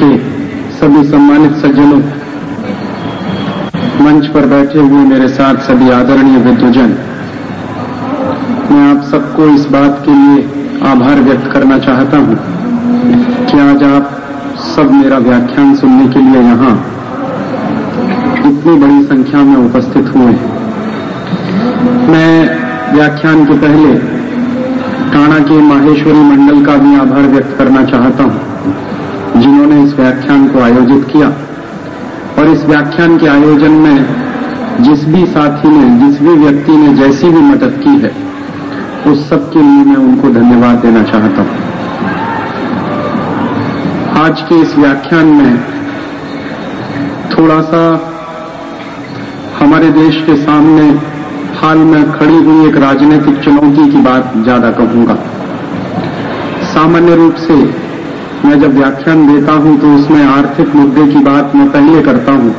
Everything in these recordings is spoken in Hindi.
के सभी सम्मानित सज्जनों, मंच पर बैठे हुए मेरे साथ सभी आदरणीय विद्वजन, मैं आप सबको इस बात के लिए आभार व्यक्त करना चाहता हूँ कि आज आप सब मेरा व्याख्यान सुनने के लिए यहाँ इतनी बड़ी संख्या में उपस्थित हुए मैं व्याख्यान के पहले टाणा के माहेश्वरी मंडल का भी आभार व्यक्त करना चाहता हूँ। जिन्होंने इस व्याख्यान को आयोजित किया। और इस व्याख्यान के आयोजन में जिस भी साथी ने, जिस भी व्यक्ति ने जैसी भी मदद की है, उस सब के लिए मैं उनको धन्यवाद देना चाहता हूँ। आज के इस व्याख्यान में थोड़ा सा हमारे देश के सामने हाल में खड़ी हुई एक राजनीतिक चुनौती की बात ज़्यादा कहूँगा। सामान्य रूप से मैं जब व्याख्यान देता हूँ तो उसमें आर्थिक मुद्दे की बात मैं पहले करता हूँ।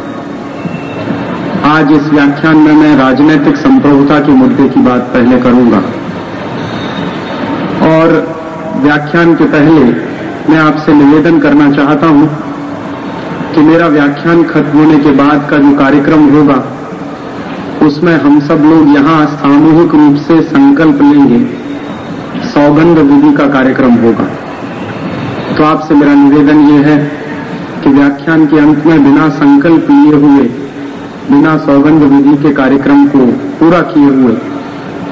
आज इस व्याख्यान में मैं राजनीतिक संप्रभुता के मुद्दे की बात पहले करूँगा। और व्याख्यान के पहले मैं आपसे निवेदन करना चाहता हूँ कि मेरा व्याख्यान खत्म होने के बाद का जो कार्यक्रम होगा, उसमें हम सब लोग यहाँ सामूहिक रूप से संकल्प लेंगे। सौगंध विधि का कार्यक्रम होगा। तो आपसे मेरा निवेदन यह है कि व्याख्यान के अंत में बिना संकल्प लिए हुए, बिना सौगंध विधि के कार्यक्रम को पूरा किए हुए,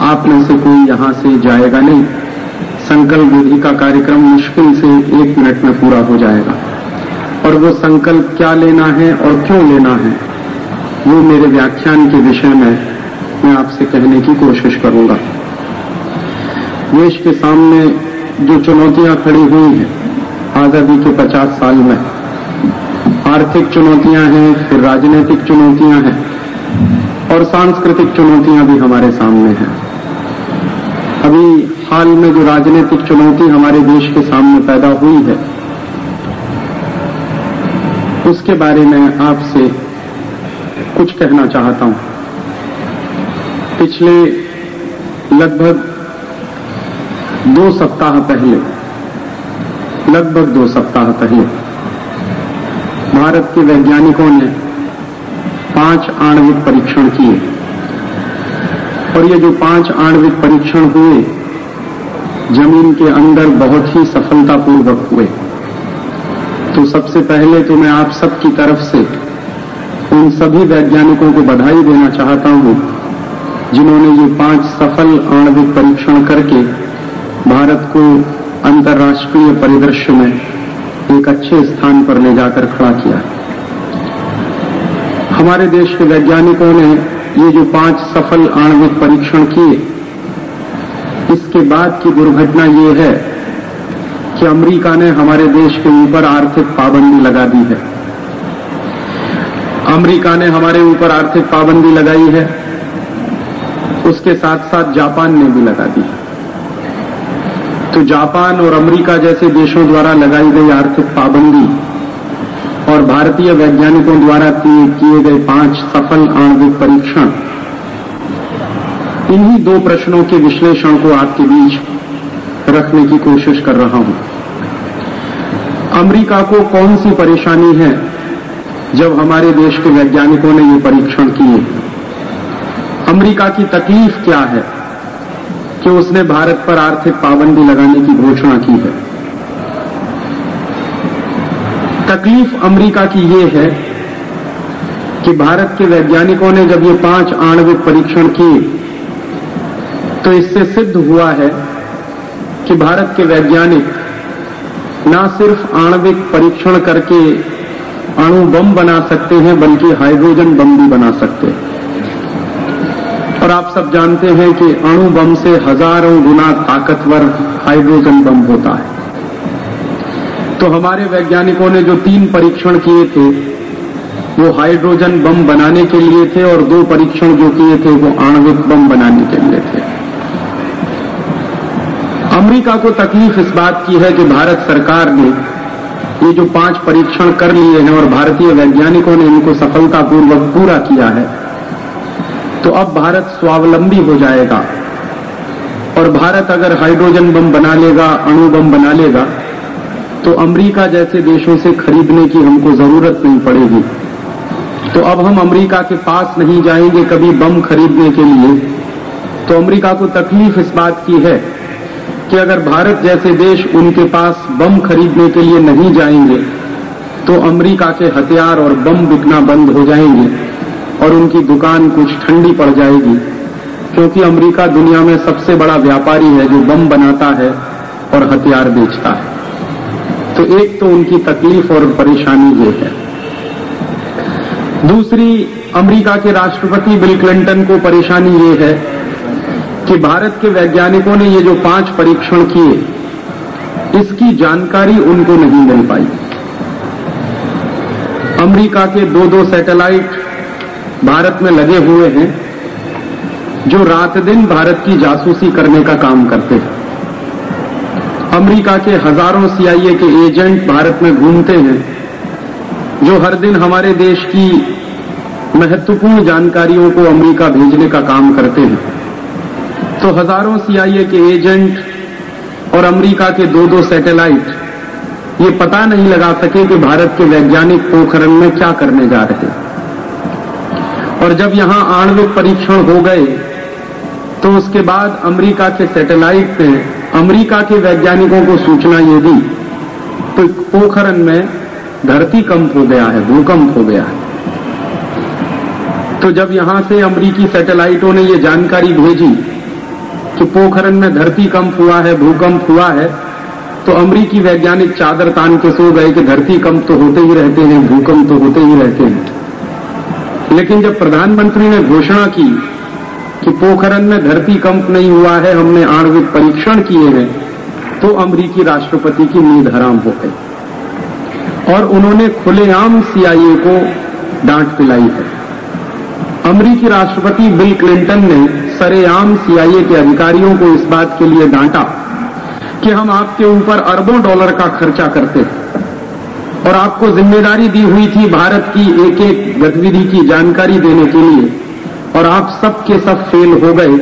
आप में से कोई यहाँ से जाएगा नहीं। संकल्प विधि का कार्यक्रम मुश्किल से एक मिनट में पूरा हो जाएगा। और वो संकल्प क्या लेना है और क्यों लेना है, वो मेरे व्याख्यान के विषय में मैं आपसे कहने की कोशिश करूँगा। देश के सामने जो चुनौतियाँ खड़ी हुई हैं आज़ादी के 50 साल में। आर्थिक चुनौतियाँ हैं, फिर राजनीतिक चुनौतियाँ हैं, और सांस्कृतिक चुनौतियाँ भी हमारे सामने हैं। अभी हाल में जो राजनीतिक चुनौती हमारे देश के सामने पैदा हुई है, उसके बारे में आपसे कुछ कहना चाहता हूँ। पिछले लगभग दो सप्ताह पहले लगभग दो सप्ताह पहले। भारत के वैज्ञानिकों ने पाँच आणविक परीक्षण किए। और ये जो पाँच आणविक परीक्षण हुए, ज़मीन के अंदर बहुत ही सफलतापूर्वक हुए। तो सबसे पहले तो मैं आप सबकी तरफ़ से उन सभी वैज्ञानिकों को बधाई देना चाहता हूँ, जिन्होंने ये पाँच सफल आणविक परीक्षण करके भारत को अंतर्राष्ट्रीय परिदृश्य में एक अच्छे स्थान पर ले जाकर खड़ा किया। हमारे देश के वैज्ञानिकों ने ये जो पाँच सफल आणविक परीक्षण किए, इसके बाद की दुर्घटना ये है कि अमेरिका ने हमारे देश के ऊपर आर्थिक पाबंदी लगा दी है। अमेरिका ने हमारे ऊपर आर्थिक पाबंदी लगाई है, उसके साथ साथ जापान ने भी लगा दी तो जापान और अमेरिका जैसे देशों द्वारा लगाई गई आर्थिक पाबंदी और भारतीय वैज्ञानिकों द्वारा किए गए पाँच सफल आणविक परीक्षण, इन्हीं दो प्रश्नों के विश्लेषण को आपके बीच रखने की कोशिश कर रहा हूँ। अमेरिका को कौन सी परेशानी है जब हमारे देश के वैज्ञानिकों ने ये परीक्षण किए? अमेरिका की तकलीफ़ क्या है? कि उसने भारत पर आर्थिक पाबंदी लगाने की घोषणा की है। तकलीफ़ अमेरिका की ये है कि भारत के वैज्ञानिकों ने जब ये पाँच आणविक परीक्षण किए तो इससे सिद्ध हुआ है कि भारत के वैज्ञानिक न सिर्फ़ आणविक परीक्षण करके अणु बम बना सकते हैं, बल्कि हाइड्रोजन बम भी बना सकते हैं। और आप सब जानते हैं कि अणु बम से हज़ारों गुना ताकतवर हाइड्रोजन बम होता है। तो हमारे वैज्ञानिकों ने जो तीन परीक्षण किए थे, वो हाइड्रोजन बम बनाने के लिए थे और दो परीक्षण जो किए थे, वो आणविक बम बनाने के लिए थे। अमेरिका को तकलीफ़ इस बात की है कि भारत सरकार ने ये जो पाँच परीक्षण कर लिए हैं और भारतीय वैज्ञानिकों ने इनको सफलतापूर्वक पूरा किया है तो अब भारत स्वावलंबी हो जाएगा। और भारत अगर हाइड्रोजन बम बना लेगा, अणु बम बना लेगा तो अमेरिका जैसे देशों से खरीदने की हमको ज़रूरत नहीं पड़ेगी। तो अब हम अमेरिका के पास नहीं जाएँगे कभी बम खरीदने के लिए। तो अमेरिका को तकलीफ़ इस बात की है कि अगर भारत जैसे देश उनके पास बम खरीदने के लिए नहीं जाएँगे तो अमेरिका के हथियार और बम बिकना बंद हो जाएँगे। और उनकी दुकान कुछ ठंडी पड़ जाएगी, क्योंकि अमेरिका दुनिया में सबसे बड़ा व्यापारी है जो बम बनाता है और हथियार बेचता है। तो एक तो उनकी तकलीफ़ और परेशानी ये है। दूसरी, अमेरिका के राष्ट्रपति बिल क्लिंटन को परेशानी ये है कि भारत के वैज्ञानिकों ने ये जो पाँच परीक्षण किए, इसकी जानकारी उनको नहीं मिल पाई। अमेरिका के दो दो सैटेलाइट भारत में लगे हुए हैं, जो रात दिन भारत की जासूसी करने का काम करते हैं। अमेरिका के हज़ारों सीआईए के एजेंट भारत में घूमते हैं, जो हर दिन हमारे देश की महत्वपूर्ण जानकारियों को अमेरिका भेजने का काम करते हैं। तो हज़ारों सीआईए के एजेंट और अमेरिका के दो दो सैटेलाइट, ये पता नहीं लगा सके कि भारत के वैज्ञानिक पोखरण में क्या करने जा रहे और जब यहाँ आणविक परीक्षण हो गए तो उसके बाद अमेरिका के सैटेलाइट ने अमेरिका के वैज्ञानिकों को सूचना ये दी तो पोखरण में धरती कंप हो गया है, भूकंप हो गया है। तो जब यहाँ से अमरीकी सैटेलाइटों ने ये जानकारी भेजी कि पोखरण में धरती कंप हुआ है, भूकंप हुआ है तो अमरीकी वैज्ञानिक चादर तान के सो गए कि धरती कंप तो होते ही रहते हैं, भूकंप तो होते ही रहते हैं। लेकिन जब प्रधानमंत्री ने घोषणा की कि पोखरण में धरती कंप नहीं हुआ है, हमने आणविक परीक्षण किए हैं तो अमरीकी राष्ट्रपति की नींद हराम हो गई। और उन्होंने खुलेआम सीआईए को डांट पिलाई है। अमरीकी राष्ट्रपति बिल क्लिंटन ने सरेआम सीआईए के अधिकारियों को इस बात के लिए डांटा कि हम आपके ऊपर अरबों डॉलर का खर्चा करते हैं। और आपको ज़िम्मेदारी दी हुई थी भारत की एक एक गतिविधि की जानकारी देने के लिए। और आप सब के सब फेल हो गए।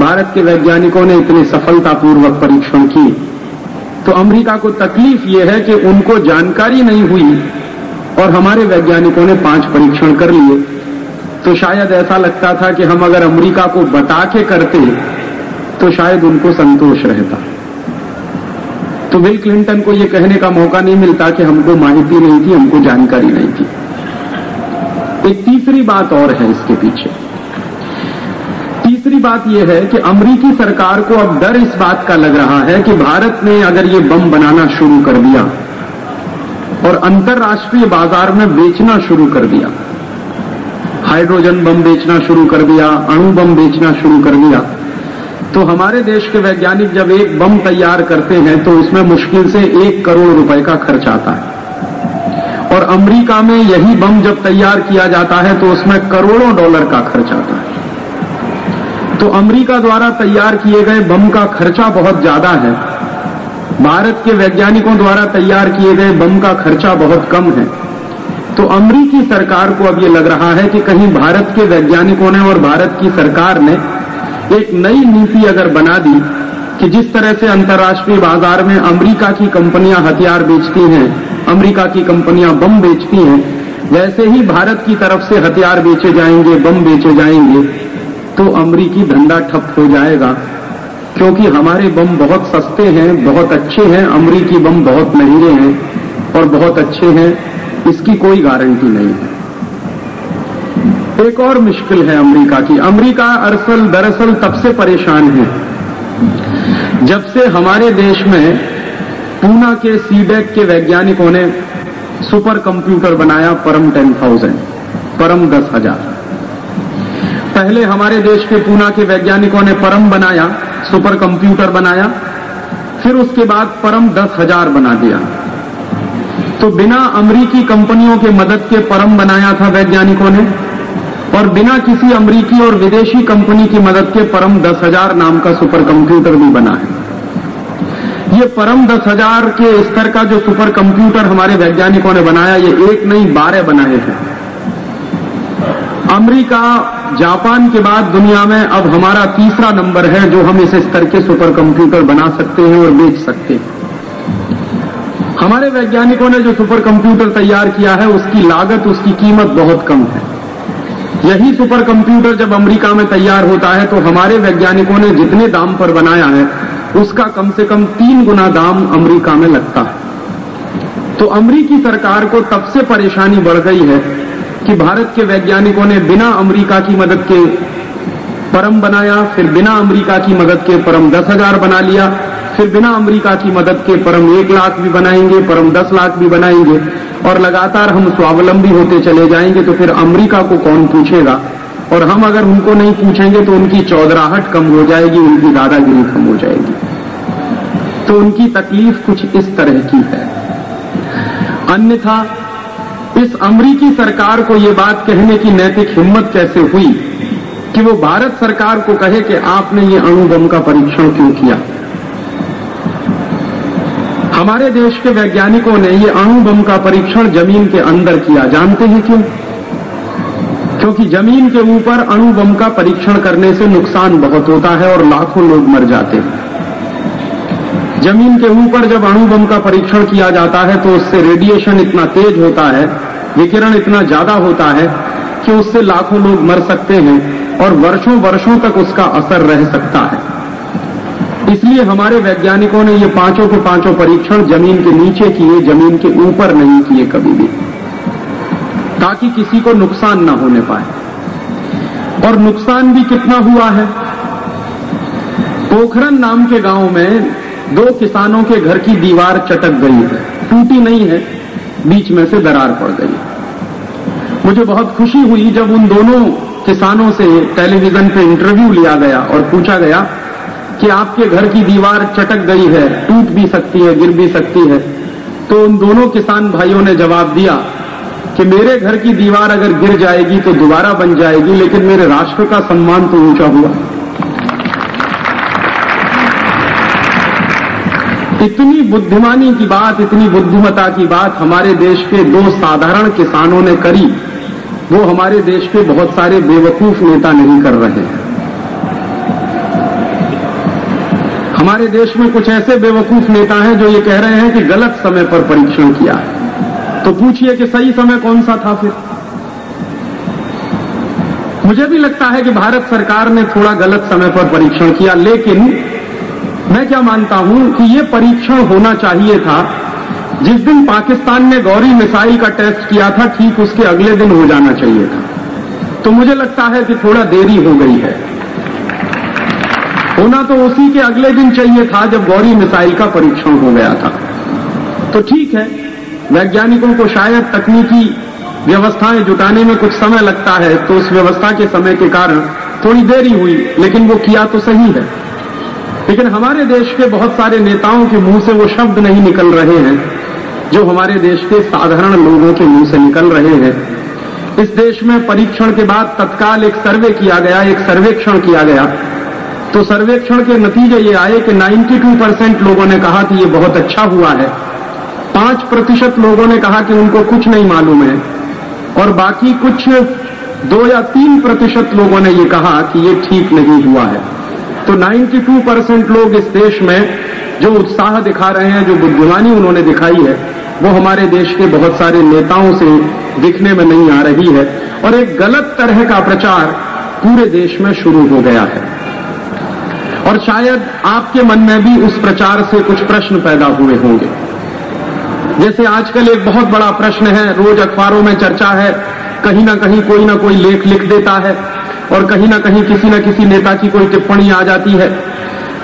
भारत के वैज्ञानिकों ने इतने सफलतापूर्वक परीक्षण किए। तो अमेरिका को तकलीफ़ यह है कि उनको जानकारी नहीं हुई और हमारे वैज्ञानिकों ने पाँच परीक्षण कर लिए। तो शायद ऐसा लगता था कि हम अगर अमेरिका को बता के करते तो शायद उनको संतोष रहता। तो बिल क्लिंटन को यह कहने का मौका नहीं मिलता कि हमको माहिती नहीं थी, हमको जानकारी नहीं थी। एक तीसरी बात और है इसके पीछे। तीसरी बात यह है कि अमरीकी सरकार को अब डर इस बात का लग रहा है कि भारत ने अगर ये बम बनाना शुरू कर दिया और अंतर्राष्ट्रीय बाज़ार में बेचना शुरू कर दिया, हाइड्रोजन बम बेचना शुरू कर दिया, अणु बम बेचना शुरू कर दिया तो हमारे देश के वैज्ञानिक जब एक बम तैयार करते हैं तो उसमें मुश्किल से एक करोड़ रुपए का खर्च आता है। और अमेरिका में यही बम जब तैयार किया जाता है तो उसमें करोड़ों डॉलर का खर्च आता है। तो अमेरिका द्वारा तैयार किए गए बम का खर्चा बहुत ज़्यादा है। भारत के वैज्ञानिकों द्वारा तैयार किए गए बम का खर्चा बहुत कम है। तो अमरीकी सरकार को अब ये लग रहा है कि कहीं भारत के वैज्ञानिकों ने और भारत की सरकार ने एक नई नीति अगर बना दी कि जिस तरह से अंतर्राष्ट्रीय बाज़ार में अमेरिका की कंपनियाँ हथियार बेचती हैं, अमेरिका की कंपनियाँ बम बेचती हैं, वैसे ही भारत की तरफ़ से हथियार बेचे जाएँगे, बम बेचे जाएँगे तो अमरीकी धंधा ठप हो जाएगा। क्योंकि हमारे बम बहुत सस्ते हैं, बहुत अच्छे हैं, अमरीकी बम बहुत महँगे हैं और बहुत अच्छे हैं, इसकी कोई गारंटी नहीं है। एक और मुश्किल है अमेरिका की। अमेरिका अरसल दरअसल तब से परेशान है, जब से हमारे देश में पूना के सीडेक के वैज्ञानिकों ने सुपर कंप्यूटर बनाया परम टेन थाउज़ेंड, परम दस हज़ार। पहले हमारे देश के पूना के वैज्ञानिकों ने परम बनाया, सुपर कंप्यूटर बनाया, फिर उसके बाद परम दस हज़ार बना दिया। तो बिना अमरीकी कंपनियों के मदद के परम बनाया था वैज्ञानिकों ने। और बिना किसी अमरीकी और विदेशी कंपनी की मदद के परम दस हज़ार नाम का सुपर कंप्यूटर भी बना है। ये परम दस हज़ार के स्तर का जो सुपर कंप्यूटर हमारे वैज्ञानिकों ने बनाया, ये एक नहीं बारह बनाए हैं। अमेरिका, जापान के बाद दुनिया में अब हमारा तीसरा नंबर है जो हम इस स्तर के सुपर कंप्यूटर बना सकते हैं और बेच सकते हैं। हमारे वैज्ञानिकों ने जो सुपर कंप्यूटर तैयार किया है, उसकी लागत, उसकी कीमत बहुत कम है। यही सुपर कंप्यूटर जब अमेरिका में तैयार होता है तो हमारे वैज्ञानिकों ने जितने दाम पर बनाया है, उसका कम से कम तीन गुना दाम अमेरिका में लगता। है तो अमरीकी सरकार को तब से परेशानी बढ़ गई है कि भारत के वैज्ञानिकों ने बिना अमेरिका की मदद के परम बनाया, फिर बिना अमेरिका की मदद के परम दस हज़ार बना लिया फिर बिना अमेरिका की मदद के परम एक लाख भी बनाएँगे, परम दस लाख भी बनाएँगे और लगातार हम स्वावलंबी होते चले जाएँगे तो फिर अमेरिका को कौन पूछेगा? और हम अगर उनको नहीं पूछेंगे तो उनकी चौधराहट कम हो जाएगी, उनकी दादागिरी कम हो जाएगी। तो उनकी तकलीफ़ कुछ इस तरह की है। अन्यथा इस अमरीकी सरकार को यह बात कहने की नैतिक हिम्मत कैसे हुई कि वो भारत सरकार को कहे कि आपने ये अणु बम का परीक्षण क्यों किया? हमारे देश के वैज्ञानिकों ने ये अणु बम का परीक्षण ज़मीन के अंदर किया। जानते हैं क्यों? क्योंकि ज़मीन के ऊपर अणु बम का परीक्षण करने से नुकसान बहुत होता है और लाखों लोग मर जाते हैं। ज़मीन के ऊपर जब अणु बम का परीक्षण किया जाता है तो उससे रेडिएशन इतना तेज होता है, विकिरण इतना ज़्यादा होता है कि उससे लाखों लोग मर सकते हैं और वर्षों वर्षों तक उसका असर रह सकता है। इसलिए हमारे वैज्ञानिकों ने ये पाँचों के पाँचों परीक्षण ज़मीन के नीचे किए, ज़मीन के ऊपर नहीं किए कभी भी, ताकि किसी को नुकसान न होने पाए। और नुकसान भी कितना हुआ है? पोखरन नाम के गाँव में दो किसानों के घर की दीवार चटक गई है। टूटी नहीं है, बीच में से दरार पड़ गई। मुझे बहुत खुशी हुई जब उन दोनों किसानों से टेलीविज़न पे इंटरव्यू लिया गया और पूछा गया कि आपके घर की दीवार चटक गई है, टूट भी सकती है, गिर भी सकती है। तो उन दोनों किसान भाइयों ने जवाब दिया कि मेरे घर की दीवार अगर गिर जाएगी तो दोबारा बन जाएगी, लेकिन मेरे राष्ट्र का सम्मान तो ऊँचा हुआ। इतनी बुद्धिमानी की बात, इतनी बुद्धिमता की बात हमारे देश के दो साधारण किसानों ने करी, वो हमारे देश के बहुत सारे बेवकूफ़ नेता नहीं कर रहे हैं। हमारे देश में कुछ ऐसे बेवकूफ़ नेता हैं जो ये कह रहे हैं कि गलत समय पर परीक्षण किया है। तो पूछिए कि सही समय कौन सा था फिर? मुझे भी लगता है कि भारत सरकार ने थोड़ा गलत समय पर परीक्षण किया, लेकिन मैं क्या मानता हूँ कि ये परीक्षण होना चाहिए था। जिस दिन पाकिस्तान ने गौरी मिसाइल का टेस्ट किया था, ठीक उसके अगले दिन हो जाना चाहिए था। तो मुझे लगता है कि थोड़ा देरी हो गई है। होना तो उसी के अगले दिन चाहिए था जब गौरी मिसाइल का परीक्षण हो गया था। तो ठीक है, वैज्ञानिकों को शायद तकनीकी व्यवस्थाएँ जुटाने में कुछ समय लगता है तो उस व्यवस्था के समय के कारण थोड़ी देरी हुई, लेकिन वो किया तो सही है। लेकिन हमारे देश के बहुत सारे नेताओं के मुँह से वो शब्द नहीं निकल रहे हैं, जो हमारे देश के साधारण लोगों के मुँह से निकल रहे हैं। इस देश में परीक्षण के बाद तत्काल एक सर्वे किया गया, एक सर्वेक्षण किया गया। तो सर्वेक्षण के नतीजे ये आए कि 92 परसेंट लोगों ने कहा कि ये बहुत अच्छा हुआ है। पाँच प्रतिशत लोगों ने कहा कि उनको कुछ नहीं मालूम है। और बाकी कुछ दो या तीन प्रतिशत लोगों ने ये कहा कि ये ठीक नहीं हुआ है। तो 92 परसेंट लोग इस देश में जो उत्साह दिखा रहे हैं, जो बुद्धिमानी उन्होंने दिखाई है, वो हमारे देश के बहुत सारे नेताओं से दिखने में नहीं आ रही है। और एक गलत तरह का प्रचार पूरे देश में शुरू हो गया है। और शायद आपके मन में भी उस प्रचार से कुछ प्रश्न पैदा हुए होंगे। जैसे आजकल एक बहुत बड़ा प्रश्न है, रोज अखबारों में चर्चा है, कहीं ना कहीं कोई ना कोई लेख लिख देता है, और कहीं ना कहीं किसी न किसी नेता की कोई टिप्पणी आ जाती है।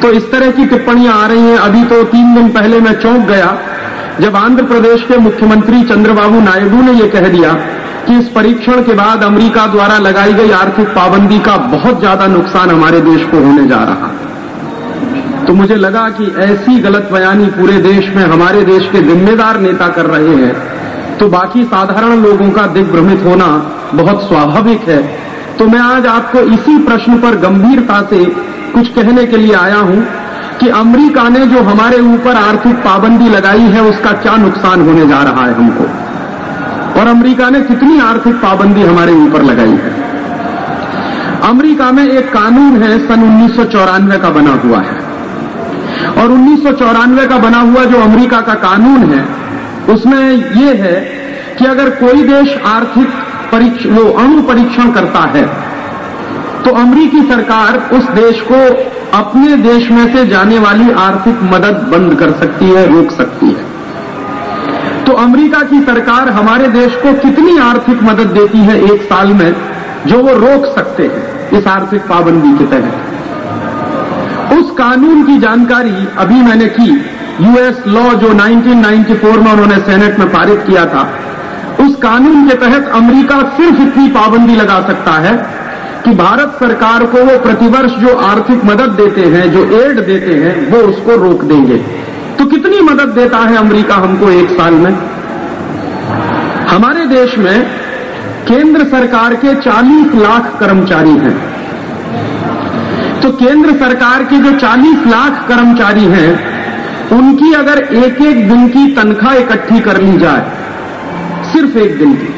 तो इस तरह की टिप्पणियाँ आ रही हैं। अभी तो तीन दिन पहले मैं चौंक गया, जब आंध्र प्रदेश के मुख्यमंत्री चंद्रबाबू नायडू ने यह कह दिया कि इस परीक्षण के बाद अमेरिका द्वारा लगाई गई आर्थिक पाबंदी का बहुत ज़्यादा नुकसान हमारे देश को होने जा रहा। तो मुझे लगा कि ऐसी गलत बयानी पूरे देश में, हमारे देश के जिम्मेदार नेता कर रहे हैं। तो बाकी साधारण लोगों का दिग्भ्रमित होना बहुत स्वाभाविक है। तो मैं आज आपको इसी प्रश्न पर गंभीरता से कुछ कहने के लिए आया हूँ कि अमेरिका ने जो हमारे ऊपर आर्थिक पाबंदी लगाई है, उसका क्या नुकसान होने जा रहा है हमको? और अमेरिका ने कितनी आर्थिक पाबंदी हमारे ऊपर लगाई है? अमेरिका में एक कानून है, सन उन्नीस सौ चौरानवे का बना हुआ है। और उन्नीस सौ चौरानवे का बना हुआ जो अमेरिका का कानून है, उसमें ये है कि अगर कोई देश आर्थिक परीक्ष, वो अणु परीक्षण करता है तो अमरीकी सरकार उस देश को अपने देश में से जाने वाली आर्थिक मदद बंद कर सकती है, रोक सकती है। तो अमेरिका की सरकार हमारे देश को कितनी आर्थिक मदद देती है एक साल में, जो वो रोक सकते हैं इस आर्थिक पाबंदी के तहत? उस कानून की जानकारी अभी मैंने की। यूएस लॉ जो 1994 में उन्होंने सेनेट में पारित किया था, उस कानून के तहत अमेरिका सिर्फ़ इतनी पाबंदी लगा सकता है कि भारत सरकार को वो प्रतिवर्ष जो आर्थिक मदद देते हैं, जो एड देते हैं, वो उसको रोक देंगे। तो कितनी मदद देता है अमेरिका हमको एक साल में? हमारे देश में केंद्र सरकार के 40 लाख कर्मचारी हैं। तो केंद्र सरकार के जो 40 लाख कर्मचारी हैं, उनकी अगर एक एक दिन की तनख्वाह इकट्ठी कर ली जाए, सिर्फ़ एक दिन की।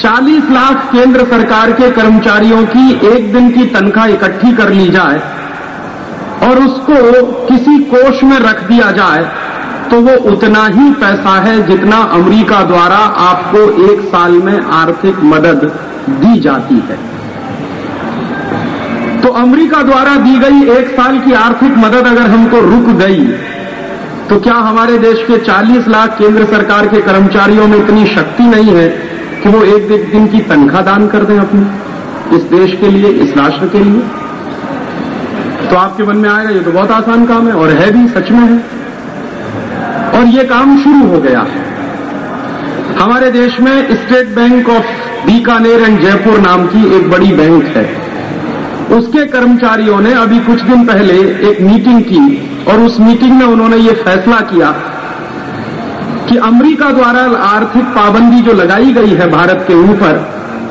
40 लाख केंद्र सरकार के कर्मचारियों की एक दिन की तनख्वाह इकट्ठी कर ली जाए और उसको किसी कोष में रख दिया जाए तो वो उतना ही पैसा है जितना अमेरिका द्वारा आपको एक साल में आर्थिक मदद दी जाती है। अमेरिका द्वारा दी गई एक साल की आर्थिक मदद अगर हमको रुक गई तो क्या हमारे देश के 40 लाख केंद्र सरकार के कर्मचारियों में इतनी शक्ति नहीं है कि वो एक दिन की तनख्वाह दान कर दें अपनी, इस देश के लिए, इस राष्ट्र के लिए? तो आपके मन में आएगा ये तो बहुत आसान काम है, और है भी, सच में है। और ये काम शुरू हो गया है। हमारे देश में State Bank of Bikaner and Jaipur नाम की एक बड़ी बैंक है। उसके कर्मचारियों ने अभी कुछ दिन पहले एक मीटिंग की और उस मीटिंग में उन्होंने ये फैसला किया कि अमेरिका द्वारा आर्थिक पाबंदी जो लगाई गई है भारत के ऊपर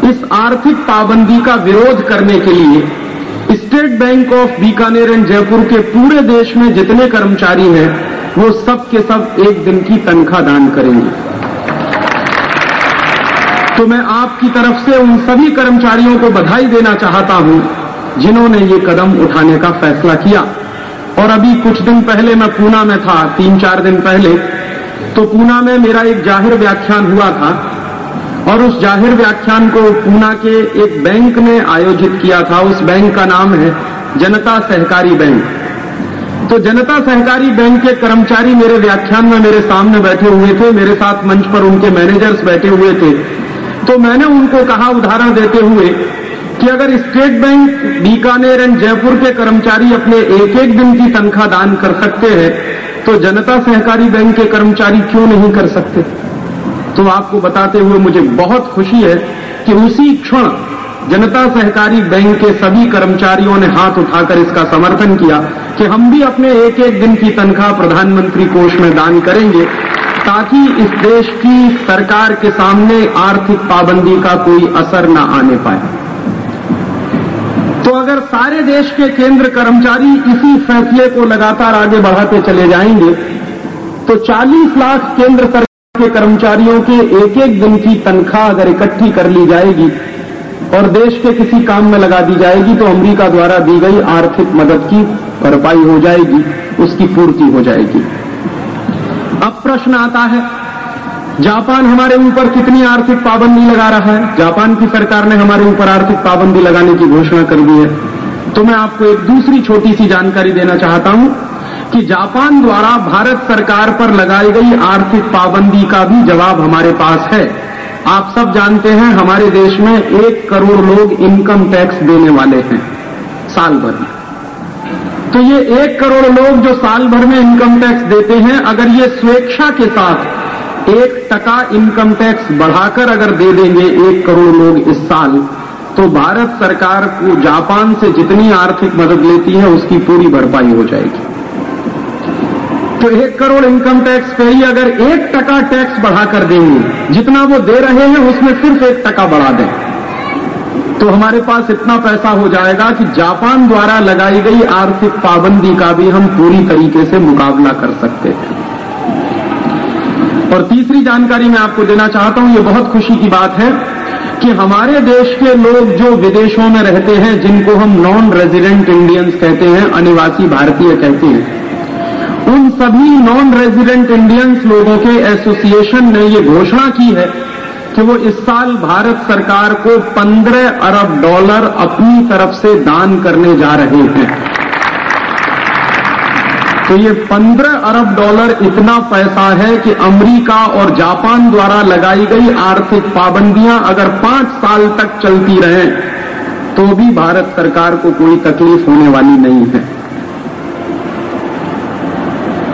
इस आर्थिक पाबंदी का विरोध करने के लिए State Bank of Bikaner and Jaipur के पूरे देश में जितने कर्मचारी हैं, वो सब के सब एक दिन की तनख्वाह दान करेंगे। तो मैं आपकी तरफ़ से उन सभी कर्मचारियों को बधाई देना चाहता हूँ। जिन्होंने ये कदम उठाने का फैसला किया। और अभी कुछ दिन पहले मैं पूना में था, तीन चार दिन पहले तो पूना में मेरा एक ज़ाहिर व्याख्यान हुआ था। और उस ज़ाहिर व्याख्यान को पूना के एक बैंक ने आयोजित किया था। उस बैंक का नाम है जनता सहकारी बैंक। तो जनता सहकारी बैंक के कर्मचारी मेरे व्याख्यान में मेरे सामने बैठे हुए थे। मेरे साथ मंच पर उनके मैनेजर्स बैठे हुए थे। तो मैंने उनको कहा उदाहरण देते हुए कि अगर State Bank Bikaner and Jaipur के कर्मचारी अपने एक एक दिन की तनख्वाह दान कर सकते हैं तो जनता सहकारी बैंक के कर्मचारी क्यों नहीं कर सकते? तो आपको बताते हुए मुझे बहुत खुशी है कि उसी क्षण जनता सहकारी बैंक के सभी कर्मचारियों ने हाथ उठाकर इसका समर्थन किया कि हम भी अपने एक एक दिन की तनख्वाह प्रधानमंत्री कोष में दान करेंगे, ताकि इस देश की सरकार के सामने आर्थिक पाबंदी का कोई असर न आने पाए। तो अगर सारे देश के केंद्र कर्मचारी इसी फैसले को लगातार आगे बढ़ाते चले जाएँगे तो 40 लाख केंद्र सरकार के कर्मचारियों के एक एक दिन की तनख्वाह अगर इकट्ठी कर ली जाएगी और देश के किसी काम में लगा दी जाएगी तो अमरीका द्वारा दी गई आर्थिक मदद की भरपाई हो जाएगी, उसकी पूर्ति हो जाएगी। अब प्रश्न आता है जापान हमारे ऊपर कितनी आर्थिक पाबंदी लगा रहा है? जापान की सरकार ने हमारे ऊपर आर्थिक पाबंदी लगाने की घोषणा कर दी है। तो मैं आपको एक दूसरी छोटी सी जानकारी देना चाहता हूँ कि जापान द्वारा भारत सरकार पर लगाई गई आर्थिक पाबंदी का भी जवाब हमारे पास है। आप सब जानते हैं, हमारे देश में एक करोड़ लोग इनकम टैक्स देने वाले हैं, साल भर में। तो ये एक करोड़ लोग जो साल भर में इनकम टैक्स देते हैं, अगर ये स्वेच्छा के साथ एक टका इनकम टैक्स बढ़ाकर अगर दे देंगे एक करोड़ लोग इस साल तो भारत सरकार को जापान से जितनी आर्थिक मदद लेती है, उसकी पूरी भरपाई हो जाएगी। तो एक करोड़ इनकम टैक्स पे ही अगर एक टका टैक्स बढ़ाकर देंगे, जितना वो दे रहे हैं, उसमें सिर्फ़ एक टका बढ़ा दें। तो हमारे पास इतना पैसा हो जाएगा कि जापान द्वारा लगाई गई आर्थिक पाबंदी का भी हम पूरी तरीके से मुकाबला कर सकते हैं। और तीसरी जानकारी मैं आपको देना चाहता हूँ, ये बहुत खुशी की बात है कि हमारे देश के लोग जो विदेशों में रहते हैं, जिनको हम नॉन रेजिडेंट इंडियंस कहते हैं, अनिवासी भारतीय कहते हैं, उन सभी नॉन रेजिडेंट इंडियंस लोगों के एसोसिएशन ने ये घोषणा की है कि वो इस साल भारत सरकार को 15 अरब डॉलर अपनी तरफ़ से दान करने जा रहे हैं। तो ये 15 अरब डॉलर इतना पैसा है कि अमेरिका और जापान द्वारा लगाई गई आर्थिक पाबंदियाँ अगर पाँच साल तक चलती रहें तो भी भारत सरकार को कोई तकलीफ़ होने वाली नहीं है।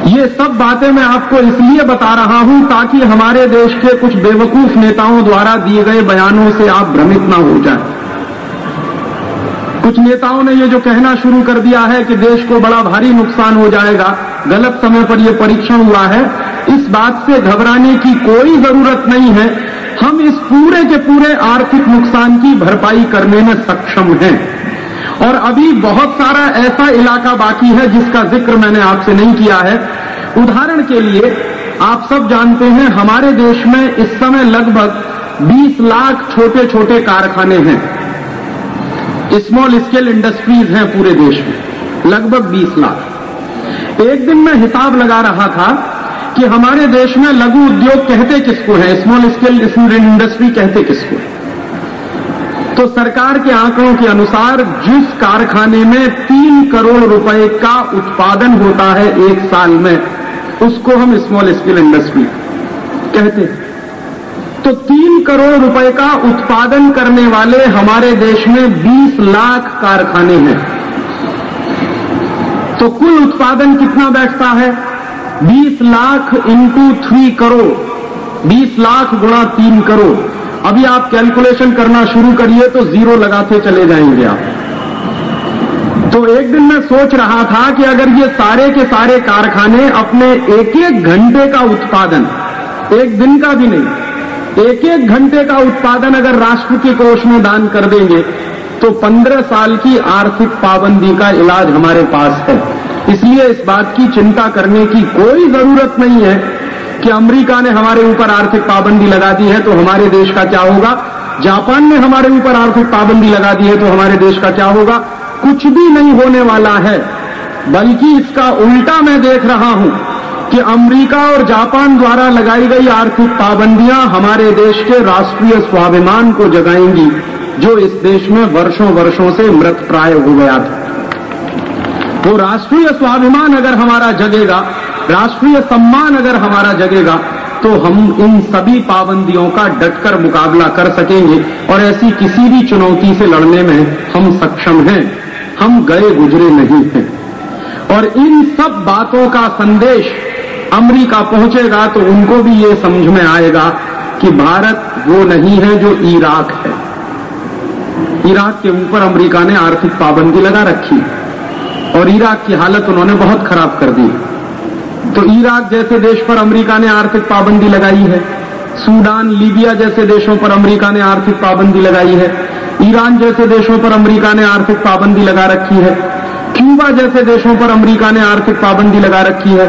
ये सब बातें मैं आपको इसलिए बता रहा हूँ ताकि हमारे देश के कुछ बेवकूफ़ नेताओं द्वारा दिए गए बयानों से आप भ्रमित ना हो जाए। कुछ नेताओं ने ये जो कहना शुरू कर दिया है कि देश को बड़ा भारी नुकसान हो जाएगा, गलत समय पर यह परीक्षण हुआ है, इस बात से घबराने की कोई ज़रूरत नहीं है। हम इस पूरे के पूरे आर्थिक नुकसान की भरपाई करने में सक्षम हैं। और अभी बहुत सारा ऐसा इलाका बाकी है जिसका ज़िक्र मैंने आपसे नहीं किया है। उदाहरण के लिए, आप सब जानते हैं हमारे देश में इस समय लगभग 20 लाख छोटे छोटे कारखाने हैं। स्मॉल स्केल इंडस्ट्रीज़ हैं पूरे देश में, लगभग 20 लाख। एक दिन मैं हिसाब लगा रहा था कि हमारे देश में लघु उद्योग कहते किसको है स्मॉल स्केल इंडस्ट्री कहते किसको है। तो सरकार के आंकड़ों के अनुसार जिस कारखाने में तीन करोड़ रुपए का उत्पादन होता है एक साल में, उसको हम स्मॉल स्केल इंडस्ट्री कहते हैं। तो तीन करोड़ रुपए का उत्पादन करने वाले हमारे देश में 20 लाख कारखाने हैं। तो कुल उत्पादन कितना बैठता है? 20 लाख इंटू थ्री करोड़। 20 लाख गुणा तीन करोड़। अभी आप कैलकुलेशन करना शुरू करिए तो ज़ीरो लगाते चले जाएँगे आप। तो एक दिन मैं सोच रहा था कि अगर ये सारे के सारे कारखाने अपने एक एक घंटे का उत्पादन, एक दिन का भी नहीं एक एक घंटे का उत्पादन अगर राष्ट्र के कोष में दान कर देंगे तो पंद्रह साल की आर्थिक पाबंदी का इलाज हमारे पास है। इसलिए इस बात की चिंता करने की कोई ज़रूरत नहीं है कि अमेरिका ने हमारे ऊपर आर्थिक पाबंदी लगा दी है तो हमारे देश का क्या होगा। जापान ने हमारे ऊपर आर्थिक पाबंदी लगा दी है तो हमारे देश का क्या होगा। कुछ भी नहीं होने वाला है, बल्कि इसका उल्टा मैं देख रहा हूँ। कि अमेरिका और जापान द्वारा लगाई गई आर्थिक पाबंदियाँ हमारे देश के राष्ट्रीय स्वाभिमान को जगाएँगी, जो इस देश में वर्षों वर्षों से मृत प्राय हो गया था। वो राष्ट्रीय स्वाभिमान अगर हमारा जगेगा, राष्ट्रीय सम्मान अगर हमारा जगेगा तो हम इन सभी पाबंदियों का डटकर मुकाबला कर सकेंगे और ऐसी किसी भी चुनौती से लड़ने में हम सक्षम हैं। हम गए गुजरे नहीं हैं। और इन सब बातों का संदेश अमेरिका पहुंचेगा तो उनको भी ये समझ में आएगा कि भारत वो नहीं है जो इराक है। इराक के ऊपर अमेरिका ने आर्थिक पाबंदी लगा रखी और इराक की हालत उन्होंने बहुत खराब कर दी। तो इराक जैसे देश पर अमेरिका ने आर्थिक पाबंदी लगाई है, सूडान, लीबिया जैसे देशों पर अमेरिका ने आर्थिक पाबंदी लगाई है, ईरान जैसे देशों पर अमेरिका ने आर्थिक पाबंदी लगा रखी है क्यूबा जैसे देशों पर अमेरिका ने आर्थिक पाबंदी लगा रखी है।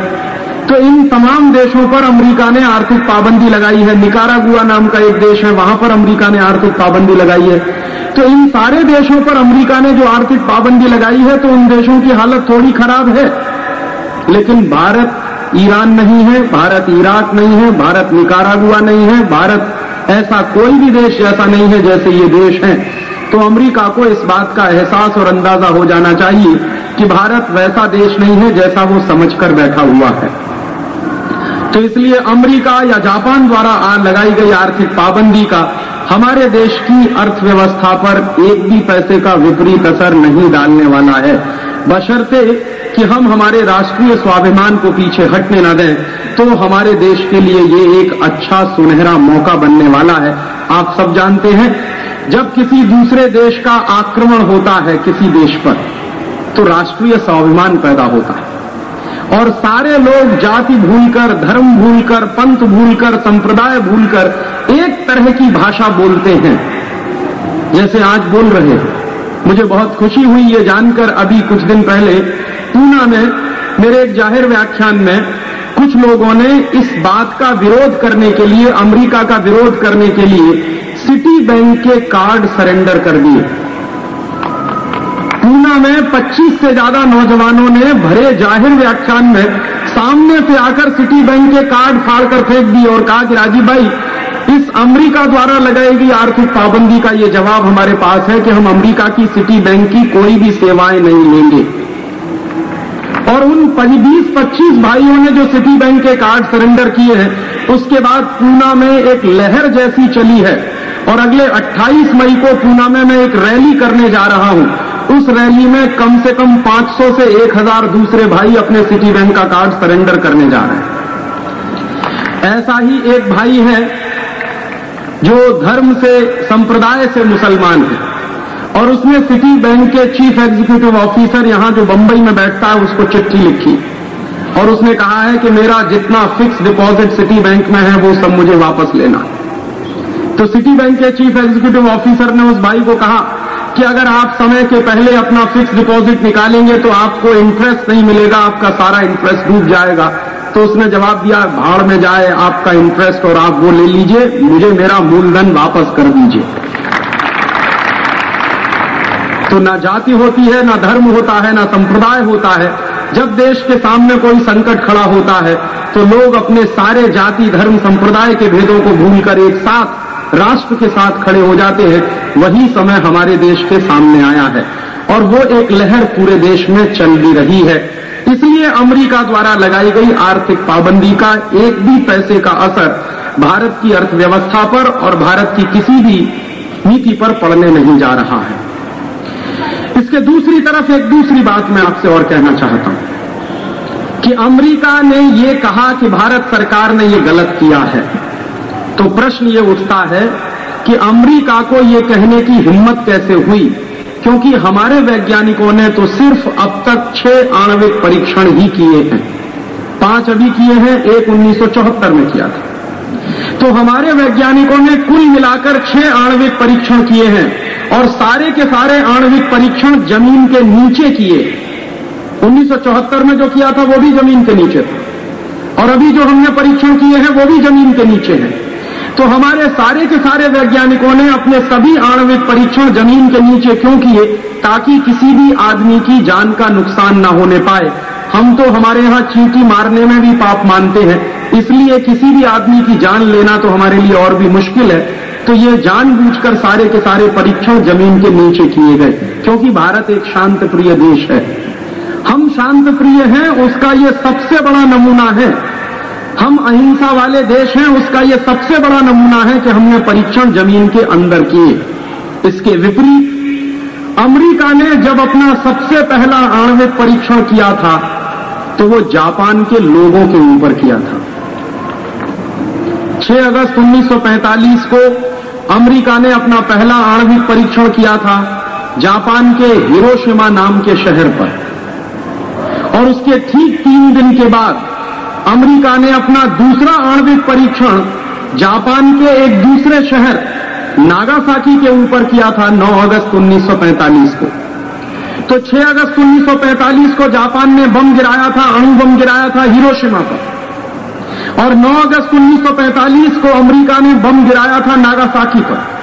तो इन तमाम देशों पर अमेरिका ने आर्थिक पाबंदी लगाई है। निकारागुआ नाम का एक देश है, वहाँ पर अमेरिका ने आर्थिक पाबंदी लगाई है। तो इन सारे देशों पर अमेरिका ने जो आर्थिक पाबंदी लगाई है तो उन देशों की हालत थोड़ी खराब है। लेकिन भारत ईरान नहीं है, भारत इराक नहीं है, भारत निकारागुआ नहीं है, भारत ऐसा कोई भी देश ऐसा नहीं है जैसे ये देश है। तो अमेरिका को इस बात का एहसास और अंदाज़ा हो जाना चाहिए कि भारत वैसा देश नहीं है जैसा वो समझकर बैठा हुआ है। तो इसलिए अमेरिका या जापान द्वारा लगाई गई आर्थिक पाबंदी का हमारे देश की अर्थव्यवस्था पर एक भी पैसे का विपरीत असर नहीं डालने वाला है। बशर्ते कि हम हमारे राष्ट्रीय स्वाभिमान को पीछे हटने न दें तो हमारे देश के लिए ये एक अच्छा सुनहरा मौका बनने वाला है। आप सब जानते हैं जब किसी दूसरे देश का आक्रमण होता है किसी देश पर तो राष्ट्रीय स्वाभिमान पैदा होता है। और सारे लोग जाति भूलकर, धर्म भूलकर, पंथ भूलकर, संप्रदाय भूलकर एक तरह की भाषा बोलते हैं। जैसे आज बोल रहे हैं। मुझे बहुत खुशी हुई ये जानकर अभी कुछ दिन पहले, पूना में, मेरे एक ज़ाहिर व्याख्यान में कुछ लोगों ने इस बात का विरोध करने के लिए, अमेरिका का विरोध करने के लिए सिटी बैंक के कार्ड सरेंडर कर दिए। पूना में 25 से ज़्यादा नौजवानों ने भरे ज़ाहिर व्याख्यान में सामने से आकर सिटी बैंक के कार्ड फाड़कर फेंक दिए और कहा कि राजीव भाई, इस अमेरिका द्वारा लगाई गई आर्थिक पाबंदी का ये जवाब हमारे पास है कि हम अमेरिका की सिटी बैंक की कोई भी सेवाएँ नहीं लेंगे। और उन बीस, पच्चीस भाइयों ने जो सिटी बैंक के कार्ड सरेंडर किए हैं, उसके बाद पूना में एक लहर जैसी चली है। और अगले 28 मई को पूना में मैं एक रैली करने जा रहा हूँ। उस रैली में कम से कम 500 से 1000 दूसरे भाई अपने सिटी बैंक का कार्ड सरेंडर करने जा रहे हैं। ऐसा ही एक भाई है, जो धर्म से, संप्रदाय से मुसलमान है। और उसने सिटी बैंक के चीफ एग्जीक्यूटिव ऑफिसर यहाँ जो बंबई में बैठता है, उसको चिट्ठी लिखी। और उसने कहा है कि मेरा जितना फिक्स डिपॉजिट सिटी बैंक में है, वो सब मुझे वापस लेना। तो सिटी बैंक के चीफ एग्जीक्यूटिव ऑफिसर ने उस भाई को कहा कि अगर आप समय के पहले अपना फिक्स डिपॉजिट निकालेंगे तो आपको इंटरेस्ट नहीं मिलेगा, आपका सारा इंटरेस्ट डूब जाएगा। तो उसने जवाब दिया, भाड़ में जाए, आपका इंटरेस्ट और आप वो ले लीजिए, मुझे मेरा मूलधन वापस कर दीजिए। तो ना जाति होती है, ना धर्म होता है, ना संप्रदाय होता है। जब देश के सामने कोई संकट खड़ा होता है तो लोग अपने सारे जाति, धर्म, संप्रदाय के भेदों को भूलकर एक साथ, राष्ट्र के साथ खड़े हो जाते हैं। वही समय हमारे देश के सामने आया है। और वो एक लहर पूरे देश में चल भी रही है। इसलिए अमेरिका द्वारा लगाई गई आर्थिक पाबंदी का एक भी पैसे का असर भारत की अर्थव्यवस्था पर और भारत की किसी भी नीति पर पड़ने नहीं जा रहा है। इसके दूसरी तरफ़ एक दूसरी बात मैं आपसे और कहना चाहता हूँ कि अमेरिका ने ये कहा कि भारत सरकार ने ये गलत किया है। तो प्रश्न ये उठता है कि अमेरिका को ये कहने की हिम्मत कैसे हुई? क्योंकि हमारे वैज्ञानिकों ने तो सिर्फ़ अब तक छह आणविक परीक्षण ही किए हैं। पाँच अभी किए हैं, एक उन्नीस में किया था। तो हमारे वैज्ञानिकों ने कुल मिलाकर छह आणविक परीक्षण किए हैं और सारे के सारे आणविक परीक्षण ज़मीन के नीचे किए। 1974 में जो किया था, वो भी ज़मीन के नीचे था। और अभी जो हमने परीक्षण किए हैं, वो भी ज़मीन के नीचे हैं। तो हमारे सारे के सारे वैज्ञानिकों ने अपने सभी आणविक परीक्षण ज़मीन के नीचे क्यों किए, ताकि किसी भी आदमी की जान का नुकसान न होने पाए? हम तो हमारे यहाँ चींटी मारने में भी पाप मानते हैं। इसलिए किसी भी आदमी की जान लेना तो हमारे लिए और भी मुश्किल है। तो ये जानबूझकर सारे के सारे परीक्षण ज़मीन के नीचे किए गए। क्योंकि भारत एक शांत प्रिय देश है। हम शांत प्रिय हैं, उसका ये सबसे बड़ा नमूना है। हम अहिंसा वाले देश हैं, उसका यह सबसे बड़ा नमूना है कि हमने परीक्षण ज़मीन के अंदर किए। इसके विपरीत, अमेरिका ने जब अपना सबसे पहला आणविक परीक्षण किया था तो वो जापान के लोगों के ऊपर किया था। 6 अगस्त 1945 को अमेरिका ने अपना पहला आणविक परीक्षण किया था जापान के हिरोशिमा नाम के शहर पर। और उसके ठीक तीन दिन के बाद अमेरिका ने अपना दूसरा आणविक परीक्षण जापान के एक दूसरे शहर नागासाकी के ऊपर किया था 9 अगस्त 1945 को। तो 6 अगस्त 1945 को जापान ने बम गिराया था, अणु बम गिराया था हिरोशिमा पर। और 9 अगस्त 1945 को अमेरिका ने बम गिराया था नागासाकी पर।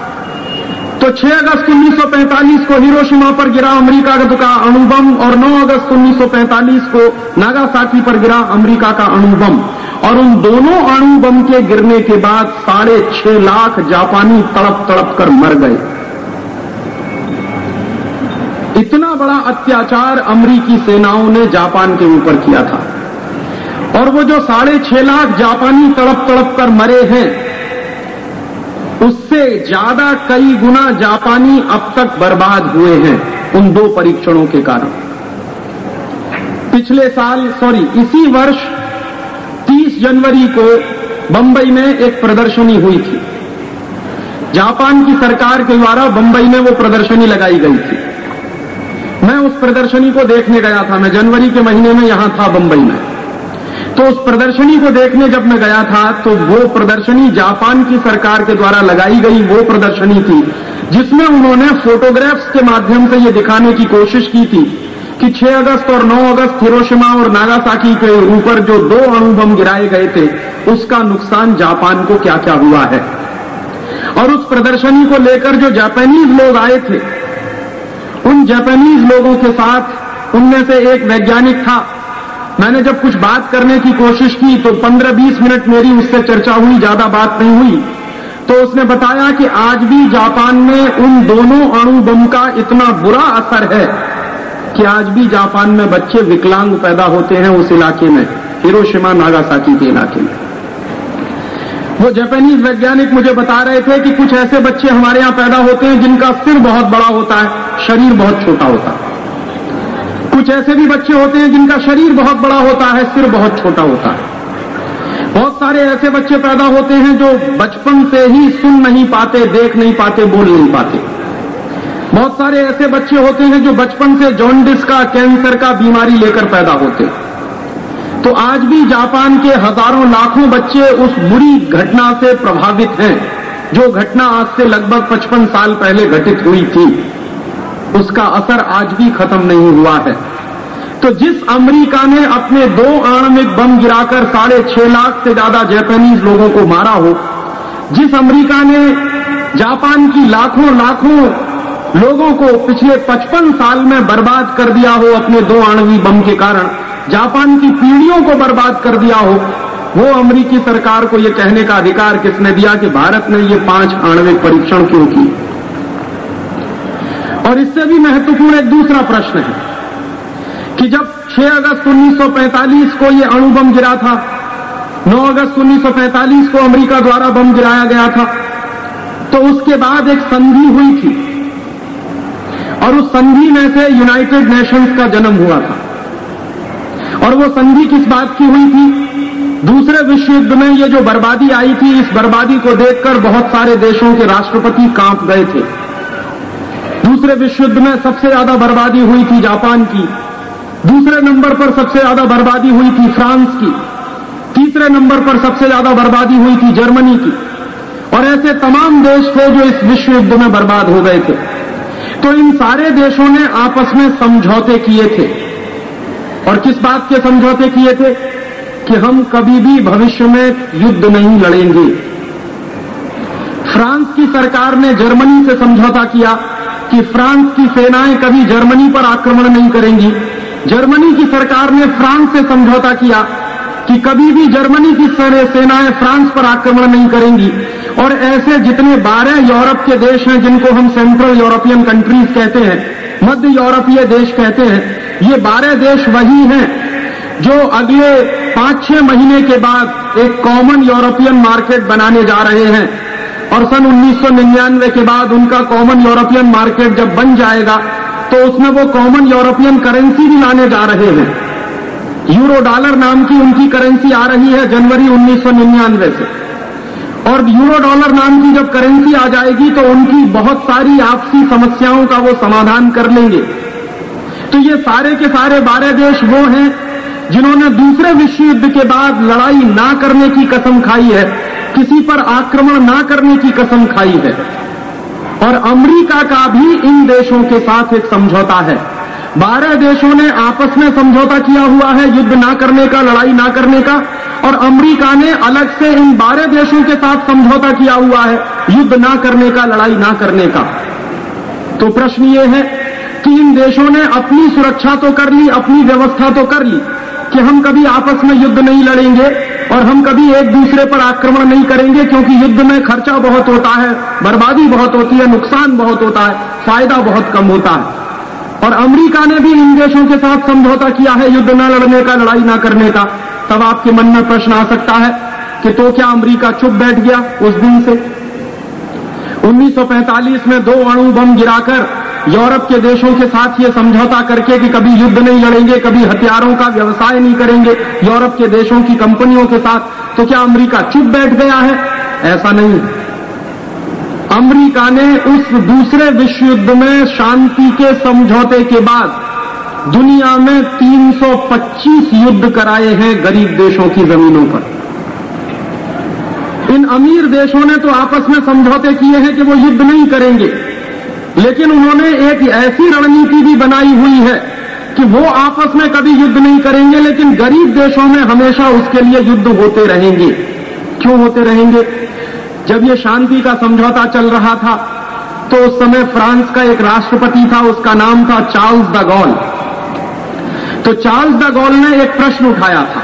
तो 6 अगस्त 1945 को हिरोशिमा पर गिरा अमेरिका का अणुबम और 9 अगस्त 1945 को नागासाकी पर गिरा अमेरिका का अणुबम और उन दोनों अणुबम के गिरने के बाद साढ़े छह लाख जापानी तड़प तड़प कर मर गए। इतना बड़ा अत्याचार अमरीकी सेनाओं ने जापान के ऊपर किया था। और वो जो साढ़े छह लाख जापानी तड़प तड़प कर मरे हैं, उससे ज़्यादा कई गुना जापानी अब तक बर्बाद हुए हैं उन दो परीक्षणों के कारण। पिछले साल सॉरी इसी वर्ष 30 जनवरी को बंबई में एक प्रदर्शनी हुई थी। जापान की सरकार के द्वारा बंबई में वो प्रदर्शनी लगाई गई थी। मैं उस प्रदर्शनी को देखने गया था। मैं जनवरी के महीने में यहाँ था बंबई में। तो उस प्रदर्शनी को देखने जब मैं गया था तो वो प्रदर्शनी जापान की सरकार के द्वारा लगाई गई वो प्रदर्शनी थी, जिसमें उन्होंने फोटोग्राफ्स के माध्यम से ये दिखाने की कोशिश की थी कि 6 अगस्त और 9 अगस्त हिरोशिमा और नागासाकी के ऊपर जो दो अणुबम गिराए गए थे, उसका नुकसान जापान को क्या क्या हुआ है? और उस प्रदर्शनी को लेकर जो जापानीज लोग आए थे उन जापानीज लोगों के साथ उनमें से एक वैज्ञानिक था। मैंने जब कुछ बात करने की कोशिश की तो 15-20 मिनट मेरी उससे चर्चा हुई, ज़्यादा बात नहीं हुई। तो उसने बताया कि आज भी जापान में उन दोनों अणु बम का इतना बुरा असर है कि आज भी जापान में बच्चे विकलांग पैदा होते हैं उस इलाके में, हिरोशिमा, नागासाकी के इलाके में। वो जापानीज वैज्ञानिक मुझे बता रहे थे कि कुछ ऐसे बच्चे हमारे यहाँ पैदा होते हैं जिनका सिर बहुत बड़ा होता है, शरीर बहुत छोटा होता है। कुछ ऐसे भी बच्चे होते हैं जिनका शरीर बहुत बड़ा होता है, सिर बहुत छोटा होता है। बहुत सारे ऐसे बच्चे पैदा होते हैं जो बचपन से ही सुन नहीं पाते, देख नहीं पाते, बोल नहीं पाते। बहुत सारे ऐसे बच्चे होते हैं जो बचपन से जॉन्डिस का, कैंसर का बीमारी लेकर पैदा होते हैं। तो आज भी जापान के हज़ारों लाखों बच्चे उस बुरी घटना से प्रभावित हैं, जो घटना आज से लगभग 55 साल पहले घटित हुई थी। उसका असर आज भी खत्म नहीं हुआ है। तो जिस अमेरिका ने अपने दो आणविक बम गिराकर साढ़े छह लाख से ज़्यादा जापानीज लोगों को मारा हो, जिस अमेरिका ने जापान की लाखों लाखों लोगों को पिछले 55 साल में बर्बाद कर दिया हो अपने दो आणविक बम के कारण जापान की पीढ़ियों को बर्बाद कर दिया हो, वो अमरीकी सरकार को ये कहने का अधिकार किसने दिया कि भारत ने ये पाँच आणविक परीक्षण क्यों की और इससे भी महत्वपूर्ण एक दूसरा प्रश्न है कि जब 6 अगस्त 1945 को ये अणु बम गिरा था 9 अगस्त 1945 को अमेरिका द्वारा बम गिराया गया था तो उसके बाद एक संधि हुई थी। और उस संधि में से यूनाइटेड नेशंस का जन्म हुआ था। और वो संधि किस बात की हुई थी? दूसरे विश्व युद्ध में ये जो बर्बादी आई थी, इस बर्बादी को देखकर बहुत सारे देशों के राष्ट्रपति काँप गए थे। दूसरे विश्व युद्ध में सबसे ज़्यादा बर्बादी हुई थी जापान की। दूसरे नंबर पर सबसे ज़्यादा बर्बादी हुई थी फ्रांस की। तीसरे नंबर पर सबसे ज़्यादा बर्बादी हुई थी जर्मनी की। और ऐसे तमाम देश थे जो इस विश्व युद्ध में बर्बाद हो गए थे। तो इन सारे देशों ने आपस में समझौते किए थे। और किस बात के समझौते किए थे? कि हम कभी भी भविष्य में युद्ध नहीं लड़ेंगे। फ्रांस की सरकार ने जर्मनी से समझौता किया कि फ्रांस की सेनाएँ कभी जर्मनी पर आक्रमण नहीं करेंगी। जर्मनी की सरकार ने फ्रांस से समझौता किया कि कभी भी जर्मनी की सेनाएँ फ्रांस पर आक्रमण नहीं करेंगी। और ऐसे जितने बारह यूरोप के देश हैं जिनको हम सेंट्रल यूरोपियन कंट्रीज़ कहते हैं, मध्य यूरोपीय देश कहते हैं ये बारह देश वही हैं जो अगले पाँच छह महीने के बाद एक कॉमन यूरोपियन मार्केट बनाने जा रहे हैं। और सन 1999 के बाद उनका कॉमन यूरोपियन मार्केट जब बन जाएगा तो उसमें वो कॉमन यूरोपियन करेंसी भी लाने जा रहे हैं। यूरो डॉलर नाम की उनकी करेंसी आ रही है जनवरी 1999 से और यूरो डॉलर नाम की जब करेंसी आ जाएगी तो उनकी बहुत सारी आपसी समस्याओं का वो समाधान कर लेंगे। तो ये सारे के सारे बारह देश वो हैं जिन्होंने दूसरे विश्व युद्ध के बाद लड़ाई ना करने की कसम खाई है, किसी पर आक्रमण ना करने की कसम खाई है। और अमेरिका का भी इन देशों के साथ एक समझौता है। बारह देशों ने आपस में समझौता किया हुआ है युद्ध ना करने का, लड़ाई ना करने का, और अमेरिका ने अलग से इन बारह देशों के साथ समझौता किया हुआ है, युद्ध ना करने का, लड़ाई ना करने का। तो प्रश्न ये है इन देशों ने अपनी सुरक्षा तो कर ली, अपनी व्यवस्था तो कर ली कि हम कभी आपस में युद्ध नहीं लड़ेंगे और हम कभी एक दूसरे पर आक्रमण नहीं करेंगे क्योंकि युद्ध में खर्चा बहुत होता है, बर्बादी बहुत होती है, नुकसान बहुत होता है, फ़ायदा बहुत कम होता है। और अमेरिका ने भी इन देशों के साथ समझौता किया है युद्ध न लड़ने का, लड़ाई न करने का। तब आपके मन में प्रश्न आ सकता है कि तो क्या अमेरिका चुप बैठ गया उस दिन से? 1945 में दो अणु बम गिराकर यूरोप के देशों के साथ ये समझौता करके कि कभी युद्ध नहीं लड़ेंगे, कभी हथियारों का व्यवसाय नहीं करेंगे यूरोप के देशों की कंपनियों के साथ तो क्या अमरीका चुप बैठ गया है? ऐसा नहीं। अमरीका ने उस दूसरे विश्व युद्ध में शांति के समझौते के बाद दुनिया में 325 युद्ध कराए हैं गरीब देशों की जमीनों पर। इन अमीर देशों ने तो आपस में समझौते किए हैं कि वो युद्ध नहीं करेंगे। लेकिन उन्होंने एक ऐसी रणनीति भी बनाई हुई है कि वो आपस में कभी युद्ध नहीं करेंगे, लेकिन गरीब देशों में हमेशा उसके लिए युद्ध होते रहेंगे। क्यों होते रहेंगे? जब ये शांति का समझौता चल रहा था तो उस समय फ्रांस का एक राष्ट्रपति था, उसका नाम था चार्ल्स द गॉल। तो चार्ल्स द गॉल ने एक प्रश्न उठाया था,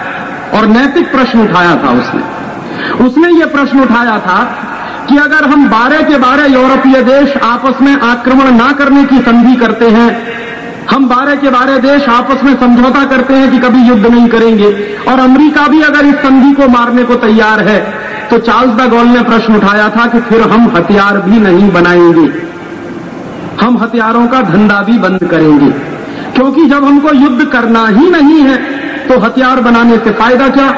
और नैतिक प्रश्न उठाया था उसने। उसने ये प्रश्न उठाया था कि अगर हम बारह के बारह यूरोपीय देश आपस में आक्रमण ना करने की संधि करते हैं, हम बारह के बारह देश आपस में समझौता करते हैं कि कभी युद्ध नहीं करेंगे, और अमेरिका भी अगर इस संधि को मारने को तैयार है तो चार्ल्स द गॉल ने प्रश्न उठाया था कि फिर हम हथियार भी नहीं बनाएँगे। हम हथियारों का धंधा भी बंद करेंगे। क्योंकि जब हमको युद्ध करना ही नहीं है तो हथियार बनाने से फ़ायदा क्या?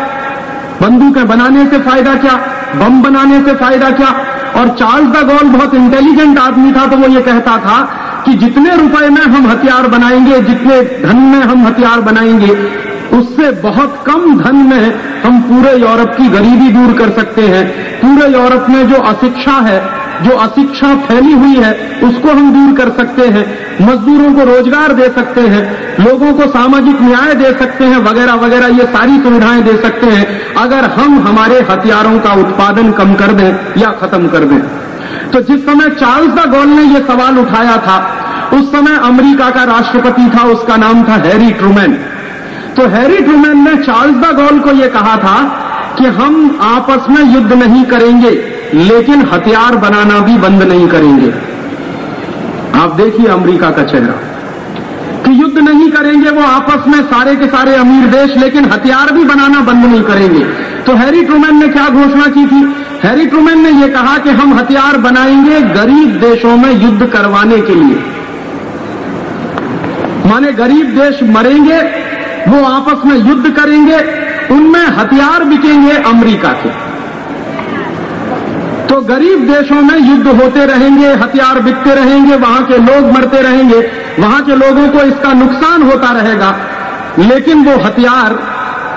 बंदूकें बनाने से फ़ायदा क्या? बम बनाने से फ़ायदा क्या? और चार्ल्स द गॉल बहुत इंटेलिजेंट आदमी था तो वो ये कहता था कि जितने रुपए में हम हथियार बनाएँगे, जितने धन में हम हथियार बनाएँगे, उससे बहुत कम धन में हम पूरे यूरोप की गरीबी दूर कर सकते हैं। पूरे यूरोप में जो अशिक्षा है जो अशिक्षा फैली हुई है, उसको हम दूर कर सकते हैं, मजदूरों को रोज़गार दे सकते हैं, लोगों को सामाजिक न्याय दे सकते हैं, वगैरह वगैरह, ये सारी सुविधाएँ दे सकते हैं। अगर हम हमारे हथियारों का उत्पादन कम कर दें या खत्म कर दें। तो जिस समय चार्ल्स द गोल ने यह सवाल उठाया था, उस समय अमेरिका का राष्ट्रपति था, उसका नाम था हैरी ट्रूमैन। तो हैरी ट्रूमैन ने चार्ल्स द गोल को यह कहा था कि हम आपस में युद्ध नहीं करेंगे। लेकिन हथियार बनाना भी बंद नहीं करेंगे। आप देखिए अमेरिका का चेहरा। कि युद्ध नहीं करेंगे, वो आपस में सारे के सारे अमीर देश, लेकिन हथियार भी बनाना बंद नहीं करेंगे। तो हैरी ट्रूमैन ने क्या घोषणा की थी? हैरी ट्रूमैन ने यह कहा कि हम हथियार बनाएँगे गरीब देशों में युद्ध करवाने के लिए। माने गरीब देश मरेंगे, वो आपस में युद्ध करेंगे, उनमें हथियार बिकेंगे अमेरिका के। तो गरीब देशों में युद्ध होते रहेंगे, हथियार बिकते रहेंगे, वहाँ के लोग मरते रहेंगे, वहाँ के लोगों को इसका नुकसान होता रहेगा। लेकिन वो हथियार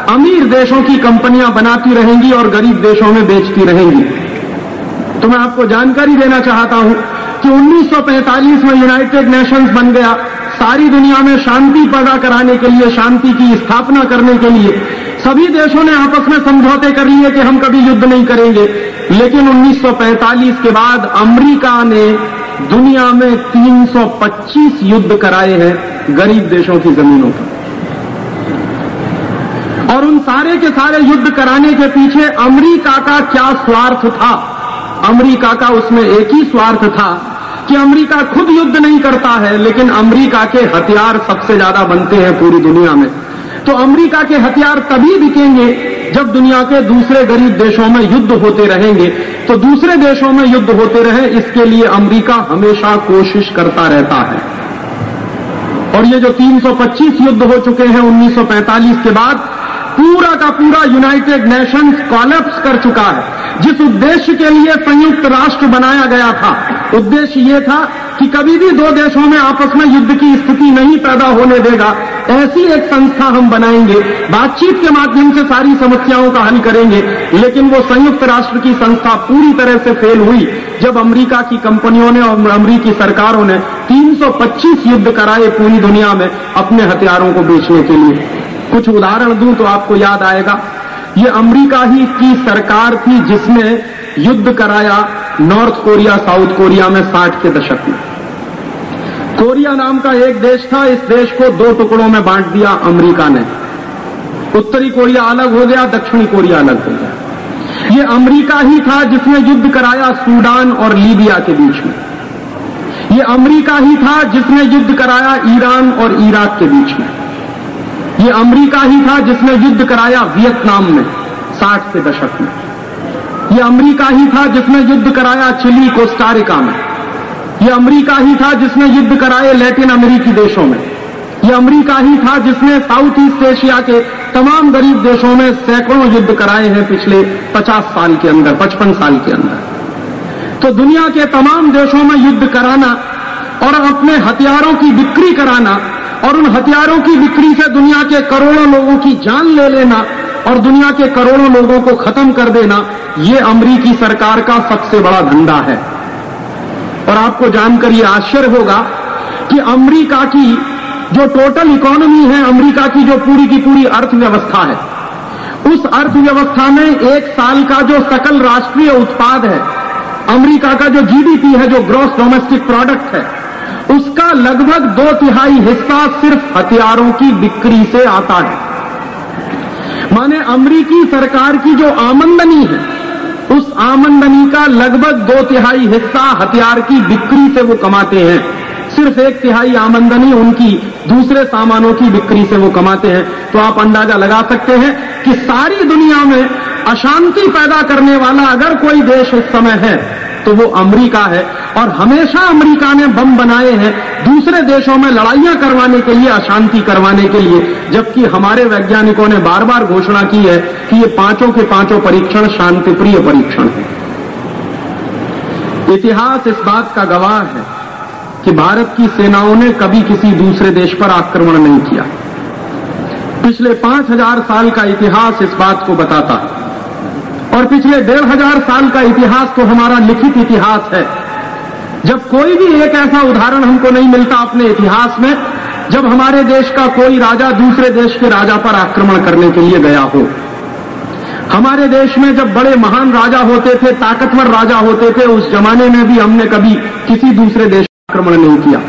अमीर देशों की कंपनियाँ बनाती रहेंगी और गरीब देशों में बेचती रहेंगी। तो मैं आपको जानकारी देना चाहता हूँ कि 1945 में यूनाइटेड नेशंस बन गया। सारी दुनिया में शांति पैदा कराने के लिए, शांति की स्थापना करने के लिए, सभी देशों ने आपस में समझौते कर लिए कि हम कभी युद्ध नहीं करेंगे। लेकिन 1945 के बाद अमेरिका ने दुनिया में 325 युद्ध कराए हैं गरीब देशों की जमीनों पर। और उन सारे के सारे युद्ध कराने के पीछे अमेरिका का क्या स्वार्थ था? अमेरिका का उसमें एक ही स्वार्थ था कि अमेरिका खुद युद्ध नहीं करता है, लेकिन अमेरिका के हथियार सबसे ज़्यादा बनते हैं पूरी दुनिया में। तो अमेरिका के हथियार तभी बिकेंगे जब दुनिया के दूसरे गरीब देशों में युद्ध होते रहेंगे। तो दूसरे देशों में युद्ध होते रहे, इसके लिए अमेरिका हमेशा कोशिश करता रहता है। और ये जो 325 युद्ध हो चुके हैं 1945 के बाद पूरा का पूरा यूनाइटेड नेशंस कॉलेप्स कर चुका है। जिस उद्देश्य के लिए संयुक्त राष्ट्र बनाया गया था, उद्देश्य ये था कि कभी भी दो देशों में आपस में युद्ध की स्थिति नहीं पैदा होने देगा। ऐसी एक संस्था हम बनाएँगे। बातचीत के माध्यम से सारी समस्याओं का हल करेंगे। लेकिन वो संयुक्त राष्ट्र की संस्था पूरी तरह से फेल हुई जब अमेरिका की कंपनियों ने और अमरीकी सरकारों ने 325 युद्ध कराए पूरी दुनिया में अपने हथियारों को बेचने के लिए। कुछ उदाहरण दूँ तो आपको याद आएगा। ये अमेरिका ही की सरकार थी जिसने युद्ध कराया नॉर्थ कोरिया, साउथ कोरिया में साठ के दशक में। कोरिया नाम का एक देश था, इस देश को दो टुकड़ों में बांट दिया अमेरिका ने। उत्तरी कोरिया अलग हो गया, दक्षिणी कोरिया अलग हो गया। ये अमेरिका ही था जिसने युद्ध कराया सूडान और लीबिया के बीच में। ये अमेरिका ही था जिसने युद्ध कराया ईरान और इराक के बीच में। ये अमेरिका ही था जिसने युद्ध कराया वियतनाम में, साठ के दशक में। ये अमेरिका ही था जिसने युद्ध कराया चिली कोस्टारिका में। ये अमेरिका ही था जिसने युद्ध कराए लैटिन अमेरिकी देशों में। ये अमेरिका ही था जिसने साउथ ईस्ट एशिया के तमाम गरीब देशों में सैकड़ों युद्ध कराए हैं पिछले 50 साल के अंदर 55 साल के अंदर। तो दुनिया के तमाम देशों में युद्ध कराना और अपने हथियारों की बिक्री कराना और उन हथियारों की बिक्री से दुनिया के करोड़ों लोगों की जान ले लेना और दुनिया के करोड़ों लोगों को खत्म कर देना, ये अमरीकी सरकार का सबसे बड़ा धंधा है। और आपको जानकर ये आश्चर्य होगा कि अमरीका की जो टोटल इकोनॉमी है, अमरीका की जो पूरी की पूरी अर्थव्यवस्था है, उस अर्थव्यवस्था में एक साल का जो सकल राष्ट्रीय उत्पाद है, अमेरिका का जो जीडीपी है, जो ग्रॉस डोमेस्टिक प्रोडक्ट है उसका लगभग दो तिहाई हिस्सा सिर्फ़ हथियारों की बिक्री से आता है। माने अमरीकी सरकार की जो आमंदनी है, उस आमंदनी का लगभग दो तिहाई हिस्सा हथियार की बिक्री से वो कमाते हैं। सिर्फ़ एक तिहाई आमंदनी उनकी, दूसरे सामानों की बिक्री से वो कमाते हैं। तो आप अंदाज़ा लगा सकते हैं कि सारी दुनिया में अशांति पैदा करने वाला अगर कोई देश इस समय है तो वो अमेरिका है। और हमेशा अमेरिका ने बम बनाए हैं दूसरे देशों में लड़ाइयाँ करवाने के लिए, अशांति करवाने के लिए, जबकि हमारे वैज्ञानिकों ने बार बार घोषणा की है कि ये पाँचों के पाँचों परीक्षण शांतिप्रिय परीक्षण है। इतिहास इस बात का गवाह है कि भारत की सेनाओं ने कभी किसी दूसरे देश पर आक्रमण नहीं किया। पिछले पाँच हज़ार साल का इतिहास इस बात को बताता है। और पिछले डेढ़ हज़ार साल का इतिहास तो हमारा लिखित इतिहास है। जब कोई भी एक ऐसा उदाहरण हमको नहीं मिलता अपने इतिहास में, जब हमारे देश का कोई राजा दूसरे देश के राजा पर आक्रमण करने के लिए गया हो। हमारे देश में जब बड़े महान राजा होते थे, ताकतवर राजा होते थे, उस जमाने में भी हमने कभी किसी दूसरे देश का आक्रमण नहीं किया।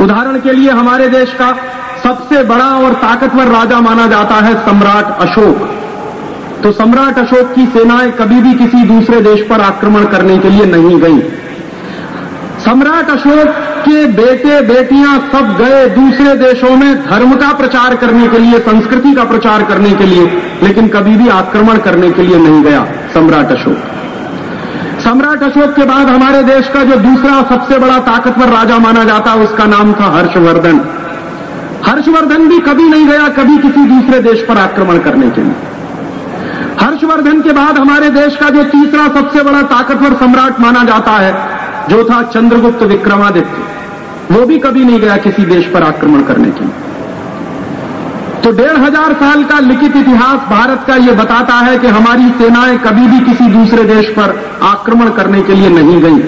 उदाहरण के लिए हमारे देश का सबसे बड़ा और ताकतवर राजा माना जाता है सम्राट अशोक। तो सम्राट अशोक की सेनाएँ कभी भी किसी दूसरे देश पर आक्रमण करने के लिए नहीं गई। सम्राट अशोक के बेटे, बेटियाँ सब गए दूसरे देशों में धर्म का प्रचार करने के लिए, संस्कृति का प्रचार करने के लिए, लेकिन कभी भी आक्रमण करने के लिए नहीं गया सम्राट अशोक। सम्राट अशोक के बाद हमारे देश का जो दूसरा सबसे बड़ा ताकतवर राजा माना जाता है, उसका नाम था हर्षवर्धन। हर्षवर्धन भी कभी नहीं गया, कभी किसी दूसरे देश पर आक्रमण करने के लिए। हर्षवर्धन के बाद हमारे देश का जो तीसरा सबसे बड़ा ताकतवर सम्राट माना जाता है, जो था चंद्रगुप्त विक्रमादित्य, वो भी कभी नहीं गया किसी देश पर आक्रमण करने के। तो डेढ़ हज़ार साल का लिखित इतिहास भारत का ये बताता है कि हमारी सेनाएँ कभी भी किसी दूसरे देश पर आक्रमण करने के लिए नहीं गई।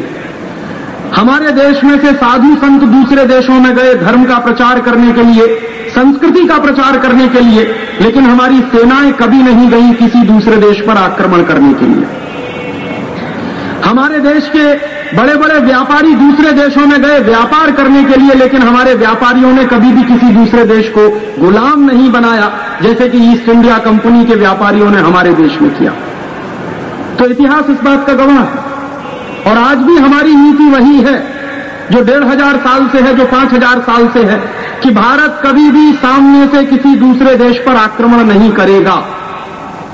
हमारे देश में से साधु संत दूसरे देशों में गए, धर्म का प्रचार करने के लिए संस्कृति का प्रचार करने के लिए, लेकिन हमारी सेनाएँ कभी नहीं गई किसी दूसरे देश पर आक्रमण करने के लिए। हमारे देश के बड़े बड़े व्यापारी दूसरे देशों में गए व्यापार करने के लिए, लेकिन हमारे व्यापारियों ने कभी भी किसी दूसरे देश को गुलाम नहीं बनाया, जैसे कि ईस्ट इंडिया कंपनी के व्यापारियों ने हमारे देश में किया। तो इतिहास इस बात का गवाह है। और आज भी हमारी नीति वही है। जो डेढ़ हज़ार साल से है, जो पाँच हज़ार साल से है, कि भारत कभी भी सामने से किसी दूसरे देश पर आक्रमण नहीं करेगा।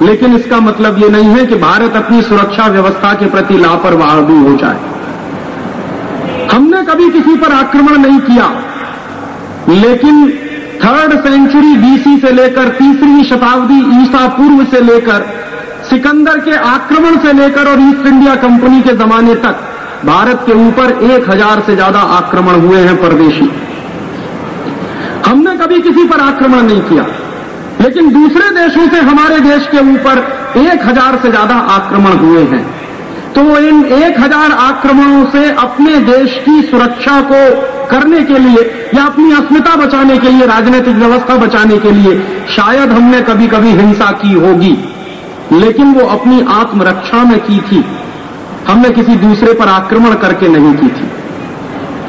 लेकिन इसका मतलब ये नहीं है कि भारत अपनी सुरक्षा व्यवस्था के प्रति लापरवाह भी हो जाए। हमने कभी किसी पर आक्रमण नहीं किया, लेकिन थर्ड सेंचुरी बीसी से लेकर तीसरी शताब्दी ईसा पूर्व से लेकर सिकंदर के आक्रमण से लेकर और ईस्ट इंडिया कंपनी के जमाने तक भारत के ऊपर एक हज़ार से ज़्यादा आक्रमण हुए हैं परदेशी। हमने कभी किसी पर आक्रमण नहीं किया। लेकिन दूसरे देशों से हमारे देश के ऊपर एक हज़ार से ज़्यादा आक्रमण हुए हैं। तो इन एक हज़ार आक्रमणों से अपने देश की सुरक्षा को करने के लिए या अपनी अस्मिता बचाने के लिए, राजनीतिक व्यवस्था बचाने के लिए शायद हमने कभी कभी हिंसा की होगी। लेकिन वो अपनी आत्मरक्षा में की थी। हमने किसी दूसरे पर आक्रमण करके नहीं की थी।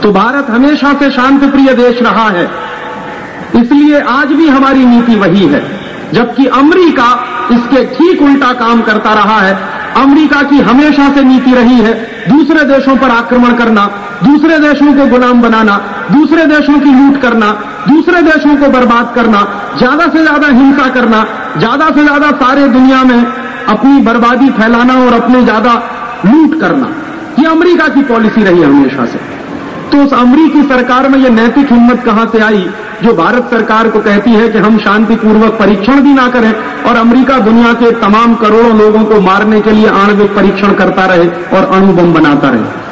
तो भारत हमेशा से शांतिप्रिय देश रहा है। इसलिए आज भी हमारी नीति वही है। जबकि अमरीका इसके ठीक उल्टा काम करता रहा है। अमरीका की हमेशा से नीति रही है दूसरे देशों पर आक्रमण करना, दूसरे देशों को गुलाम बनाना, दूसरे देशों की लूट करना, दूसरे देशों को बर्बाद करना, ज़्यादा से ज़्यादा हिंसा करना, ज़्यादा से ज़्यादा सारे दुनिया में अपनी बर्बादी फैलाना और अपने ज़्यादा लूट करना। ये अमरीका की पॉलिसी रही हमेशा से। तो उस अमरीकी सरकार में ये नैतिक हिम्मत कहाँ से आई, जो भारत सरकार को कहती है कि हम शांतिपूर्वक परीक्षण भी ना करें और अमेरिका दुनिया के तमाम करोड़ों लोगों को मारने के लिए आणविक परीक्षण करता रहे और अणु बम बनाता रहे।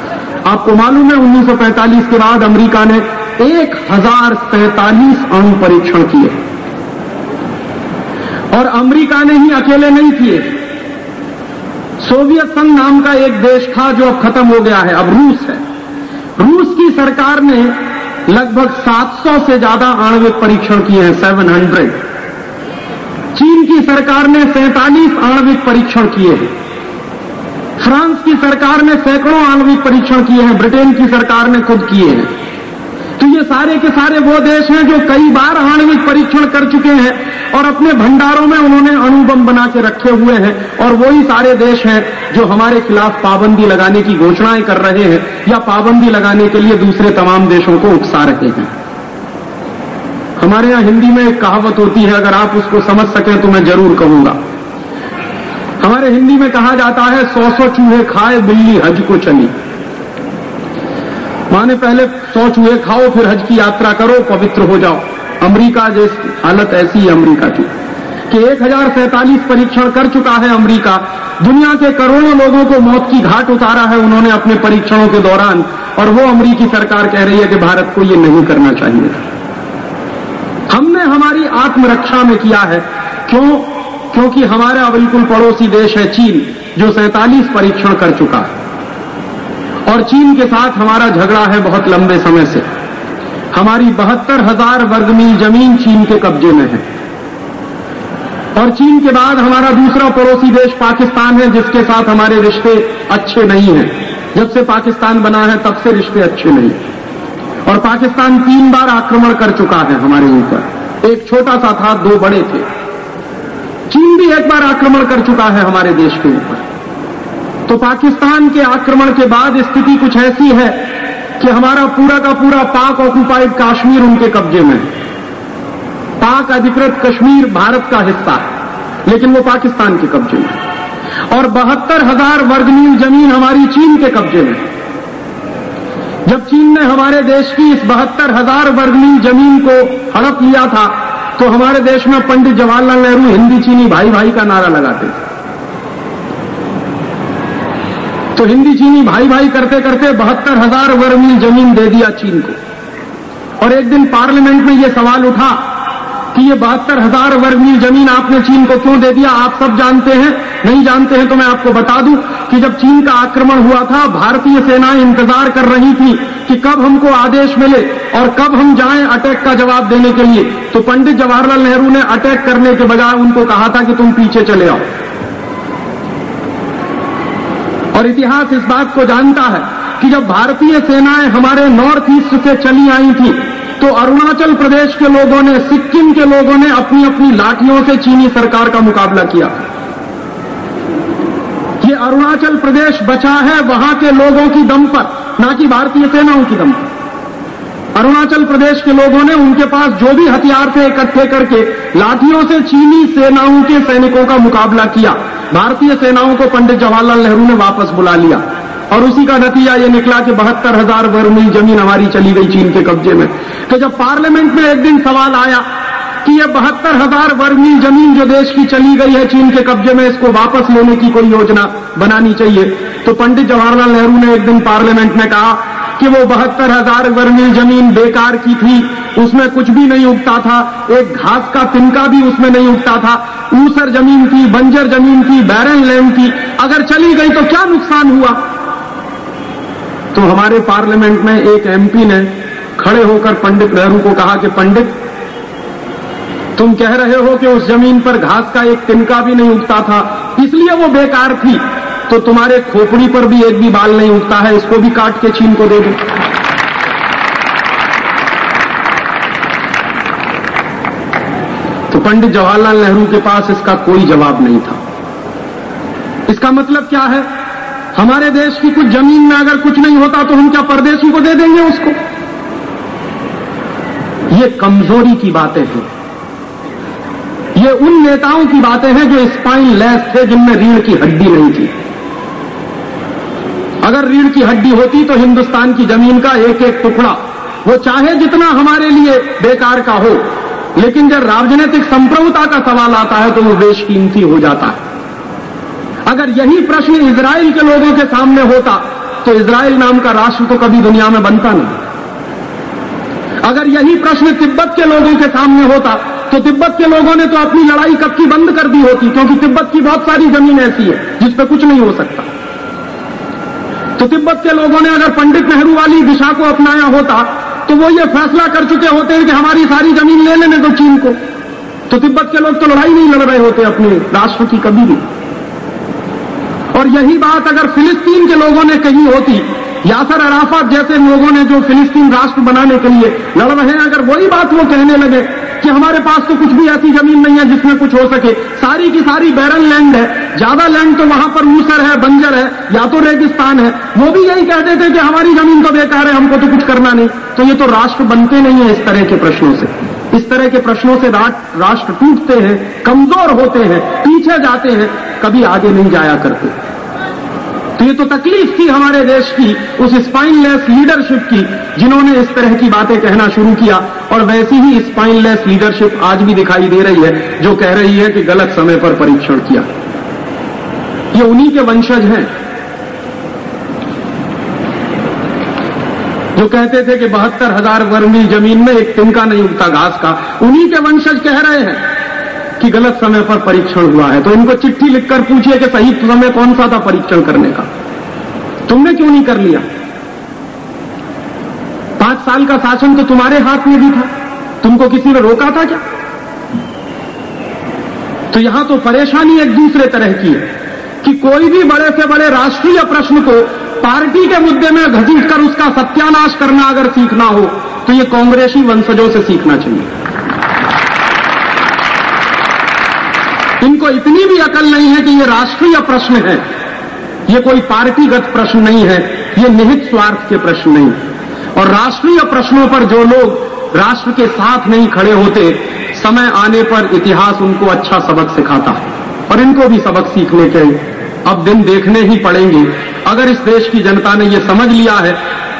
आपको मालूम है 1945 के बाद अमेरिका ने एक हज़ार सैतालीस अणु परीक्षण किए। और अमेरिका ने ही अकेले नहीं किए। सोवियत संघ नाम का एक देश था जो अब खत्म हो गया है, अब रूस है। रूस की सरकार ने लगभग 700 से ज़्यादा आणविक परीक्षण किए हैं 700 चीन की सरकार ने सैंतालीस आणविक परीक्षण किए हैं। फ्रांस की सरकार ने सैकड़ों आणविक परीक्षण किए हैं, ब्रिटेन की सरकार ने खुद किए हैं। तो ये सारे के सारे वो देश हैं जो कई बार आणविक परीक्षण कर चुके हैं और अपने भंडारों में उन्होंने अणुबम बना के रखे हुए हैं और वही सारे देश हैं जो हमारे खिलाफ पाबंदी लगाने की घोषणाएँ कर रहे हैं या पाबंदी लगाने के लिए दूसरे तमाम देशों को उकसा रहे हैं। हमारे यहाँ हिंदी में एक कहावत होती है, अगर आप उसको समझ सकें तो मैं ज़रूर कहूँगा। हमारे हिंदी में कहा जाता है, सौ सौ चूहे खाए बिल्ली हज को चली। माने पहले सौ चूहे खाओ, फिर हज की यात्रा करो, पवित्र हो जाओ। अमेरिका जैसी हालत ऐसी है अमरीका की। कि एक हज़ार सैतालीस परीक्षण कर चुका है अमेरिका। दुनिया के करोड़ों लोगों को मौत की घाट उतारा है उन्होंने अपने परीक्षणों के दौरान। और वो अमरीकी सरकार कह रही है कि भारत को ये नहीं करना चाहिए हमने हमारी आत्मरक्षा में किया है। क्यों? क्योंकि हमारा बिल्कुल पड़ोसी देश है चीन, जो सैतालीस परीक्षण कर चुका है। और चीन के साथ हमारा झगड़ा है बहुत लंबे समय से। हमारी बहत्तर हज़ार वर्ग मील ज़मीन चीन के कब्जे में है। और चीन के बाद हमारा दूसरा पड़ोसी देश पाकिस्तान है, जिसके साथ हमारे रिश्ते अच्छे नहीं हैं। जब से पाकिस्तान बना है, तब से रिश्ते अच्छे नहीं। और पाकिस्तान तीन बार आक्रमण कर चुका है हमारे ऊपर। एक छोटा सा था, दो बड़े थे। चीन भी एक बार आक्रमण कर चुका है हमारे देश के ऊपर। तो पाकिस्तान के आक्रमण के बाद स्थिति कुछ ऐसी है कि हमारा पूरा का पूरा पाक ऑक्युपाइड कश्मीर उनके कब्जे में है। पाक अधिकृत कश्मीर भारत का हिस्सा है, लेकिन वो पाकिस्तान के कब्जे में और बहत्तर हज़ार वर्ग मील ज़मीन हमारी चीन के कब्जे में जब चीन ने हमारे देश की इस बहत्तर हज़ार वर्ग मील ज़मीन को हड़प लिया था तो हमारे देश में पंडित जवाहरलाल नेहरू हिंदी चीनी भाई भाई का नारा लगाते थे। तो हिंदी चीनी भाई भाई करते करते बहत्तर हज़ार वर्ग मील ज़मीन दे दिया चीन को। और एक दिन पार्लियामेंट में यह सवाल उठा कि ये बहत्तर हज़ार वर्ग मील ज़मीन आपने चीन को क्यों दे दिया? आप सब जानते हैं, नहीं जानते हैं तो मैं आपको बता दूँ कि जब चीन का आक्रमण हुआ था, भारतीय सेनाएँ इंतज़ार कर रही थी कि कब हमको आदेश मिले और कब हम जाएँ अटैक का जवाब देने के लिए। तो पंडित जवाहरलाल नेहरू ने अटैक करने के बजाय उनको कहा था कि तुम पीछे चले आओ। और इतिहास इस बात को जानता है कि जब भारतीय सेनाएँ हमारे नॉर्थ ईस्ट से चली आई थी तो अरुणाचल प्रदेश के लोगों ने, सिक्किम के लोगों ने अपनी अपनी लाठियों से चीनी सरकार का मुकाबला किया। ये अरुणाचल प्रदेश बचा है वहाँ के लोगों की दम पर, ना कि भारतीय सेनाओं की दम पर। अरुणाचल प्रदेश के लोगों ने उनके पास जो भी हथियार थे इकट्ठे करके लाठियों से चीनी सेनाओं के सैनिकों का मुकाबला किया। भारतीय सेनाओं को पंडित जवाहरलाल नेहरू ने वापस बुला लिया। और उसी का नतीजा ये निकला कि बहत्तर हज़ार वर्ग मील ज़मीन हमारी चली गई चीन के कब्जे में। तो जब पार्लियामेंट में एक दिन सवाल आया कि ये बहत्तर हज़ार वर्ग मील ज़मीन जो देश की चली गई है चीन के कब्जे में, इसको वापस लेने की कोई योजना बनानी चाहिए तो पंडित जवाहरलाल नेहरू ने एक दिन पार्लियामेंट में कहा कि वो बहत्तर हज़ार वर्ग मील ज़मीन बेकार की थी, उसमें कुछ भी नहीं उगता था, एक घास का तिनका भी उसमें नहीं उगता था, ऊसर ज़मीन थी बंजर ज़मीन थी बैरन लैंड थी अगर चली गई तो क्या नुकसान हुआ? तो हमारे पार्लियामेंट में एक एमपी ने खड़े होकर पंडित नेहरू को कहा कि पंडित, तुम कह रहे हो कि उस ज़मीन पर घास का एक तिनका भी नहीं उगता था, इसलिए वो बेकार थी। तो तुम्हारे खोपड़ी पर भी एक भी बाल नहीं उगता है, इसको भी काट के छीन को दे दो। तो पंडित जवाहरलाल नेहरू के पास इसका कोई जवाब नहीं था। इसका मतलब क्या है? हमारे देश की कुछ ज़मीन में अगर कुछ नहीं होता तो हम क्या परदेशों को दे देंगे उसको? ये कमज़ोरी की बातें हैं। ये उन नेताओं की बातें हैं जो स्पाइन लेस थे जिनमें रीढ़ की हड्डी नहीं थी। अगर रीढ़ की हड्डी होती तो हिंदुस्तान की ज़मीन का एक एक टुकड़ा, वो चाहे जितना हमारे लिए बेकार का हो, लेकिन जब राजनीतिक संप्रभुता का सवाल आता है तो वो बेशकीमती हो जाता है। अगर यही प्रश्न इसराइल के लोगों के सामने होता तो इसराइल नाम का राष्ट्र तो कभी दुनिया में बनता नहीं। अगर यही प्रश्न तिब्बत के लोगों के सामने होता तो तिब्बत के लोगों ने तो अपनी लड़ाई कब की बंद कर दी होती, क्योंकि तिब्बत की बहुत सारी ज़मीन ऐसी है, जिस पर कुछ नहीं हो सकता। तो तिब्बत के लोगों ने अगर पंडित नेहरू वाली दिशा को अपनाया होता तो वो ये फैसला कर चुके होते हैं कि हमारी सारी ज़मीन ले लेने दो चीन को। तो तिब्बत के लोग तो लड़ाई नहीं लड़ रहे होते अपने राष्ट्र की कभी भी। और यही बात अगर फिलिस्तीन के लोगों ने कही होती, यासर अराफत जैसे लोगों ने जो फिलिस्तीन राष्ट्र बनाने के लिए लड़ रहे हैं, अगर वही बात वो कहने लगे कि हमारे पास तो कुछ भी ऐसी ज़मीन नहीं है जिसमें कुछ हो सके। सारी की सारी बैरन लैंड है। ज़्यादा लैंड तो वहाँ पर ऊसर है, बंजर है, या तो रेगिस्तान है। वो भी यही कहते थे कि हमारी ज़मीन तो बेकार है, हमको तो कुछ करना नहीं। तो ये तो राष्ट्र बनते नहीं है इस तरह के प्रश्नों से। इस तरह के प्रश्नों से राष्ट्र टूटते हैं, कमज़ोर होते हैं, पीछे जाते हैं, कभी आगे नहीं जाया करते। तो ये तो तकलीफ़ थी हमारे देश की, उस स्पाइनलेस लीडरशिप की, जिन्होंने इस तरह की बातें कहना शुरू किया और वैसी ही स्पाइनलेस लीडरशिप आज भी दिखाई दे रही है, जो कह रही है कि गलत समय पर परीक्षण किया। ये उन्हीं के वंशज हैं, जो कहते थे कि बहत्तर हज़ार वर्मी ज़मीन में एक तिनका नहीं उगता घास का। उन्हीं के वंशज कह रहे हैं। कि गलत समय पर परीक्षण हुआ है। तो इनको चिट्ठी लिखकर पूछिए कि सही समय कौन सा था परीक्षण करने का। तुमने क्यों नहीं कर लिया? पाँच साल का शासन तो तुम्हारे हाथ में भी था। तुमको किसी ने रोका था क्या? तो यहाँ तो परेशानी एक दूसरे तरह की है कि कोई भी बड़े से बड़े राष्ट्रीय प्रश्न को पार्टी के मुद्दे में घसीट कर उसका सत्यानाश करना अगर सीखना हो तो ये कांग्रेसी वंशजों से सीखना चाहिए। इनको इतनी भी अकल नहीं है कि ये राष्ट्रीय प्रश्न है। ये कोई पार्टीगत प्रश्न नहीं है, ये निहित स्वार्थ के प्रश्न नहीं। और राष्ट्रीय प्रश्नों पर जो लोग राष्ट्र के साथ नहीं खड़े होते, समय आने पर इतिहास उनको अच्छा सबक सिखाता। और इनको भी सबक सीखने के अब दिन देखने ही पड़ेंगे। अगर इस देश की जनता ने यह समझ लिया है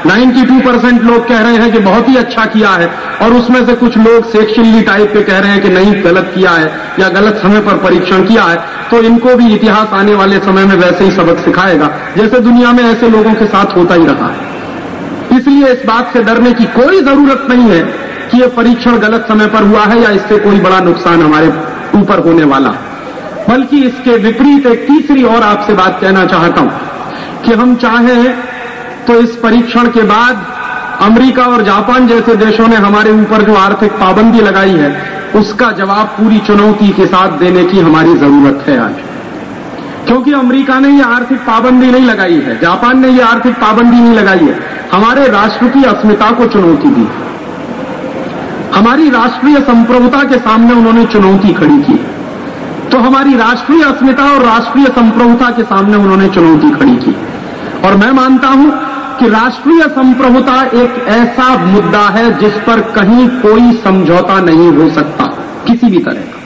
92 परसेंट लोग कह रहे हैं कि बहुत ही अच्छा किया है और उसमें से कुछ लोग सेक्शनली टाइप के कह रहे हैं कि नहीं, गलत किया है या गलत समय पर परीक्षण किया है तो इनको भी इतिहास आने वाले समय में वैसे ही सबक सिखाएगा। जैसे दुनिया में ऐसे लोगों के साथ होता ही रहा है। इसलिए इस बात से डरने की कोई ज़रूरत नहीं है कि यह परीक्षण गलत समय पर हुआ है या इससे कोई बड़ा नुकसान हमारे ऊपर होने वाला बल्कि इसके विपरीत एक तीसरी और आपसे बात कहना चाहता हूँ कि हम चाहें तो इस परीक्षण के बाद अमेरिका और जापान जैसे देशों ने हमारे ऊपर जो आर्थिक पाबंदी लगाई है, उसका जवाब पूरी चुनौती के साथ देने की हमारी ज़रूरत है आज। क्योंकि अमेरिका ने यह आर्थिक पाबंदी नहीं लगाई है, जापान ने यह आर्थिक पाबंदी नहीं लगाई है, हमारे राष्ट्र की अस्मिता को चुनौती दी। हमारी राष्ट्रीय संप्रभुता के सामने उन्होंने चुनौती खड़ी की। तो हमारी राष्ट्रीय अस्मिता और राष्ट्रीय संप्रभुता के सामने उन्होंने चुनौती खड़ी की। और मैं मानता हूँ कि राष्ट्रीय संप्रभुता एक ऐसा मुद्दा है जिस पर कहीं कोई समझौता नहीं हो सकता, किसी भी तरह का।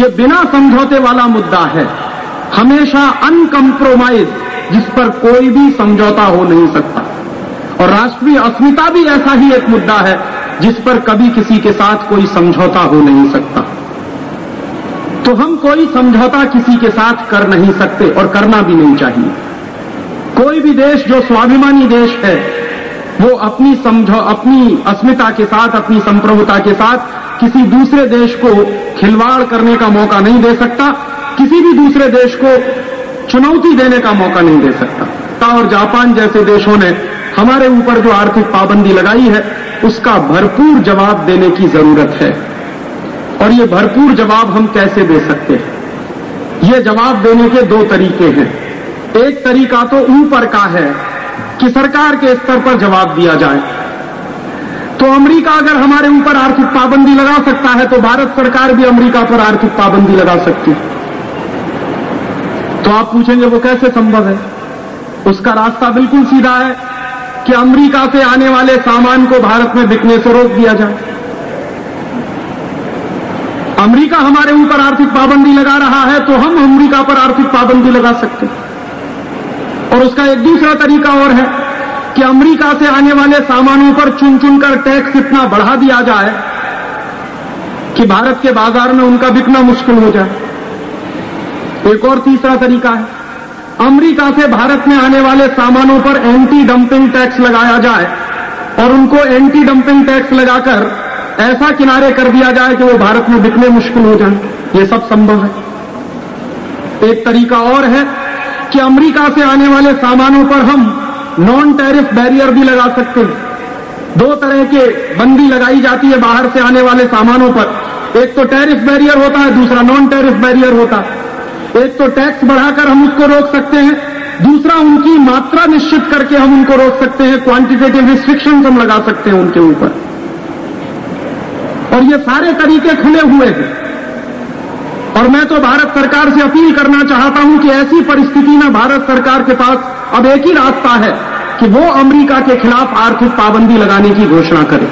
यह बिना समझौते वाला मुद्दा है, हमेशा अनकम्प्रोमाइज जिस पर कोई भी समझौता हो नहीं सकता। और राष्ट्रीय अस्मिता भी ऐसा ही एक मुद्दा है, जिस पर कभी किसी के साथ कोई समझौता हो नहीं सकता। तो हम कोई समझौता किसी के साथ कर नहीं सकते और करना भी नहीं चाहिए। कोई भी देश जो स्वाभिमानी देश है, वो अपनी समझो, अपनी अस्मिता के साथ, अपनी संप्रभुता के साथ किसी दूसरे देश को खिलवाड़ करने का मौका नहीं दे सकता, किसी भी दूसरे देश को चुनौती देने का मौका नहीं दे सकता। और जापान जैसे देशों ने हमारे ऊपर जो आर्थिक पाबंदी लगाई है, उसका भरपूर जवाब देने की ज़रूरत है। और ये भरपूर जवाब हम कैसे दे सकते हैं? ये जवाब देने के दो तरीके हैं। एक तरीका तो ऊपर का है कि सरकार के स्तर पर जवाब दिया जाए। तो अमेरिका अगर हमारे ऊपर आर्थिक पाबंदी लगा सकता है तो भारत सरकार भी अमेरिका पर आर्थिक पाबंदी लगा सकती है। तो आप पूछेंगे, वो कैसे संभव है? उसका रास्ता बिल्कुल सीधा है कि अमेरिका से आने वाले सामान को भारत में बिकने से रोक दिया जाए। अमेरिका हमारे ऊपर आर्थिक पाबंदी लगा रहा है तो हम अमेरिका पर आर्थिक पाबंदी लगा सकते हैं। और उसका एक दूसरा तरीका और है कि अमेरिका से आने वाले सामानों पर चुन चुनकर टैक्स इतना बढ़ा दिया जाए कि भारत के बाज़ार में उनका बिकना मुश्किल हो जाए। एक और तीसरा तरीका है, अमेरिका से भारत में आने वाले सामानों पर एंटी डंपिंग टैक्स लगाया जाए और उनको एंटी डंपिंग टैक्स लगाकर ऐसा किनारे कर दिया जाए कि वो भारत में बिकने मुश्किल हो जाए। ये सब संभव है। एक तरीका और है कि अमेरिका से आने वाले सामानों पर हम नॉन टैरिफ बैरियर भी लगा सकते हैं। दो तरह के बंदी लगाई जाती है बाहर से आने वाले सामानों पर। एक तो टैरिफ बैरियर होता है, दूसरा नॉन टैरिफ बैरियर होता है। एक तो टैक्स बढ़ाकर हम उसको रोक सकते हैं, दूसरा उनकी मात्रा निश्चित करके हम उनको रोक सकते हैं क्वांटिटेटिव रिस्ट्रिक्शन हम लगा सकते हैं उनके ऊपर। और ये सारे तरीके खुले हुए हैं। और मैं तो भारत सरकार से अपील करना चाहता हूँ कि ऐसी परिस्थिति में भारत सरकार के पास अब एक ही रास्ता है कि वो अमेरिका के खिलाफ आर्थिक पाबंदी लगाने की घोषणा करे।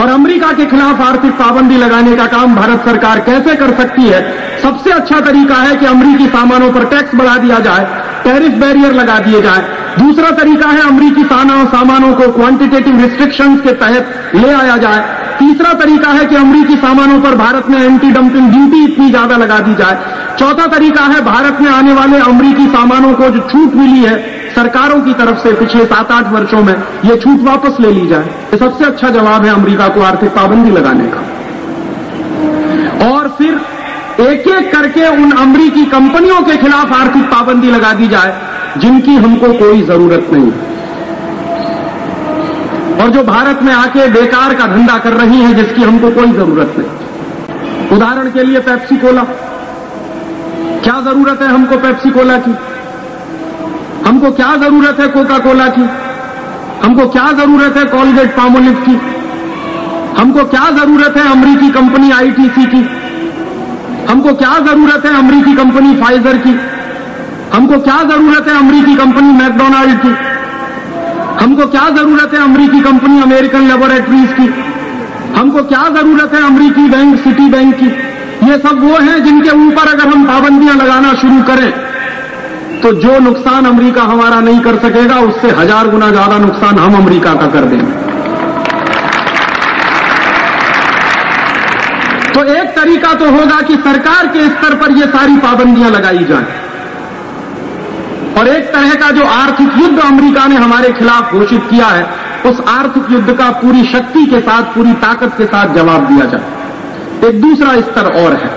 और अमेरिका के खिलाफ आर्थिक पाबंदी लगाने का काम भारत सरकार कैसे कर सकती है? सबसे अच्छा तरीका है कि अमरीकी सामानों पर टैक्स बढ़ा दिया जाए, टैरिफ बैरियर लगा दिए जाए। दूसरा तरीका है अमरीकी सामानों को क्वांटिटेटिव रिस्ट्रिक्शंस के तहत ले आया जाए। तीसरा तरीका है कि अमरीकी सामानों पर भारत में एंटी डंपिंग ड्यूटी इतनी ज़्यादा लगा दी जाए। चौथा तरीका है, भारत में आने वाले अमरीकी सामानों को जो छूट मिली है, सरकारों की तरफ़ से पिछले सात आठ वर्षों में, ये छूट वापस ले ली जाए। ये सबसे अच्छा जवाब है अमरीका को आर्थिक पाबंदी लगाने का। और फिर एक एक करके उन अमरीकी कंपनियों के खिलाफ आर्थिक पाबंदी लगा दी जाए, जिनकी हमको कोई ज़रूरत नहीं। और जो भारत में आके बेकार का धंधा कर रही हैं, जिसकी हमको कोई ज़रूरत नहीं। उदाहरण के लिए पेप्सी कोला क्या ज़रूरत है हमको पेप्सी कोला की? हमको क्या ज़रूरत है कोका कोला की? हमको क्या ज़रूरत है कॉलगेट पामोलिव की? हमको क्या ज़रूरत है अमरीकी कंपनी आईटीसी की? हमको क्या ज़रूरत है अमरीकी कंपनी फाइजर की? हमको क्या ज़रूरत है अमरीकी कंपनी मैकडोनाल्ड की? हमको क्या ज़रूरत है अमरीकी कंपनी, अमेरिकन लेबोरेटरीज की? हमको क्या ज़रूरत है अमरीकी बैंक, सिटी बैंक की? ये सब वो हैं जिनके ऊपर अगर हम पाबंदियाँ लगाना शुरू करें तो जो नुकसान अमेरिका हमारा नहीं कर सकेगा, उससे हज़ार गुना ज़्यादा नुकसान हम अमेरिका का कर देंगे। तो एक तरीका तो होगा कि सरकार के स्तर पर ये सारी पाबंदियाँ लगाई जाएँ। और एक तरह का जो आर्थिक युद्ध अमेरिका ने हमारे खिलाफ घोषित किया है, उस आर्थिक युद्ध का पूरी शक्ति के साथ, पूरी ताकत के साथ जवाब दिया जाए एक दूसरा स्तर और है।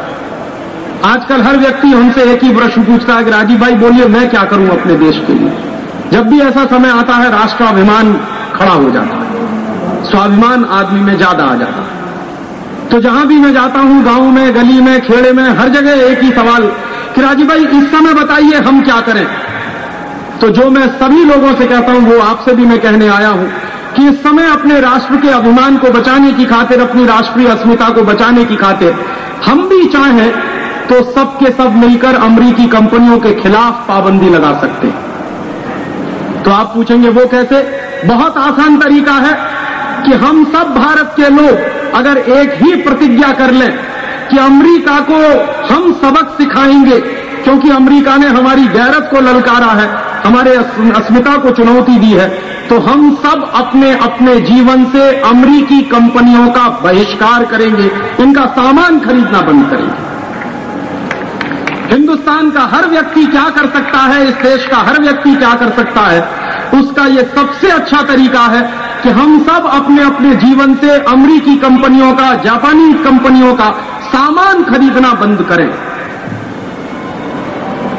आजकल हर व्यक्ति हमसे एक ही प्रश्न पूछता है कि राजीव भाई, बोलिए, मैं क्या करूँ अपने देश के लिए? जब भी ऐसा समय आता है, राष्ट्राभिमान खड़ा हो जाता है। स्वाभिमान आदमी में ज़्यादा आ जाता है। तो जहाँ भी मैं जाता हूँ, गाँव में, गली में, खेड़े में, हर जगह एक ही सवाल कि राजीव भाई, इस समय बताइए हम क्या करें? तो जो मैं सभी लोगों से कहता हूँ, वो आपसे भी मैं कहने आया हूँ कि इस समय अपने राष्ट्र के अभिमान को बचाने की खातिर, अपनी राष्ट्रीय अस्मिता को बचाने की खातिर, हम भी चाहें तो सबके सब मिलकर अमरीकी कंपनियों के खिलाफ पाबंदी लगा सकते हैं। तो आप पूछेंगे, वो कैसे? बहुत आसान तरीका है कि हम सब भारत के लोग अगर एक ही प्रतिज्ञा कर लें कि अमेरिका को हम सबक सिखाएँगे, क्योंकि अमेरिका ने हमारी गैरत को ललकारा है हमारे अस्मिता को चुनौती दी है तो हम सब अपने अपने जीवन से अमरीकी कंपनियों का बहिष्कार करेंगे, इनका सामान खरीदना बंद करेंगे। हिंदुस्तान का हर व्यक्ति क्या कर सकता है, इस देश का हर व्यक्ति क्या कर सकता है, उसका यह सबसे अच्छा तरीका है कि हम सब अपने अपने जीवन से अमरीकी कंपनियों का, जापानी कंपनियों का सामान खरीदना बंद करें।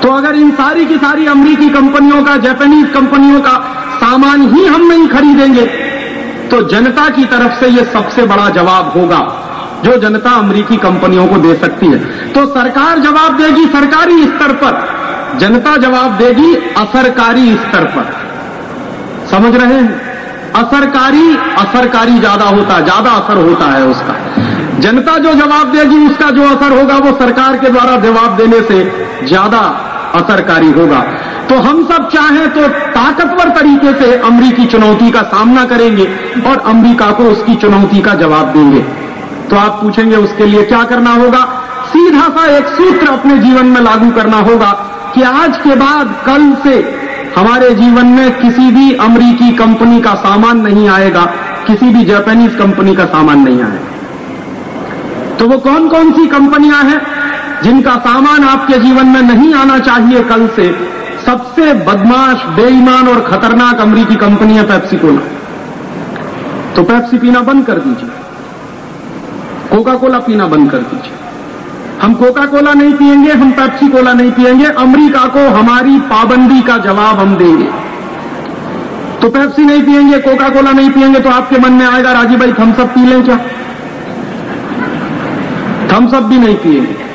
तो अगर इन सारी की सारी अमरीकी कंपनियों का जापानीज कंपनियों का सामान ही हम नहीं खरीदेंगे तो जनता की तरफ़ से यह सबसे बड़ा जवाब होगा, जो जनता अमरीकी कंपनियों को दे सकती है। तो सरकार जवाब देगी सरकारी स्तर पर, जनता जवाब देगी असरकारी स्तर पर। समझ रहे हैं? असरकारी असरकारी ज़्यादा होता है ज़्यादा असर होता है उसका। जनता जो जवाब देगी, उसका जो असर होगा, वो सरकार के द्वारा जवाब देने से ज़्यादा असरकारी होगा। तो हम सब चाहें तो ताकतवर तरीके से अमरीकी चुनौती का सामना करेंगे और अमरीका को उसकी चुनौती का जवाब देंगे। तो आप पूछेंगे, उसके लिए क्या करना होगा? सीधा सा एक सूत्र अपने जीवन में लागू करना होगा कि आज के बाद कल से हमारे जीवन में किसी भी अमरीकी कंपनी का सामान नहीं आएगा, किसी भी जापानीज कंपनी का सामान नहीं आएगा। तो वो कौन कौन सी कंपनियाँ हैं? जिनका सामान आपके जीवन में नहीं आना चाहिए कल से, सबसे बदमाश, बेईमान और खतरनाक अमरीकी कंपनी है पैप्सी कोला तो पैप्सी पीना बंद कर दीजिए। कोका कोला पीना बंद कर दीजिए। हम कोका कोला नहीं पिएँगे हम पैप्सी कोला नहीं पिएँगे अमेरिका को हमारी पाबंदी का जवाब हम देंगे। तो पैप्सी नहीं पिएँगे कोका कोला नहीं पिएँगे तो आपके मन में आएगा, राजीव भाई थम्सअप पी लें क्या? थम्सअप भी नहीं पिएँगे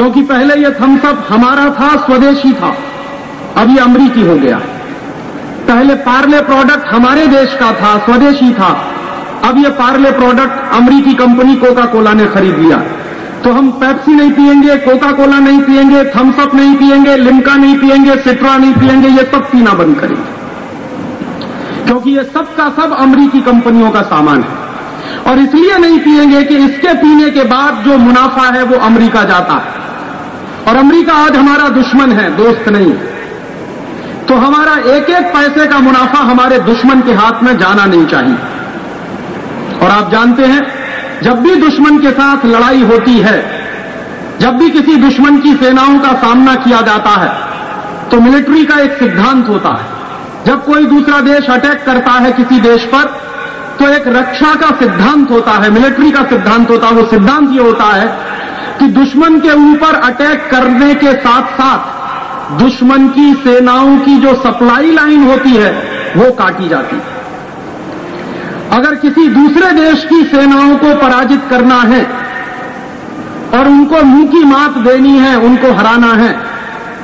क्योंकि पहले ये थम्सअप हमारा था, स्वदेशी था। अब ये अमरीकी हो गया। पहले पार्ले प्रोडक्ट हमारे देश का था, स्वदेशी था। अब ये पार्ले प्रोडक्ट अमरीकी कंपनी कोका कोला ने खरीद लिया। तो हम पेप्सी नहीं पिएँगे कोका कोला नहीं पिएँगे थम्सअप नहीं पिएँगे लिमका नहीं पिएँगे सिट्रा नहीं पिएँगे ये सब पीना बंद करेंगे। क्योंकि ये सब का सब अमरीकी कंपनियों का सामान है। और इसलिए नहीं पिएँगे कि इसके पीने के बाद जो मुनाफा है वो अमरीका जाता है। और अमरीका आज हमारा दुश्मन है, दोस्त नहीं। तो हमारा एक एक पैसे का मुनाफा हमारे दुश्मन के हाथ में जाना नहीं चाहिए। और आप जानते हैं, जब भी दुश्मन के साथ लड़ाई होती है, जब भी किसी दुश्मन की सेनाओं का सामना किया जाता है तो मिलिट्री का एक सिद्धांत होता है। जब कोई दूसरा देश अटैक करता है किसी देश पर तो एक रक्षा का सिद्धांत होता है, मिलिट्री का सिद्धांत होता है। वो सिद्धांत ये होता है कि दुश्मन के ऊपर अटैक करने के साथ साथ दुश्मन की सेनाओं की जो सप्लाई लाइन होती है, वो काटी जाती है। अगर किसी दूसरे देश की सेनाओं को पराजित करना है और उनको मुँह की मात देनी है, उनको हराना है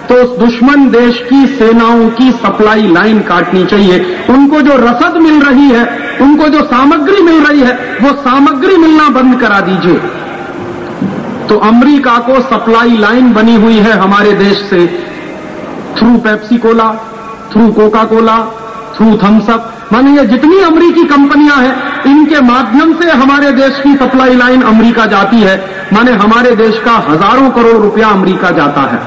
तो उस दुश्मन देश की सेनाओं की सप्लाई लाइन काटनी चाहिए। उनको जो रसद मिल रही है, उनको जो सामग्री मिल रही है, वो सामग्री मिलना बंद करा दीजिए। तो अमेरिका को सप्लाई लाइन बनी हुई है हमारे देश से। Through Pepsi Cola through Coca Cola through Thums Up माने ये जितनी अमरीकी कंपनियाँ हैं, इनके माध्यम से हमारे देश की सप्लाई लाइन अमरीका जाती है। माने हमारे देश का हज़ारों करोड़ रुपया अमरीका जाता है।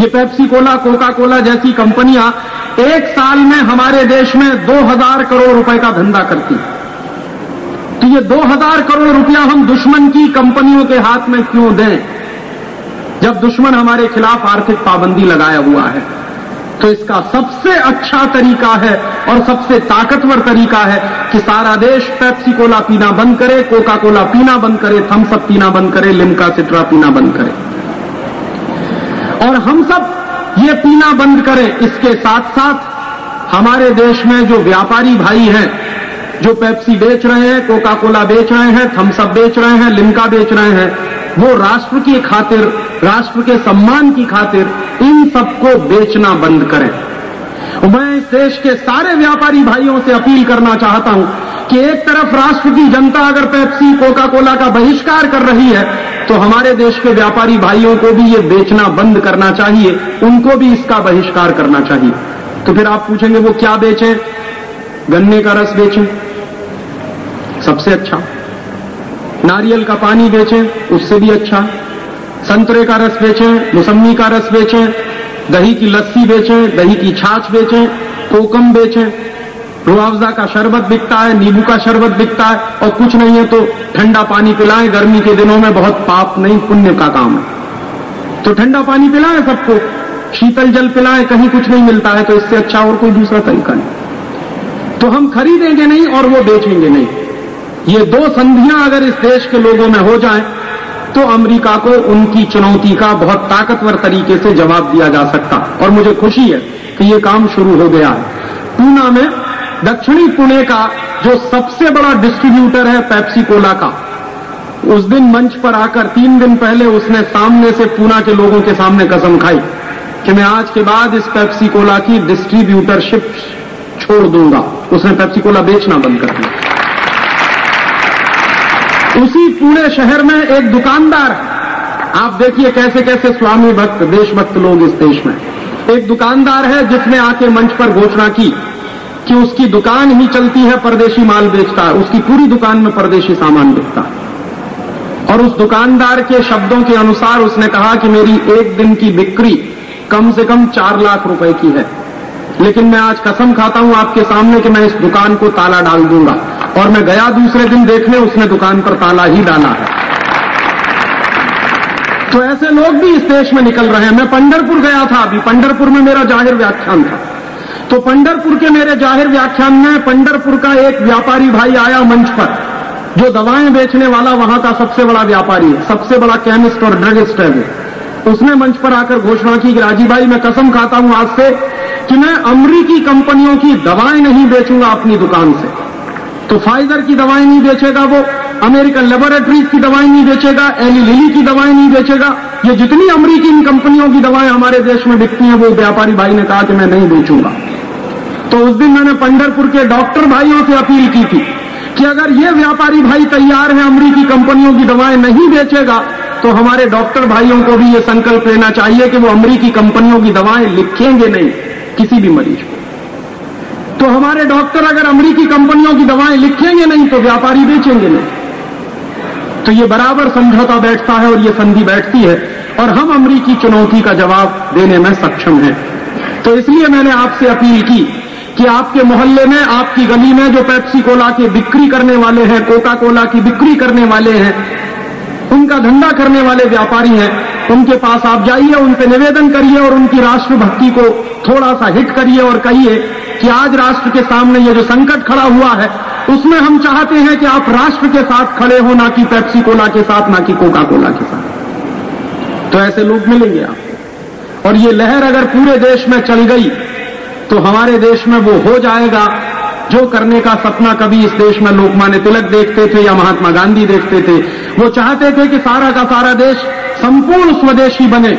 ये पेप्सी कोला कोका कोला जैसी कंपनियाँ एक साल में हमारे देश में 2000 करोड़ रुपए का धंधा करती तो ये 2000 करोड़ रुपया हम दुश्मन की कंपनियों के हाथ में क्यों दें? जब दुश्मन हमारे खिलाफ आर्थिक पाबंदी लगाया हुआ है तो इसका सबसे अच्छा तरीका है और सबसे ताकतवर तरीका है कि सारा देश पेप्सी कोला पीना बंद करे कोका कोला पीना बंद करे थम्सअप पीना बंद करे लिमका सिट्रा पीना बंद करे। और हम सब ये पीना बंद करें। इसके साथ साथ हमारे देश में जो व्यापारी भाई हैं जो पेप्सी बेच रहे हैं कोका कोला बेच रहे हैं थम्सअप बेच रहे हैं, लिमका बेच रहे हैं, वो राष्ट्र की खातिर, राष्ट्र के सम्मान की खातिर इन सबको बेचना बंद करें। मैं इस देश के सारे व्यापारी भाइयों से अपील करना चाहता हूँ कि एक तरफ़ राष्ट्र की जनता अगर पेप्सी कोका कोला का बहिष्कार कर रही है तो हमारे देश के व्यापारी भाइयों को भी ये बेचना बंद करना चाहिए, उनको भी इसका बहिष्कार करना चाहिए। तो फिर आप पूछेंगे, वो क्या बेचें? गन्ने का रस बेचें, सबसे अच्छा। नारियल का पानी बेचें, उससे भी अच्छा। संतरे का रस बेचें मौसमी का रस बेचें, दही की लस्सी बेचें, दही की छाछ बेचें, कोकम बेचें। रुआवजा का शरबत बिकता है, नींबू का शरबत बिकता है, और कुछ नहीं है तो ठंडा पानी पिलाएँ। गर्मी के दिनों में बहुत पाप नहीं, पुण्य का काम है। तो ठंडा पानी पिलाएँ सबको, शीतल जल पिलाएँ, कहीं कुछ नहीं मिलता है तो इससे अच्छा और कोई दूसरा तरीका नहीं। तो हम खरीदेंगे नहीं और वो बेचेंगे नहीं। ये दो संधियाँ अगर इस देश के लोगों में हो जाए तो अमेरिका को उनकी चुनौती का बहुत ताकतवर तरीके से जवाब दिया जा सकता। और मुझे खुशी है कि ये काम शुरू हो गया है। पूना में दक्षिणी पुणे का जो सबसे बड़ा डिस्ट्रीब्यूटर है पैप्सी कोला का, उस दिन मंच पर आकर तीन दिन पहले उसने सामने से पूना के लोगों के सामने कसम खाई कि मैं आज के बाद इस पेप्सी कोला की डिस्ट्रीब्यूटरशिप छोड़ दूँगा। उसने पेप्सी कोला बेचना बंद कर दिया। उसी पुणे शहर में एक दुकानदार आप देखिए कैसे कैसे स्वामी भक्त, देशभक्त लोग इस देश में। एक दुकानदार है जिसने आके मंच पर घोषणा की कि उसकी दुकान ही चलती है, परदेशी माल बेचता है। उसकी पूरी दुकान में परदेशी सामान बिकता है। और उस दुकानदार के शब्दों के अनुसार उसने कहा कि मेरी एक दिन की बिक्री कम से कम चार लाख रुपए की है। लेकिन मैं आज कसम खाता हूँ आपके सामने कि मैं इस दुकान को ताला डाल दूँगा। और मैं गया दूसरे दिन देखने, उसने दुकान पर ताला ही डाला है। तो ऐसे लोग भी इस देश में निकल रहे हैं। मैं पंडरपुर गया था अभी। पंडरपुर में मेरा ज़ाहिर व्याख्यान था। तो पंडरपुर के मेरे ज़ाहिर व्याख्यान में पंडरपुर का एक व्यापारी भाई आया मंच पर, जो दवाएँ बेचने वाला वहाँ का सबसे बड़ा व्यापारी है। सबसे बड़ा केमिस्ट और ड्रगिस्ट है वो। उसने मंच पर आकर घोषणा की कि राज़ी भाई, मैं कसम खाता हूँ आज से कि मैं अमरीकी कंपनियों की दवाएँ नहीं बेचूँगा अपनी दुकान से। तो फाइजर की दवाएँ नहीं बेचेगा वो अमेरिकन लेबोरेटरीज की दवाएँ नहीं बेचेगा एली लिली की दवाएँ नहीं बेचेगा। ये जितनी अमरीकी इन कंपनियों की दवाएँ हमारे देश में बिकती हैं, वो व्यापारी भाई ने कहा कि मैं नहीं बेचूँगा। तो उस दिन मैंने पंडरपुर के डॉक्टर भाइयों से अपील की थी कि अगर ये व्यापारी भाई तैयार है, अमरीकी कंपनियों की दवाएँ नहीं बेचेगा तो हमारे डॉक्टर भाइयों को भी ये संकल्प लेना चाहिए कि वो अमरीकी कंपनियों की दवाएँ लिखेंगे नहीं। किसी भी मरीज़ को। तो हमारे डॉक्टर अगर अमरीकी कंपनियों की दवाएँ लिखेंगे नहीं तो व्यापारी बेचेंगे नहीं। तो ये बराबर समझौता बैठता है और ये संधि बैठती है। और हम अमरीकी चुनौती का जवाब देने में सक्षम हैं। तो इसलिए मैंने आपसे अपील की कि आपके मोहल्ले में, आपकी गली में जो पेप्सी कोला की बिक्री करने वाले हैं, कोका कोला की बिक्री करने वाले हैं उनका धंधा करने वाले व्यापारी हैं। उनके पास आप जाइए उनसे निवेदन करिए और उनकी राष्ट्रभक्ति को थोड़ा सा हिट करिए और कहिए कि आज राष्ट्र के सामने ये जो संकट खड़ा हुआ है, उसमें हम चाहते हैं कि आप राष्ट्र के साथ खड़े हो, ना कि पेप्सी कोला के साथ, ना कि कोका कोला के साथ। तो ऐसे लोग मिलेंगे आप और ये लहर अगर पूरे देश में चल गई तो हमारे देश में वो हो जाएगा जो करने का सपना कभी इस देश में लोकमान्य तिलक देखते थे या महात्मा गांधी देखते थे, वो चाहते थे कि सारा का सारा देश संपूर्ण स्वदेशी बने।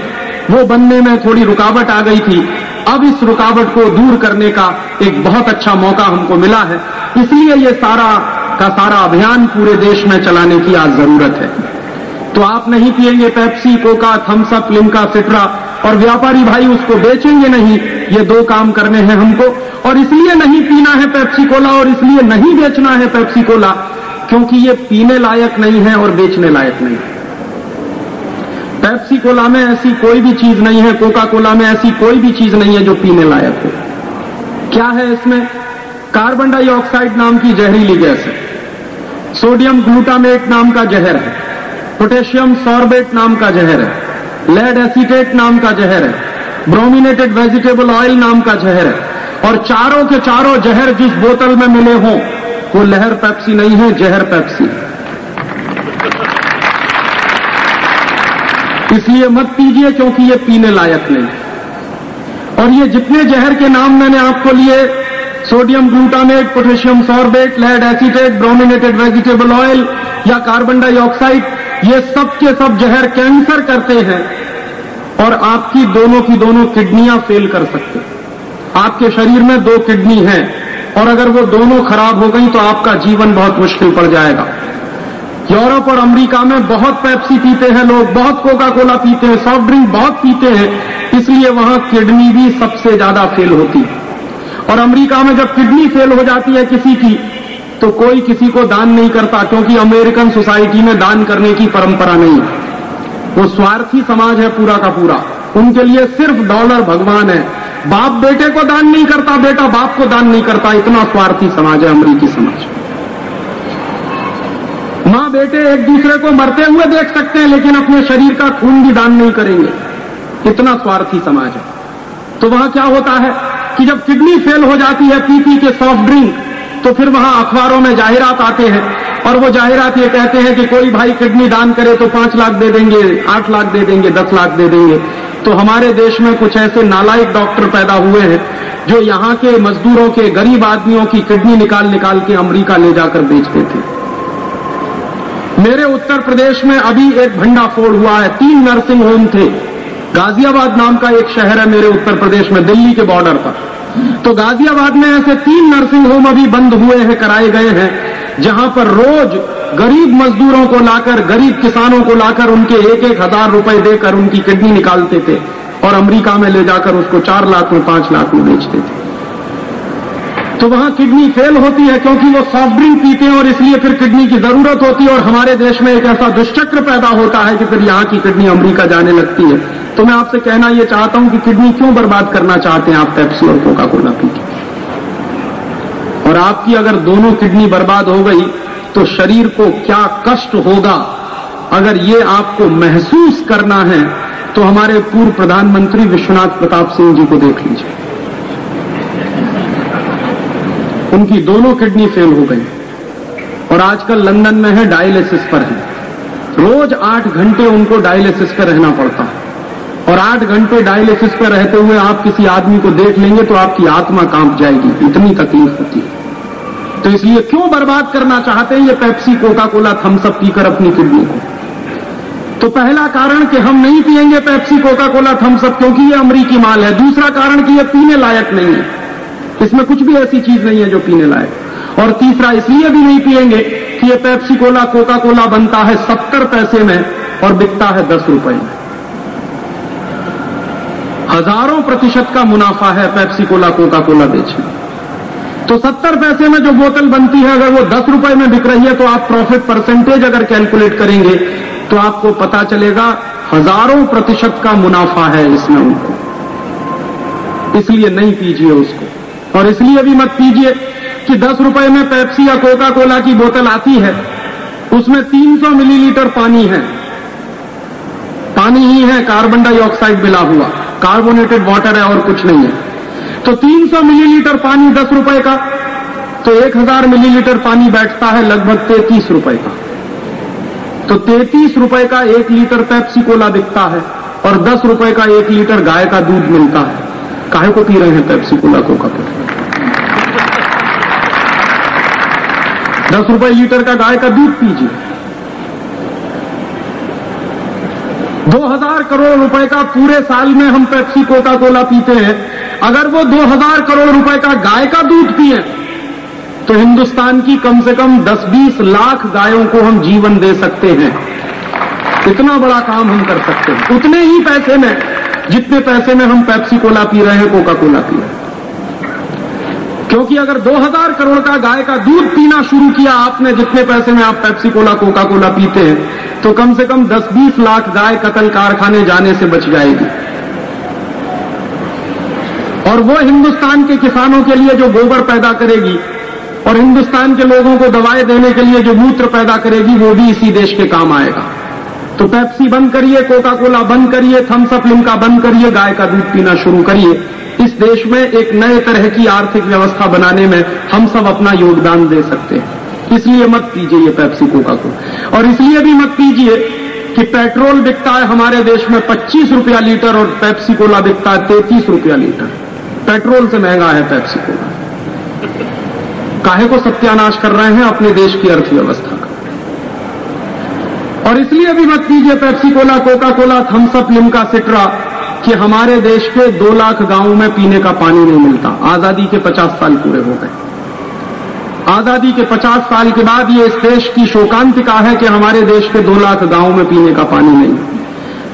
वो बनने में थोड़ी रुकावट आ गई थी। अब इस रुकावट को दूर करने का एक बहुत अच्छा मौका हमको मिला है। इसलिए ये सारा का सारा अभियान पूरे देश में चलाने की आज ज़रूरत है। तो आप नहीं पिएँगे Pepsi, Coca Thums Up Limca Citra और व्यापारी भाई उसको बेचेंगे नहीं, ये दो काम करने हैं हमको। और इसलिए नहीं पीना है पेप्सी कोला और इसलिए नहीं बेचना है पेप्सी कोला क्योंकि ये पीने लायक नहीं है और बेचने लायक नहीं है। पेप्सी कोला में ऐसी कोई भी चीज़ नहीं है कोका कोला में ऐसी कोई भी चीज़ नहीं है जो पीने लायक हो। क्या है इसमें? कार्बन डाइऑक्साइड नाम की जहरीली गैस है। सोडियम ग्लूटामेट नाम का जहर है। पोटेशियम सॉर्बेट नाम का जहर है। लेड एसीटेट नाम का जहर है। ब्रोमिनेटेड वेजिटेबल ऑयल नाम का जहर है। और चारों के चारों जहर जिस बोतल में मिले हों, वो लहर पैप्सी नहीं है, जहर पैप्सी। इसलिए मत पीजिए क्योंकि ये पीने लायक नहीं। और ये जितने जहर के नाम मैंने आपको लिए sodium glutamate potassium sorbate lead acetate brominated vegetable oil या कार्बन डाइऑक्साइड ये सब के सब जहर कैंसर करते हैं और आपकी दोनों की दोनों किडनियाँ फेल कर सकते आपके शरीर में दो किडनी है और अगर वो दोनों खराब हो गई तो आपका जीवन बहुत मुश्किल पड़ जाएगा। यूरोप और अमेरिका में बहुत पेप्सी पीते हैं लोग, बहुत कोका कोला पीते हैं, सॉफ्ट ड्रिंक बहुत पीते हैं, इसलिए वहाँ किडनी भी सबसे ज़्यादा फेल होती है। और अमेरिका में जब किडनी फेल हो जाती है किसी की तो कोई किसी को दान नहीं करता, क्योंकि अमेरिकन सोसाइटी में दान करने की परंपरा नहीं। वो स्वार्थी समाज है पूरा का पूरा। उनके लिए सिर्फ़ डॉलर भगवान है। बाप बेटे को दान नहीं करता, बेटा बाप को दान नहीं करता, इतना स्वार्थी समाज है अमरीकी समाज। माँ बेटे एक दूसरे को मरते हुए देख सकते हैं, लेकिन अपने शरीर का खून भी दान नहीं करेंगे। इतना स्वार्थी समाज है। तो वहाँ क्या होता है कि जब किडनी फेल हो जाती है पी पी के सॉफ्ट ड्रिंक तो फिर वहाँ अखबारों में जाहिरात आते हैं। और वो जाहिरात ये कहते हैं कि कोई भाई किडनी दान करे तो पाँच लाख दे देंगे, आठ लाख दे देंगे, दस लाख दे देंगे। तो हमारे देश में कुछ ऐसे नालायक डॉक्टर पैदा हुए हैं, जो यहाँ के मजदूरों के, गरीब आदमियों की किडनी निकाल निकाल के अमरीका ले जाकर बेचते थे। मेरे उत्तर प्रदेश में अभी एक भंडाफोड़ हुआ है। तीन नर्सिंग होम थे। गाजियाबाद नाम का एक शहर है मेरे उत्तर प्रदेश में, दिल्ली के बॉर्डर पर। तो गाजियाबाद में ऐसे तीन नर्सिंग होम अभी बंद हुए हैं, कराए गए हैं, जहाँ पर रोज गरीब मजदूरों को लाकर, गरीब किसानों को लाकर उनके एक एक हज़ार रुपए देकर उनकी किडनी निकालते थे और अमेरिका में ले जाकर उसको चार लाख में, पाँच लाख में बेचते थे। तो वहाँ किडनी फेल होती है क्योंकि वो सॉफ्ट ड्रिंक पीते हैं और इसलिए फिर किडनी की ज़रूरत होती है और हमारे देश में एक ऐसा दुष्चक्र पैदा होता है कि फिर यहाँ की किडनी अमरीका जाने लगती है। तो मैं आपसे कहना यह चाहता हूँ कि किडनी क्यों बर्बाद करना चाहते हैं आप पेप्सी और कोका कोला पी और आपकी अगर दोनों किडनी बर्बाद हो गई तो शरीर को क्या कष्ट होगा? अगर ये आपको महसूस करना है तो हमारे पूर्व प्रधानमंत्री विश्वनाथ प्रताप सिंह जी को देख लीजिए। उनकी दोनों किडनी फेल हो गई। और आजकल लंदन में है डायलिसिस पर है। रोज आठ घंटे उनको डायलिसिस पर रहना पड़ता है। और आठ घंटे डायलिसिस पर रहते हुए आप किसी आदमी को देख लेंगे तो आपकी आत्मा काँप जाएगी। इतनी तकलीफ़ होती है। तो इसलिए क्यों बर्बाद करना चाहते हैं? ये पेप्सी कोका कोला थम्सअप पीकर अपनी किडनी को। तो पहला कारण कि हम नहीं पिएँगे पेप्सी कोका कोला थम्सअप, क्योंकि ये अमरीकी माल है। दूसरा कारण कि ये पीने लायक नहीं है। इसमें कुछ भी ऐसी चीज़ नहीं है जो पीने लायक। और तीसरा, इसलिए भी नहीं पिएँगे कि ये पेप्सी कोला कोका कोला बनता है सत्तर पैसे में और बिकता है दस रुपए में। हज़ारों प्रतिशत का मुनाफा है पेप्सी कोला कोका कोला बेचने। तो सत्तर पैसे में जो बोतल बनती है, अगर वो दस रुपए में बिक रही है तो आप प्रॉफिट परसेंटेज अगर कैलकुलेट करेंगे तो आपको पता चलेगा हज़ारों प्रतिशत का मुनाफा है इसमें उनको। इसलिए नहीं पीजिए उसको। और इसलिए भी मत पीजिए कि दस रुपए में पेप्सी या कोका कोला की बोतल आती है। उसमें 300 मिलीलीटर पानी है। पानी ही है, कार्बन डाइऑक्साइड मिला हुआ। कार्बोनेटेड वाटर है और कुछ नहीं है। तो 300 मिलीलीटर पानी दस रुपए का तो 1000 मिलीलीटर पानी बैठता है लगभग तैतीस रुपए का। तो तैतीस रुपए का एक लीटर पेप्सी कोला बिकता है और दस रुपए का एक लीटर गाय का दूध मिलता है। काहे को पी रहे हैं पेप्सी कोला कोका कोला दस रुपए लीटर का गाय का दूध पीजिए। दो हज़ार करोड़ रुपए का पूरे साल में हम पेप्सी कोका कोला पीते हैं। अगर वो दो हज़ार करोड़ रुपए का गाय का दूध पिए तो हिंदुस्तान की कम से कम 10-20 लाख गायों को हम जीवन दे सकते हैं। इतना बड़ा काम हम कर सकते हैं। उतने ही पैसे में जितने पैसे में हम पेप्सी कोला पी रहे हैं कोका कोला पी रहे हैं। क्योंकि अगर 2000 करोड़ का गाय का दूध पीना शुरू किया आपने, जितने पैसे में आप पेप्सी कोला कोका कोला पीते हैं तो कम से कम 10-20 लाख गाय कतल कारखाने जाने से बच जाएगी। और वो हिंदुस्तान के किसानों के लिए जो गोबर पैदा करेगी, और हिंदुस्तान के लोगों को दवाएँ देने के लिए जो मूत्र पैदा करेगी, वो भी इसी देश के काम आएगा। तो पेप्सी बंद करिए कोका कोला बंद करिए थम्सअप लिमका बंद करिए, गाय का दूध पीना शुरू करिए। इस देश में एक नए तरह की आर्थिक व्यवस्था बनाने में हम सब अपना योगदान दे सकते हैं। इसलिए मत पीजिए ये पेप्सी कोका को और इसलिए भी मत पीजिए कि पेट्रोल बिकता है हमारे देश में 25 रुपया लीटर और पेप्सी कोला बिकता है तैतीस रुपया लीटर। पेट्रोल से महँगा है पैप्सी कोला काहे को सत्यानाश कर रहे हैं अपने देश की अर्थव्यवस्था और इसलिए भी मत कीजिए Pepsi Cola Coca Cola Thums Up Limca Citra कि हमारे देश के दो लाख गाँवों में पीने का पानी नहीं मिलता। आज़ादी के पचास साल पूरे हो गए। आज़ादी के पचास साल के बाद ये इस देश की शोकांतिका है कि हमारे देश के दो लाख गाँवों में पीने का पानी नहीं।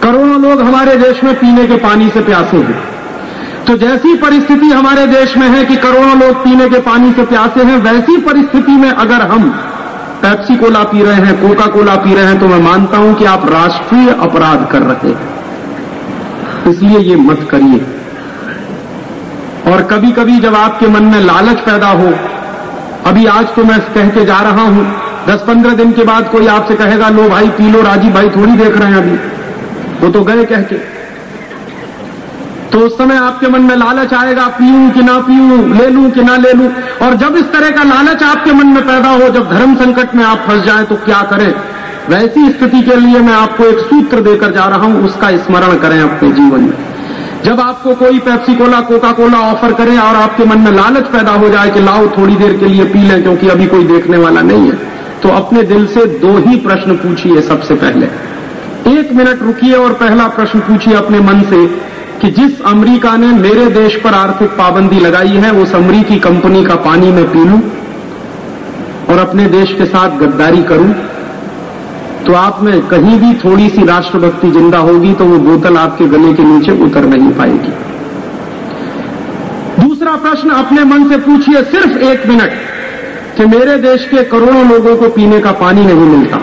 करोड़ों लोग हमारे देश में पीने के पानी से प्यासे हैं। तो जैसी परिस्थिति हमारे देश में है कि करोड़ों लोग पीने के पानी से प्यासे हैं, वैसी परिस्थिति में अगर हम पेप्सी कोला पी रहे हैं कोका कोला पी रहे हैं तो मैं मानता हूँ कि आप राष्ट्रीय अपराध कर रहे हैं। इसलिए ये मत करिए। और कभी कभी जब आपके मन में लालच पैदा हो, अभी आज तो मैं कह के जा रहा हूँ दस पंद्रह दिन के बाद कोई आपसे कहेगा, लो भाई, पी लो राजीव भाई, थोड़ी देख रहे हैं अभी। वो तो गए कह के। तो उस समय आपके मन में लालच आएगा, पीऊं कि ना पीऊं, ले लूँ कि ना ले लूँ। और जब इस तरह का लालच आपके मन में पैदा हो, जब धर्म संकट में आप फंस जाएँ तो क्या करें? वैसी स्थिति के लिए मैं आपको एक सूत्र देकर जा रहा हूँ, उसका स्मरण करें अपने जीवन में। जब आपको कोई Pepsi Cola Coca Cola offer करे और आपके मन में लालच पैदा हो जाए कि लाओ थोड़ी देर के लिए पी लें, क्योंकि अभी कोई देखने वाला नहीं है तो अपने दिल से दो ही प्रश्न पूछिए सबसे पहले। एक मिनट रुकिए और पहला प्रश्न पूछिए अपने मन से कि जिस अमेरिका ने मेरे देश पर आर्थिक पाबंदी लगाई है, उस अमरीकी कंपनी का पानी मैं पी लूँ और अपने देश के साथ गद्दारी करूँ। तो आप में कहीं भी थोड़ी सी राष्ट्रभक्ति ज़िंदा होगी तो वो बोतल आपके गले के नीचे उतर नहीं पाएगी। दूसरा प्रश्न अपने मन से पूछिए सिर्फ़ एक मिनट कि मेरे देश के करोड़ों लोगों को पीने का पानी नहीं मिलता।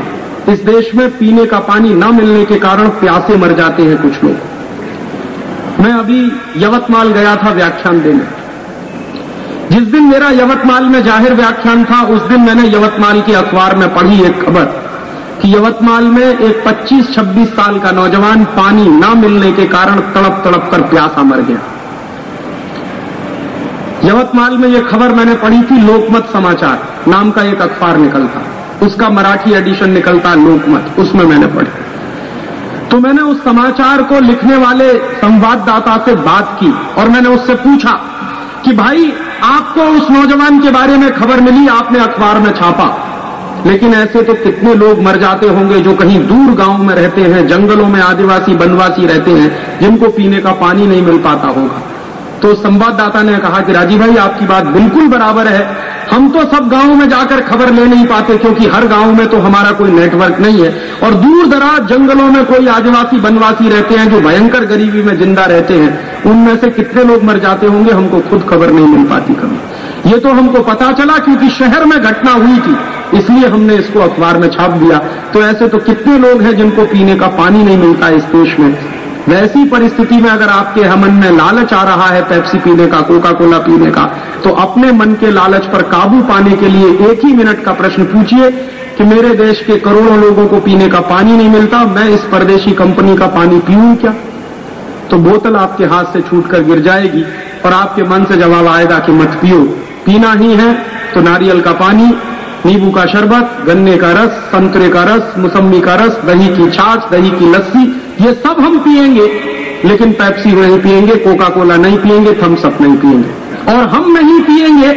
इस देश में पीने का पानी न मिलने के कारण प्यासे मर जाते हैं कुछ लोग। मैं अभी यवतमाल गया था व्याख्यान देने। जिस दिन मेरा यवतमाल में ज़ाहिर व्याख्यान था, उस दिन मैंने यवतमाल के अखबार में पढ़ी एक खबर कि यवतमाल में एक 25-26 साल का नौजवान पानी न मिलने के कारण तड़प तड़प कर प्यासा मर गया। यवतमाल में यह खबर मैंने पढ़ी थी लोकमत समाचार, नाम का एक अखबार निकलता। उसका मराठी एडिशन निकलता लोकमत, उसमें मैंने पढ़ी। तो मैंने उस समाचार को लिखने वाले संवाददाता से बात की और मैंने उससे पूछा कि भाई, आपको उस नौजवान के बारे में खबर मिली, आपने अखबार में छापा। लेकिन ऐसे तो कितने लोग मर जाते होंगे जो कहीं दूर गाँव में रहते हैं, जंगलों में आदिवासी बनवासी रहते हैं, जिनको पीने का पानी नहीं मिल पाता होगा। तो संवाददाता ने कहा कि राजीव भाई, आपकी बात बिल्कुल बराबर है। हम तो सब गाँवों में जाकर खबर ले नहीं पाते, क्योंकि हर गाँव में तो हमारा कोई नेटवर्क नहीं है। और दूर दराज जंगलों में कोई आदिवासी, वनवासी रहते हैं, जो भयंकर गरीबी में ज़िंदा रहते हैं, उनमें से कितने लोग मर जाते होंगे, हमको खुद खबर नहीं मिल पाती कभी। ये तो हमको पता चला, क्योंकि शहर में घटना हुई थी, इसलिए हमने इसको अखबार में छाप दिया। तो ऐसे तो कितने लोग हैं जिनको पीने का पानी नहीं मिलता इस देश में? वैसी परिस्थिति में अगर आपके मन में लालच आ रहा है पेप्सी पीने का कोका कोला पीने का तो अपने मन के लालच पर काबू पाने के लिए एक ही मिनट का प्रश्न पूछिए कि मेरे देश के करोड़ों लोगों को पीने का पानी नहीं मिलता, मैं इस परदेशी कंपनी का पानी पीऊं क्या? तो बोतल आपके हाथ से छूटकर गिर जाएगी और आपके मन से जवाब आएगा कि मत पियो। पीना ही है तो नारियल का पानी नींबू का शरबत, गन्ने का रस, संतरे का रस, मुसम्मी का रस, दही की छाछ, दही की लस्सी, ये सब हम पिएँगे लेकिन पैप्सी नहीं पिएँगे कोका कोला नहीं पिएँगे थम्सअप नहीं पिएँगे और हम नहीं पिएँगे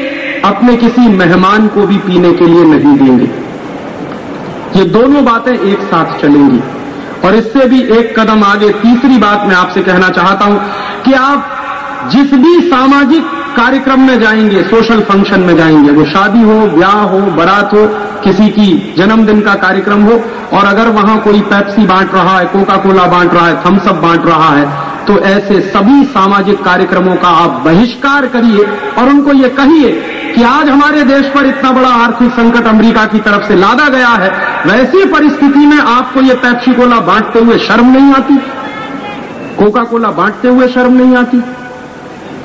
अपने किसी मेहमान को भी पीने के लिए नहीं देंगे। ये दोनों बातें एक साथ चलेंगी। और इससे भी एक कदम आगे, तीसरी बात मैं आपसे कहना चाहता हूँ कि आप जिस भी सामाजिक कार्यक्रम में जाएँगे सोशल फ़ंक्शन में जाएँगे। वो शादी हो, ब्याह हो, बारात हो, किसी की जन्मदिन का कार्यक्रम हो, और अगर वहाँ कोई पैप्सी बांट रहा है कोका कोला बांट रहा है थम्सअप बांट रहा है तो ऐसे सभी सामाजिक कार्यक्रमों का आप बहिष्कार करिए और उनको ये कहिए कि आज हमारे देश पर इतना बड़ा आर्थिक संकट अमेरिका की तरफ़ से लादा गया है, वैसी परिस्थिति में आपको ये पैप्सी कोला बांटते हुए शर्म नहीं आती? कोका कोला बांटते हुए शर्म नहीं आती?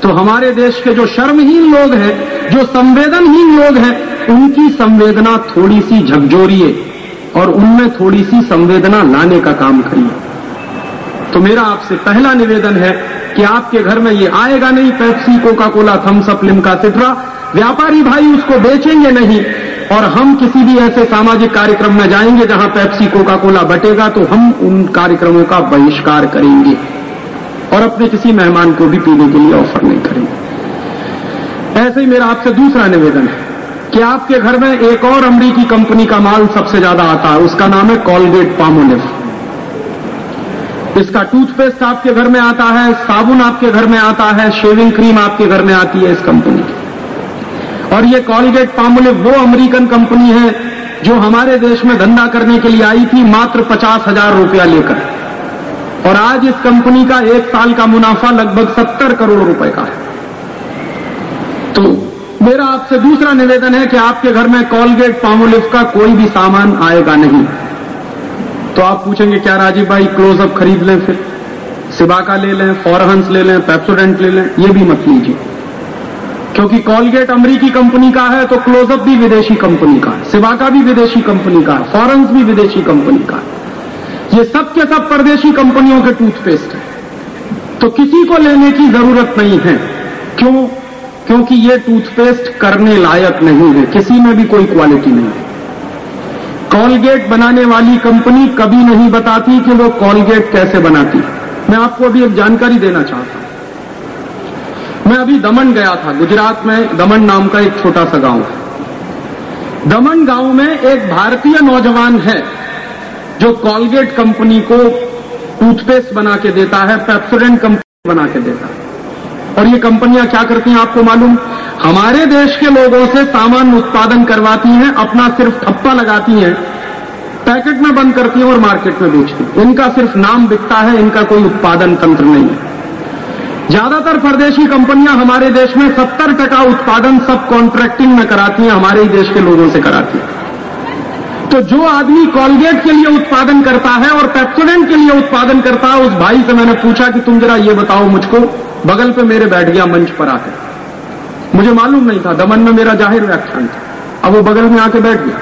तो हमारे देश के जो शर्महीन लोग हैं, जो संवेदनहीन लोग हैं, उनकी संवेदना थोड़ी सी झकझोरिए और उनमें थोड़ी सी संवेदना लाने का काम करिए। तो मेरा आपसे पहला निवेदन है कि आपके घर में ये आएगा नहीं, Pepsi Coca Cola Thums Up Limca Citra व्यापारी भाई उसको बेचेंगे नहीं और हम किसी भी ऐसे सामाजिक कार्यक्रम में जाएँगे जहाँ पेप्सी कोका कोला बटेगा तो हम उन कार्यक्रमों का बहिष्कार करेंगे। और अपने किसी मेहमान को भी पीने के लिए ऑफ़र नहीं करेंगे। ऐसे ही मेरा आपसे दूसरा निवेदन है कि आपके घर में एक और अमरीकी कंपनी का माल सबसे ज़्यादा आता है, उसका नाम है कॉलगेट पामोलिव। इसका टूथपेस्ट आपके घर में आता है, साबुन आपके घर में आता है, शेविंग क्रीम आपके घर में आती है इस कंपनी की। और ये कॉलगेट पामोलिव वो अमेरिकन कंपनी है जो हमारे देश में धंधा करने के लिए आई थी मात्र पचास हज़ार रुपया लेकर। और आज इस कंपनी का एक साल का मुनाफा लगभग सत्तर करोड़ रुपए का है। तो मेरा आपसे दूसरा निवेदन है कि आपके घर में कॉलगेट पामोलिफ का कोई भी सामान आएगा नहीं। तो आप पूछेंगे, क्या राजीव भाई क्लोजअप खरीद लें फिर? सिबाका ले लें, फॉरहंस ले लें, पेप्सोडेंट ले लें, ये भी मत लीजिए क्योंकि कॉलगेट अमरीकी कंपनी का है तो क्लोजअप भी विदेशी कंपनी का है, सिबाका भी विदेशी कंपनी का है फॉरन्स भी विदेशी कंपनी का है। ये सब के सब परदेशी कंपनियों के टूथपेस्ट हैं। तो किसी को लेने की ज़रूरत नहीं है। क्यों? क्योंकि ये टूथपेस्ट करने लायक नहीं है। किसी में भी कोई क्वालिटी नहीं है। कॉलगेट बनाने वाली कंपनी कभी नहीं बताती कि वो कॉलगेट कैसे बनाती। मैं आपको अभी एक जानकारी देना चाहता हूँ। मैं अभी दमन गया था। गुजरात में दमन नाम का एक छोटा सा गाँव है। दमन गाँव में एक भारतीय नौजवान है। जो कॉलगेट कंपनी को टूथपेस्ट बना के देता है पेप्सोडेंट कंपनी बना के देता है। और ये कंपनियाँ क्या करती हैं आपको मालूम? हमारे देश के लोगों से सामान उत्पादन करवाती हैं, अपना सिर्फ़ ठप्पा लगाती हैं, पैकेट में बंद करती हैं और मार्केट में बेचती हैं। इनका सिर्फ़ नाम बिकता है, इनका कोई उत्पादन तंत्र नहीं है। ज़्यादातर परदेशी कंपनियाँ हमारे देश में सत्तर टका उत्पादन सब कॉन्ट्रैक्टिंग में कराती हैं, हमारे ही देश के लोगों से कराती हैं। तो जो आदमी कॉलगेट के लिए उत्पादन करता है और पेप्सोडेंट के लिए उत्पादन करता है, उस भाई से मैंने पूछा कि तुम जरा ये बताओ मुझको, बगल पे मेरे बैठ गया मंच पर आकर। मुझे मालूम नहीं था, दमन में मेरा ज़ाहिर व्याख्यान था। अब वो बगल में आके बैठ गया।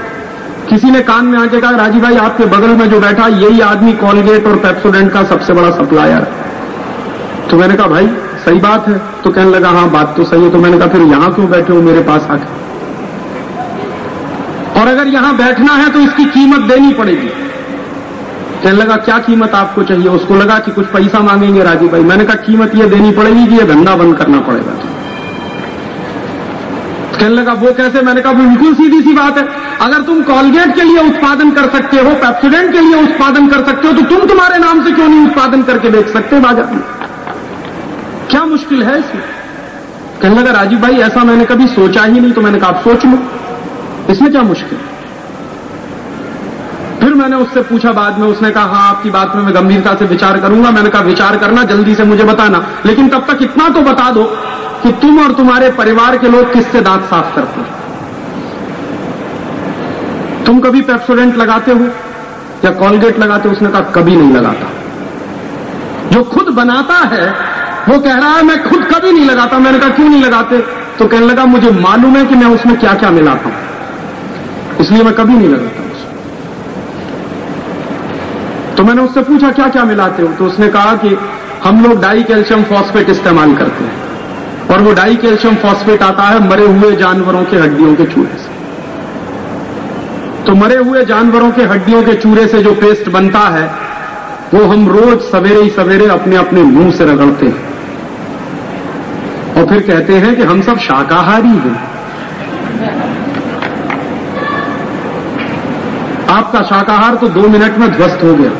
किसी ने कान में आके कहा राजीव भाई, आपके बगल में जो बैठा, यही आदमी कॉलगेट और पेप्सोडेंट का सबसे बड़ा सप्लायर तो मैंने कहा, भाई, सही बात है। तो कहने लगा हाँ बात तो सही है। तो मैंने कहा, फिर यहाँ क्यों बैठे हो मेरे पास आके? अगर यहाँ बैठना है तो इसकी कीमत देनी पड़ेगी। कहने लगा, क्या कीमत आपको चाहिए? उसको लगा कि कुछ पैसा मांगेंगे राजू भाई। मैंने कहा, कीमत ये देनी पड़ेगी कि ये धंधा बंद करना पड़ेगा। कहने लगा, वो कैसे? मैंने कहा, बिल्कुल सीधी सी बात है। अगर तुम कॉलगेट के लिए उत्पादन कर सकते हो पेप्सोडेंट के लिए उत्पादन कर सकते हो तो तुम तुम्हारे नाम से क्यों नहीं उत्पादन करके बेच सकते बाज़ार में? क्या मुश्किल है इसमें? कहने लगा राजीव भाई, ऐसा मैंने कभी सोचा ही नहीं तो मैंने कहा, आप सोच लो। इसमें क्या मुश्किल फिर मैंने उससे पूछा बाद में, उसने कहा हाँ आपकी बात में मैं गंभीरता से विचार करूँगा। मैंने कहा, विचार करना, जल्दी से मुझे बताना। लेकिन तब तक इतना तो बता दो कि तुम और तुम्हारे परिवार के लोग किससे दांत साफ़ करते हो? तुम कभी पेप्सोडेंट लगाते हो? या कॉलगेट लगाते हो? उसने कहा, कभी नहीं लगाता। जो खुद बनाता है, वो कह रहा है, मैं खुद कभी नहीं लगाता। मैंने कहा, क्यों नहीं लगाते? तो कहने लगा, मुझे मालूम है कि मैं उसमें क्या क्या मिलाता हूँ। इसलिए मैं कभी नहीं लगाता। तो मैंने उससे पूछा क्या क्या मिलाते हो? तो उसने कहा कि हम लोग डाई कैल्शियम फॉस्फेट इस्तेमाल करते हैं। और वो डाई कैल्शियम फॉस्फेट आता है मरे हुए जानवरों के हड्डियों के चूहे से। तो मरे हुए जानवरों के हड्डियों के चूरे से जो पेस्ट बनता है, वो हम रोज सवेरे ही सवेरे अपने अपने मुँह से रगड़ते हैं। और फिर कहते हैं कि हम सब शाकाहारी हैं। आपका शाकाहार तो दो मिनट में ध्वस्त हो गया।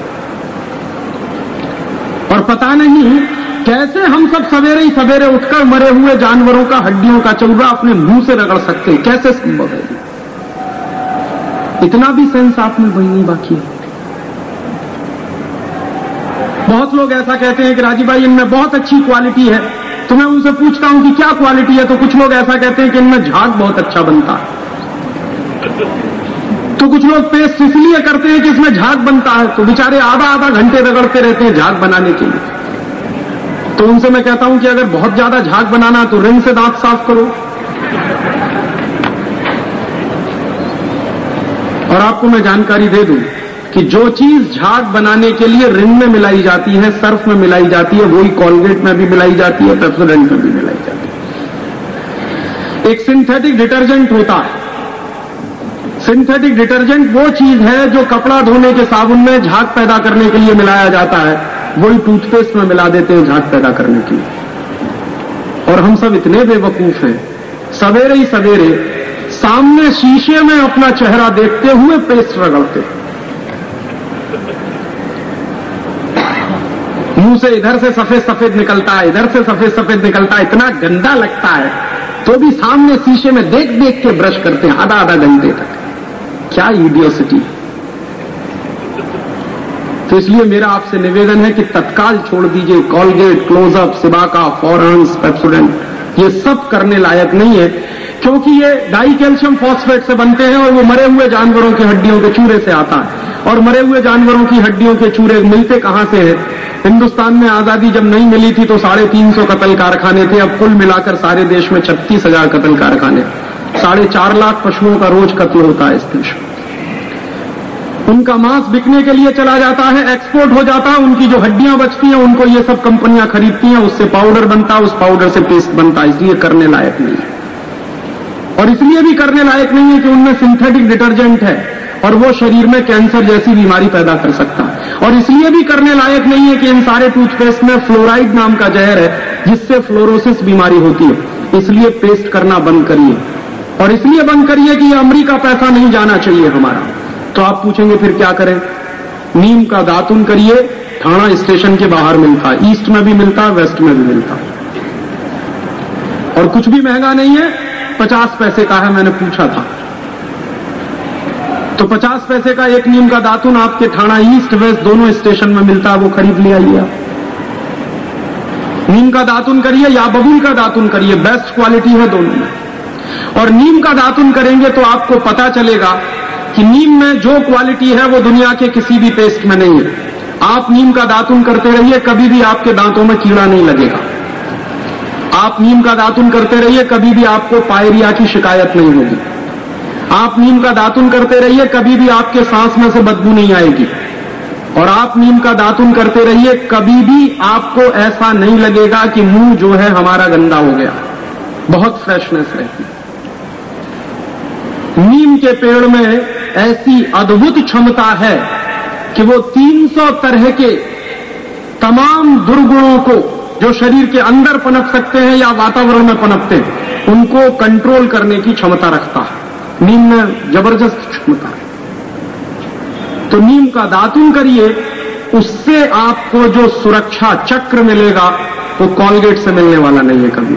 पता नहीं कैसे हम सब सवेरे ही सवेरे उठकर मरे हुए जानवरों का, हड्डियों का चौरा अपने मुँह से रगड़ सकते हैं? कैसे संभव है? इतना भी सेंस आप में वही नहीं बाकी है। बहुत लोग ऐसा कहते हैं कि राजीव भाई, इनमें बहुत अच्छी क्वालिटी है। तो मैं उनसे पूछता हूँ कि क्या क्वालिटी है? तो कुछ लोग ऐसा कहते हैं कि इनमें झाग बहुत अच्छा बनता है। तो कुछ लोग पेस्ट इसलिए करते हैं कि इसमें झाग बनता है। तो बेचारे आधा आधा घंटे रगड़ते रहते हैं झाग बनाने के लिए। तो उनसे मैं कहता हूँ कि अगर बहुत ज़्यादा झाग बनाना है तो रिंग से दांत साफ़ करो। और आपको मैं जानकारी दे दूँ कि जो चीज़ झाग बनाने के लिए रिंग में मिलाई जाती है, सर्फ में मिलाई जाती है, वही कॉलगेट में भी मिलाई जाती है, पेप्सोडेंट में भी मिलाई जाती है। एक सिंथेटिक डिटर्जेंट होता है। सिंथेटिक डिटर्जेंट वो चीज़ है जो कपड़ा धोने के साबुन में झाग पैदा करने के लिए मिलाया जाता है। वही टूथपेस्ट में मिला देते हैं झाग पैदा करने के लिए। और हम सब इतने बेवकूफ़ हैं। सवेरे ही सवेरे सामने शीशे में अपना चेहरा देखते हुए पेस्ट रगड़ते। मुँह से इधर से सफ़ेद सफ़ेद निकलता है, इधर से सफ़ेद सफ़ेद निकलता है, इतना गंदा लगता है। तो भी सामने शीशे में देख देख के ब्रश करते हैं आधा आधा घंटे तक। क्या ईडियोसिटी तो इसलिए मेरा आपसे निवेदन है कि तत्काल छोड़ दीजिए Colgate Closeup Cibaca Forhans Pepsodent ये सब करने लायक नहीं है, क्योंकि ये डाई कैल्शियम फॉस्फेट से बनते हैं और वो मरे हुए जानवरों की हड्डियों के चूरे से आता है। और मरे हुए जानवरों की हड्डियों के चूरे मिलते कहाँ से हैं? हिंदुस्तान में आज़ादी जब नहीं मिली थी तो साढ़े तीन सौ कतल कारखाने थे, अब कुल मिलाकर सारे देश में छत्तीस हज़ार कतल कारखाने। साढ़े चार लाख पशुओं का रोज कत्ल होता है इस देश में। उनका मांस बिकने के लिए चला जाता है एक्सपोर्ट हो जाता है, उनकी जो हड्डियाँ बचती हैं, उनको ये सब कंपनियाँ खरीदती हैं, उससे पाउडर बनता है उस पाउडर से पेस्ट बनता है इसलिए करने लायक नहीं है। और इसलिए भी करने लायक नहीं है कि उनमें सिंथेटिक डिटर्जेंट है, और वो शरीर में कैंसर जैसी बीमारी पैदा कर सकता है। और इसलिए भी करने लायक नहीं है कि इन सारे टूथपेस्ट में फ्लोराइड नाम का जहर है, जिससे फ्लोरोसिस बीमारी होती है। इसलिए पेस्ट करना बंद करिए। और इसलिए बंद करिए कि अमरीका पैसा नहीं जाना चाहिए हमारा। तो आप पूछेंगे, फिर क्या करें? नीम का दातुन करिए, थाना स्टेशन के बाहर मिलता है ईस्ट में भी मिलता है वेस्ट में भी मिलता। और कुछ भी महँगा नहीं है, पचास पैसे का है, मैंने पूछा था। तो पचास पैसे का एक नीम का दातुन आपके थाना ईस्ट, वेस्ट दोनों स्टेशन में मिलता है, वो खरीद ले आइए नीम का दातुन करिए या बबूल का दातुन करिए, बेस्ट क्वालिटी है दोनों में। और नीम का दातुन करेंगे तो आपको पता चलेगा कि नीम में जो क्वालिटी है वो दुनिया के किसी भी पेस्ट में नहीं है। आप नीम का दातुन करते रहिए, कभी भी आपके दांतों में कीड़ा नहीं लगेगा। आप नीम का दातुन करते रहिए, कभी भी आपको पायरिया की शिकायत नहीं होगी। आप नीम का दातुन करते रहिए, कभी भी आपके सांस में से बदबू नहीं आएगी। और आप नीम का दातुन करते रहिए, कभी भी आपको ऐसा नहीं लगेगा कि मुँह जो है हमारा गंदा हो गया। बहुत फ्रेशनेस रहती नीम के पेड़ में ऐसी अद्भुत क्षमता है कि वो 300 तरह के तमाम दुर्गुणों को जो शरीर के अंदर पनप सकते हैं या वातावरण में पनपते हैं, उनको कंट्रोल करने की क्षमता रखता है। नीम में ज़बरदस्त क्षमता है। तो नीम का दातुन करिए, उससे आपको जो सुरक्षा चक्र मिलेगा, वो कॉलगेट से मिलने वाला नहीं है कभी।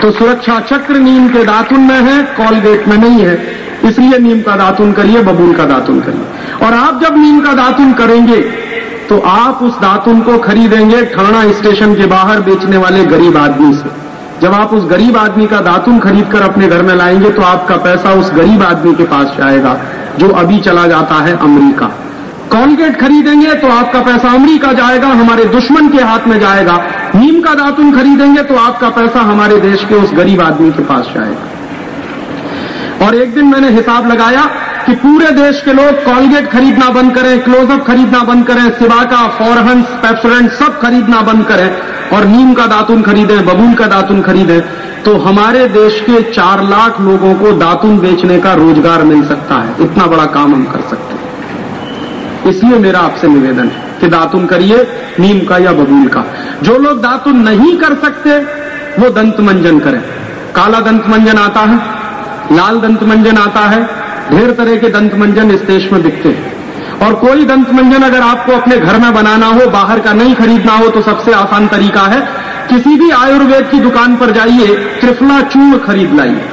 तो सुरक्षा चक्र नीम के दातुन में है, कॉलगेट में नहीं है। इसलिए नीम का दातुन करिए, बबूल का दातुन करिए। और आप जब नीम का दातुन करेंगे तो आप उस दातुन को खरीदेंगे ठाणा स्टेशन के बाहर बेचने वाले गरीब आदमी से। जब आप उस गरीब आदमी का दातुन खरीद कर अपने घर में लाएँगे तो आपका पैसा उस गरीब आदमी के पास जाएगा, जो अभी चला जाता है अमरीका। कॉलगेट खरीदेंगे तो आपका पैसा अमरीका जाएगा, हमारे दुश्मन के हाथ में जाएगा। नीम का दातुन खरीदेंगे तो आपका पैसा हमारे देश के उस गरीब आदमी के पास जाएगा। और एक दिन मैंने हिसाब लगाया कि पूरे देश के लोग कॉलगेट खरीदना बंद करें, क्लोजअप खरीदना बंद करें, सिवाका, फॉरहंस, पेप्सोडेंट सब खरीदना बंद करें और नीम का दातुन खरीदें, बबूल का दातुन खरीदें तो हमारे देश के चार लाख लोगों को दातुन बेचने का रोज़गार मिल सकता है। इतना बड़ा काम हम कर सकते हैं। इसलिए मेरा आपसे निवेदन है कि दातुन करिए, नीम का या बबूल का। जो लोग दातुन नहीं कर सकते, वो दंत मंजन करें। काला दंत मंजन आता है लाल दंत मंजन आता है, ढेर तरह के दंत मंजन इस देश में बिकते हैं। और कोई दंत मंजन अगर आपको अपने घर में बनाना हो, बाहर का नहीं खरीदना हो तो सबसे आसान तरीका है, किसी भी आयुर्वेद की दुकान पर जाइए, त्रिफला चूर्ण खरीद लाइए।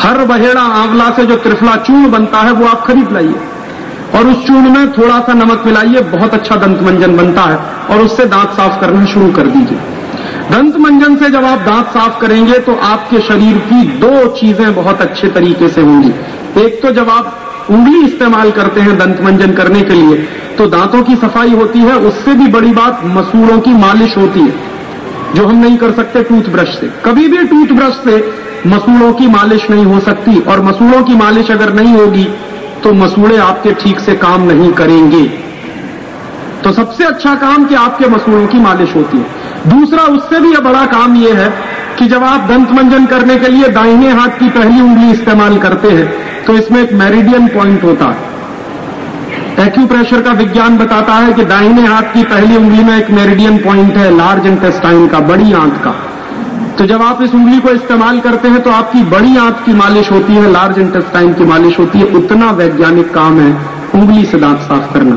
हर बहेड़ा आंवला से जो त्रिफला चूर्ण बनता है, वो आप खरीद लाइए। और उस चूर्ण में थोड़ा सा नमक मिलाइए, बहुत अच्छा दंत मंजन बनता है, और उससे दांत साफ़ करना शुरू कर दीजिए। दंत मंजन से जब आप दांत साफ़ करेंगे तो आपके शरीर की दो चीज़ें बहुत अच्छे तरीके से होंगी। एक तो जब आप उंगली इस्तेमाल करते हैं दंत मंजन करने के लिए तो दांतों की सफ़ाई होती है, उससे भी बड़ी बात मसूड़ों की मालिश होती है, जो हम नहीं कर सकते टूथब्रश से। कभी भी टूथब्रश से मसूड़ों की मालिश नहीं हो सकती, और मसूड़ों की मालिश अगर नहीं होगी तो मसूड़े आपके ठीक से काम नहीं करेंगे। तो सबसे अच्छा काम कि आपके मसूड़ों की मालिश होती है। दूसरा उससे भी बड़ा काम यह है कि जब आप दंत मंजन करने के लिए दाहिने हाथ की पहली उंगली इस्तेमाल करते हैं तो इसमें एक मेरिडियन पॉइंट होता है। एक्यूप्रेशर का विज्ञान बताता है कि दाहिने हाथ की पहली उंगली में एक मेरिडियन पॉइंट है लार्ज इंटेस्टाइन का, बड़ी आंत का। तो जब आप इस उंगली को इस्तेमाल करते हैं तो आपकी बड़ी आंत की मालिश होती है लार्ज इंटेस्टाइन की मालिश होती है। उतना वैज्ञानिक काम है उंगली से दांत साफ़ करना।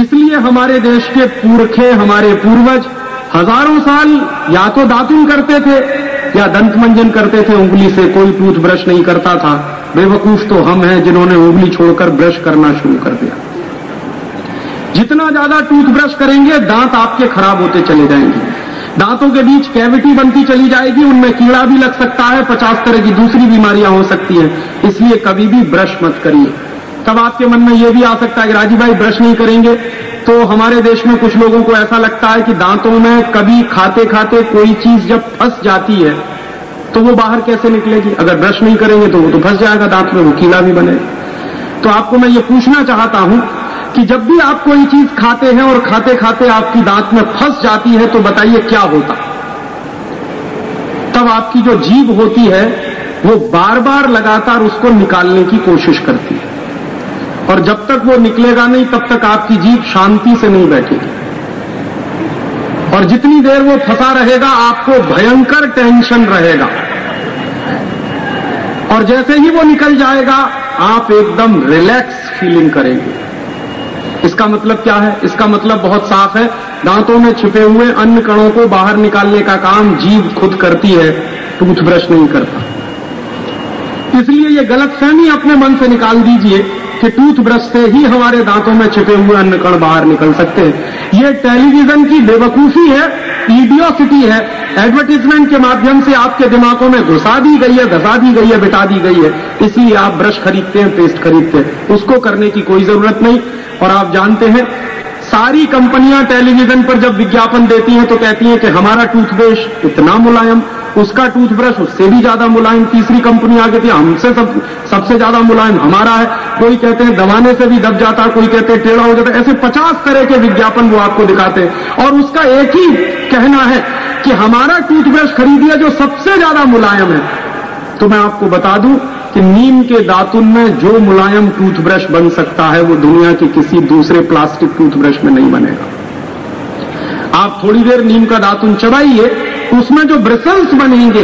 इसलिए हमारे देश के पुरखे, हमारे पूर्वज हज़ारों साल या तो दातुन करते थे, या दंत मंजन करते थे उंगली से, कोई टूथ ब्रश नहीं करता था। बेवकूफ़ तो हम हैं जिन्होंने उंगली छोड़कर ब्रश करना शुरू कर दिया। जितना ज़्यादा टूथ ब्रश करेंगे, दांत आपके खराब होते चले जाएँगे। दांतों के बीच कैविटी बनती चली जाएगी, उनमें कीड़ा भी लग सकता है, पचास तरह की दूसरी बीमारियाँ हो सकती हैं। इसलिए कभी भी ब्रश मत करिए। तब आपके मन में यह भी आ सकता है कि राजीव भाई, ब्रश नहीं करेंगे। तो हमारे देश में कुछ लोगों को ऐसा लगता है कि दांतों में कभी खाते खाते कोई चीज़ जब फंस जाती है तो वो बाहर कैसे निकलेगी? अगर ब्रश नहीं करेंगे तो वो तो फंस जाएगा दांत में, वो कीला भी बने। तो आपको मैं ये पूछना चाहता हूँ कि जब भी आप कोई चीज़ खाते हैं और खाते खाते आपकी दांत में फंस जाती है तो बताइए क्या होता? तब आपकी जो जीभ होती है, वो बार बार लगातार उसको निकालने की कोशिश करती है। और जब तक वो निकलेगा नहीं, तब तक आपकी जीभ शांति से नहीं बैठेगी। और जितनी देर वो फंसा रहेगा, आपको भयंकर टेंशन रहेगा। और जैसे ही वो निकल जाएगा, आप एकदम रिलैक्स फीलिंग करेंगे। इसका मतलब क्या है? इसका मतलब बहुत साफ़ है। दांतों में छिपे हुए अन्य कणों को बाहर निकालने का काम जीव खुद करती है, टूथब्रश नहीं करता। इसलिए ये गलतफहमी अपने मन से निकाल दीजिए। कि टूथब्रश से ही हमारे दांतों में छिपे हुए अन्न कण बाहर निकल सकते हैं। ये टेलीविज़न की बेवकूफ़ी है ईडियोसिटी है। एडवर्टीजमेंट के माध्यम से आपके दिमागों में घुसा दी गई है, घसा दी गई है बिटा दी गई है। इसलिए आप ब्रश खरीदते हैं, पेस्ट खरीदते हैं। उसको करने की कोई ज़रूरत नहीं। और आप जानते हैं सारी कंपनियाँ टेलीविज़न पर जब विज्ञापन देती हैं तो कहती हैं कि हमारा टूथब्रश इतना मुलायम, उसका टूथब्रश उससे भी ज़्यादा मुलायम, तीसरी कंपनी आगे थी हमसे सब, सबसे ज़्यादा मुलायम हमारा है। कोई कहते हैं दबाने से भी दब जाता है कोई कहते हैं टेढ़ा हो जाता है ऐसे पचास तरह के विज्ञापन वो आपको दिखाते हैं। और उसका एक ही कहना है कि हमारा टूथब्रश खरीदिए जो सबसे ज़्यादा मुलायम है। तो मैं आपको बता दूँ कि नीम के दातुन में जो मुलायम टूथब्रश बन सकता है, वो दुनिया के किसी दूसरे प्लास्टिक टूथब्रश में नहीं बनेगा। आप थोड़ी देर नीम का दातुन चबाइए, उसमें जो ब्रिसल्स बनेंगे,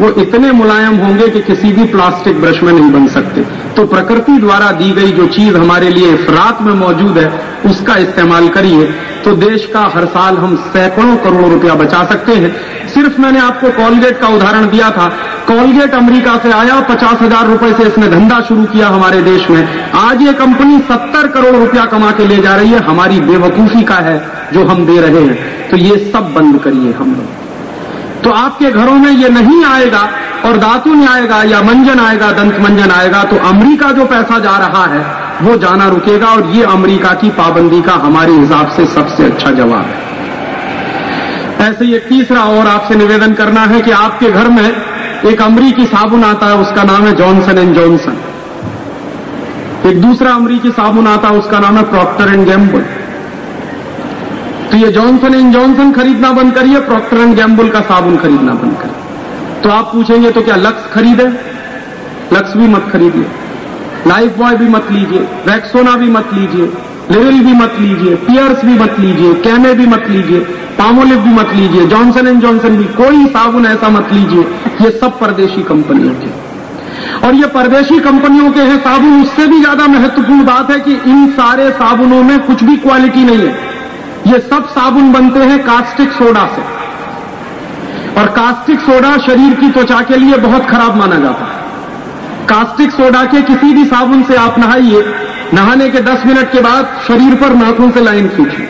वो इतने मुलायम होंगे कि किसी भी प्लास्टिक ब्रश में नहीं बन सकते। तो प्रकृति द्वारा दी गई जो चीज़ हमारे लिए इफरात में मौजूद है, उसका इस्तेमाल करिए। तो देश का हर साल हम सैकड़ों करोड़ रुपया बचा सकते हैं। सिर्फ़ मैंने आपको कॉलगेट का उदाहरण दिया था। कॉलगेट अमेरिका से आया, पचास हज़ार रुपये से इसने धंधा शुरू किया हमारे देश में। आज ये कंपनी सत्तर करोड़ रुपया कमा के ले जा रही है, हमारी बेवकूफ़ी का है जो हम दे रहे हैं। तो ये सब बंद करिए हम लोग। तो आपके घरों में ये नहीं आएगा और दातुन आएगा या मंजन आएगा दंत मंजन आएगा तो अमरीका जो पैसा जा रहा है वो जाना रुकेगा और ये अमरीका की पाबंदी का हमारे हिसाब से सबसे अच्छा जवाब है। ऐसे एक तीसरा और आपसे निवेदन करना है कि आपके घर में एक अमरीकी साबुन आता है, उसका नाम है जॉनसन एंड जॉनसन। एक दूसरा अमरीकी साबुन आता है, उसका नाम है प्रॉक्टर एंड गैम्बल। तो ये जॉनसन एंड जॉनसन खरीदना बंद करिए, प्रॉक्टर एंड गैम्बल का साबुन खरीदना बंद करिए। तो आप पूछेंगे तो क्या लक्स खरीदे? लक्स भी मत खरीदिए। लाइफ बॉय भी मत लीजिए वैक्सोना भी मत लीजिए लेवल भी मत लीजिए पियर्स भी मत लीजिए कैमे भी मत लीजिए पामोलिव भी मत लीजिए जॉनसन एंड जॉनसन भी, कोई साबुन ऐसा मत लीजिए, ये सब परदेशी कंपनियों के। और ये परदेशी कंपनियों के हैं साबुन, उससे भी ज़्यादा महत्वपूर्ण बात है कि इन सारे साबुनों में कुछ भी क्वालिटी नहीं है। ये सब साबुन बनते हैं कास्टिक सोडा से। और कास्टिक सोडा शरीर की त्वचा के लिए बहुत खराब माना जाता है। कास्टिक सोडा के किसी भी साबुन से आप नहाइए। नहाने के 10 मिनट के बाद शरीर पर नाखून से लाइन खींचिए।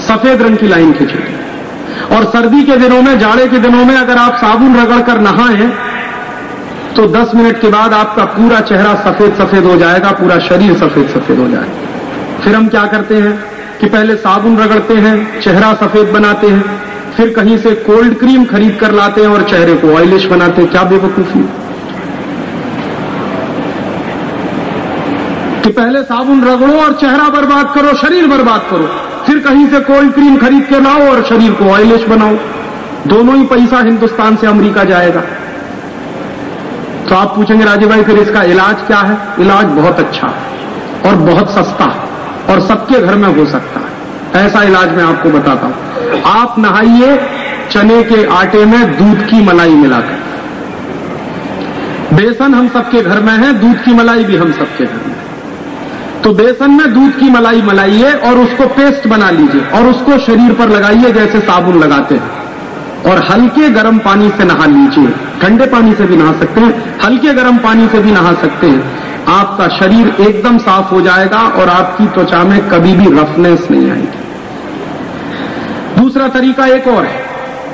सफ़ेद रंग की लाइन खींचिए। और सर्दी के दिनों में, जाड़े के दिनों में अगर आप साबुन रगड़कर नहाएँ तो 10 मिनट के बाद आपका पूरा चेहरा सफ़ेद सफ़ेद हो जाएगा, पूरा शरीर सफ़ेद सफ़ेद हो जाएगा। फिर हम क्या करते हैं कि पहले साबुन रगड़ते हैं, चेहरा सफ़ेद बनाते हैं, फिर कहीं से कोल्ड क्रीम खरीद कर लाते हैं और चेहरे को ऑयलिश बनाते हैं। क्या बेवकूफ़ी कि पहले साबुन रगड़ो और चेहरा बर्बाद करो, शरीर बर्बाद करो। फिर कहीं से कोल्ड क्रीम खरीद के लाओ और शरीर को ऑयलिश बनाओ। दोनों ही पैसा हिंदुस्तान से अमेरिका जाएगा। तो आप पूछेंगे, राजीव भाई, फिर इसका इलाज क्या है? इलाज बहुत अच्छा और बहुत सस्ता और सबके घर में हो सकता है। ऐसा इलाज मैं आपको बताता हूँ। आप नहाइए, चने के आटे में दूध की मलाई मिलाकर। बेसन हम सबके घर में है, दूध की मलाई भी हम सबके घर में तो बेसन में दूध की मलाई मलाइए और उसको पेस्ट बना लीजिए और उसको शरीर पर लगाइए जैसे साबुन लगाते हैं। और हल्के गर्म पानी से नहा लीजिए। ठंडे पानी से भी नहा सकते हैं, हल्के गर्म पानी से भी नहा सकते हैं। आपका शरीर एकदम साफ़ हो जाएगा और आपकी त्वचा में कभी भी रफनेस नहीं आएगी। दूसरा तरीका एक और है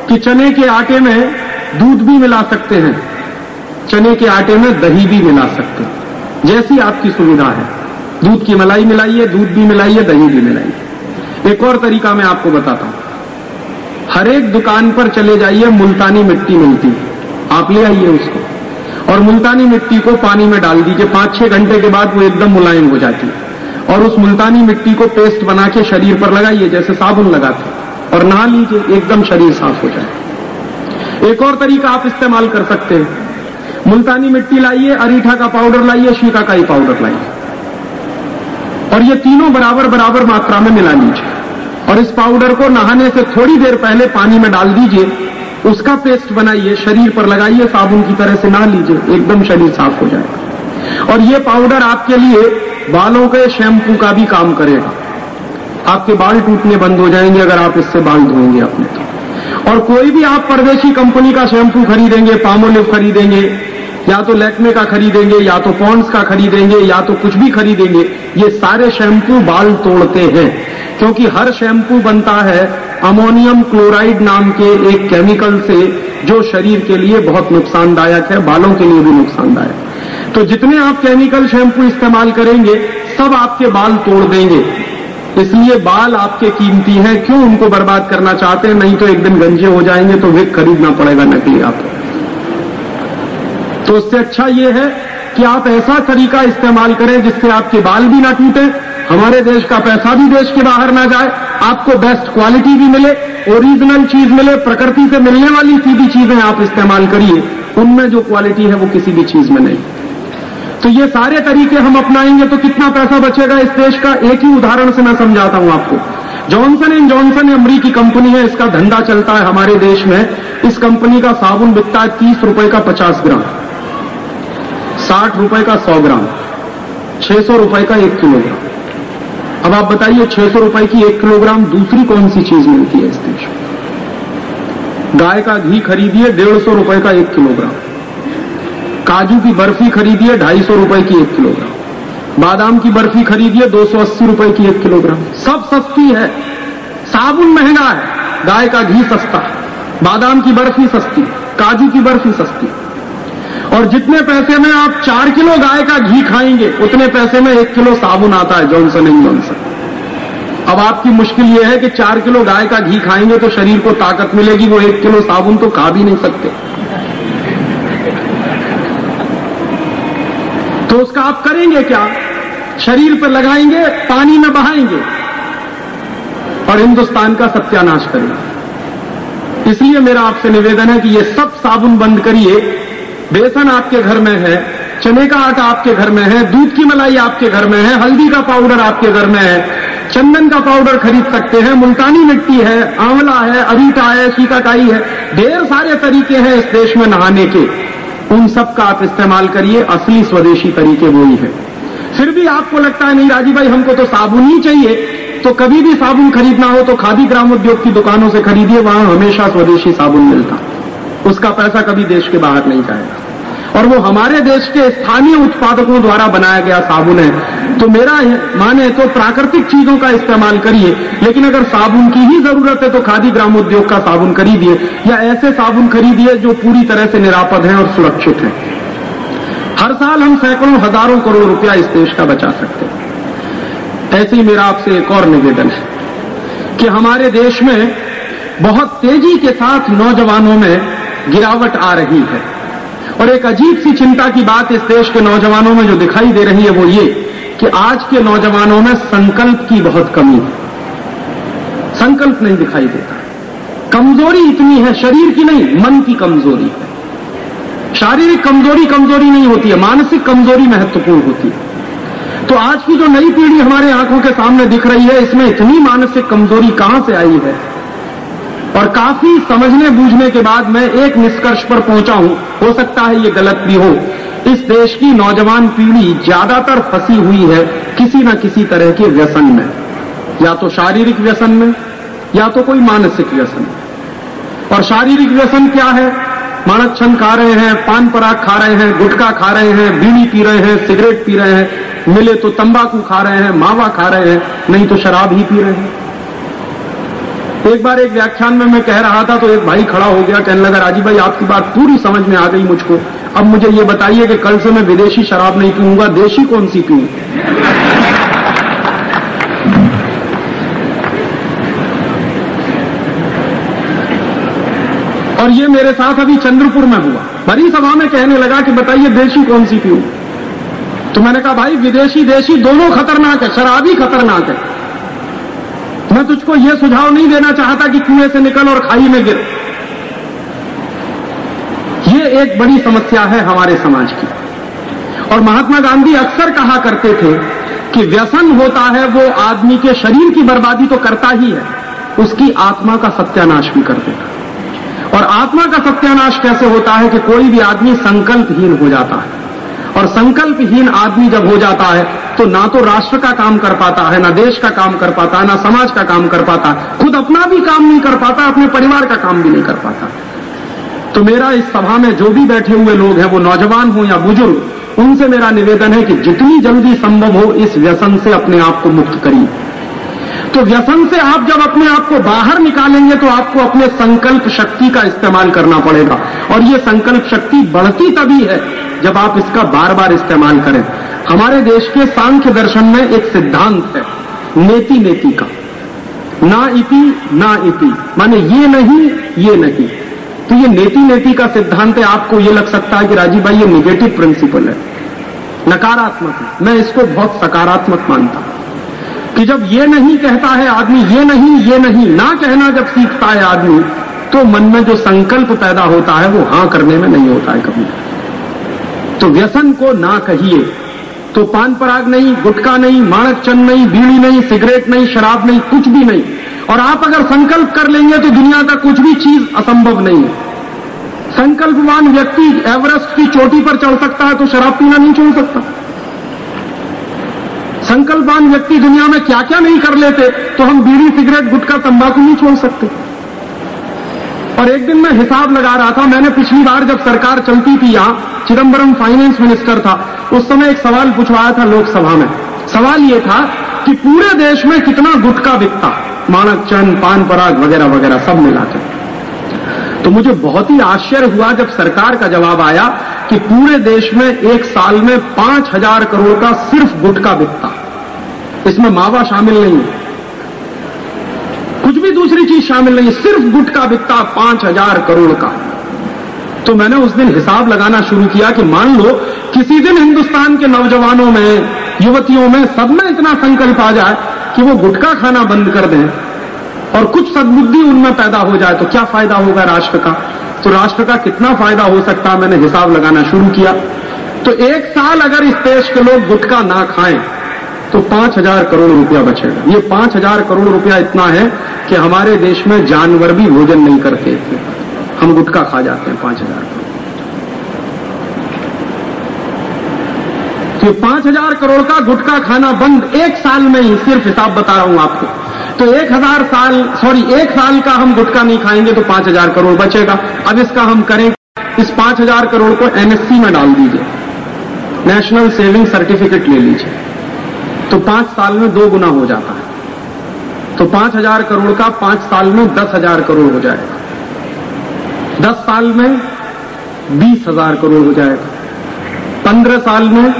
कि चने के आटे में दूध भी मिला सकते हैं। चने के आटे में दही भी मिला सकते हैं। जैसी आपकी सुविधा है। दूध की मलाई मिलाइए दूध भी मिलाइए दही भी मिलाइए एक और तरीका मैं आपको बताता हूँ। हर एक दुकान पर चले जाइए, मुल्तानी मिट्टी मिलती है। आप ले आइए उसको। और मुल्तानी मिट्टी को पानी में डाल दीजिए। पाँच छह घंटे के बाद वो एकदम मुलायम हो जाती है। और उस मुल्तानी मिट्टी को पेस्ट बना के शरीर पर लगाइए, जैसे साबुन लगाते और नहा लीजिए, एकदम शरीर साफ़ हो जाए। एक और तरीका आप इस्तेमाल कर सकते हैं। मुल्तानी मिट्टी लाइए, अरीठा का पाउडर लाइए, शीका का ही पाउडर लाइए। और ये तीनों बराबर बराबर मात्रा में मिला लीजिए। और इस पाउडर को नहाने से थोड़ी देर पहले पानी में डाल दीजिए। उसका पेस्ट बनाइए, शरीर पर लगाइए, साबुन की तरह से ना लीजिए, एकदम शरीर साफ़ हो जाएगा और ये पाउडर आपके लिए बालों के शैम्पू का भी काम करेगा। आपके बाल टूटने बंद हो जाएँगे अगर आप इससे बाल धोएँगे अपने तो। और कोई भी आप परदेशी कंपनी का शैम्पू खरीदेंगे पामोलिव खरीदेंगे या तो लैक्मे का खरीदेंगे, या तो पॉन्ड्स का खरीदेंगे, या तो कुछ भी खरीदेंगे, ये सारे शैम्पू बाल तोड़ते हैं। क्योंकि हर शैम्पू बनता है अमोनियम क्लोराइड नाम के एक केमिकल से, जो शरीर के लिए बहुत नुकसानदायक है, बालों के लिए भी नुकसानदायक। तो जितने आप केमिकल शैम्पू इस्तेमाल करेंगे, सब आपके बाल तोड़ देंगे। इसलिए बाल आपके कीमती हैं, क्यों उनको बर्बाद करना चाहते हैं? नहीं तो एक दिन गंजे हो जाएँगे तो वे खरीदना पड़ेगा नकली आपको। तो उससे अच्छा ये है कि आप ऐसा तरीका इस्तेमाल करें जिससे आपके बाल भी ना टूटे, हमारे देश का पैसा भी देश के बाहर ना जाए, आपको बेस्ट क्वालिटी भी मिले ओरिजिनल चीज़ मिले, प्रकृति से मिलने वाली सीधी चीज़ें आप इस्तेमाल करिए, उनमें जो क्वालिटी है वो किसी भी चीज़ में नहीं। तो ये सारे तरीके हम अपनाएँगे तो कितना पैसा बचेगा इस देश का, एक ही उदाहरण से मैं समझाता हूँ आपको। जॉनसन एंड जॉनसन अमरीकी कंपनी है, इसका धंधा चलता है हमारे देश में, इस कंपनी का साबुन बिकता है तीस रुपए का पचास ग्राम। साठ रुपए का सौ ग्राम, छह सौ रुपए का एक किलोग्राम। अब आप बताइए, छह सौ रुपए की एक किलोग्राम दूसरी कौन सी चीज़ मिलती है इस देश में गाय का घी खरीदिए, डेढ़ सौ रुपए का एक किलोग्राम। काजू की बर्फ़ी खरीदिए, ढाई सौ रुपए की एक किलोग्राम। बादाम की बर्फ़ी खरीदिए, दो सौ अस्सी रुपए की एक किलोग्राम। सब सस्ती है। साबुन महँगा है। गाय का घी सस्ता है। बादाम की बर्फ़ी सस्ती काजू की बर्फ़ी सस्ती और जितने पैसे में आप चार किलो गाय का घी खाएँगे, उतने पैसे में एक किलो साबुन आता है जॉनसन एंड जॉनसन अब आपकी मुश्किल यह है कि चार किलो गाय का घी खाएँगे तो शरीर को ताकत मिलेगी, वो एक किलो साबुन तो खा भी नहीं सकते। तो उसका आप करेंगे क्या? शरीर पर लगाएँगे, पानी में बहाएँगे और हिंदुस्तान का सत्यानाश करेंगे। इसलिए मेरा आपसे निवेदन है कि ये सब साबुन बंद करिए बेसन आपके घर में है, चने का आटा आपके घर में है, दूध की मलाई आपके घर में है, हल्दी का पाउडर आपके घर में है, चंदन का पाउडर खरीद सकते हैं, मुल्तानी मिट्टी है, आंवला है अरीटा है सीकाकाई है, ढेर सारे तरीके हैं इस देश में नहाने के। उन सब का आप इस्तेमाल करिए, असली स्वदेशी तरीके वो ही है। फिर भी आपको लगता है, नहीं राज़ी भाई, हमको तो साबुन ही चाहिए। तो कभी भी साबुन खरीदना हो तो खादी ग्राम उद्योग की दुकानों से खरीदिए, वहाँ हमेशा स्वदेशी साबुन मिलता। उसका पैसा कभी देश के बाहर नहीं जाएगा। और वो हमारे देश के स्थानीय उत्पादकों द्वारा बनाया गया साबुन है। तो मेरा माने तो प्राकृतिक चीज़ों का इस्तेमाल करिए, लेकिन अगर साबुन की ही ज़रूरत है तो खादी ग्राम उद्योग का साबुन खरीदिए, या ऐसे साबुन खरीदिए जो पूरी तरह से निरापद हैं और सुरक्षित हैं। हर साल हम सैकड़ों, हज़ारों करोड़ रुपया इस देश का बचा सकते हैं। ऐसे ही मेरा आपसे एक और निवेदन है कि हमारे देश में बहुत तेज़ी के साथ नौजवानों में गिरावट आ रही है। और एक अजीब सी चिंता की बात इस देश के नौजवानों में जो दिखाई दे रही है वो ये कि आज के नौजवानों में संकल्प की बहुत कमी है। संकल्प नहीं दिखाई देता। कमज़ोरी इतनी है, शरीर की नहीं, मन की कमज़ोरी है। शारीरिक कमज़ोरी कमज़ोरी नहीं होती है, मानसिक कमज़ोरी महत्वपूर्ण होती है। तो आज की जो नई पीढ़ी हमारे आँखों के सामने दिख रही है, इसमें इतनी मानसिक कमज़ोरी कहाँ से आई है? और काफ़ी समझने बूझने के बाद मैं एक निष्कर्ष पर पहुँचा हूँ। हो सकता है ये गलत भी हो। इस देश की नौजवान पीढ़ी ज़्यादातर फंसी हुई है किसी न किसी तरह के व्यसन में। या तो शारीरिक व्यसन में, या तो कोई मानसिक व्यसन और शारीरिक व्यसन क्या है? मानक छन खा रहे हैं, पान पराग खा रहे हैं, गुटखा खा रहे हैं, बीड़ी पी रहे हैं, सिगरेट पी रहे हैं, मिले तो तंबाकू खा रहे हैं, मावा खा रहे हैं, नहीं तो शराब ही पी रहे हैं। एक बार एक व्याख्यान में मैं कह रहा था तो एक भाई खड़ा हो गया, कहने लगा राजीव भाई, आपकी बात पूरी समझ में आ गई मुझको। अब मुझे ये बताइए कि कल से मैं विदेशी शराब नहीं पीऊँगा, देशी कौन सी पीऊं? और ये मेरे साथ अभी चंद्रपुर में हुआ। बड़ी सभा में कहने लगा कि बताइए, देशी कौन सी पीऊं? तो मैंने कहा, भाई, विदेशी, देशी, दोनों खतरनाक है, शराबी खतरनाक है। मैं तुझको यह सुझाव नहीं देना चाहता कि कुएँ से निकल और खाई में गिर। ये एक बड़ी समस्या है हमारे समाज की। और महात्मा गांधी अक्सर कहा करते थे कि व्यसन होता है, वो आदमी के शरीर की बर्बादी तो करता ही है, उसकी आत्मा का सत्यानाश भी कर देता और आत्मा का सत्यानाश कैसे होता है कि कोई भी आदमी संकल्पहीन हो जाता है? और संकल्पहीन आदमी जब हो जाता है तो ना तो राष्ट्र का काम कर पाता है, ना देश का काम कर पाता है ना समाज का काम कर पाता। है खुद अपना भी काम नहीं कर पाता, अपने परिवार का काम भी नहीं कर पाता। तो मेरा इस सभा में जो भी बैठे हुए लोग हैं, वो नौजवान हो या बुज़ुर्ग, उनसे मेरा निवेदन है कि जितनी जल्दी संभव हो, इस व्यसन से अपने आप को मुक्त करिए। तो व्यसन से आप जब अपने आप को बाहर निकालेंगे तो आपको अपने संकल्प शक्ति का इस्तेमाल करना पड़ेगा। और ये संकल्प शक्ति बढ़ती तभी है जब आप इसका बार बार इस्तेमाल करें। हमारे देश के सांख्य दर्शन में एक सिद्धांत है नेति नेति का। ना इति ना इति। माने ये नहीं ये नहीं। तो ये नेति नेति का सिद्धांत है, आपको ये लग सकता है कि राजीव भाई, ये निगेटिव प्रिंसिपल है। नकारात्मक है। मैं इसको बहुत सकारात्मक मानता हूँ। कि जब ये नहीं कहता है आदमी, ये नहीं ये नहीं, ना कहना जब सीखता है आदमी तो मन में जो संकल्प पैदा होता है, वो हाँ करने में नहीं होता है कभी। तो व्यसन को ना कहिए। तो पान पराग नहीं, गुटखा नहीं, माणक चंद नहीं, बीड़ी नहीं, सिगरेट नहीं, शराब नहीं, कुछ भी नहीं। और आप अगर संकल्प कर लेंगे तो दुनिया का कुछ भी चीज़ असंभव नहीं है। संकल्पवान व्यक्ति एवरेस्ट की चोटी पर चढ़ सकता है तो शराब पीना नहीं छोड़ सकता। संकल्पवान व्यक्ति दुनिया में क्या क्या नहीं कर लेते तो हम बीड़ी, सिगरेट, गुटखा, तंबाकू नहीं छोड़ सकते। और एक दिन मैं हिसाब लगा रहा था, मैंने पिछली बार जब सरकार चलती थी यहाँ चिदम्बरम फाइनेंस मिनिस्टर था, उस समय एक सवाल पूछवाया था लोकसभा में। सवाल यह था कि पूरे देश में कितना गुटखा बिकता? माणक चंद, पान पराग वगैरह वगैरह, सब मिलाकर तो मुझे बहुत ही आश्चर्य हुआ जब सरकार का जवाब आया कि पूरे देश में एक साल में पाँच हज़ार करोड़ का सिर्फ़ गुटखा बिकता। इसमें मावा शामिल नहीं है। कुछ भी दूसरी चीज़ शामिल नहीं, सिर्फ़ गुटखा बिकता पाँच हज़ार करोड़ का। तो मैंने उस दिन हिसाब लगाना शुरू किया कि मान लो, किसी दिन हिंदुस्तान के नौजवानों में, युवतियों में सब में इतना संकल्प आ जाए कि वो गुटखा खाना बंद कर दें और कुछ सदबुद्धि उनमें पैदा हो जाए तो क्या फ़ायदा होगा राष्ट्र का? तो राष्ट्र का कितना फ़ायदा हो सकता? मैंने हिसाब लगाना शुरू किया। तो एक साल अगर इस देश के लोग गुटखा ना खाएँ तो पाँच हज़ार करोड़ रुपया बचेगा। ये पाँच हज़ार करोड़ रुपया इतना है कि हमारे देश में जानवर भी भोजन नहीं करते। हम गुटखा खा जाते हैं पाँच हज़ार करोड़। तो पाँच हज़ार करोड़ का गुटखा खाना बंद एक साल में ही, सिर्फ़ हिसाब बता रहा हूँ आपको। तो एक हज़ार साल सॉरी एक साल का हम गुटखा नहीं खाएँगे तो पाँच हज़ार करोड़ बचेगा। अब इसका हम करें, इस पाँच हज़ार करोड़ को एनएससी में डाल दीजिए। नेशनल सेविंग सर्टिफिकेट ले लीजिए। तो पाँच साल में दो गुना हो जाता है। तो पाँच हज़ार करोड़ का पाँच साल में दस हज़ार करोड़ हो जाएगा। दस साल में बीस हज़ार करोड़ हो जाएगा। पंद्रह साल में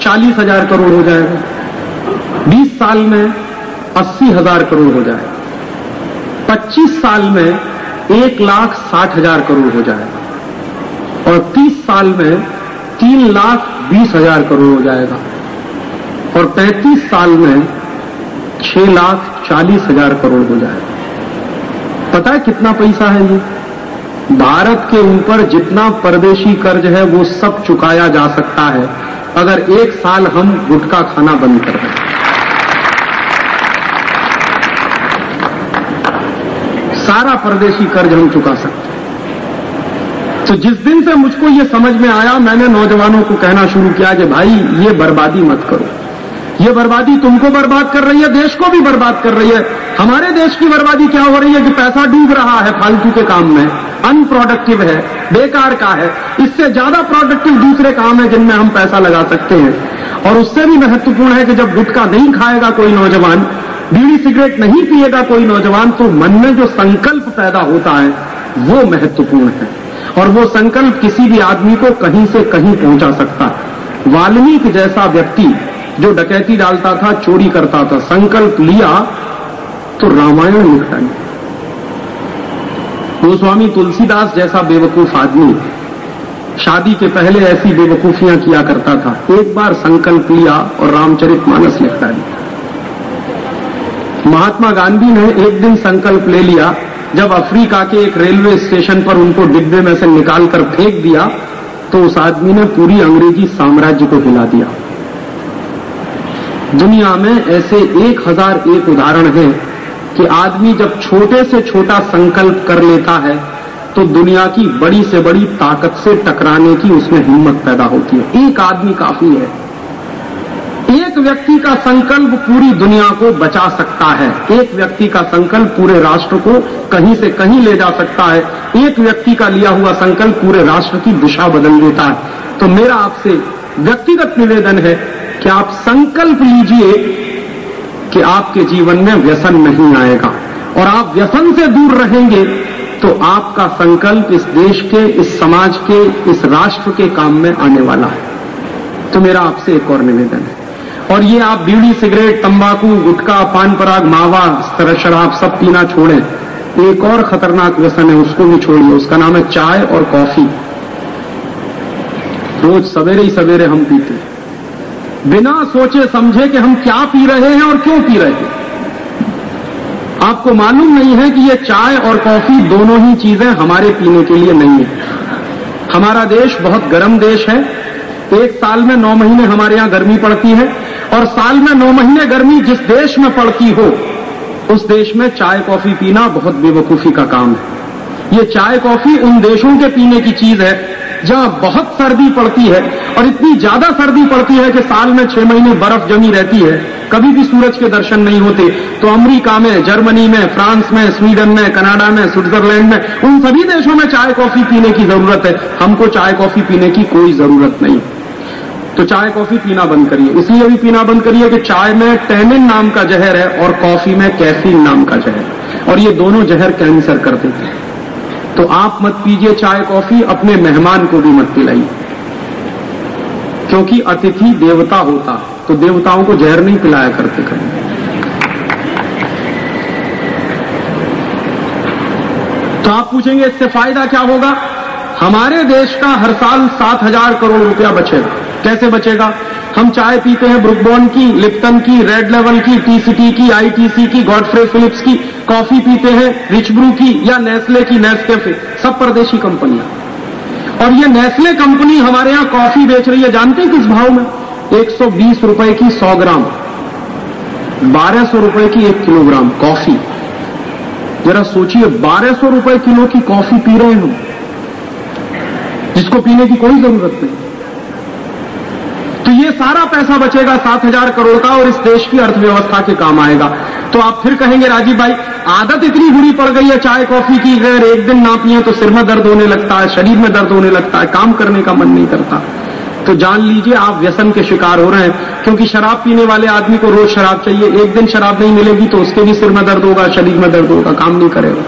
चालीस हज़ार करोड़ हो जाएगा। बीस साल में अस्सी हज़ार करोड़ हो जाएगा। पच्चीस साल में एक लाख साठ हज़ार करोड़ हो जाएगा। और तीस साल में तीन लाख बीस हज़ार करोड़ हो जाएगा। और पैंतीस साल में छह लाख चालीस हज़ार करोड़ हो जाए। पता है कितना पैसा है ये? भारत के ऊपर जितना परदेशी कर्ज है, वो सब चुकाया जा सकता है, अगर एक साल हम गुटखा खाना बंद कर दें। सारा परदेशी कर्ज हम चुका सकते हैं। तो जिस दिन से मुझको ये समझ में आया, मैंने नौजवानों को कहना शुरू किया कि भाई, ये बर्बादी मत करो। ये बर्बादी तुमको बर्बाद कर रही है, देश को भी बर्बाद कर रही है। हमारे देश की बर्बादी क्या हो रही है कि पैसा डूब रहा है फालतू के काम में। अनप्रोडक्टिव है, बेकार का है। इससे ज़्यादा प्रोडक्टिव दूसरे काम है जिनमें हम पैसा लगा सकते हैं। और उससे भी महत्वपूर्ण है कि जब गुटखा नहीं खाएगा कोई नौजवान, बीड़ी सिगरेट नहीं पिएगा कोई नौजवान तो मन में जो संकल्प पैदा होता है, वो महत्वपूर्ण है। और वो संकल्प किसी भी आदमी को कहीं से कहीं पहुँचा सकता है। वाल्मीकि जैसा व्यक्ति जो डकैती डालता था, चोरी करता था, संकल्प लिया तो रामायण लिख डाली गोस्वामी तुलसीदास जैसा बेवकूफ़ आदमी, शादी के पहले ऐसी बेवकूफियाँ किया करता था। एक बार संकल्प लिया और रामचरित मानस लिख डाली महात्मा गांधी ने एक दिन संकल्प ले लिया, जब अफ्रीका के एक रेलवे स्टेशन पर उनको डिब्बे में से निकालकर फेंक दिया तो उस आदमी ने पूरी अंग्रेज़ी साम्राज्य को हिला दिया। दुनिया में ऐसे एक हज़ार एक उदाहरण हैं कि आदमी जब छोटे से छोटा संकल्प कर लेता है तो दुनिया की बड़ी से बड़ी ताकत से टकराने की उसमें हिम्मत पैदा होती है। एक आदमी काफ़ी है। एक व्यक्ति का संकल्प पूरी दुनिया को बचा सकता है। एक व्यक्ति का संकल्प पूरे राष्ट्र को कहीं से कहीं ले जा सकता है। एक व्यक्ति का लिया हुआ संकल्प पूरे राष्ट्र की दिशा बदल देता है। तो मेरा आपसे व्यक्तिगत निवेदन है कि आप संकल्प लीजिए कि आपके जीवन में व्यसन नहीं आएगा। और आप व्यसन से दूर रहेंगे तो आपका संकल्प इस देश के, इस समाज के, इस राष्ट्र के काम में आने वाला है। तो मेरा आपसे एक और निवेदन है। और ये आप बीड़ी, सिगरेट, तंबाकू, गुटखा, पान पराग, मावा शराब सब पीना छोड़ें। एक और खतरनाक व्यसन है, उसको भी छोड़िए। उसका नाम है चाय और कॉफ़ी। रोज सवेरे ही सवेरे हम पीते हैं। बिना सोचे समझे कि हम क्या पी रहे हैं और क्यों पी रहे हैं। आपको मालूम नहीं है कि ये चाय और कॉफ़ी दोनों ही चीज़ें हमारे पीने के लिए नहीं है। हमारा देश बहुत गर्म देश है। एक साल में नौ महीने हमारे यहाँ गर्मी पड़ती है और साल में नौ महीने गर्मी जिस देश में पड़ती हो, उस देश में चाय कॉफ़ी पीना बहुत बेवकूफ़ी का काम है। ये चाय कॉफ़ी उन देशों के पीने की चीज़ है जहाँ बहुत सर्दी पड़ती है और इतनी ज़्यादा सर्दी पड़ती है कि साल में छह महीने बर्फ़ जमी रहती है। कभी भी सूरज के दर्शन नहीं होते। तो अमेरिका में, जर्मनी में, फ्रांस में, स्वीडन में, कनाडा में, स्विट्जरलैंड में, उन सभी देशों में चाय कॉफ़ी पीने की ज़रूरत है। हमको चाय कॉफ़ी पीने की कोई ज़रूरत नहीं। तो चाय कॉफ़ी पीना बंद करिए। इसलिए भी पीना बंद करिए कि चाय में टैनिन नाम का जहर है और कॉफ़ी में कैफीन नाम का जहर और ये दोनों जहर कैंसर कर देते हैं। तो आप मत पीजिए चाय, कॉफ़ी, अपने मेहमान को भी मत पिलाइए। क्योंकि अतिथि देवता होता तो देवताओं को जहर नहीं पिलाया करते कभी। तो आप पूछेंगे, इससे फ़ायदा क्या होगा? हमारे देश का हर साल सात हज़ार करोड़ रुपया बचेगा। कैसे बचेगा? हम चाय पीते हैं ब्रुकबॉन की, लिप्टन की, रेड लेवल की, टीसीटी की, आईटीसी की, गॉडफ्रे फिलिप्स की, कॉफ़ी पीते हैं रिचब्रू की या नेस्ले की नेस्कैफे, सब परदेशी कंपनियाँ। और ये नेस्ले कंपनी हमारे यहाँ कॉफ़ी बेच रही है, जानते हैं किस भाव में? 120 रुपए की सौ ग्राम 1200 रुपए की एक किलोग्राम कॉफ़ी। जरा सोचिए 1200 रुपए किलो की कॉफ़ी पी रहे हैं जिसको पीने की कोई ज़रूरत नहीं। तो ये सारा पैसा बचेगा सात हज़ार करोड़ का और इस देश की अर्थव्यवस्था के काम आएगा। तो आप फिर कहेंगे, राजीव भाई, आदत इतनी बुरी पड़ गई है, चाय कॉफ़ी की, अगर एक दिन ना पिए तो सिर में दर्द होने लगता है, शरीर में दर्द होने लगता है, काम करने का मन नहीं करता। तो जान लीजिए, आप व्यसन के शिकार हो रहे हैं, क्योंकि शराब पीने वाले आदमी को रोज शराब चाहिए। एक दिन शराब नहीं मिलेगी तो उसके भी सिर में दर्द होगा, शरीर में दर्द होगा, काम नहीं करेगा।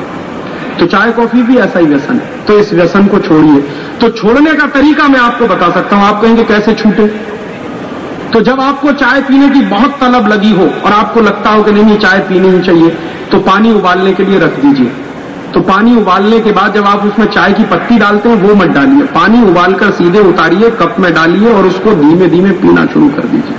तो चाय, कॉफ़ी भी ऐसा ही व्यसन है। तो इस व्यसन को छोड़िए। तो छोड़ने का तरीका मैं आपको बता सकता हूँ। आप कहेंगे, कैसे छूटे? तो जब आपको चाय पीने की बहुत तलब लगी हो और आपको लगता हो कि नहीं चाय पीनी ही चाहिए तो पानी उबालने के लिए रख दीजिए। तो पानी उबालने के बाद जब आप उसमें चाय की पत्ती डालते हैं, वो मत डालिए। पानी उबालकर सीधे उतारिए, कप में डालिए और उसको धीमे धीमे पीना शुरू कर दीजिए।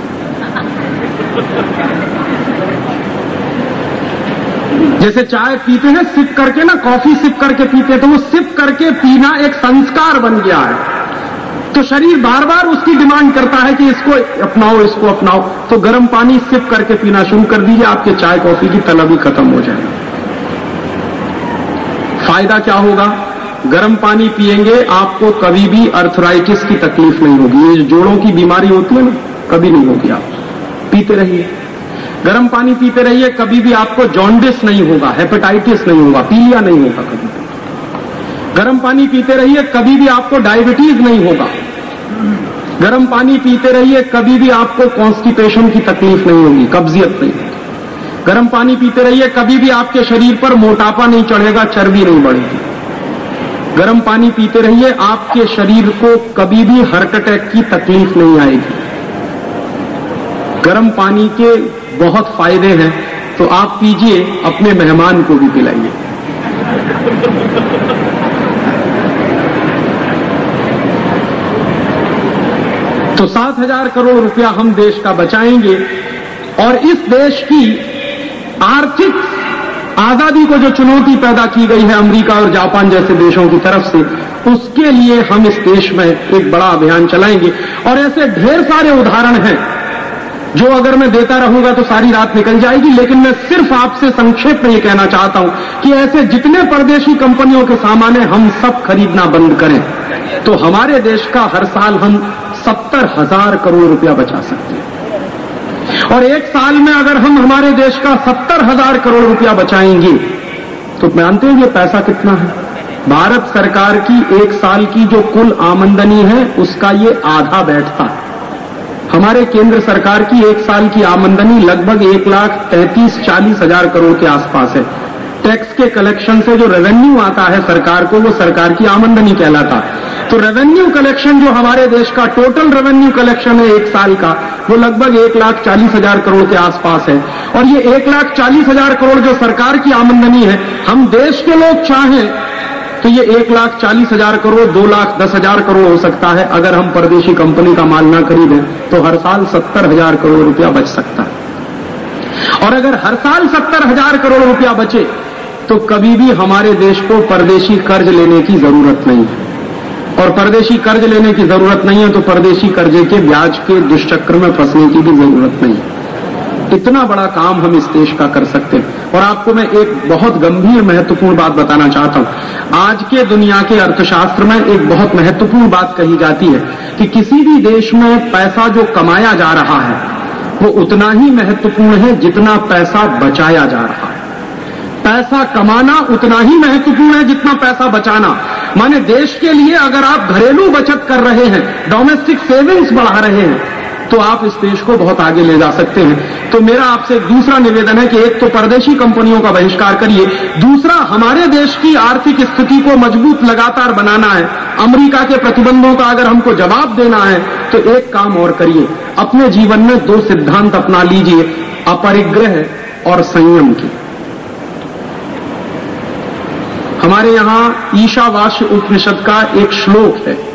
जैसे चाय पीते हैं, सिप करके ना, कॉफ़ी सिप करके पीते हैं तो वो सिप करके पीना एक संस्कार बन गया है। तो शरीर बार बार उसकी डिमांड करता है कि इसको अपनाओ इसको अपनाओ। तो गर्म पानी सिप करके पीना शुरू कर दीजिए, आपके चाय, कॉफ़ी की तलब ही खत्म हो जाएगा फ़ायदा क्या होगा? गर्म पानी पिएँगे आपको कभी भी अर्थराइटिस की तकलीफ़ नहीं होगी। ये जोड़ों की बीमारी होती है ना, कभी नहीं होगी आप। पीते रहिए। गर्म पानी पीते रहिए, कभी भी आपको जॉन्डिस नहीं होगा, हेपेटाइटिस नहीं होगा, पीलिया नहीं होगा कभी गर्म पानी पीते रहिए, कभी भी आपको डायबिटीज़ नहीं होगा। गर्म पानी पीते रहिए, कभी भी आपको कॉन्स्टिपेशन की तकलीफ़ नहीं होगी, कब्जियत नहीं गर्म पानी पीते रहिए, कभी भी आपके शरीर पर मोटापा नहीं चढ़ेगा, चर्बी नहीं बढ़ेगी। गर्म पानी पीते रहिए, आपके शरीर को कभी भी हार्ट अटैक की तकलीफ़ नहीं आएगी। गर्म पानी के बहुत फ़ायदे हैं तो आप पीजिए, अपने मेहमान को भी पिलाइए। तो सात हज़ार करोड़ रुपया हम देश का बचाएँगे, और इस देश की आर्थिक आज़ादी को जो चुनौती पैदा की गई है अमेरिका और जापान जैसे देशों की तरफ़ से, उसके लिए हम इस देश में एक बड़ा अभियान चलाएँगे। और ऐसे ढेर सारे उदाहरण हैं जो अगर मैं देता रहूँगा तो सारी रात निकल जाएगी, लेकिन मैं सिर्फ़ आपसे संक्षेप में ये कहना चाहता हूँ कि ऐसे जितने परदेशी कंपनियों के सामान है, हम सब खरीदना बंद करें। तो हमारे देश का हर साल हम सत्तर हज़ार करोड़ रुपया बचा सकते हैं। और एक साल में अगर हम हमारे देश का सत्तर हज़ार करोड़ रुपया बचाएँगे तो जानते हैं ये पैसा कितना है? भारत सरकार की एक साल की जो कुल आमंदनी है, उसका ये आधा बैठता है। हमारे केंद्र सरकार की एक साल की आमंदनी लगभग एक लाख तैंतीस चालीस हज़ार करोड़ के आसपास है। टैक्स के कलेक्शन से जो रेवेन्यू आता है सरकार को, वो सरकार की आमंदनी कहलाता तो रेवेन्यू कलेक्शन जो हमारे देश का टोटल रेवेन्यू कलेक्शन है एक साल का, वो लगभग एक लाख चालीस हज़ार करोड़ के आसपास है। और ये एक लाख चालीस हज़ार करोड़ जो सरकार की आमंदनी है, हम देश के लोग चाहें तो ये एक लाख चालीस हज़ार करोड़, दो लाख दस हज़ार करोड़ हो सकता है। अगर हम परदेशी कंपनी का माल ना खरीदें तो हर साल सत्तर हज़ार करोड़ रुपया बच सकता है। और अगर हर साल सत्तर हज़ार करोड़ रुपया बचे तो कभी भी हमारे देश को परदेशी कर्ज लेने की ज़रूरत नहीं है। और परदेशी कर्ज लेने की ज़रूरत नहीं है तो परदेशी कर्जे के ब्याज के दुष्चक्र में फंसने की भी ज़रूरत नहीं है। इतना बड़ा काम हम इस देश का कर सकते हैं। और आपको मैं एक बहुत गंभीर महत्वपूर्ण बात बताना चाहता हूँ। आज के दुनिया के अर्थशास्त्र में एक बहुत महत्वपूर्ण बात कही जाती है कि किसी भी देश में पैसा जो कमाया जा रहा है, वो उतना ही महत्वपूर्ण है जितना पैसा बचाया जा रहा है। पैसा कमाना उतना ही महत्वपूर्ण है जितना पैसा बचाना। माने देश के लिए अगर आप घरेलू बचत कर रहे हैं, डोमेस्टिक सेविंग्स बढ़ा रहे हैं तो आप इस देश को बहुत आगे ले जा सकते हैं। तो मेरा आपसे दूसरा निवेदन है कि एक तो परदेशी कंपनियों का बहिष्कार करिए। दूसरा, हमारे देश की आर्थिक स्थिति को मज़बूत लगातार बनाना है। अमेरिका के प्रतिबंधों का अगर हमको जवाब देना है तो एक काम और करिए। अपने जीवन में दो सिद्धांत अपना लीजिए, अपरिग्रह और संयम की। हमारे यहाँ ईशावास्य उपनिषद का एक श्लोक है।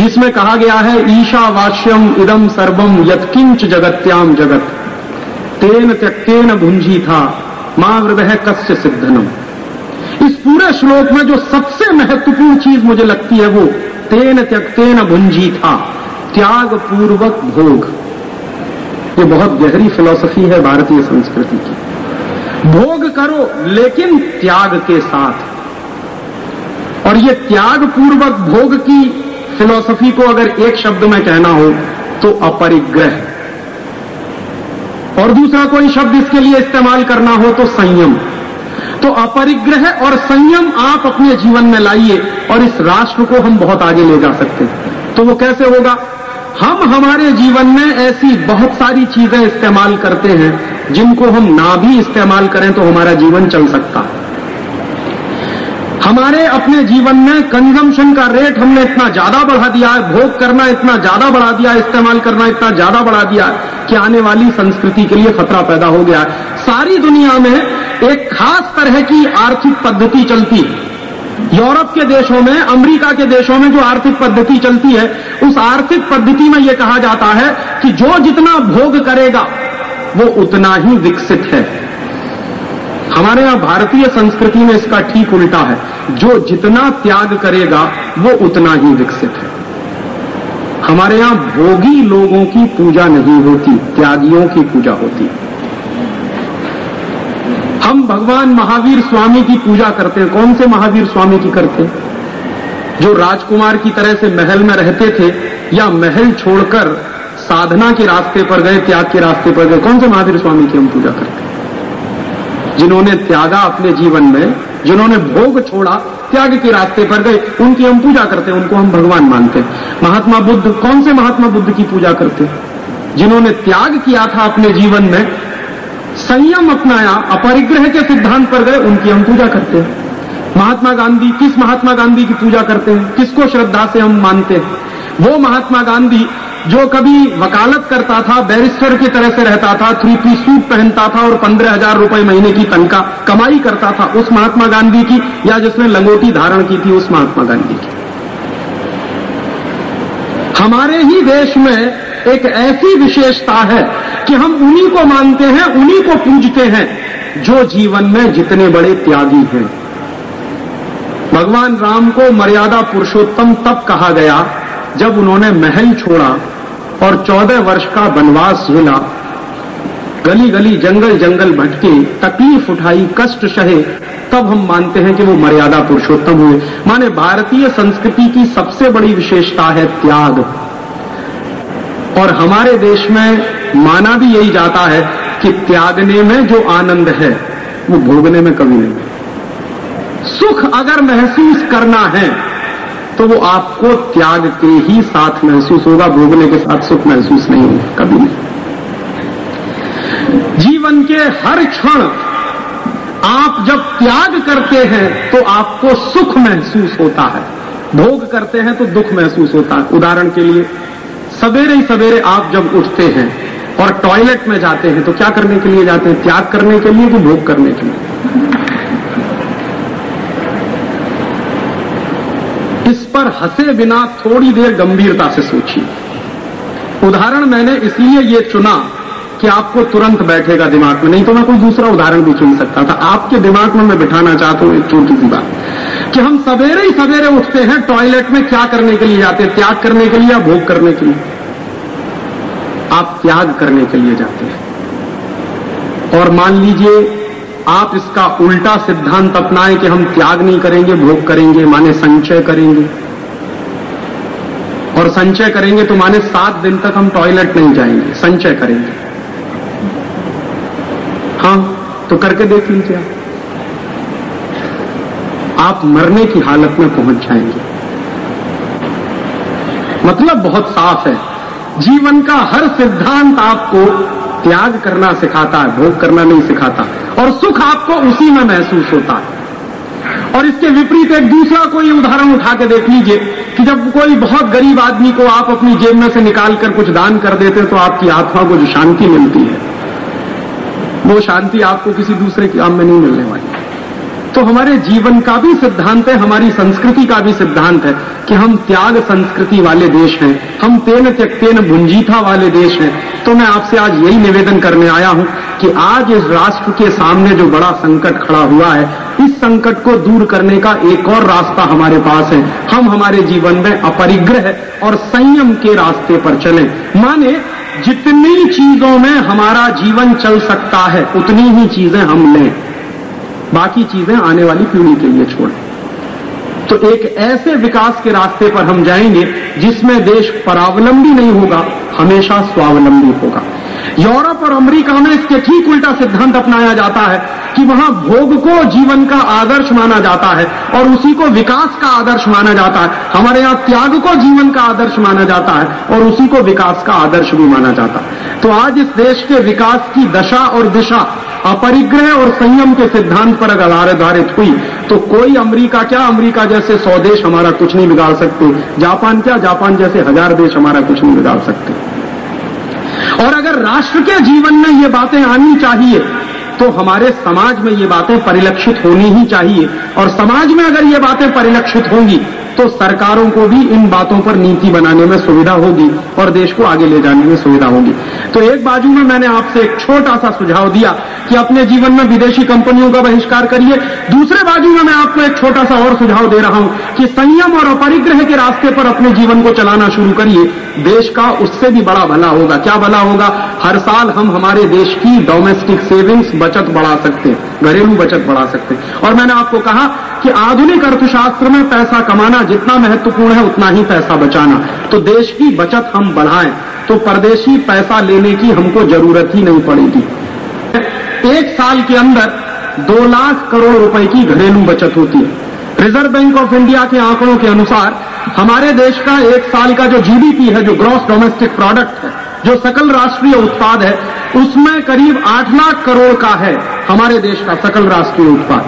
जिसमें कहा गया है ईशावास्यम इदम सर्वम यत्किंच जगत्याम जगत। तेन त्यक्तेन भुंजी था, माँ हृदय कस्य सिद्धनम। इस पूरे श्लोक में जो सबसे महत्वपूर्ण चीज़ मुझे लगती है वो, तेन त्यक्तेन भुंजी था त्याग पूर्वक भोग। ये बहुत गहरी फिलॉसफी है भारतीय संस्कृति की। भोग करो, लेकिन त्याग के साथ। और ये त्याग पूर्वक भोग की फिलॉसफी को अगर एक शब्द में कहना हो तो अपरिग्रह। और दूसरा कोई शब्द इसके लिए इस्तेमाल करना हो तो संयम। तो अपरिग्रह और संयम आप अपने जीवन में लाइए, और इस राष्ट्र को हम बहुत आगे ले जा सकते हैं। तो वो कैसे होगा? हम हमारे जीवन में ऐसी बहुत सारी चीज़ें इस्तेमाल करते हैं, जिनको हम ना भी इस्तेमाल करें तो हमारा जीवन चल सकता है। हमारे अपने जीवन में कंजम्पशन का रेट हमने इतना ज़्यादा बढ़ा दिया है, भोग करना इतना ज़्यादा बढ़ा दिया है, इस्तेमाल करना इतना ज़्यादा बढ़ा दिया है, कि आने वाली संस्कृति के लिए खतरा पैदा हो गया है। सारी दुनिया में एक खास तरह की आर्थिक पद्धति चलती है। यूरोप के देशों में, अमेरिका के देशों में जो आर्थिक पद्धति चलती है, उस आर्थिक पद्धति में यह कहा जाता है कि जो जितना भोग करेगा, वो उतना ही विकसित है। हमारे यहाँ भारतीय संस्कृति में इसका ठीक उल्टा है। जो जितना त्याग करेगा, वो उतना ही विकसित है। हमारे यहाँ भोगी लोगों की पूजा नहीं होती, त्यागियों की पूजा होती। हम भगवान महावीर स्वामी की पूजा करते हैं। कौन से महावीर स्वामी की करते हैं? जो राजकुमार की तरह से महल में रहते थे, या महल छोड़कर साधना के रास्ते पर गए, त्याग के रास्ते पर गए, कौन से महावीर स्वामी की हम पूजा करते हैं? जिन्होंने त्यागा अपने जीवन में, जिन्होंने भोग छोड़ा, त्याग के रास्ते पर गए, उनकी हम पूजा करते हैं, उनको हम भगवान मानते हैं। महात्मा बुद्ध, कौन से महात्मा बुद्ध की पूजा करते हैं? जिन्होंने त्याग किया था अपने जीवन में, संयम अपनाया, अपरिग्रह के सिद्धांत पर गए, उनकी हम पूजा करते हैं। महात्मा गांधी, किस महात्मा गांधी की पूजा करते हैं? किसको श्रद्धा से हम मानते हैं? वो महात्मा गांधी जो कभी वकालत करता था, बैरिस्टर की तरह से रहता था थ्री पी सूट पहनता था और पंद्रह हज़ार रुपए महीने की तनख्वाह कमाई करता था, उस महात्मा गांधी की या जिसने लंगोटी धारण की थी, उस महात्मा गांधी की। हमारे ही देश में एक ऐसी विशेषता है कि हम उन्हीं को मानते हैं, उन्हीं को पूजते हैं, जो जीवन में जितने बड़े त्यागी हैं। भगवान राम को मर्यादा पुरुषोत्तम तब कहा गया जब उन्होंने महल छोड़ा और चौदह वर्ष का वनवास झेला गली गली जंगल जंगल भटके, तकलीफ़ उठाई, कष्ट सहे, तब हम मानते हैं कि वो मर्यादा पुरुषोत्तम हुए। माने भारतीय संस्कृति की सबसे बड़ी विशेषता है त्याग। और हमारे देश में माना भी यही जाता है कि त्यागने में जो आनंद है, वो भोगने में कभी नहीं। सुख अगर महसूस करना है तो वो आपको त्याग के ही साथ महसूस होगा, भोगने के साथ सुख महसूस नहीं होगा, कभी नहीं। जीवन के हर क्षण आप जब त्याग करते हैं तो आपको सुख महसूस होता है। भोग करते हैं तो दुख महसूस होता है। उदाहरण के लिए, सवेरे ही सवेरे आप जब उठते हैं और टॉयलेट में जाते हैं तो क्या करने के लिए जाते हैं? त्याग करने के लिए कि भोग करने के लिए? पर हंसे बिना थोड़ी देर गंभीरता से सोचिए। उदाहरण मैंने इसलिए ये चुना कि आपको तुरंत बैठेगा दिमाग में। नहीं तो मैं कोई दूसरा उदाहरण भी चुन सकता था। आपके दिमाग में मैं बिठाना चाहता हूँ एक छोटी सी बात कि हम सवेरे ही सवेरे उठते हैं टॉयलेट में क्या करने के लिए जाते हैं? त्याग करने के लिए या भोग करने के लिए? आप त्याग करने के लिए जाते हैं। और मान लीजिए आप इसका उल्टा सिद्धांत अपनाएँ कि हम त्याग नहीं करेंगे, भोग करेंगे, माने संचय करेंगे। और संचय करेंगे तो माने सात दिन तक हम टॉयलेट नहीं जाएँगे, संचय करेंगे। हाँ तो करके देख लीजिए आप मरने की हालत में पहुँच जाएँगे। मतलब बहुत साफ़ है। जीवन का हर सिद्धांत आपको त्याग करना सिखाता है, भोग करना नहीं सिखाता। और सुख आपको उसी में महसूस होता है। और इसके विपरीत एक दूसरा कोई उदाहरण उठा के देख लीजिए कि जब कोई बहुत गरीब आदमी को आप अपनी जेब में से निकाल कर कुछ दान कर देते तो आपकी आत्मा को जो शांति मिलती है, वो शांति आपको किसी दूसरे काम में नहीं मिलने वाली। तो हमारे जीवन का भी सिद्धांत है, हमारी संस्कृति का भी सिद्धांत है कि हम त्याग संस्कृति वाले देश हैं, हम तेन त्यक्तेन भुंजीथा वाले देश हैं। तो मैं आपसे आज यही निवेदन करने आया हूँ कि आज इस राष्ट्र के सामने जो बड़ा संकट खड़ा हुआ है, इस संकट को दूर करने का एक और रास्ता हमारे पास है। हम हमारे जीवन में अपरिग्रह और संयम के रास्ते पर चलें। माने, जितनी चीज़ों में हमारा जीवन चल सकता है, उतनी ही चीज़ें हम लें। बाकी चीज़ें आने वाली पीढ़ी के लिए छोड़ें। तो एक ऐसे विकास के रास्ते पर हम जाएँगे जिसमें देश परावलंबी नहीं होगा, हमेशा स्वावलंबी होगा। यूरोप और अमेरिका में इसके ठीक उल्टा सिद्धांत अपनाया जाता है कि वहाँ भोग को जीवन का आदर्श माना जाता है और उसी को विकास का आदर्श माना जाता है। हमारे यहाँ त्याग को जीवन का आदर्श माना जाता है और उसी को विकास का आदर्श भी माना जाता है। तो आज इस देश के विकास की दशा और दिशा, अपरिग्रह और संयम के सिद्धांत पर अगर आधारित हुई तो कोई अमेरिका, क्या अमेरिका जैसे सौ देश हमारा कुछ नहीं बिगाड़ सकते? जापान, क्या जापान जैसे हज़ार देश हमारा कुछ नहीं बिगाड़ सकते? और अगर राष्ट्र के जीवन में ये बातें आनी चाहिए तो हमारे समाज में ये बातें परिलक्षित होनी ही चाहिए। और समाज में अगर ये बातें परिलक्षित होंगी तो सरकारों को भी इन बातों पर नीति बनाने में सुविधा होगी और देश को आगे ले जाने में सुविधा होगी। तो एक बाजू में मैंने आपसे एक छोटा सा सुझाव दिया कि अपने जीवन में विदेशी कंपनियों का बहिष्कार करिए। दूसरे बाजू में मैं आपको एक छोटा सा और सुझाव दे रहा हूँ कि संयम और अपरिग्रह के रास्ते पर अपने जीवन को चलाना शुरू करिए। देश का उससे भी बड़ा भला होगा। क्या भला होगा? हर साल हम हमारे देश की डोमेस्टिक सेविंग्स बचत बढ़ा सकते हैं। घरेलू बचत बढ़ा सकते हैं। और मैंने आपको कहा कि आधुनिक अर्थशास्त्र में पैसा कमाना जितना महत्वपूर्ण है, उतना ही पैसा बचाना। तो देश की बचत हम बढ़ाएँ तो परदेशी पैसा लेने की हमको ज़रूरत ही नहीं पड़ेगी। एक साल के अंदर दो लाख करोड़ रुपए की घरेलू बचत होती है। रिज़र्व बैंक ऑफ़ इंडिया के आंकड़ों के अनुसार, हमारे देश का एक साल का जो जीडीपी है, जो ग्रॉस डोमेस्टिक प्रोडक्ट है, जो सकल राष्ट्रीय उत्पाद है, उसमें करीब आठ लाख करोड़ का है हमारे देश का सकल राष्ट्रीय उत्पाद।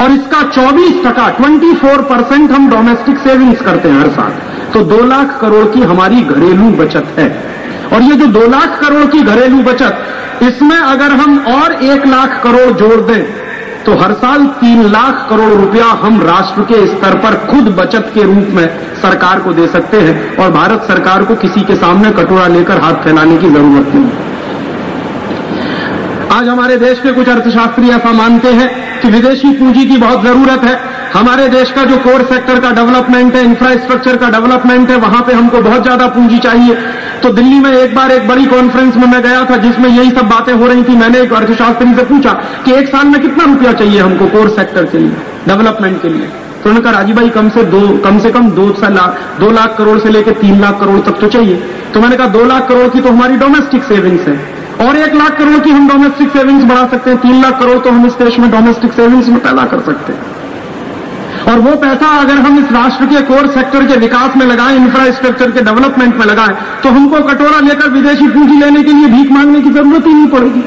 और इसका 24 टका ट्वेंटी परसेंट हम डोमेस्टिक सेविंग्स करते हैं हर साल। तो दो लाख करोड़ की हमारी घरेलू बचत है। और ये जो दो लाख करोड़ की घरेलू बचत, इसमें अगर हम और एक लाख करोड़ जोड़ दें तो हर साल तीन लाख करोड़ रुपया हम राष्ट्र के स्तर पर खुद बचत के रूप में सरकार को दे सकते हैं और भारत सरकार को किसी के सामने कटोरा लेकर हाथ फैलाने की ज़रूरत नहीं। आज हमारे देश के कुछ अर्थशास्त्री ऐसा मानते हैं कि विदेशी पूंजी की बहुत ज़रूरत है। हमारे देश का जो कोर सेक्टर का डेवलपमेंट है इंफ्रास्ट्रक्चर का डेवलपमेंट है, वहाँ पे हमको बहुत ज़्यादा पूंजी चाहिए। तो दिल्ली में एक बार एक बड़ी कॉन्फ्रेंस में मैं गया था, जिसमें यही सब बातें हो रही थी, मैंने एक अर्थशास्त्री से पूछा कि एक साल में कितना रुपया चाहिए हमको कोर सेक्टर के लिए डेवलपमेंट के लिए? तो उन्होंने कहा, राजीव भाई, कम से दो, कम से कम दो लाख दो लाख करोड़ से लेकर तीन लाख करोड़ तक तो चाहिए। तो मैंने कहा, दो लाख करोड़ की तो हमारी डोमेस्टिक सेविंग्स है। और एक लाख करोड़ की हम डोमेस्टिक सेविंग्स बढ़ा सकते हैं, तीन लाख करोड़ तो हम इस देश में डोमेस्टिक सेविंग्स में पैदा कर सकते हैं। और वो पैसा अगर हम इस राष्ट्र के कोर सेक्टर के विकास में लगाएँ इंफ्रास्ट्रक्चर के डेवलपमेंट में लगाएँ तो हमको कटोरा लेकर विदेशी पूंजी लेने के लिए भीख मांगने की ज़रूरत ही नहीं पड़ेगी।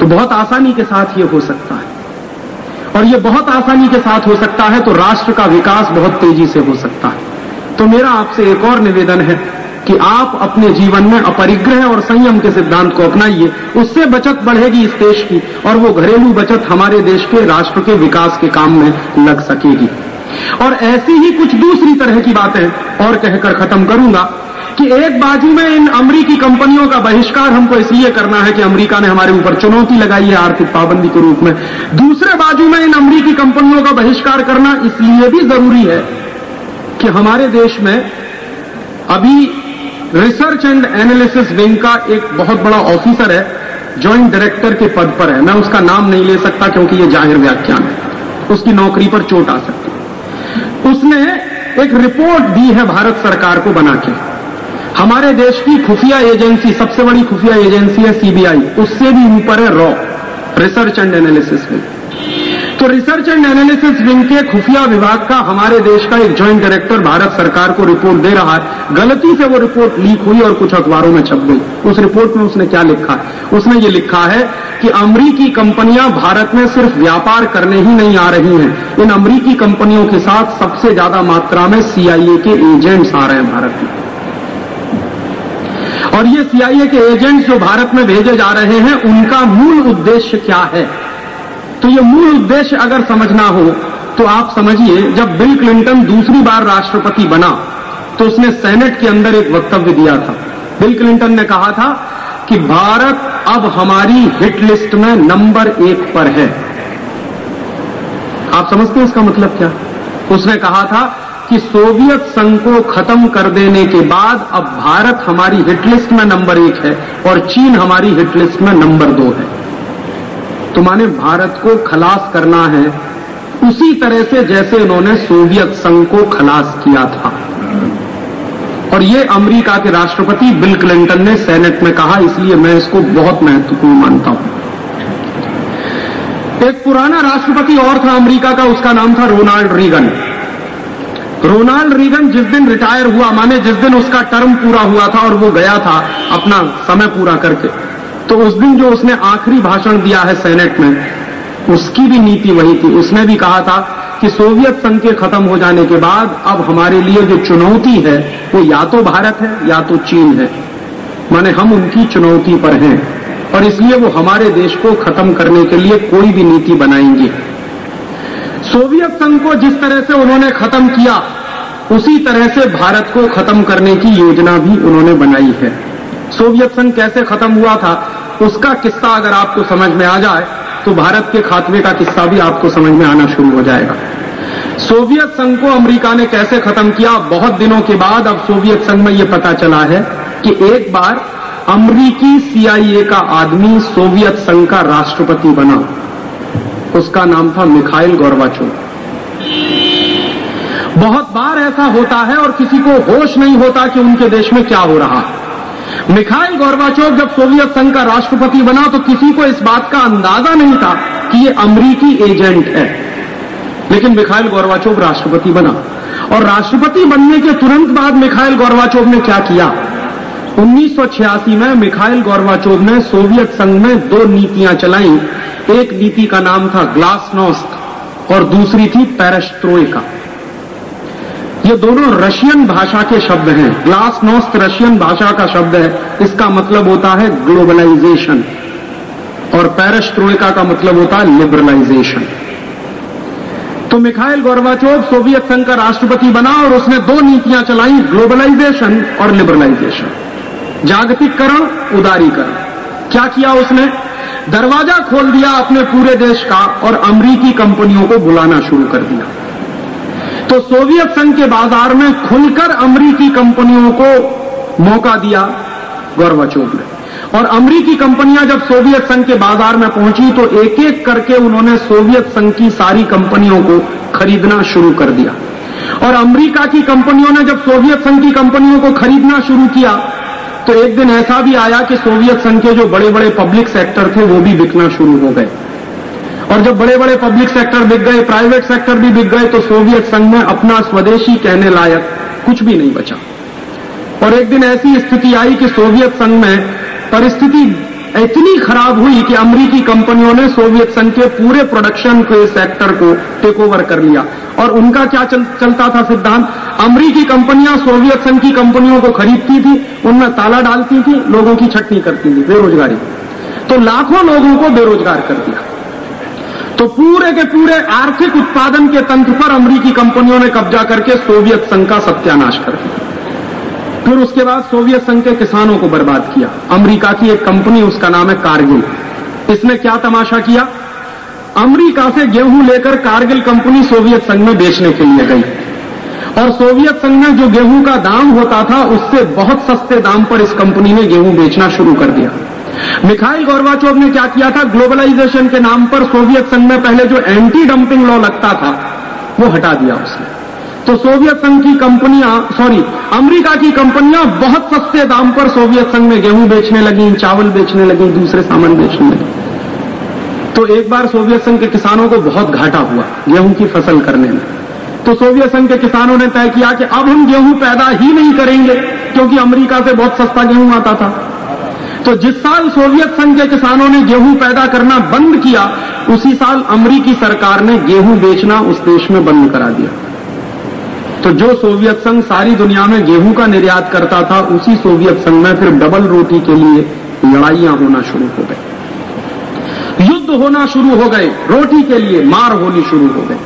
तो बहुत आसानी के साथ ये हो सकता है। और ये बहुत आसानी के साथ हो सकता है तो राष्ट्र का विकास बहुत तेज़ी से हो सकता है। तो मेरा आपसे एक और निवेदन है कि आप अपने जीवन में अपरिग्रह और संयम के सिद्धांत को अपनाइए। उससे बचत बढ़ेगी इस देश की और वो घरेलू बचत हमारे देश के राष्ट्र के विकास के काम में लग सकेगी। और ऐसी ही कुछ दूसरी तरह की बातें और कहकर खत्म करूँगा कि एक बाजू में इन अमरीकी कंपनियों का बहिष्कार हमको इसलिए करना है कि अमेरिका ने हमारे ऊपर चुनौती लगाई है आर्थिक पाबंदी के रूप में। दूसरे बाजू में इन अमरीकी कंपनियों का बहिष्कार करना इसलिए भी ज़रूरी है कि हमारे देश में अभी रिसर्च एंड एनालिसिस विंग का एक बहुत बड़ा ऑफिसर है ज्वाइंट डायरेक्टर के पद पर है। मैं उसका नाम नहीं ले सकता क्योंकि ये ज़ाहिर व्याख्यान है। उसकी नौकरी पर चोट आ सकती उसने एक रिपोर्ट दी है भारत सरकार को बना के। हमारे देश की खुफिया एजेंसी सबसे बड़ी खुफिया एजेंसी है सीबीआई उससे भी ऊपर है raw research and analysis wing तो रिसर्च एंड एनालिसिस विंग के खुफिया विभाग का हमारे देश का एक ज्वाइंट डायरेक्टर भारत सरकार को रिपोर्ट दे रहा है। गलती से वो रिपोर्ट लीक हुई और कुछ अखबारों में छप गई। उस रिपोर्ट में उसने क्या लिखा है? उसने ये लिखा है कि अमरीकी कंपनियाँ भारत में सिर्फ़ व्यापार करने ही नहीं आ रही हैं। इन अमरीकी कंपनियों के साथ सबसे ज़्यादा मात्रा में सीआईए के एजेंट्स आ रहे हैं भारत में। और ये सीआईए के एजेंट्स जो भारत में भेजे जा रहे हैं, उनका मूल उद्देश्य क्या है? तो ये मूल उद्देश्य अगर समझना हो तो आप समझिए, जब बिल क्लिंटन दूसरी बार राष्ट्रपति बना तो उसने सेनेट के अंदर एक वक्तव्य दिया था। बिल क्लिंटन ने कहा था कि भारत अब हमारी हिट लिस्ट में नंबर एक पर है। आप समझते हैं इसका मतलब क्या? उसने कहा था कि सोवियत संघ को खत्म कर देने के बाद अब भारत हमारी हिट लिस्ट में नंबर एक है और चीन हमारी हिट लिस्ट में नंबर दो है। तो माने भारत को खलास करना है, उसी तरह से जैसे उन्होंने सोवियत संघ को खलास किया था। और ये अमेरिका के राष्ट्रपति बिल क्लिंटन ने सेनेट में कहा, इसलिए मैं इसको बहुत महत्वपूर्ण मानता हूँ। एक पुराना राष्ट्रपति और था अमेरिका का, उसका नाम था रोनाल्ड रीगन। रोनाल्ड रीगन जिस दिन रिटायर हुआ, माने जिस दिन उसका टर्म पूरा हुआ था और वो गया था अपना समय पूरा करके। तो उस दिन जो उसने आखिरी भाषण दिया है सेनेट में, उसकी भी नीति वही थी। उसने भी कहा था कि सोवियत संघ के खत्म हो जाने के बाद अब हमारे लिए जो चुनौती है, वो या तो भारत है, या तो चीन है। माने हम उनकी चुनौती पर हैं। और इसलिए वो हमारे देश को खत्म करने के लिए कोई भी नीति बनाएँगे। सोवियत संघ को जिस तरह से उन्होंने खत्म किया, उसी तरह से भारत को खत्म करने की योजना भी उन्होंने बनाई है। सोवियत संघ कैसे खत्म हुआ था, उसका किस्सा अगर आपको समझ में आ जाए तो भारत के खात्मे का किस्सा भी आपको समझ में आना शुरू हो जाएगा। सोवियत संघ को अमेरिका ने कैसे खत्म किया, बहुत दिनों के बाद अब सोवियत संघ में यह पता चला है कि एक बार अमरीकी सीआईए का आदमी सोवियत संघ का राष्ट्रपति बना। उसका नाम था मिखाइल गौरवाचो बहुत बार ऐसा होता है और किसी को होश नहीं होता कि उनके देश में क्या हो रहा। है मिखाइल गोरबाचोव जब सोवियत संघ का राष्ट्रपति बना तो किसी को इस बात का अंदाज़ा नहीं था कि ये अमरीकी एजेंट है। लेकिन मिखाइल गोरबाचोव राष्ट्रपति बना। और राष्ट्रपति बनने के तुरंत बाद मिखाइल गोरबाचोव ने क्या किया? 1986 में मिखाइल गोरबाचोव ने सोवियत संघ में दो नीतियाँ चलाई। एक नीति का नाम था ग्लासनोस्त, और दूसरी थी पैरस्ट्रोइका ये दोनों रशियन भाषा के शब्द हैं। ग्लासनोस्त रशियन भाषा का शब्द है। इसका मतलब होता है ग्लोबलाइजेशन और पैरस्ट्रोइका का मतलब होता है लिबरलाइजेशन तो मिखाइल गोरबाचोव सोवियत संघ का राष्ट्रपति बना और उसने दो नीतियाँ चलाई ग्लोबलाइजेशन और लिबरलाइजेशन जागतिकरण उदारीकरण। क्या किया उसने? दरवाज़ा खोल दिया अपने पूरे देश का और अमरीकी कंपनियों को बुलाना शुरू कर दिया। तो सोवियत संघ के बाज़ार में खुलकर अमरीकी कंपनियों को मौका दिया गौरवाचोव ने। और अमरीकी कंपनियाँ जब सोवियत संघ के बाज़ार में पहुँची तो एक एक करके उन्होंने सोवियत संघ की सारी कंपनियों को खरीदना शुरू कर दिया। और अमेरिका की कंपनियों ने जब सोवियत संघ की कंपनियों को खरीदना शुरू किया तो एक दिन ऐसा भी आया कि सोवियत संघ के जो बड़े बड़े पब्लिक सेक्टर थे, वो भी बिकना शुरू हो गए। और जब बड़े बड़े पब्लिक सेक्टर बिक गए प्राइवेट सेक्टर भी बिक गए तो सोवियत संघ में अपना स्वदेशी कहने लायक कुछ भी नहीं बचा। और एक दिन ऐसी स्थिति आई कि सोवियत संघ में परिस्थिति इतनी खराब हुई कि अमरीकी कंपनियों ने सोवियत संघ के पूरे प्रोडक्शन के सेक्टर को टेक ओवर कर लिया। और उनका क्या चल, चलता था सिद्धांत? अमरीकी कंपनियाँ सोवियत संघ की कंपनियों को खरीदती थी उनमें ताला डालती थी लोगों की छटनी करती थी बेरोजगारी। तो लाखों लोगों को बेरोजगार कर दिया। तो पूरे के पूरे आर्थिक उत्पादन के तंत्र पर अमरीकी कंपनियों ने कब्जा करके सोवियत संघ का सत्यानाश कर दिया। फिर उसके बाद सोवियत संघ के किसानों को बर्बाद किया। अमरीका की एक कंपनी, उसका नाम है कारगिल। इसने क्या तमाशा किया? अमरीका से गेहूँ लेकर कारगिल कंपनी सोवियत संघ में बेचने के लिए गई। और सोवियत संघ में जो गेहूँ का दाम होता था, उससे बहुत सस्ते दाम पर इस कंपनी ने गेहूँ बेचना शुरू कर दिया। मिखाइल गौरवाचोव ने क्या किया था? ग्लोबलाइजेशन के नाम पर सोवियत संघ में पहले जो एंटी डंपिंग लॉ लगता था, वो हटा दिया उसने। तो सोवियत संघ की कंपनियाँ सॉरी अमेरिका की कंपनियाँ बहुत सस्ते दाम पर सोवियत संघ में गेहूँ बेचने लगी, चावल बेचने लगी, दूसरे सामान बेचने लगी। तो एक बार सोवियत संघ के किसानों को बहुत घाटा हुआ गेहूँ की फ़सल करने में। तो सोवियत संघ के किसानों ने तय किया कि अब हम गेहूँ पैदा ही नहीं करेंगे, क्योंकि अमेरिका से बहुत सस्ता गेहूँ आता था। तो जिस साल सोवियत संघ के किसानों ने गेहूँ पैदा करना बंद किया, उसी साल अमरीकी सरकार ने गेहूँ बेचना उस देश में बंद करा दिया। तो जो सोवियत संघ सारी दुनिया में गेहूँ का निर्यात करता था, उसी सोवियत संघ में फिर डबल रोटी के लिए लड़ाइयाँ होना शुरू हो गई। युद्ध होना शुरू हो गए, रोटी के लिए मार होनी शुरू हो गई।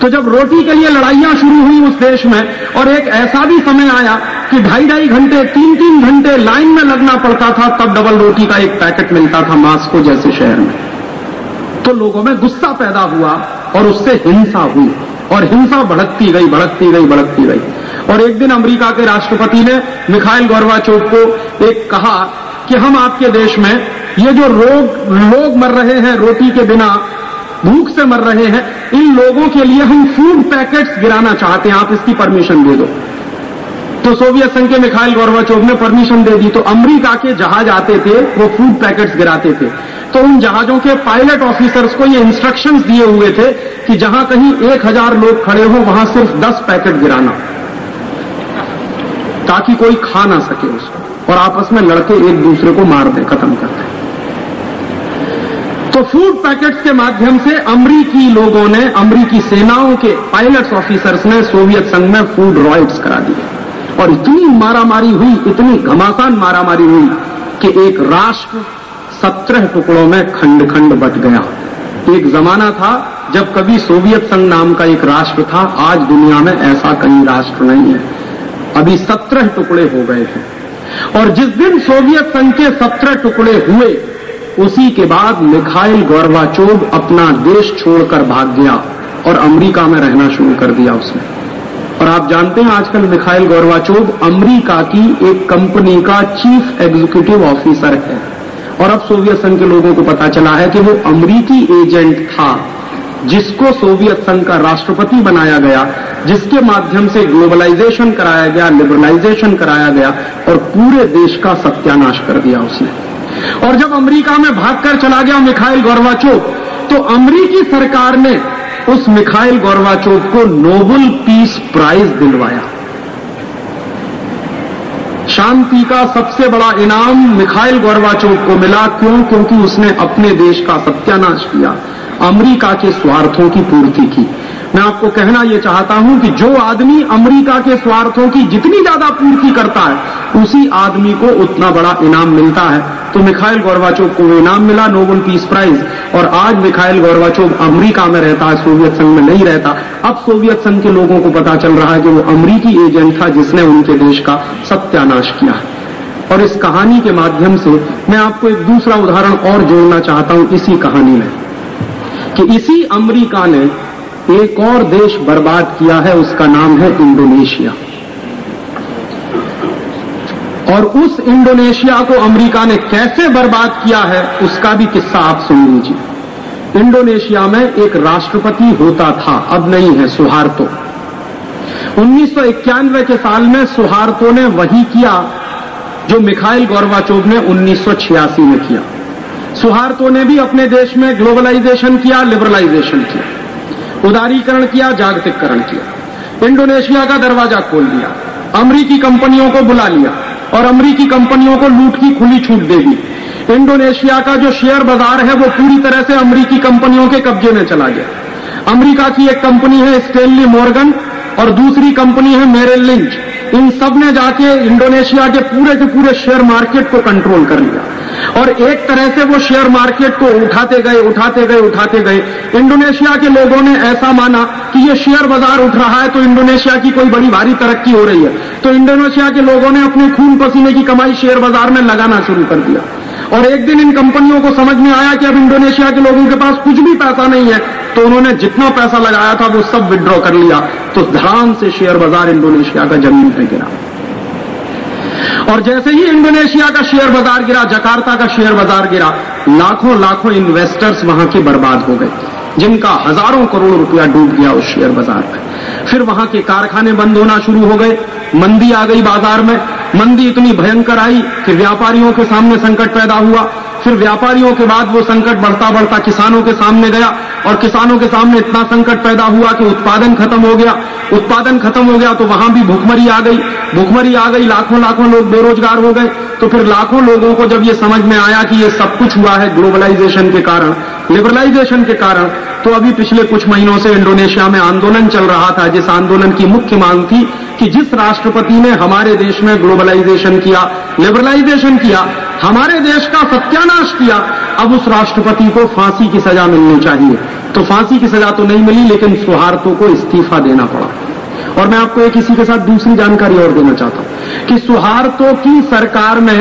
तो जब रोटी के लिए लड़ाइयाँ शुरू हुई उस देश में, और एक ऐसा भी समय आया कि ढाई ढाई घंटे, तीन तीन घंटे लाइन में लगना पड़ता था, तब डबल रोटी का एक पैकेट मिलता था मास्को जैसे शहर में। तो लोगों में गुस्सा पैदा हुआ, और उससे हिंसा हुई, और हिंसा भड़कती गई भड़कती गई भड़कती गई। और एक दिन अमेरिका के राष्ट्रपति ने मिखाइल गौरवाचोक को एक कहा कि हम आपके देश में ये जो रोग, लोग मर रहे हैं रोटी के बिना भूख से मर रहे हैं। इन लोगों के लिए हम फ़ूड पैकेट्स गिराना चाहते हैं। आप इसकी परमिशन दे दो। तो सोवियत संघ के मिखाइल गौरवाचोव ने परमिशन दे दी। तो अमरीका के जहाज़ आते थे, वो फ़ूड पैकेट्स गिराते थे। तो उन जहाजों के पायलट ऑफिसर्स को ये इंस्ट्रक्शंस दिए हुए थे कि जहाँ कहीं एक हज़ार लोग खड़े हो, वहाँ सिर्फ़ दस पैकेट गिराना। ताकि कोई खा ना सके उसको और आपस में लड़के एक दूसरे को मार दे, खत्म कर दे तो फ़ूड पैकेट्स के माध्यम से अमरीकी लोगों ने, अमरीकी सेनाओं के पायलट्स ऑफिसर्स ने सोवियत संघ में फ़ूड रॉयट्स करा दिए। और इतनी मारामारी हुई, इतनी घमासान मारामारी हुई कि एक राष्ट्र सत्रह टुकड़ों में खंड खंड बट गया। एक जमाना था जब कभी सोवियत संघ नाम का एक राष्ट्र था, आज दुनिया में ऐसा कहीं राष्ट्र नहीं है। अभी सत्रह टुकड़े हो गए हैं। और जिस दिन सोवियत संघ के सत्रह टुकड़े हुए उसी के बाद मिखाइल गौरवाचोव अपना देश छोड़कर भाग गया और अमेरिका में रहना शुरू कर दिया उसने। और आप जानते हैं आजकल मिखाइल गौरवाचोव अमेरिका की एक कंपनी का चीफ एग्जीक्यूटिव ऑफिसर है। और अब सोवियत संघ के लोगों को पता चला है कि वो अमरीकी एजेंट था, जिसको सोवियत संघ का राष्ट्रपति बनाया गया, जिसके माध्यम से ग्लोबलाइजेशन कराया गया, लिबरलाइजेशन कराया गया और पूरे देश का सत्यानाश कर दिया उसने। और जब अमेरिका में भागकर चला गया मिखाइल गौरवाचोव तो अमरीकी सरकार ने उस मिखाइल गौरवाचोव को नोबल पीस प्राइज दिलवाया। शांति का सबसे बड़ा इनाम मिखाइल गौरवाचोव को मिला। क्यों? क्योंकि उसने अपने देश का सत्यानाश किया। अमेरिका के स्वार्थों की पूर्ति की। मैं आपको कहना यह चाहता हूँ कि जो आदमी अमेरिका के स्वार्थों की जितनी ज़्यादा पूर्ति करता है, उसी आदमी को उतना बड़ा इनाम मिलता है। तो मिखाइल गौरवाचोव को इनाम मिला, नोबल पीस प्राइज। और आज मिखाइल गौरवाचोव अमेरिका में रहता है, सोवियत संघ में नहीं रहता। अब सोवियत संघ के लोगों को पता चल रहा है कि वो अमरीकी एजेंट था जिसने उनके देश का सत्यानाश किया। और इस कहानी के माध्यम से मैं आपको एक दूसरा उदाहरण और जोड़ना चाहता हूँ इसी कहानी में, कि इसी अमेरिका ने एक और देश बर्बाद किया है, उसका नाम है इंडोनेशिया। और उस इंडोनेशिया को अमेरिका ने कैसे बर्बाद किया है, उसका भी किस्सा आप सुन लीजिए। इंडोनेशिया में एक राष्ट्रपति होता था, अब नहीं है, सुहार्तो। उन्नीस सौ इक्यानवे के साल में सुहार्तो ने वही किया, जो मिखाइल गौरवाचोव ने उन्नीस सौ छियासी में किया। सुहार्तो ने भी अपने देश में ग्लोबलाइजेशन किया, लिबरलाइजेशन किया। उदारीकरण किया जागतिकरण किया। इंडोनेशिया का दरवाज़ा खोल दिया अमरीकी कंपनियों को बुला लिया और अमरीकी कंपनियों को लूट की खुली छूट दे दी। इंडोनेशिया का जो शेयर बाज़ार है, वो पूरी तरह से अमरीकी कंपनियों के कब्जे में चला गया। अमरीका की एक कंपनी है स्टेनली मॉर्गन और दूसरी कंपनी है मेरे लिंच। इन सबने जाके इंडोनेशिया के पूरे के पूरे शेयर मार्केट को कंट्रोल कर लिया। और एक तरह से वो शेयर मार्केट को उठाते गए उठाते गए उठाते गए। इंडोनेशिया के लोगों ने ऐसा माना कि ये शेयर बाज़ार उठ रहा है तो इंडोनेशिया की कोई बड़ी भारी तरक्की हो रही है। तो इंडोनेशिया के लोगों ने अपने खून पसीने की कमाई शेयर बाज़ार में लगाना शुरू कर दिया। और एक दिन इन कंपनियों को समझ में आया कि अब इंडोनेशिया के लोगों के पास कुछ भी पैसा नहीं है। तो उन्होंने जितना पैसा लगाया था, वो सब विड्रॉ कर लिया। तो धड़ाम से शेयर बाज़ार इंडोनेशिया का ज़मीन पे गिरा। और जैसे ही इंडोनेशिया का शेयर बाज़ार गिरा, जकार्ता का शेयर बाज़ार गिरा, लाखों लाखों इन्वेस्टर्स वहाँ के बर्बाद हो गए, जिनका हज़ारों करोड़ रुपया डूब गया उस शेयर बाज़ार में फिर वहाँ के कारखाने बंद होना शुरू हो गए, मंदी आ गई बाज़ार में, मंदी इतनी भयंकर आई कि व्यापारियों के सामने संकट पैदा हुआ। फिर व्यापारियों के बाद वो संकट बढ़ता बढ़ता किसानों के सामने गया और किसानों के सामने इतना संकट पैदा हुआ कि उत्पादन खत्म हो गया। उत्पादन खत्म हो गया तो वहाँ भी भुखमरी आ गई। भुखमरी आ गई, लाखों लाखों लोग बेरोजगार हो गए। तो फिर लाखों लोगों को जब ये समझ में आया कि ये सब कुछ हुआ है ग्लोबलाइजेशन के कारण लिबरलाइजेशन के कारण तो अभी पिछले कुछ महीनों से इंडोनेशिया में आंदोलन चल रहा था, जिस आंदोलन की मुख्य मांग थी कि जिस राष्ट्रपति ने हमारे देश में ग्लोबलाइजेशन किया लिबरलाइजेशन किया, हमारे देश का सत्यानाश किया, अब उस राष्ट्रपति को फांसी की सजा मिलनी चाहिए। तो फांसी की सजा तो नहीं मिली, लेकिन सुहार्तों को इस्तीफा देना पड़ा। और मैं आपको एक इसी के साथ दूसरी जानकारी और देना चाहता हूँ कि सुहार्तो की सरकार में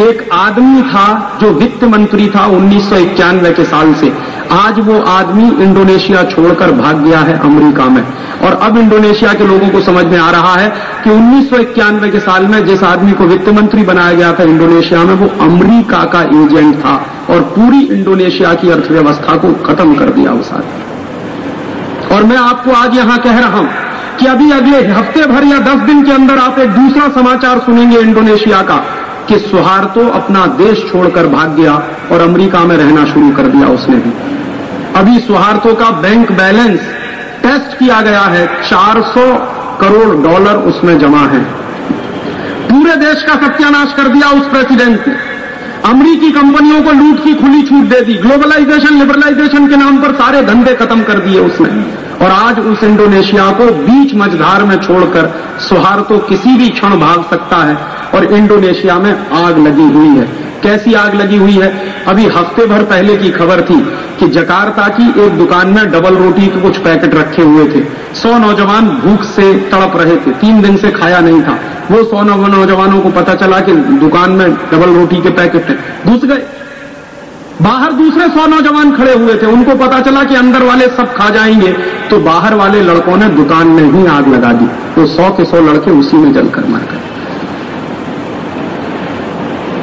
एक आदमी था जो वित्त मंत्री था उन्नीस सौ इक्यानवे के साल से। आज वो आदमी इंडोनेशिया छोड़कर भाग गया है अमेरिका में। और अब इंडोनेशिया के लोगों को समझ में आ रहा है कि उन्नीस सौ इक्यानवे के साल में जिस आदमी को वित्त मंत्री बनाया गया था इंडोनेशिया में, वो अमरीका का एजेंट था और पूरी इंडोनेशिया की अर्थव्यवस्था को खत्म कर दिया उस आदमी और मैं आपको आज यहाँ कह रहा हूँ कि अभी अगले हफ़्ते भर या दस दिन के अंदर आप एक दूसरा समाचार सुनेंगे इंडोनेशिया का। कि सुहार्तो अपना देश छोड़कर भाग गया और अमेरिका में रहना शुरू कर दिया उसने भी। अभी सुहार्तो का बैंक बैलेंस टेस्ट किया गया है 400 करोड़ डॉलर उसमें जमा है। पूरे देश का सत्यानाश कर दिया उस प्रेसिडेंट ने। अमरीकी कंपनियों को लूट की खुली छूट दे दी, ग्लोबलाइजेशन, लिबरलाइजेशन के नाम पर सारे धंधे खत्म कर दिए उसने। और आज उस इंडोनेशिया को बीच मझधार में छोड़कर सुहार तो किसी भी क्षण भाग सकता है और इंडोनेशिया में आग लगी हुई है। कैसी आग लगी हुई है? अभी हफ़्ते भर पहले की खबर थी कि जकार्ता की एक दुकान में डबल रोटी के कुछ पैकेट रखे हुए थे। सौ नौजवान भूख से तड़प रहे थे। तीन दिन से खाया नहीं था। वो सौ नौजवानों को पता चला कि दुकान में डबल रोटी के पैकेट थे घुस गए बाहर दूसरे सौ नौजवान खड़े हुए थे, उनको पता चला कि अंदर वाले सब खा जाएँगे तो बाहर वाले लड़कों ने दुकान में ही आग लगा दी। तो सौ के सौ लड़के उसी में जलकर मर गए।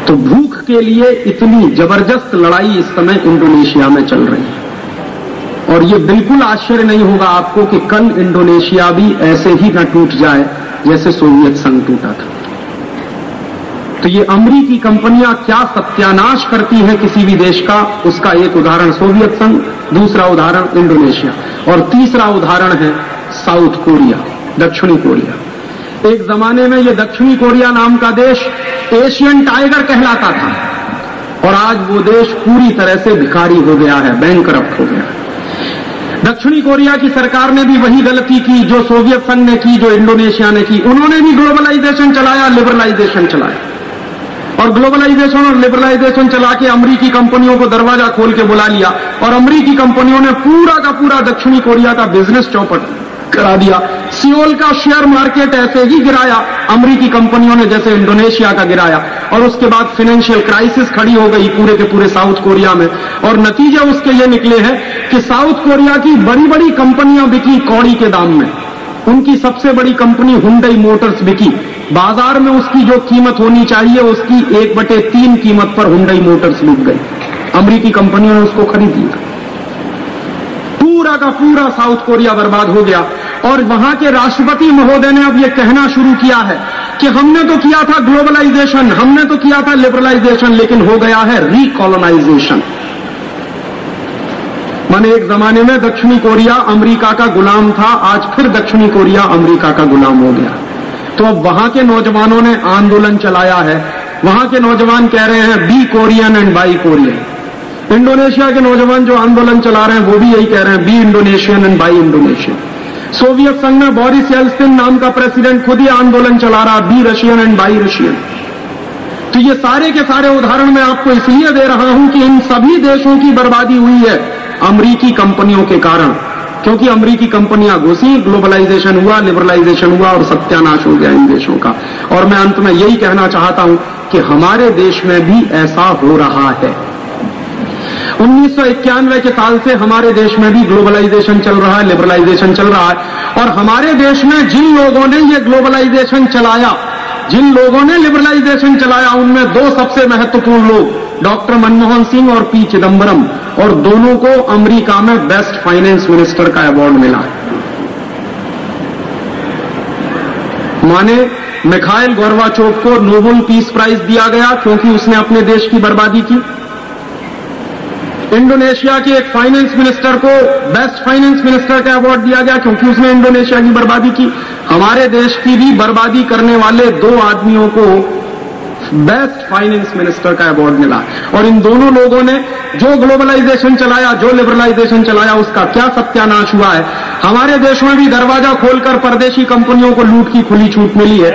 तो भूख के लिए इतनी ज़बरदस्त लड़ाई इस समय इंडोनेशिया में चल रही है। और ये बिल्कुल आश्चर्य नहीं होगा आपको कि कल इंडोनेशिया भी ऐसे ही न टूट जाए, जैसे सोवियत संघ टूटा था। तो ये अमरीकी कंपनियाँ क्या सत्यानाश करती हैं किसी भी देश का? उसका एक उदाहरण सोवियत संघ, दूसरा उदाहरण इंडोनेशिया, और तीसरा उदाहरण है साउथ कोरिया, दक्षिणी कोरिया। एक जमाने में ये दक्षिणी कोरिया नाम का देश एशियन टाइगर कहलाता था, और आज वो देश पूरी तरह से भिखारी हो गया है बैंक हो गया है। दक्षिणी कोरिया की सरकार ने भी वही गलती की जो सोवियत संघ ने की, जो इंडोनेशिया ने की। उन्होंने भी ग्लोबलाइजेशन चलाया लिबरलाइजेशन चलाया। और ग्लोबलाइजेशन और लिबरलाइजेशन चला के अमरीकी कंपनियों को दरवाज़ा खोल के बुला लिया और अमरीकी कंपनियों ने पूरा का पूरा दक्षिणी कोरिया का बिज़नेस चौपट करा दिया। सियोल का शेयर मार्केट ऐसे ही गिराया, अमरीकी कंपनियों ने जैसे इंडोनेशिया का गिराया। और उसके बाद फाइनेंशियल क्राइसिस खड़ी हो गई पूरे के पूरे साउथ कोरिया में। और नतीजे उसके ये निकले हैं कि साउथ कोरिया की बड़ी बड़ी कंपनियाँ बिकी कौड़ी के दाम में। उनकी सबसे बड़ी कंपनी हुंडई मोटर्स बिकी। बाज़ार में उसकी जो कीमत होनी चाहिए, उसकी एक बटे तीन कीमत पर हुंडई मोटर्स बिक गई अमरीकी कंपनियों ने उसको खरीद लिया। पूरा का पूरा साउथ कोरिया बर्बाद हो गया। और वहाँ के राष्ट्रपति महोदय ने अब यह कहना शुरू किया है कि हमने तो किया था ग्लोबलाइजेशन, हमने तो किया था लिबरलाइजेशन, लेकिन हो गया है रिकॉलोनाइजेशन। माने एक जमाने में दक्षिणी कोरिया अमेरिका का गुलाम था, आज फिर दक्षिणी कोरिया अमेरिका का गुलाम हो गया। तो अब वहाँ के नौजवानों ने आंदोलन चलाया है। वहाँ के नौजवान कह रहे हैं, be Korean and buy Korean. Indonesia के नौजवान जो आंदोलन चला रहे हैं, वो भी यही कह रहे हैं, be Indonesian and buy Indonesian. Soviet संघ में बोरिस येल्सिन नाम का प्रेसिडेंट खुद ही आंदोलन चला रहा, be Russian and buy Russian. तो ये सारे के सारे उदाहरण मैं आपको इसलिए दे रहा हूँ कि इन सभी देशों की बर्बादी हुई है अमरीकी कंपनियों के कारण। क्योंकि अमरीकी कंपनियाँ घुसी, ग्लोबलाइजेशन हुआ, लिबरलाइजेशन हुआ और सत्यानाश हो गया इन देशों का। और मैं अंत में यही कहना चाहता हूँ कि हमारे देश में भी ऐसा हो रहा है। उन्नीस सौ इक्यानवे के साल से हमारे देश में भी ग्लोबलाइजेशन चल रहा है, लिबरलाइजेशन चल रहा है। और हमारे देश में जिन लोगों ने ये ग्लोबलाइजेशन चलाया जिन लोगों ने लिबरलाइजेशन चलाया, उनमें दो सबसे महत्वपूर्ण लोग, डॉक्टर मनमोहन सिंह और पी चिदम्बरम और दोनों को अमेरिका में बेस्ट फाइनेंस मिनिस्टर का अवार्ड मिला। है माने मिखाइल गौरवाचोक को नोबल पीस प्राइज दिया गया, क्योंकि उसने अपने देश की बर्बादी की। इंडोनेशिया के एक फाइनेंस मिनिस्टर को बेस्ट फाइनेंस मिनिस्टर का अवार्ड दिया गया, क्योंकि उसने इंडोनेशिया की बर्बादी की। हमारे देश की भी बर्बादी करने वाले दो आदमियों को बेस्ट फाइनेंस मिनिस्टर का अवार्ड मिला। और इन दोनों लोगों ने जो ग्लोबलाइजेशन चलाया, जो लिबरलाइजेशन चलाया, उसका क्या सत्यानाश हुआ है? हमारे देश में भी दरवाज़ा खोलकर परदेशी कंपनियों को लूट की खुली छूट मिली है।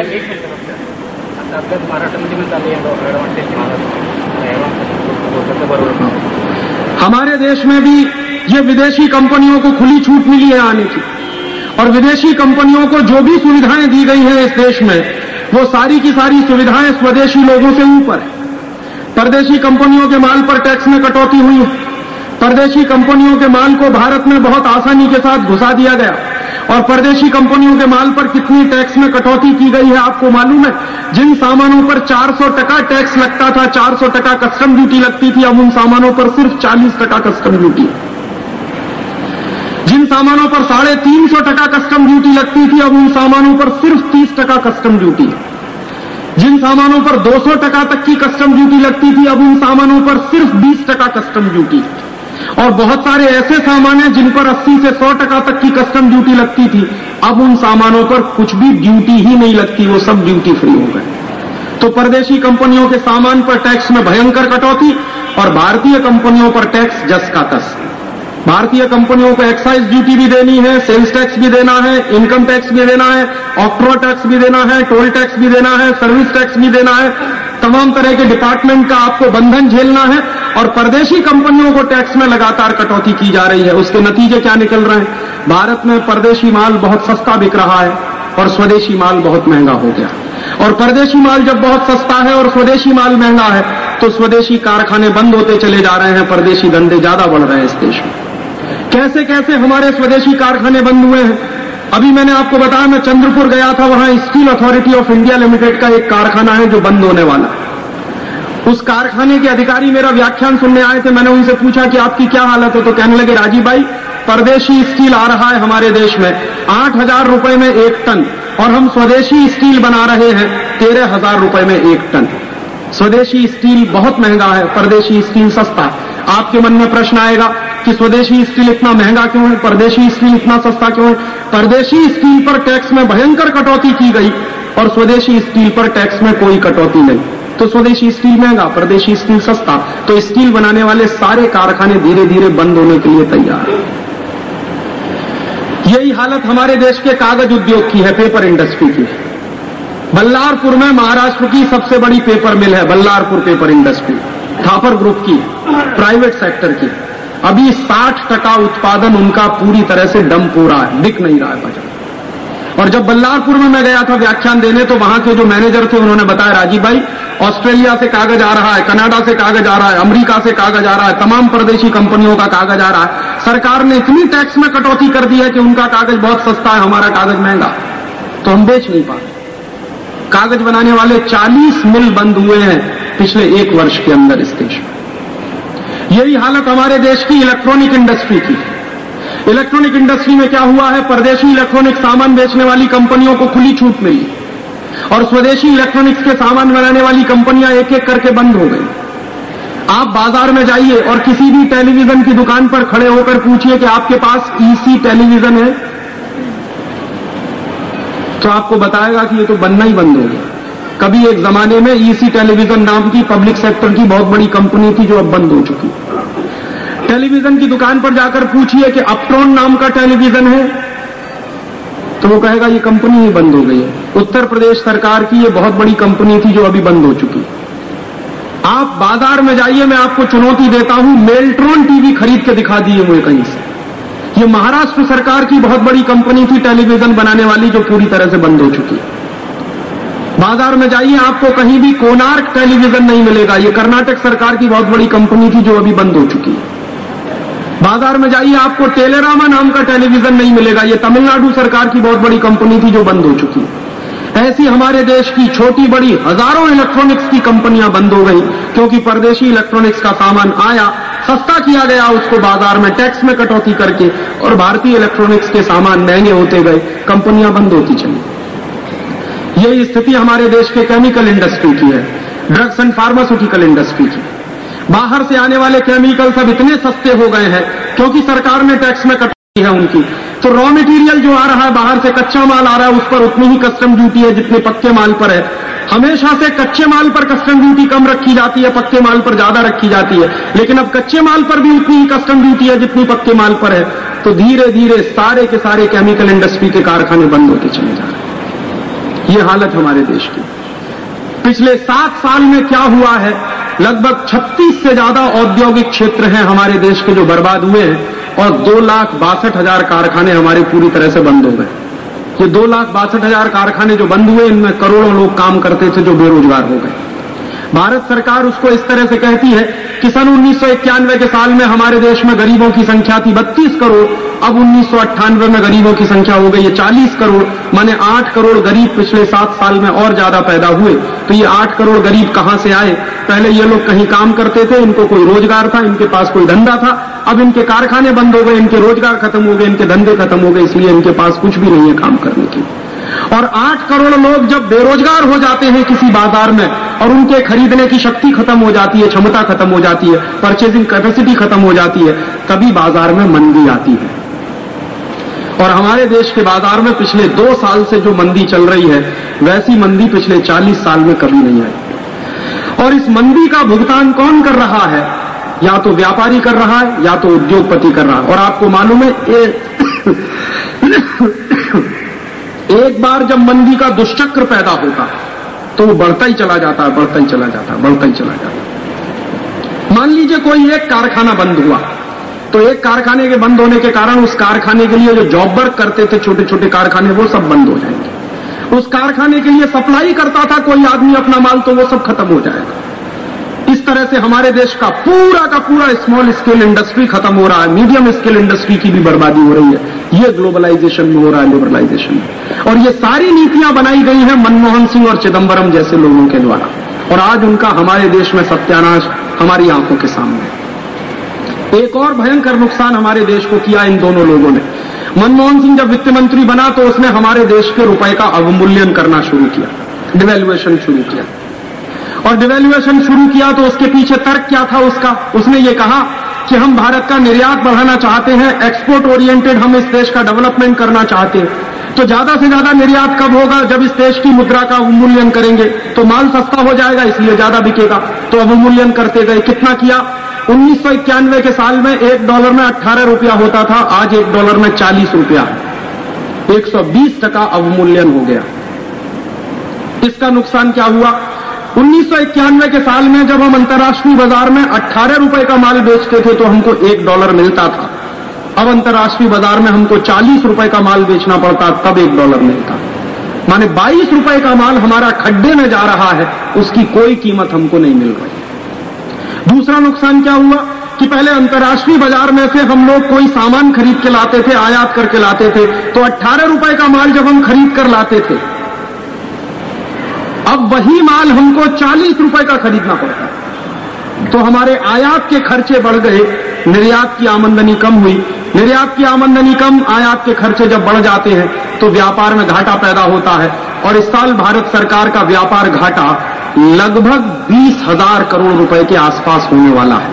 हमारे देश में भी ये विदेशी कंपनियों को खुली छूट मिली है आने की। और विदेशी कंपनियों को जो भी सुविधाएँ दी गई हैं इस देश में, वो सारी की सारी सुविधाएँ स्वदेशी लोगों से ऊपर है। परदेशी कंपनियों के माल पर टैक्स में कटौती हुई है। परदेशी कंपनियों के माल को भारत में बहुत आसानी के साथ घुसा दिया गया। और परदेशी कंपनियों के माल पर कितनी टैक्स में कटौती की गई है आपको मालूम है? जिन सामानों पर 400 टका टैक्स लगता था 400 टका कस्टम ड्यूटी लगती थी, अब उन सामानों पर सिर्फ़ 40 टका कस्टम ड्यूटी। जिन सामानों पर साढ़े तीन सौ टका कस्टम ड्यूटी लगती थी, अब उन सामानों पर सिर्फ़ तीस टका कस्टम ड्यूटी। जिन सामानों पर 200 टका तक की कस्टम ड्यूटी लगती थी, अब उन सामानों पर सिर्फ़ 20 टका कस्टम ड्यूटी। और बहुत सारे ऐसे सामान हैं जिन पर 80 से 100 टका तक की कस्टम ड्यूटी लगती थी। अब उन सामानों पर कुछ भी ड्यूटी ही नहीं लगती, वो सब ड्यूटी फ्री हो गए। तो परदेशी कंपनियों के सामान पर टैक्स में भयंकर कटौती और भारतीय कंपनियों पर टैक्स जस का तस। भारतीय कंपनियों को एक्साइज ड्यूटी भी देनी है सेल्स टैक्स भी देना है इनकम टैक्स भी देना है ऑक्ट्रो टैक्स भी देना है टोल टैक्स भी देना है सर्विस टैक्स भी देना है। तमाम तरह के डिपार्टमेंट का आपको बंधन झेलना है और परदेशी कंपनियों को टैक्स में लगातार कटौती की जा रही है। उसके नतीजे क्या निकल रहे हैं? भारत में परदेशी माल बहुत सस्ता बिक रहा है और स्वदेशी माल बहुत महँगा हो गया। और परदेशी माल जब बहुत सस्ता है और स्वदेशी माल महँगा है तो स्वदेशी कारखाने बंद होते चले जा रहे हैं, परदेशी धंधे ज़्यादा बढ़ रहे हैं इस देश में। कैसे कैसे हमारे स्वदेशी कारखाने बंद हुए हैं? अभी मैंने आपको बताया, मैं चंद्रपुर गया था, वहाँ Steel Authority of India Limited का एक कारखाना है जो बंद होने वाला। उस कारखाने के अधिकारी मेरा व्याख्यान सुनने आए थे, मैंने उनसे पूछा कि आपकी क्या हालत है? तो कहने लगे, राजीव भाई, परदेशी स्टील आ रहा है हमारे देश में। आठ हज़ार रुपए में एक टन और हम स्वदेशी स्टील बना रहे हैं, तेरह हज़ार रुपए में एक टन। स्वदेशी स्टील बहुत महँगा है, परदेशी स्टील सस्ता। है आपके मन में प्रश्न आएगा कि स्वदेशी स्टील इतना महँगा क्यों है, परदेशी स्टील इतना सस्ता क्यों है? परदेशी स्टील पर टैक्स में भयंकर कटौती की गई और स्वदेशी स्टील पर टैक्स में कोई कटौती नहीं। तो स्वदेशी स्टील महँगा, परदेशी स्टील सस्ता। तो स्टील बनाने वाले सारे कारखाने धीरे धीरे बंद होने के लिए तैयार है। यही हालत हमारे देश के कागज़ उद्योग की है, पेपर इंडस्ट्री की बल्लारपुर में महाराष्ट्र की सबसे बड़ी पेपर मिल है, Ballarpur paper industry Thapar group की प्राइवेट सेक्टर की। अभी 60 टका उत्पादन उनका पूरी तरह से डंप हो रहा है बिक नहीं रहा है बजट और जब बल्लारपुर में मैं गया था व्याख्यान देने तो वहाँ के जो मैनेजर थे, उन्होंने बताया, राजीव भाई, ऑस्ट्रेलिया से कागज़ आ रहा है, कनाडा से कागज़ आ रहा है, अमेरिका से कागज़ आ रहा है, तमाम परदेशी कंपनियों का कागज़ आ रहा है। सरकार ने इतनी टैक्स में कटौती कर दी है कि उनका कागज़ बहुत सस्ता है, हमारा कागज़ महँगा। तो हम बेच नहीं पाते कागज़ बनाने वाले 40 मिल बंद हुए हैं पिछले एक वर्ष के अंदर इस देश में। यही हालत हमारे देश की इलेक्ट्रॉनिक इंडस्ट्री की। इलेक्ट्रॉनिक इंडस्ट्री में क्या हुआ है? परदेशी इलेक्ट्रॉनिक सामान बेचने वाली कंपनियों को खुली छूट मिली। और स्वदेशी इलेक्ट्रॉनिक्स के सामान बनाने वाली कंपनियाँ एक एक करके बंद हो गई। आप बाज़ार में जाइए और किसी भी टेलीविज़न की दुकान पर खड़े होकर पूछिए कि आपके पास ईसी टेलीविज़न है? तो आपको बताएगा कि ये तो बनना ही बंद हो गया। कभी एक जमाने में ईसी टेलीविज़न नाम की पब्लिक सेक्टर की बहुत बड़ी कंपनी थी जो अब बंद हो चुकी। टेलीविज़न की दुकान पर जाकर पूछिए कि अपट्रॉन नाम का टेलीविज़न है तो वो कहेगा, ये कंपनी ही बंद हो गई है। उत्तर प्रदेश सरकार की ये बहुत बड़ी कंपनी थी जो अभी बंद हो चुकी। आप बाज़ार में जाइए, मैं आपको चुनौती देता हूँ मेल्ट्रॉन टीवी खरीद के दिखा दिए हुए कहीं से। ये महाराष्ट्र सरकार की बहुत बड़ी कंपनी थी, टेलीविज़न बनाने वाली, जो पूरी तरह से बंद हो चुकी बाज़ार में जाइए, आपको कहीं भी कोनार्क टेलीविज़न नहीं मिलेगा। ये कर्नाटक सरकार की बहुत बड़ी कंपनी थी, जो अभी बंद हो चुकी है। बाज़ार में जाइए, आपको टेलेरामा नाम का टेलीविज़न नहीं मिलेगा। ये तमिलनाडु सरकार की बहुत बड़ी कंपनी थी, जो बंद हो चुकी है। ऐसी हमारे देश की छोटी बड़ी हज़ारों इलेक्ट्रॉनिक्स की कंपनियाँ बंद हो गई, क्योंकि परदेशी इलेक्ट्रॉनिक्स का सामान आया, सस्ता किया गया, उसको बाज़ार में टैक्स में कटौती करके, और भारतीय इलेक्ट्रॉनिक्स के सामान महँगे होते गए, कंपनियाँ बंद होती चली। यही स्थिति हमारे देश के केमिकल इंडस्ट्री की है ड्रग्स एंड फार्मास्यूटिकल इंडस्ट्री की। बाहर से आने वाले केमिकल सब इतने सस्ते हो गए हैं, क्योंकि सरकार ने टैक्स में कटौती है उनकी। तो रॉ मटेरियल जो आ रहा है, बाहर से कच्चा माल आ रहा है, उस पर उतनी ही कस्टम ड्यूटी है जितने पक्के माल पर है। हमेशा से कच्चे माल पर कस्टम ड्यूटी कम रखी जाती है, पक्के माल पर ज़्यादा रखी जाती है। लेकिन अब कच्चे माल पर भी उतनी ही कस्टम ड्यूटी है जितनी पक्के माल पर है। तो धीरे धीरे सारे के सारे केमिकल इंडस्ट्री के कारखाने बंद होते चले जा रहे हैं। ये हालत हमारे देश की। पिछले सात साल में क्या हुआ है? लगभग 36 से ज़्यादा औद्योगिक क्षेत्र हैं हमारे देश के जो बर्बाद हुए हैं और दो लाख बासठ हज़ार कारखाने हमारे पूरी तरह से बंद हो गए। ये दो लाख बासठ हज़ार कारखाने जो बंद हुए, इनमें करोड़ों लोग काम करते थे जो बेरोजगार हो गए। भारत सरकार उसको इस तरह से कहती है कि सन उन्नीस सौ इक्यानवे के साल में हमारे देश में गरीबों की संख्या थी बत्तीस करोड़ अब उन्नीस सौ अट्ठानबे में गरीबों की संख्या हो गई है चालीस करोड़। माने आठ करोड़ गरीब पिछले सात साल में और ज़्यादा पैदा हुए। तो ये आठ करोड़ गरीब कहाँ से आए? पहले ये लोग कहीं काम करते थे, इनको कोई रोज़गार था, इनके पास कोई धंधा था। अब इनके कारखाने बंद हो गए, इनके रोज़गार खत्म हो गए, इनके धंधे खत्म हो गए, इसलिए इनके पास कुछ भी नहीं है काम करने के और आठ करोड़ लोग जब बेरोजगार हो जाते हैं किसी बाज़ार में, और उनके खरीदने की शक्ति खत्म हो जाती है, क्षमता खत्म हो जाती है परचेजिंग कैपेसिटी खत्म हो जाती है, तभी बाज़ार में मंदी आती है। और हमारे देश के बाज़ार में पिछले दो साल से जो मंदी चल रही है वैसी मंदी पिछले चालीस साल में कभी नहीं आई और इस मंदी का भुगतान कौन कर रहा है? या तो व्यापारी कर रहा है या तो उद्योगपति कर रहा है। और आपको मालूम है ए, एक बार जब मंदी का दुष्चक्र पैदा होता तो वो बढ़ता ही चला जाता है बढ़ता ही चला जाता है बढ़ता ही चला जाता। है मान लीजिए कोई एक कारखाना बंद हुआ। तो एक कारखाने के बंद होने के कारण उस कारखाने के लिए जो जॉब वर्क करते थे छोटे छोटे कारखाने, वो सब बंद हो जाएँगे। उस कारखाने के लिए सप्लाई करता था कोई आदमी अपना माल तो वो सब खत्म हो जाएगा। इस तरह से हमारे देश का पूरा का पूरा स्मॉल स्केल इंडस्ट्री खत्म हो रहा है। मीडियम स्केल इंडस्ट्री की भी बर्बादी हो रही है। ये ग्लोबलाइजेशन में हो रहा है लिबरलाइजेशन में। और ये सारी नीतियाँ बनाई गई हैं मनमोहन सिंह और चिदम्बरम जैसे लोगों के द्वारा। और आज उनका हमारे देश में सत्यानाश हमारी आँखों के सामने। एक और भयंकर नुकसान हमारे देश को किया इन दोनों लोगों ने। मनमोहन सिंह जब वित्त मंत्री बना तो उसने हमारे देश के रुपए का अवमूल्यन करना शुरू किया डिवेल्युएशन शुरू किया। और डिवेल्युएशन शुरू किया तो उसके पीछे तर्क क्या था उसका? उसने ये कहा कि हम भारत का निर्यात बढ़ाना चाहते हैं एक्सपोर्ट ओरिएंटेड हम इस देश का डेवलपमेंट करना चाहते हैं। तो ज़्यादा से ज़्यादा निर्यात कब होगा जब इस देश की मुद्रा का अवमूल्यन करेंगे? तो माल सस्ता हो जाएगा, इसलिए ज़्यादा बिकेगा। तो अवमूल्यन करते गए, कितना किया? उन्नीस सौ इक्यानवे के साल में एक डॉलर में अट्ठारह रुपया होता था, आज एक डॉलर में चालीस रुपया। एक टका अवमूल्यन हो गया। इसका नुकसान क्या हुआ? उन्नीस सौ इक्यानवे के साल में जब हम अंतर्राष्ट्रीय बाज़ार में अट्ठारह रुपए का माल बेचते थे तो हमको एक डॉलर मिलता था। अब अंतर्राष्ट्रीय बाज़ार में हमको चालीस रुपए का माल बेचना पड़ता, तब एक डॉलर मिलता। माने बाईस रुपए का माल हमारा खड्डे में जा रहा है, उसकी कोई कीमत हमको नहीं मिल रही। दूसरा नुकसान क्या हुआ कि पहले अंतर्राष्ट्रीय बाज़ार में से हम लोग कोई सामान खरीद के लाते थे, आयात करके लाते थे तो अट्ठारह रुपए का माल जब हम खरीद कर लाते थे अब वही माल हमको चालीस रुपए का खरीदना पड़ता। तो हमारे आयात के खर्चे बढ़ गए, निर्यात की आमंदनी कम हुई। निर्यात की आमंदनी कम, आयात के खर्चे जब बढ़ जाते हैं तो व्यापार में घाटा पैदा होता है। और इस साल भारत सरकार का व्यापार घाटा लगभग बीस हज़ार करोड़ रुपए के आसपास होने वाला है।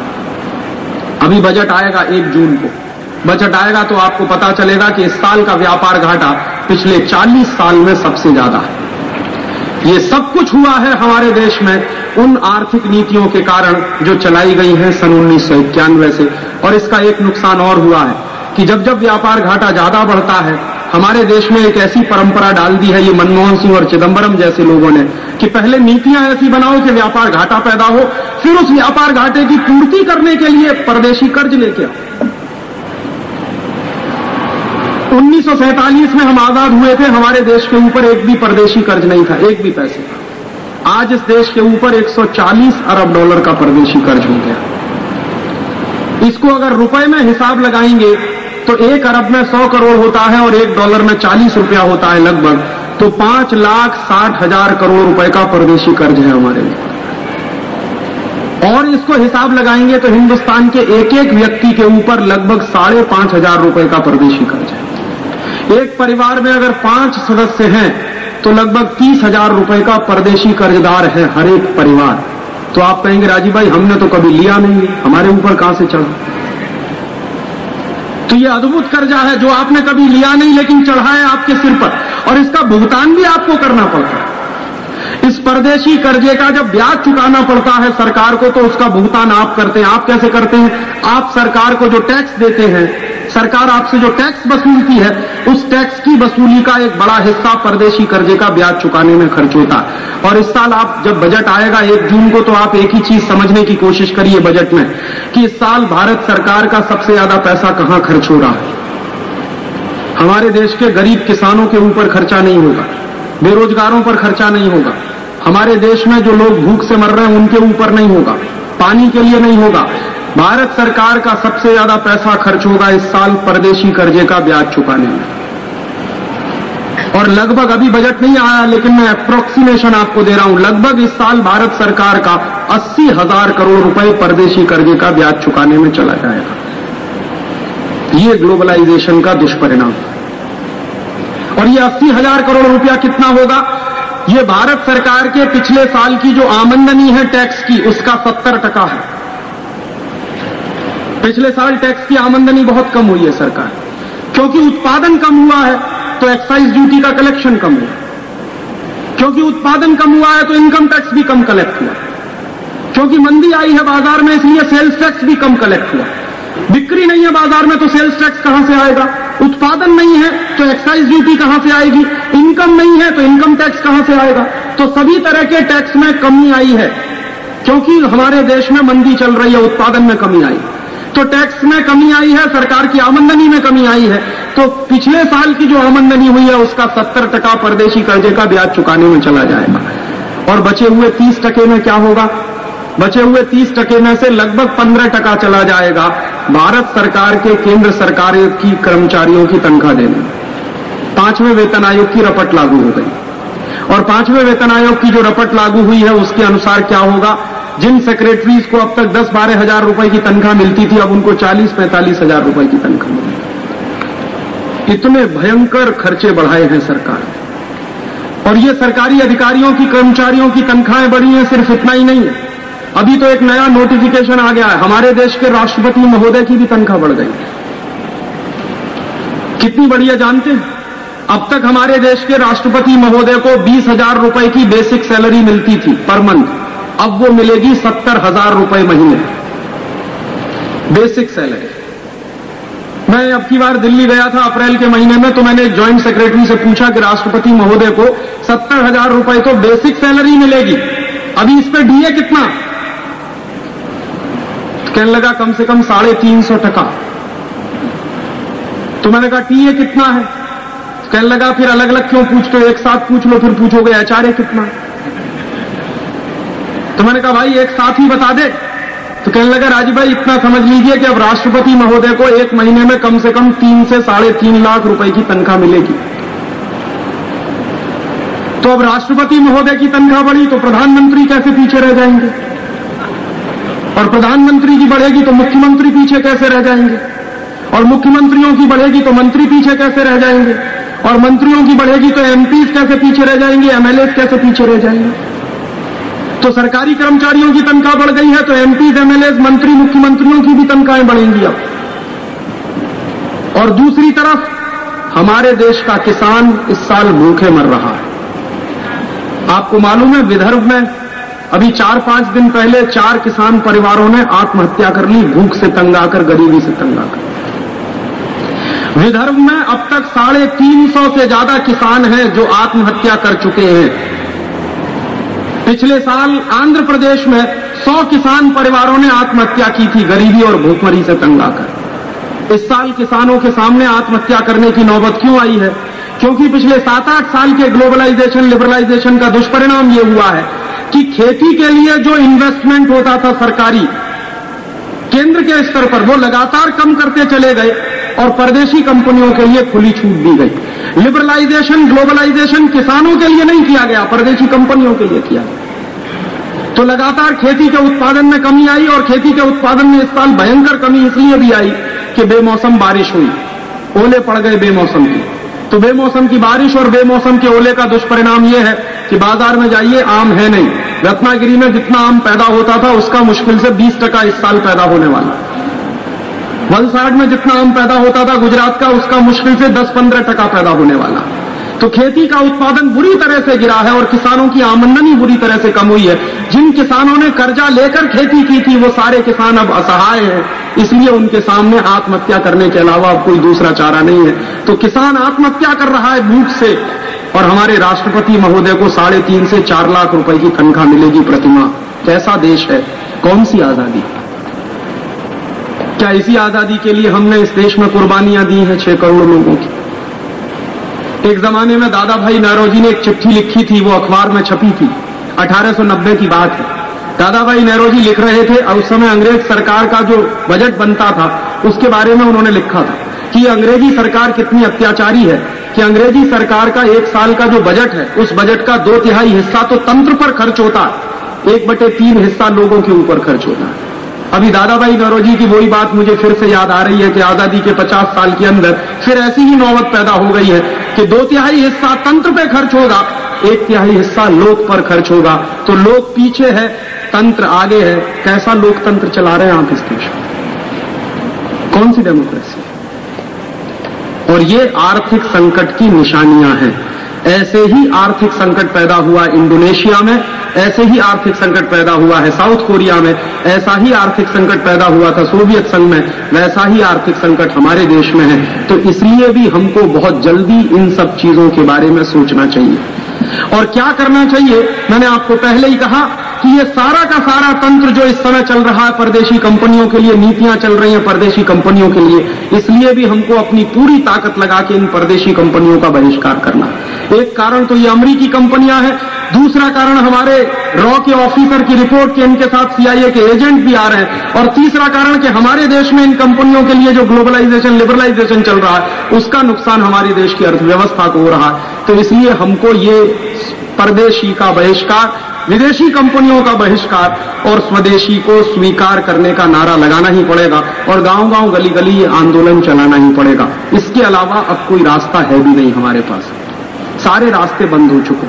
अभी बजट आएगा एक जून को। बजट आएगा तो आपको पता चलेगा कि इस साल का व्यापार घाटा पिछले 40 साल में सबसे ज़्यादा है। ये सब कुछ हुआ है हमारे देश में उन आर्थिक नीतियों के कारण जो चलाई गई हैं सन उन्नीस सौ इक्यानवे से। और इसका एक नुकसान और हुआ है कि जब जब व्यापार घाटा ज़्यादा बढ़ता है, हमारे देश में एक ऐसी परंपरा डाल दी है ये मनमोहन सिंह और चिदंबरम जैसे लोगों ने कि पहले नीतियाँ ऐसी बनाओ कि व्यापार घाटा पैदा हो, फिर उस व्यापार घाटे की पूर्ति करने के लिए परदेशी कर्ज लेके आओ। उन्नीस सौ सैंतालीस में हम आज़ाद हुए थे, हमारे देश के ऊपर एक भी परदेशी कर्ज नहीं था, एक भी पैसे का आज इस देश के ऊपर 140 अरब डॉलर का परदेशी कर्ज हो गया। इसको अगर रुपए में हिसाब लगाएँगे तो एक अरब में सौ करोड़ होता है और एक डॉलर में चालीस रुपया होता है लगभग तो पाँच लाख साठ हज़ार करोड़ रुपए का परदेशी कर्ज है हमारे लिए। और इसको हिसाब लगाएँगे तो हिंदुस्तान के एक एक व्यक्ति के ऊपर लगभग साढ़े पाँच हज़ार रुपए का परदेशी कर्ज है। एक परिवार में अगर पाँच सदस्य हैं तो लगभग तीस हज़ार रुपए का परदेशी कर्जदार है हर एक परिवार। तो आप कहेंगे राजीव भाई, हमने तो कभी लिया नहीं हमारे ऊपर कहाँ से चढ़ा? तो ये अद्भुत कर्जा है जो आपने कभी लिया नहीं, लेकिन चढ़ा है आपके सिर पर। और इसका भुगतान भी आपको करना पड़ता है। इस परदेशी कर्जे का जब ब्याज चुकाना पड़ता है सरकार को तो उसका भुगतान आप करते हैं। आप कैसे करते हैं? आप सरकार को जो टैक्स देते हैं सरकार आपसे जो टैक्स वसूलती है, उस टैक्स की वसूली का एक बड़ा हिस्सा परदेशी कर्जे का ब्याज चुकाने में खर्च होता। है और इस साल आप, जब बजट आएगा एक जून को तो आप एक ही चीज़ समझने की कोशिश करिए बजट में, कि इस साल भारत सरकार का सबसे ज़्यादा पैसा कहाँ खर्च हो रहा है। हमारे देश के गरीब किसानों के ऊपर खर्चा नहीं होगा, बेरोजगारों पर खर्चा नहीं होगा, हमारे देश में जो लोग भूख से मर रहे हैं, उनके ऊपर नहीं होगा, पानी के लिए नहीं होगा भारत सरकार का सबसे ज़्यादा पैसा खर्च होगा इस साल परदेशी कर्जे का ब्याज चुकाने में। और लगभग अभी बजट नहीं आया, लेकिन मैं अप्रोक्सीमेशन आपको दे रहा हूँ। लगभग इस साल भारत सरकार का अस्सी हज़ार करोड़ रुपए परदेशी कर्जे का ब्याज चुकाने में चला जाएगा। ये ग्लोबलाइजेशन का दुष्परिणाम। और ये अस्सी हज़ार करोड़ रुपया कितना होगा? ये भारत सरकार के पिछले साल की जो आमंदनी है टैक्स की, उसका सत्तर टका है। पिछले साल टैक्स की आमंदनी बहुत कम हुई है सरकार। क्योंकि उत्पादन कम हुआ है तो एक्साइज ड्यूटी का कलेक्शन कम हुआ। क्योंकि उत्पादन कम हुआ है तो इनकम टैक्स भी कम कलेक्ट हुआ। क्योंकि मंदी आई है बाज़ार में, इसलिए सेल्स टैक्स भी कम कलेक्ट हुआ। बिक्री नहीं है बाज़ार में तो सेल्स टैक्स कहाँ से आएगा? उत्पादन नहीं है तो एक्साइज ड्यूटी कहाँ से आएगी? इनकम नहीं है तो इनकम टैक्स कहाँ से आएगा? तो सभी तरह के टैक्स में कमी आई है। क्योंकि हमारे देश में मंदी चल रही है, उत्पादन में कमी आई। तो टैक्स में कमी आई है, सरकार की आमंदनी में कमी आई है। तो पिछले साल की जो आमंदनी हुई है, उसका सत्तर टका परदेशी कर्जे का ब्याज चुकाने में चला जाएगा। और बचे हुए तीस टके में क्या होगा? बचे हुए तीस टके में से लगभग पंद्रह टका चला जाएगा। भारत सरकार के केंद्र सरकार की कर्मचारियों की तनख्वाह देने पाँचवें वेतन आयोग की रपट लागू हो गई। और पाँचवें वेतन आयोग की जो रपट लागू हुई है, उसके अनुसार क्या होगा? जिन सेक्रेटरीज को अब तक दस बारह हज़ार रुपए की तनख्वाह मिलती थी, अब उनको चालीस पैंतालीस हज़ार रुपए की तनख्वाह मिलती इतने भयंकर खर्चे बढ़ाए हैं सरकार। और ये सरकारी अधिकारियों की, कर्मचारियों की तनख्वाहें बढ़ी हैं, सिर्फ़ इतना ही नहीं। है अभी तो एक नया नोटिफिकेशन आ गया है, हमारे देश के राष्ट्रपति महोदय की भी तनख्वाह बढ़ गई। कितनी बढ़िया जानते हैं? अब तक हमारे देश के राष्ट्रपति महोदय को बीस हज़ार रुपए की बेसिक सैलरी मिलती थी पर मंथ अब वो मिलेगी सत्तर हज़ार रुपए महीने। बेसिक सैलरी मैं अब की बार दिल्ली गया था अप्रैल के महीने में तो मैंने ज्वाइंट सेक्रेटरी से पूछा कि राष्ट्रपति महोदय को सत्तर हज़ार रुपए तो बेसिक सैलरी मिलेगी। अभी इस पर डीए कितना? तो कहने लगा, कम से कम साढ़े तीन सौ टका। तो मैंने कहा टीए कितना है? तो कहने लगा, फिर अलग अलग क्यों पूछते हो? एक साथ पूछ लो, फिर पूछोगे आचार्य कितना? तो मैंने कहा, भाई, एक साथ ही बता दे। तो कहने लगा राजीव भाई, इतना समझ लीजिए कि अब राष्ट्रपति महोदय को एक महीने में कम से कम तीन से साढ़े तीन लाख रुपए की तनख्वाह मिलेगी। तो अब राष्ट्रपति महोदय की तनख्वाह बढ़ी तो प्रधानमंत्री कैसे पीछे रह जाएँगे? और प्रधानमंत्री की बढ़ेगी तो मुख्यमंत्री पीछे कैसे रह जाएँगे? और मुख्यमंत्रियों की बढ़ेगी तो मंत्री पीछे कैसे रह जाएँगे? और मंत्रियों की बढ़ेगी तो एमपीज कैसे पीछे रह जाएँगे? एमएलए कैसे पीछे रह जाएँगे? तो सरकारी कर्मचारियों की तनख्वाह बढ़ गई है तो एमपीज एमएलए मंत्री, मुख्यमंत्रियों की भी तनख्वाहें बढ़ेंगी अब। और दूसरी तरफ़, हमारे देश का किसान इस साल भूखे मर रहा है। आपको मालूम है, विदर्भ में अभी चार पाँच दिन पहले चार किसान परिवारों ने आत्महत्या कर ली, भूख से तंग आकर, गरीबी से तंग आकर। विदर्भ में अब तक साढ़े तीन सौ से ज़्यादा किसान हैं जो आत्महत्या कर चुके हैं। पिछले साल आंध्र प्रदेश में सौ किसान परिवारों ने आत्महत्या की थी, गरीबी और भूखमरी से तंग आकर। इस साल किसानों के सामने आत्महत्या करने की नौबत क्यों आई है? क्योंकि पिछले सात आठ साल के ग्लोबलाइजेशन, लिबरलाइजेशन का दुष्परिणाम यह हुआ है कि खेती के लिए जो इन्वेस्टमेंट होता था सरकारी, केंद्र के स्तर पर वो लगातार कम करते चले गए। और परदेशी कंपनियों के लिए खुली छूट दी गई। लिबरलाइजेशन ग्लोबलाइजेशन किसानों के लिए नहीं किया गया, परदेशी कंपनियों के लिए किया तो लगातार खेती के उत्पादन में कमी आई और खेती के उत्पादन में इस साल भयंकर कमी इसलिए भी आई कि बेमौसम बारिश हुई। ओले पड़ गए बेमौसम की। तो बेमौसम की बारिश और बेमौसम के ओले का दुष्परिणाम यह है कि बाज़ार में जाइए, आम है नहीं। रत्नागिरी में जितना आम पैदा होता था, उसका मुश्किल से 20 टका इस साल पैदा होने वाला। वलसाड में जितना आम पैदा होता था, गुजरात का, उसका मुश्किल से 10-15 टका पैदा होने वाला। तो खेती का उत्पादन बुरी तरह से गिरा है और किसानों की आमदनी बुरी तरह से कम हुई है। जिन किसानों ने कर्जा लेकर खेती की थी, वो सारे किसान अब असहाय हैं। इसलिए उनके सामने आत्महत्या करने के अलावा अब कोई दूसरा चारा नहीं है। तो किसान आत्महत्या कर रहा है भूख से। और हमारे राष्ट्रपति महोदय को साढ़े तीन से चार लाख रुपए की तनख्वाह मिलेगी प्रतिमा कैसा देश है? कौन सी आज़ादी? क्या इसी आज़ादी के लिए हमने इस देश में कुर्बानियाँ दी हैं छह करोड़ लोगों की। एक जमाने में दादा भाई नारोजी ने एक चिट्ठी लिखी थी, वो अखबार में छपी थी। 1890 की बात है। दादा भाई नेहरूजी लिख रहे थे और उस समय अंग्रेज़ सरकार का जो बजट बनता था, उसके बारे में उन्होंने लिखा था कि अंग्रेज़ी सरकार कितनी अत्याचारी है, कि अंग्रेज़ी सरकार का एक साल का जो बजट है, उस बजट का दो तिहाई हिस्सा तो तंत्र पर खर्च होता है। एक बटे तीन हिस्सा लोगों के ऊपर खर्च होता है। अभी दादाभाई नौरोजी की वही बात मुझे फिर से याद आ रही है कि आज़ादी के 50 साल के अंदर फिर ऐसी ही नौबत पैदा हो गई है कि दो तिहाई हिस्सा तंत्र पे खर्च होगा, एक तिहाई हिस्सा लोक पर खर्च होगा। तो लोक पीछे है, तंत्र आगे है। कैसा लोकतंत्र चला रहे हैं आप इस देश में कौन सी डेमोक्रेसी? और ये आर्थिक संकट की निशानियाँ हैं। ऐसे ही आर्थिक संकट पैदा हुआ इंडोनेशिया में, ऐसे ही आर्थिक संकट पैदा हुआ है साउथ कोरिया में, ऐसा ही आर्थिक संकट पैदा हुआ था सोवियत संघ में, वैसा ही आर्थिक संकट हमारे देश में है। तो इसलिए भी हमको बहुत जल्दी इन सब चीज़ों के बारे में सोचना चाहिए। और क्या करना चाहिए? मैंने आपको पहले ही कहा कि ये सारा का सारा तंत्र जो इस समय चल रहा है परदेशी कंपनियों के लिए, नीतियाँ चल रही हैं परदेशी कंपनियों के लिए, इसलिए भी हमको अपनी पूरी ताकत लगा के इन परदेशी कंपनियों का बहिष्कार करना। एक कारण तो ये अमरीकी कंपनियाँ हैं, दूसरा कारण हमारे रॉ के ऑफिसर की रिपोर्ट के इनके साथ सीआईए के एजेंट भी आ रहे हैं, और तीसरा कारण कि हमारे देश में इन कंपनियों के लिए जो ग्लोबलाइजेशन, लिबरलाइजेशन चल रहा है, उसका नुकसान हमारे देश की अर्थव्यवस्था को हो रहा है। तो इसलिए हमको ये परदेशी का बहिष्कार विदेशी कंपनियों का बहिष्कार और स्वदेशी को स्वीकार करने का नारा लगाना ही पड़ेगा और गाँव गाँव गली गली ये आंदोलन चलाना ही पड़ेगा। इसके अलावा अब कोई रास्ता है भी नहीं हमारे पास। सारे रास्ते बंद हो चुके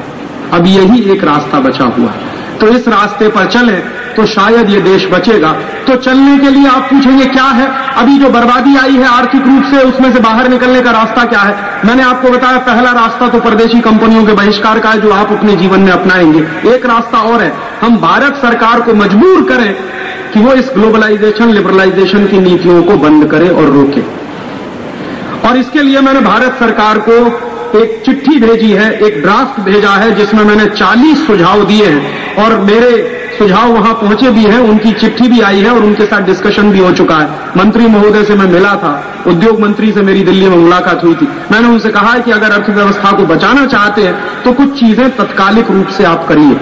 अब यही एक रास्ता बचा हुआ है। तो इस रास्ते पर चले तो शायद ये देश बचेगा। तो चलने के लिए आप पूछेंगे, क्या है? अभी जो बर्बादी आई है आर्थिक रूप से, उसमें से बाहर निकलने का रास्ता क्या है? मैंने आपको बताया, पहला रास्ता तो परदेशी कंपनियों के बहिष्कार का है, जो आप अपने जीवन में अपनाएँगे। एक रास्ता और है, हम भारत सरकार को मजबूर करें कि वो इस ग्लोबलाइजेशन, लिबरलाइजेशन की नीतियों को बंद करे और रोके। और इसके लिए मैंने भारत सरकार को एक चिट्ठी भेजी है, एक ड्राफ्ट भेजा है, जिसमें मैंने 40 सुझाव दिए हैं। और मेरे सुझाव वहाँ पहुँचे भी हैं, उनकी चिट्ठी भी आई है और उनके साथ डिस्कशन भी हो चुका है। मंत्री महोदय से मैं मिला था, उद्योग मंत्री से मेरी दिल्ली में मुलाकात हुई थी। मैंने उनसे कहा कि अगर अर्थव्यवस्था को बचाना चाहते हैं तो कुछ चीज़ें तत्कालिक रूप से आप करिए।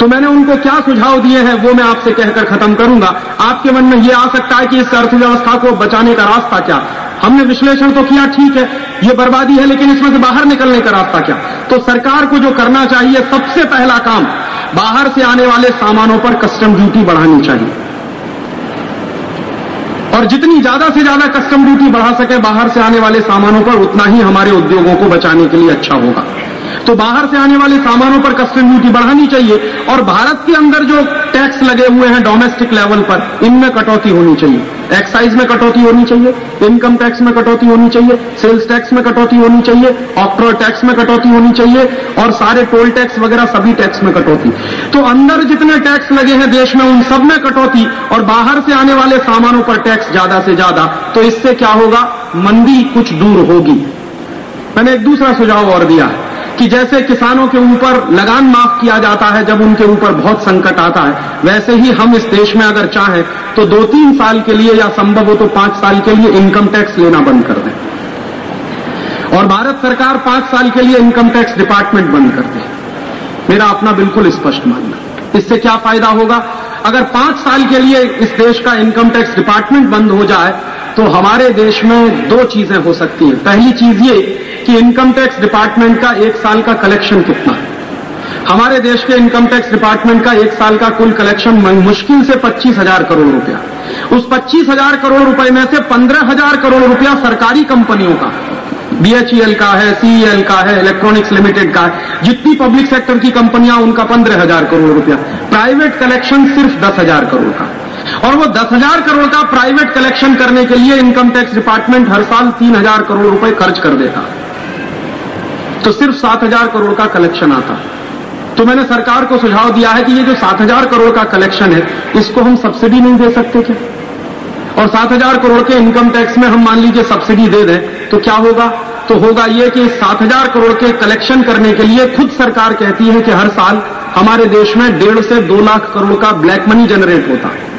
तो मैंने उनको क्या सुझाव दिए हैं, वो मैं आपसे कहकर खत्म करूँगा। आपके मन में ये आ सकता है कि इस अर्थव्यवस्था को बचाने का रास्ता क्या? हमने विश्लेषण तो किया, ठीक है, ये बर्बादी है, लेकिन इसमें से बाहर निकलने का रास्ता क्या? तो सरकार को जो करना चाहिए, सबसे पहला काम, बाहर से आने वाले सामानों पर कस्टम ड्यूटी बढ़ानी चाहिए। और जितनी ज़्यादा से ज़्यादा कस्टम ड्यूटी बढ़ा सके बाहर से आने वाले सामानों पर, उतना ही हमारे उद्योगों को बचाने के लिए अच्छा होगा। तो बाहर से आने वाले सामानों पर कस्टम ड्यूटी बढ़ानी चाहिए और भारत के अंदर जो टैक्स लगे हुए हैं डोमेस्टिक लेवल पर, इनमें कटौती होनी चाहिए। एक्साइज में कटौती होनी चाहिए इनकम टैक्स में कटौती होनी चाहिए सेल्स टैक्स में कटौती होनी चाहिए ऑक्ट्रोल टैक्स में कटौती होनी चाहिए और सारे टोल टैक्स वगैरह सभी टैक्स में कटौती। तो अंदर जितने टैक्स लगे हैं देश में, उन सब में कटौती और बाहर से आने वाले सामानों पर टैक्स ज़्यादा से ज़्यादा। तो इससे क्या होगा? मंदी कुछ दूर होगी। मैंने एक दूसरा सुझाव और दिया है। कि जैसे किसानों के ऊपर लगान माफ़ किया जाता है, जब उनके ऊपर बहुत संकट आता है, वैसे ही हम इस देश में अगर चाहें तो दो तीन साल के लिए या संभव हो तो पाँच साल के लिए इनकम टैक्स लेना बंद कर दें। और भारत सरकार पाँच साल के लिए इनकम टैक्स डिपार्टमेंट बंद कर दे। मेरा अपना बिल्कुल स्पष्ट मानना इससे क्या फ़ायदा होगा? अगर पाँच साल के लिए इस देश का इनकम टैक्स डिपार्टमेंट बंद हो जाए तो हमारे देश में दो चीज़ें हो सकती हैं। पहली चीज़ ये कि इनकम टैक्स डिपार्टमेंट का एक साल का कलेक्शन कितना है। हमारे देश के इनकम टैक्स डिपार्टमेंट का एक साल का कुल कलेक्शन मुश्किल से पच्चीस हज़ार करोड़ रुपया। उस पच्चीस हज़ार करोड़ रुपए में से पंद्रह हज़ार करोड़ रुपया सरकारी कंपनियों का बीएचईएल का है सीईएल का है इलेक्ट्रॉनिक्स लिमिटेड का है। जितनी पब्लिक सेक्टर की कंपनियाँ, उनका पंद्रह हज़ार करोड़ रुपया। प्राइवेट कलेक्शन सिर्फ़ दस हज़ार करोड़ का। और वो दस हज़ार करोड़ का प्राइवेट कलेक्शन करने के लिए इनकम टैक्स डिपार्टमेंट हर साल तीन हज़ार करोड़ रुपए खर्च कर देता। तो सिर्फ़ सात हज़ार करोड़ का कलेक्शन आता। तो मैंने सरकार को सुझाव दिया है कि ये जो सात हज़ार करोड़ का कलेक्शन है, इसको हम सब्सिडी नहीं दे सकते क्या? और सात हज़ार करोड़ के इनकम टैक्स में हम मान लीजिए सब्सिडी दे दें तो क्या होगा? तो होगा ये कि सात हज़ार करोड़ के कलेक्शन करने के लिए खुद सरकार कहती है कि हर साल हमारे देश में डेढ़ से दो लाख करोड़ का ब्लैक मनी जनरेट होता। है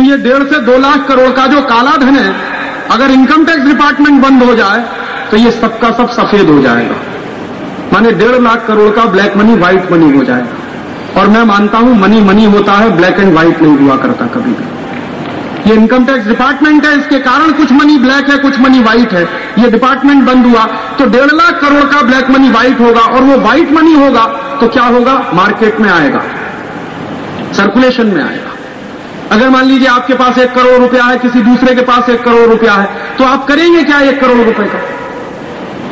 तो ये डेढ़ से दो लाख करोड़ का जो काला धन है, अगर इनकम टैक्स डिपार्टमेंट बंद हो जाए तो ये सबका सब सफ़ेद हो जाएगा। माने डेढ़ लाख करोड़ का ब्लैक मनी व्हाइट मनी हो जाएगा। और मैं मानता हूँ मनी मनी होता है ब्लैक एंड व्हाइट नहीं हुआ करता कभी भी। ये इनकम टैक्स डिपार्टमेंट है, इसके कारण कुछ मनी ब्लैक है, कुछ मनी व्हाइट है। ये डिपार्टमेंट बंद हुआ तो डेढ़ लाख करोड़ का ब्लैक मनी व्हाइट होगा, और वो व्हाइट मनी होगा तो क्या होगा? मार्केट में आएगा। सर्कुलेशन में आएगा। अगर मान लीजिए आपके पास एक करोड़ रुपया है, किसी दूसरे के पास एक करोड़ रुपया है तो आप करेंगे क्या एक करोड़ रुपए का?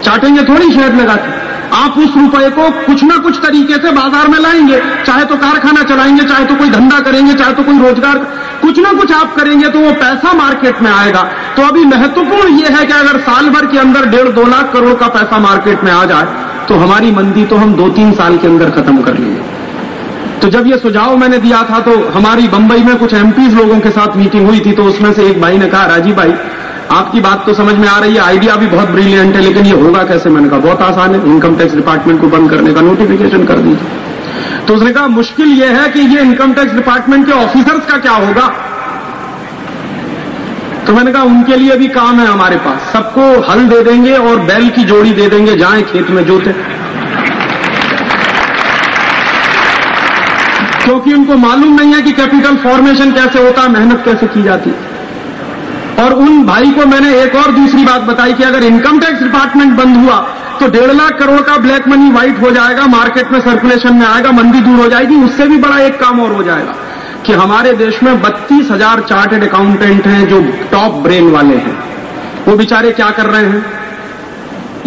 चाटेंगे थोड़ी शेयर लगा के। आप उस रुपए को कुछ ना कुछ तरीके से बाज़ार में लाएँगे, चाहे तो कारखाना चलाएँगे, चाहे तो कोई धंधा करेंगे, चाहे तो कोई रोज़गार। कुछ ना कुछ आप करेंगे तो वो पैसा मार्केट में आएगा। तो अभी महत्वपूर्ण ये है कि अगर साल भर के अंदर डेढ़ दो लाख करोड़ का पैसा मार्केट में आ जाए तो हमारी मंदी तो हम दो तीन साल के अंदर खत्म कर लेंगे। तो जब ये सुझाव मैंने दिया था तो हमारी बंबई में कुछ एमपीज लोगों के साथ मीटिंग हुई थी तो उसमें से एक भाई ने कहा राजीव भाई, आपकी बात तो समझ में आ रही है आइडिया भी बहुत ब्रिलियंट है, लेकिन ये होगा कैसे? मैंने कहा, बहुत आसान है इनकम टैक्स डिपार्टमेंट को बंद करने का नोटिफिकेशन कर दीजिए. तो उसने कहा, मुश्किल ये है कि ये इनकम टैक्स डिपार्टमेंट के ऑफिसर्स का क्या होगा? तो मैंने कहा, उनके लिए भी काम है हमारे पास, सबको हल दे देंगे और बैल की जोड़ी दे देंगे, जाए खेत में जोते. क्योंकि उनको मालूम नहीं है कि कैपिटल फॉर्मेशन कैसे होता है मेहनत कैसे की जाती। है और उन भाई को मैंने एक और दूसरी बात बताई कि अगर इनकम टैक्स डिपार्टमेंट बंद हुआ तो डेढ़ लाख करोड़ का ब्लैक मनी व्हाइट हो जाएगा मार्केट में सर्कुलेशन में आएगा, मंदी दूर हो जाएगी, उससे भी बड़ा एक काम और हो जाएगा कि हमारे देश में बत्तीस हज़ार चार्टेड अकाउंटेंट हैं जो टॉप ब्रेन वाले हैं। वो बेचारे क्या कर रहे हैं?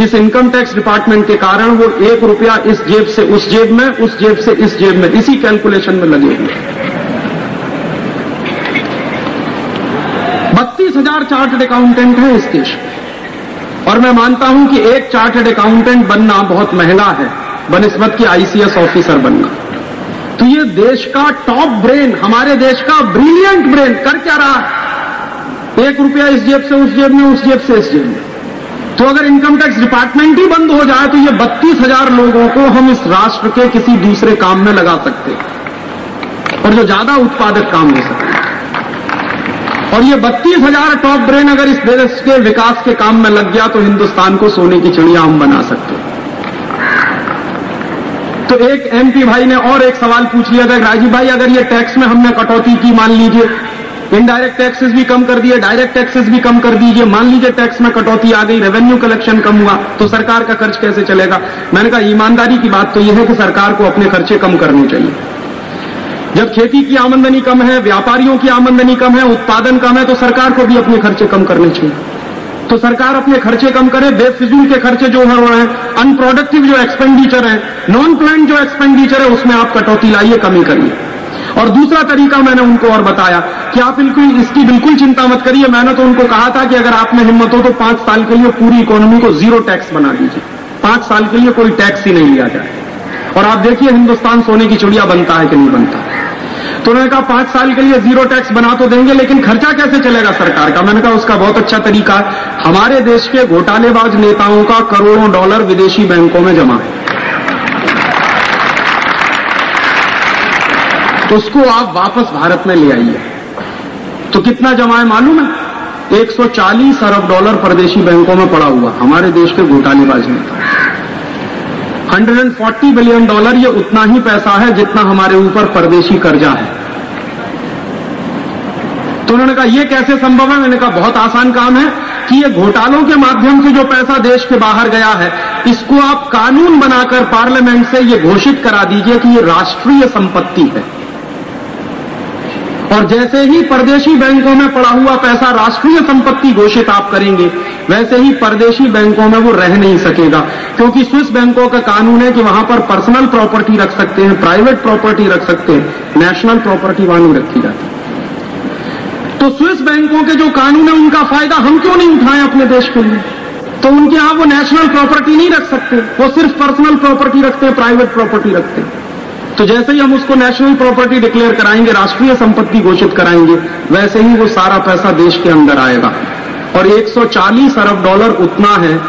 इस इनकम टैक्स डिपार्टमेंट के कारण वो एक रुपया इस जेब से उस जेब में, उस जेब से इस जेब में, इसी कैलकुलेशन में लगे हुए बत्तीस हज़ार चार्टेड अकाउंटेंट हैं इस देश और मैं मानता हूँ कि एक चार्टेड अकाउंटेंट बनना बहुत महँगा है, बनस्बत की आईसीएस ऑफिसर बनना। तो ये देश का टॉप ब्रेन हमारे देश का ब्रिलियंट ब्रेन कर क्या रहा है? एक रुपया इस जेब से उस जेब में, उस जेब से इस जेब में। तो अगर इनकम टैक्स डिपार्टमेंट ही बंद हो जाए तो ये बत्तीस हज़ार लोगों को हम इस राष्ट्र के किसी दूसरे काम में लगा सकते हैं। और जो ज़्यादा उत्पादक काम हो सकते और ये बत्तीस हज़ार टॉप ब्रेन अगर इस देश के विकास के काम में लग गया तो हिंदुस्तान को सोने की चिड़िया हम बना सकते तो एक एमपी भाई ने और एक सवाल पूछ लिया था राजीव भाई, अगर ये टैक्स में हमने कटौती की, मान लीजिए इनडायरेक्ट टैक्सेस भी कम कर दिए डायरेक्ट टैक्सेस भी कम कर दीजिए। मान लीजिए टैक्स में कटौती आ गई रेवेन्यू कलेक्शन कम हुआ तो सरकार का खर्च कैसे चलेगा? मैंने कहा, ईमानदारी की बात तो यह है कि सरकार को अपने खर्चे कम करने चाहिए। जब खेती की आमदनी कम है, व्यापारियों की आमदनी कम है, उत्पादन कम है तो सरकार को भी अपने खर्चे कम करने चाहिए। तो सरकार अपने खर्चे कम करे, बेफिजूल के खर्चे जो हो रहे हैं। अनप्रोडक्टिव जो एक्सपेंडिचर है नॉन प्लान जो एक्सपेंडिचर है, उसमें आप कटौती लाइए, कमी करिए। और दूसरा तरीका मैंने उनको और बताया कि आप बिल्कुल इसकी बिल्कुल चिंता मत करिए। मैंने तो उनको कहा था कि अगर आप में हिम्मत हो तो पाँच साल के लिए पूरी इकोनॉमी को ज़ीरो टैक्स बना दीजिए। पाँच साल के लिए कोई टैक्स ही नहीं लिया जाए। और आप देखिए हिंदुस्तान सोने की चिड़िया बनता है कि नहीं बनता। तो उन्होंने कहा, पाँच साल के लिए ज़ीरो टैक्स बना तो देंगे, लेकिन खर्चा कैसे चलेगा सरकार का? मैंने कहा, उसका बहुत अच्छा तरीका है। हमारे देश के घोटालेबाज नेताओं का करोड़ों डॉलर विदेशी बैंकों में जमा है। उसको आप वापस भारत में ले आइए। तो कितना जमा है? मालूम है 140 अरब डॉलर परदेशी बैंकों में पड़ा हुआ। हमारे देश के घोटालेबाज नेता 140 बिलियन डॉलर ये उतना ही पैसा है जितना हमारे ऊपर परदेशी कर्जा है। तो उन्होंने कहा यह कैसे संभव है? मैंने कहा, बहुत आसान काम है कि ये घोटालों के माध्यम से जो पैसा देश के बाहर गया है, इसको आप कानून बनाकर पार्लियामेंट से ये घोषित करा दीजिए कि ये राष्ट्रीय संपत्ति है। और जैसे ही परदेशी बैंकों में पड़ा हुआ पैसा राष्ट्रीय संपत्ति घोषित आप करेंगे, वैसे ही परदेशी बैंकों में वो रह नहीं सकेगा। क्योंकि स्विस बैंकों का कानून है कि वहाँ पर पर्सनल प्रॉपर्टी रख सकते हैं, प्राइवेट प्रॉपर्टी रख सकते हैं, नेशनल प्रॉपर्टी वहाँ नहीं रखी जाती। तो स्विस बैंकों के जो कानून है, उनका फ़ायदा हम क्यों नहीं उठाएँ अपने देश के लिए? तो उनके यहाँ वो नेशनल प्रॉपर्टी नहीं रख सकते, वो सिर्फ़ पर्सनल प्रॉपर्टी रखते हैं, प्राइवेट प्रॉपर्टी रखते हैं। तो जैसे ही हम उसको नेशनल प्रॉपर्टी डिक्लेयर कराएँगे, राष्ट्रीय संपत्ति घोषित कराएँगे, वैसे ही वो सारा पैसा देश के अंदर आएगा। और 140 अरब डॉलर उतना है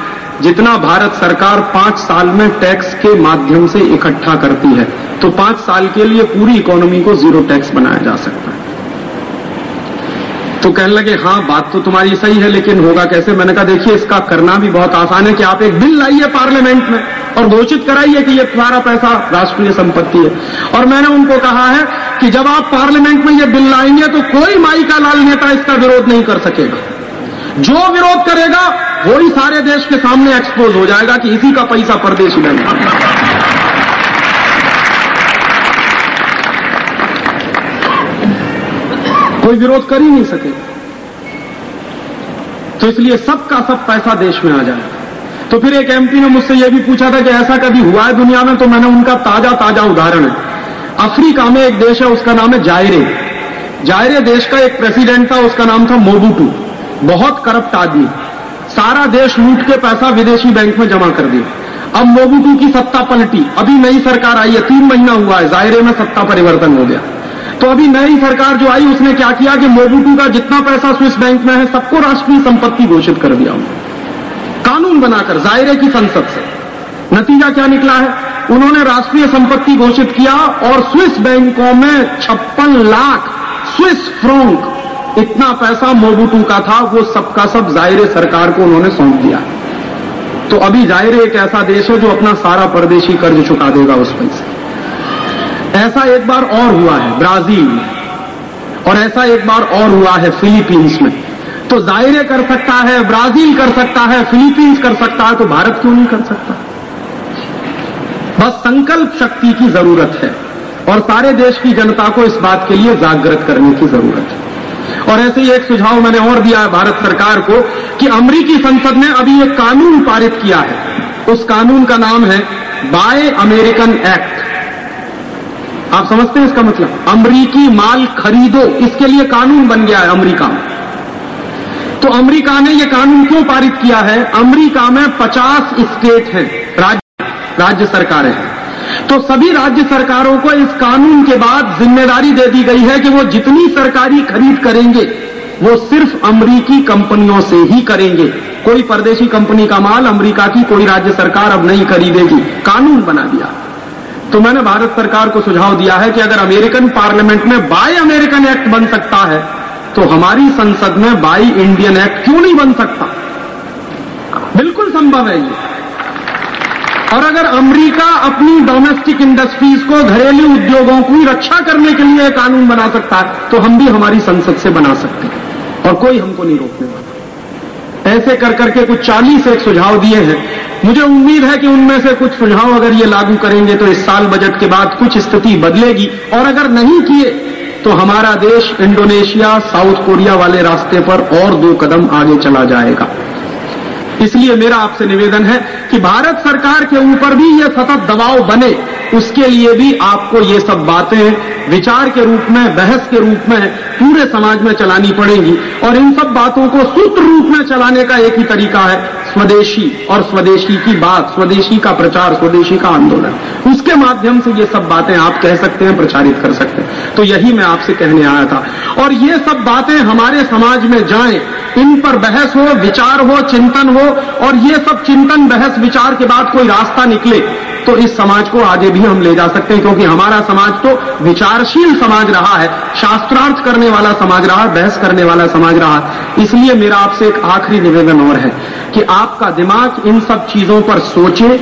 जितना भारत सरकार पाँच साल में टैक्स के माध्यम से इकट्ठा करती है। तो पाँच साल के लिए पूरी इकोनॉमी को ज़ीरो टैक्स बनाया जा सकता है। तो कहने लगे हाँ बात तो तुम्हारी सही है, लेकिन होगा कैसे? मैंने कहा, देखिए, इसका करना भी बहुत आसान है कि आप एक बिल लाइए पार्लियामेंट में और घोषित कराइए कि ये तुम्हारा पैसा राष्ट्रीय संपत्ति है। और मैंने उनको कहा है कि जब आप पार्लियामेंट में ये बिल लाएँगे तो कोई माई का लाल नेता इसका विरोध नहीं कर सकेगा। जो विरोध करेगा, वही सारे देश के सामने एक्सपोज हो जाएगा कि इसी का पैसा परदेश में कोई विरोध कर ही नहीं सकेगा तो इसलिए सबका सब पैसा देश में आ जाए। तो फिर एक एमपी ने मुझसे यह भी पूछा था कि ऐसा कभी हुआ है दुनिया में? तो मैंने उनका ताज़ा ताज़ा उदाहरण है। अफ्रीका में एक देश है, उसका नाम है जायरे। जायरे देश का एक प्रेसिडेंट था, उसका नाम था मोबूटू। बहुत करप्ट आदमी। सारा देश लूट के पैसा विदेशी बैंक में जमा कर दिया। अब मोबूटू की सत्ता पलटी। अभी नई सरकार आई है, तीन महीना हुआ है, जायरे में सत्ता परिवर्तन हो गया। तो अभी नई सरकार जो आई, उसने क्या किया कि मोबूटू का जितना पैसा स्विस बैंक में है, सबको राष्ट्रीय संपत्ति घोषित कर दिया उन्होंने। कानून बनाकर, जायरे की संसद से। नतीजा क्या निकला है? उन्होंने राष्ट्रीय संपत्ति घोषित किया और स्विस बैंकों में छप्पन लाख स्विस फ्रोंक इतना पैसा मोबूटू का था, वो सबका सब जायरे सरकार को उन्होंने सौंप दिया। तो अभी जायरे एक ऐसा देश है जो अपना सारा परदेशी कर्ज चुका देगा उस पैसे ऐसा एक बार और हुआ है, ब्राज़ील में। और ऐसा एक बार और हुआ है फिलीपींस में। तो जायरे कर सकता है, ब्राज़ील कर सकता है, फिलीपींस कर सकता है तो भारत क्यों नहीं कर सकता? बस संकल्प शक्ति की ज़रूरत है। और सारे देश की जनता को इस बात के लिए जागृत करने की ज़रूरत है। और ऐसे ही एक सुझाव मैंने और दिया है भारत सरकार को कि अमरीकी संसद ने अभी एक कानून पारित किया है। उस कानून का नाम है बाय अमेरिकन एक्ट। आप समझते हैं इसका मतलब? अमरीकी माल खरीदो, इसके लिए कानून बन गया है अमरीका। में तो अमरीका ने यह कानून क्यों पारित किया है? अमरीका में 50 स्टेट हैं, राज्य राज्य सरकारें। हैं तो सभी राज्य सरकारों को इस कानून के बाद ज़िम्मेदारी दे दी गई है कि वो जितनी सरकारी खरीद करेंगे, वो सिर्फ़ अमरीकी कंपनियों से ही करेंगे। कोई परदेशी कंपनी का माल अमरीका की, कोई राज्य सरकार अब नहीं खरीदेगी। कानून बना दिया। तो मैंने भारत सरकार को सुझाव दिया है कि अगर अमेरिकन पार्लियामेंट में बाय अमेरिकन एक्ट बन सकता है तो हमारी संसद में बाई इंडियन एक्ट क्यों नहीं बन सकता? बिल्कुल संभव है ये। और अगर अमेरिका अपनी डोमेस्टिक इंडस्ट्रीज़ को घरेलू उद्योगों की रक्षा करने के लिए कानून बना सकता है तो हम भी हमारी संसद से बना सकते हैं। और कोई हमको नहीं रोकने वाला। ऐसे कर करके कुछ चालीस एक सुझाव दिए हैं। मुझे उम्मीद है कि उनमें से कुछ सुझाव अगर ये लागू करेंगे तो इस साल बजट के बाद कुछ स्थिति बदलेगी। और अगर नहीं किए तो हमारा देश इंडोनेशिया, साउथ कोरिया वाले रास्ते पर और दो कदम आगे चला जाएगा। इसलिए मेरा आपसे निवेदन है कि भारत सरकार के ऊपर भी यह सतत दबाव बने। उसके लिए भी आपको ये सब बातें विचार के रूप में, बहस के रूप में पूरे समाज में चलानी पड़ेगी। और इन सब बातों को सूत्र रूप में चलाने का एक ही तरीका है, स्वदेशी और स्वदेशी की बात, स्वदेशी का प्रचार, स्वदेशी का आंदोलन। उसके माध्यम से ये सब बातें आप कह सकते हैं, प्रचारित कर सकते हैं। तो यही मैं आपसे कहने आया था। और ये सब बातें हमारे समाज में जाएँ, इन पर बहस हो, विचार हो, चिंतन हो, और ये सब चिंतन, बहस, विचार के बाद कोई रास्ता निकले तो इस समाज को आगे भी हम ले जा सकते हैं, क्योंकि हमारा समाज तो विचारशील समाज रहा है, शास्त्रार्थ करने वाला समाज रहा, बहस करने वाला समाज रहा। इसलिए मेरा आपसे एक आखिरी निवेदन और है कि आपका दिमाग इन सब चीज़ों पर सोचे,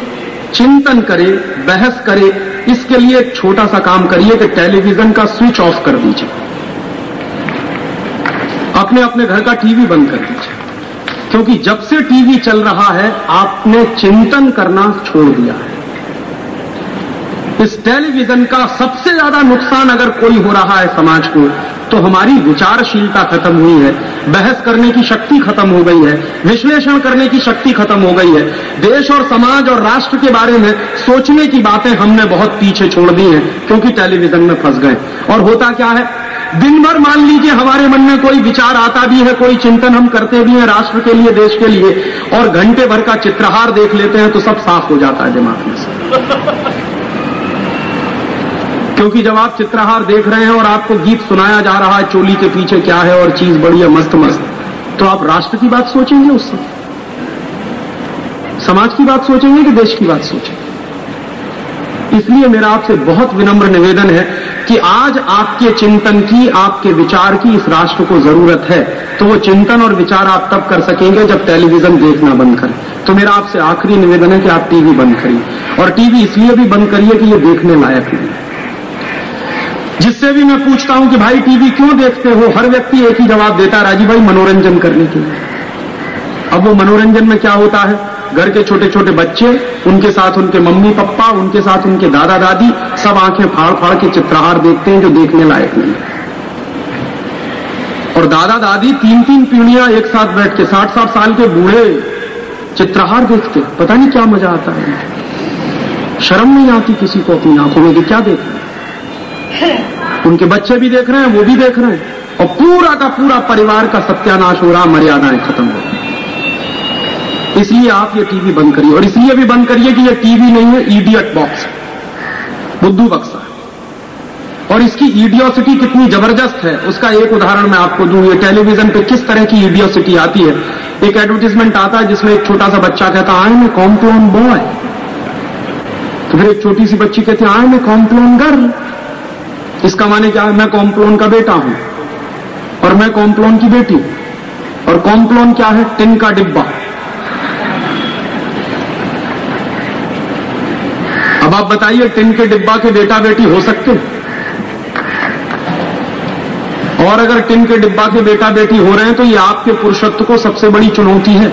चिंतन करे, बहस करे, इसके लिए एक छोटा सा काम करिए कि टेलीविज़न का स्विच ऑफ़ कर दीजिए। अपने अपने घर का टीवी बंद कर दीजिए। क्योंकि जब से टीवी चल रहा है, आपने चिंतन करना छोड़ दिया है। इस टेलीविज़न का सबसे ज़्यादा नुकसान अगर कोई हो रहा है समाज को तो हमारी विचारशीलता खत्म हुई है, बहस करने की शक्ति खत्म हो गई है, विश्लेषण करने की शक्ति खत्म हो गई है। देश और समाज और राष्ट्र के बारे में सोचने की बातें हमने बहुत पीछे छोड़ दी हैं, क्योंकि टेलीविज़न में फंस गए। और होता क्या है? दिन भर मान लीजिए हमारे मन में कोई विचार आता भी है, कोई चिंतन हम करते भी हैं राष्ट्र के लिए, देश के लिए, और घंटे भर का चित्रहार देख लेते हैं तो सब साफ़ हो जाता है दिमाग में से। क्योंकि जब आप चित्रहार देख रहे हैं और आपको गीत सुनाया जा रहा है, चोली के पीछे क्या है और चीज़ बड़ी है मस्त मस्त तो आप राष्ट्र की बात सोचेंगे उससे। समाज की बात सोचेंगे कि देश की बात सोचेंगे? इसलिए मेरा आपसे बहुत विनम्र निवेदन है कि आज आपके चिंतन की, आपके विचार की इस राष्ट्र को ज़रूरत है तो वो चिंतन और विचार आप तब कर सकेंगे जब टेलीविज़न देखना बंद करें। तो मेरा आपसे आखिरी निवेदन है कि आप टीवी बंद करिए। और टीवी इसलिए भी बंद करिए कि ये देखने लायक नहीं है। जिससे भी मैं पूछता हूँ कि भाई टीवी क्यों देखते हो? हर व्यक्ति एक ही जवाब देता है, राजीव भाई, मनोरंजन करने के लिए। अब वो मनोरंजन में क्या होता है? घर के छोटे छोटे बच्चे, उनके साथ उनके मम्मी, पप्पा, उनके साथ उनके दादा दादी सब आँखें फाड़ फाड़ के चित्रहार देखते हैं जो देखने लायक नहीं। और दादा दादी तीन तीन पीढ़ियाँ एक साथ बैठ के साठ साठ साल के बूढ़े चित्रहार देखते, पता नहीं क्या मज़ा आता है। शर्म नहीं आती किसी को अपनी आँखों में कि क्या देख? रहे उनके बच्चे भी देख रहे हैं, वो भी देख रहे हैं। और पूरा का पूरा परिवार का सत्यानाश हो रहा मर्यादाएँ खत्म हो रही इसलिए आप ये टीवी बंद करिए। और इसलिए भी बंद करिए कि ये टीवी नहीं है ईडियट बॉक्स बुद्धू बक्सा और इसकी ईडियोसिटी कितनी ज़बरदस्त है, उसका एक उदाहरण मैं आपको दूँ। ये टेलीविज़न पे किस तरह की ईडियोसिटी आती है? एक एडवर्टीजमेंट आता है जिसमें एक छोटा सा बच्चा कहता है आई में कॉम्प्लोन बॉय तो फिर एक छोटी सी बच्ची कहती है आई में कॉम्प्लोन गर्ल इसका माने क्या है? मैं कॉम्प्लोन का बेटा हूँ और मैं कॉम्प्लोन की बेटी हूँ। और कॉम्प्लोन क्या है? टिन का डिब्बा। अब आप बताइए, टिन के डिब्बा के बेटा बेटी हो सकते और अगर टिन के डिब्बा के बेटा बेटी हो रहे हैं तो ये आपके पुरुषत्व को सबसे बड़ी चुनौती है।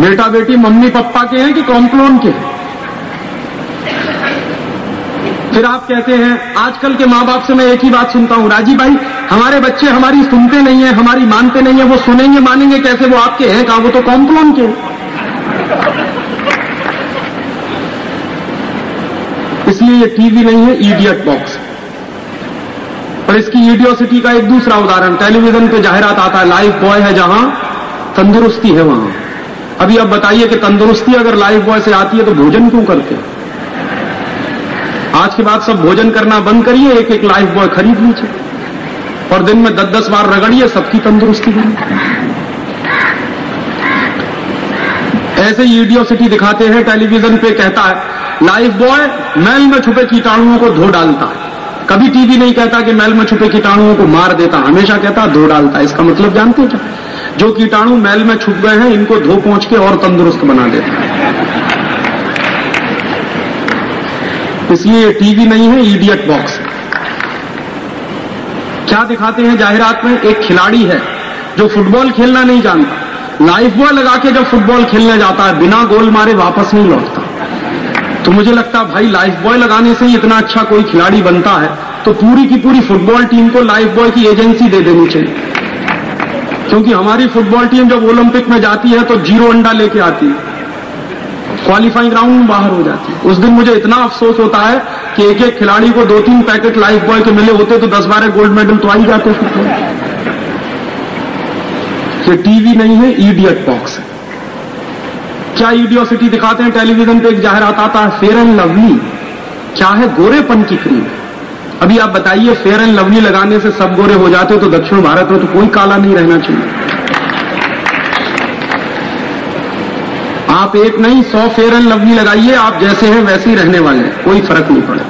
बेटा बेटी मम्मी पप्पा के हैं कि कॉम्प्लोन के हैं? फिर आप कहते हैं, आजकल के माँ बाप से मैं एक ही बात सुनता हूँ, राज़ी भाई, हमारे बच्चे हमारी सुनते नहीं है, हमारी मानते नहीं है, वो सुनेंगे, मानेंगे कैसे, वो आपके हैं कहा, वो तो कॉम्प्लोन के इसलिए ये टीवी नहीं है ईडियट बॉक्स और इसकी ईडियोसिटी का एक दूसरा उदाहरण टेलीविज़न पे जाहिरात आता है लाइफ बॉय है जहाँ, तंदुरुस्ती है वहाँ। अभी आप बताइए कि तंदुरुस्ती अगर लाइफ बॉय से आती है तो भोजन क्यों करते हैं? आज के बाद सब भोजन करना बंद करिए एक एक लाइफ बॉय खरीद लीजिए। और दिन में दस दस बार रगड़िए, सबकी तंदुरुस्ती बनी। ऐसे ही यूडियोसिटी दिखाते हैं टेलीविज़न पे कहता है लाइफ बॉय मैल में छुपे कीटाणुओं को धो डालता है। कभी टीवी नहीं कहता कि मैल में छुपे कीटाणुओं को मार देता, हमेशा कहता, धो डालता इसका मतलब जानते हैं? जो कीटाणु मैल में छुप गए हैं, इनको धो पहुँच के और तंदुरुस्त बना देता है। इसलिए टीवी नहीं है ईडियट बॉक्स क्या दिखाते हैं जाहिरात में? एक खिलाड़ी है जो फुटबॉल खेलना नहीं जानता। लाइफ बॉय लगा के जब फुटबॉल खेलने जाता है, बिना गोल मारे वापस नहीं लौटता। तो मुझे लगता भाई लाइफ बॉय लगाने से ही इतना अच्छा कोई खिलाड़ी बनता है तो पूरी की पूरी फुटबॉल टीम को लाइफ बॉय की एजेंसी दे देनी चाहिए। क्योंकि हमारी फुटबॉल टीम जब ओलंपिक में जाती है तो ज़ीरो अंडा लेके आती है। क्वालिफाइंग राउंड बाहर हो जाती है। उस दिन मुझे इतना अफसोस होता है कि एक एक खिलाड़ी को दो तीन पैकेट लाइफ बॉय के मिले होते तो दस बारह गोल्ड मेडल तो आ ही जाते ये टीवी नहीं है ईडियट बॉक्स है। क्या ईडियोसिटी दिखाते हैं? टेलीविज़न पे एक जाहिरात आता है फेयर एंड लवली क्या है? गोरेपन की क्रीम अभी आप बताइए फेयर एंड लवली लगाने से सब गोरे हो जाते हो तो दक्षिण भारत में तो कोई काला नहीं रहना चाहिए। आप एक नहीं, सौ फेरन लवली लगाइए, आप जैसे हैं वैसे ही रहने वाले हैं, कोई फ़र्क नहीं पड़ा।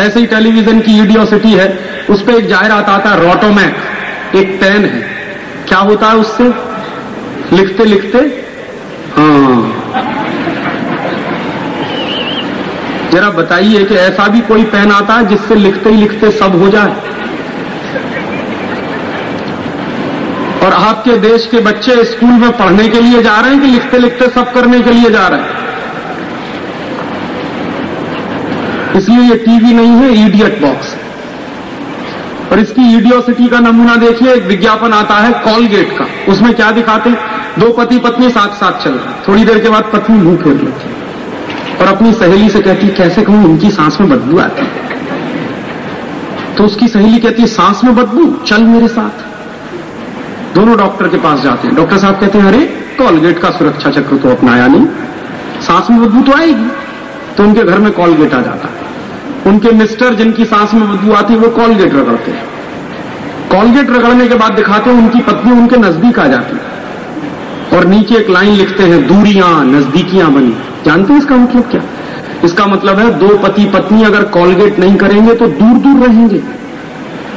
ऐसे ही टेलीविज़न की ईडियोसिटी है, उस पर एक जाहिरात आता है रोटोमैक एक पेन है। क्या होता है उससे? लिखते लिखते? हाँ। जरा बताइए कि ऐसा भी कोई पेन आता है जिससे लिखते ही लिखते सब हो जाए? और आपके देश के बच्चे स्कूल में पढ़ने के लिए जा रहे हैं कि लिखते लिखते सब करने के लिए जा रहे हैं? इसलिए ये टीवी नहीं है ईडियट बॉक्स और इसकी ईडियोसिटी का नमूना देखिए, एक विज्ञापन आता है कॉलगेट का। उसमें क्या दिखाते हैं? दो पति पत्नी साथ साथ चल रहे थोड़ी देर के बाद पत्नी मुँह फेर लेती है। और अपनी सहेली से कहती कैसे कहूँ, उनकी सांस में बदबू आती है? तो उसकी सहेली कहती है, सांस में बदबू, चल मेरे साथ। दोनों डॉक्टर के पास जाते हैं। डॉक्टर साहब कहते हैं, अरे कॉलगेट का सुरक्षा चक्र तो अपनाया नहीं। सांस में बदबू तो आएगी। तो उनके घर में कॉलगेट आ जाता। है उनके मिस्टर जिनकी सांस में बदबू आती है वो कॉलगेट रगड़ते हैं। कॉलगेट रगड़ने के बाद दिखाते हैं, उनकी पत्नी उनके नज़दीक आ जाती है। और नीचे एक लाइन लिखते हैं, दूरियाँ, नजदीकियाँ बनी। जानते हैं इसका मतलब क्या? इसका मतलब है, दो पति पत्नी अगर कॉलगेट नहीं करेंगे तो दूर दूर रहेंगे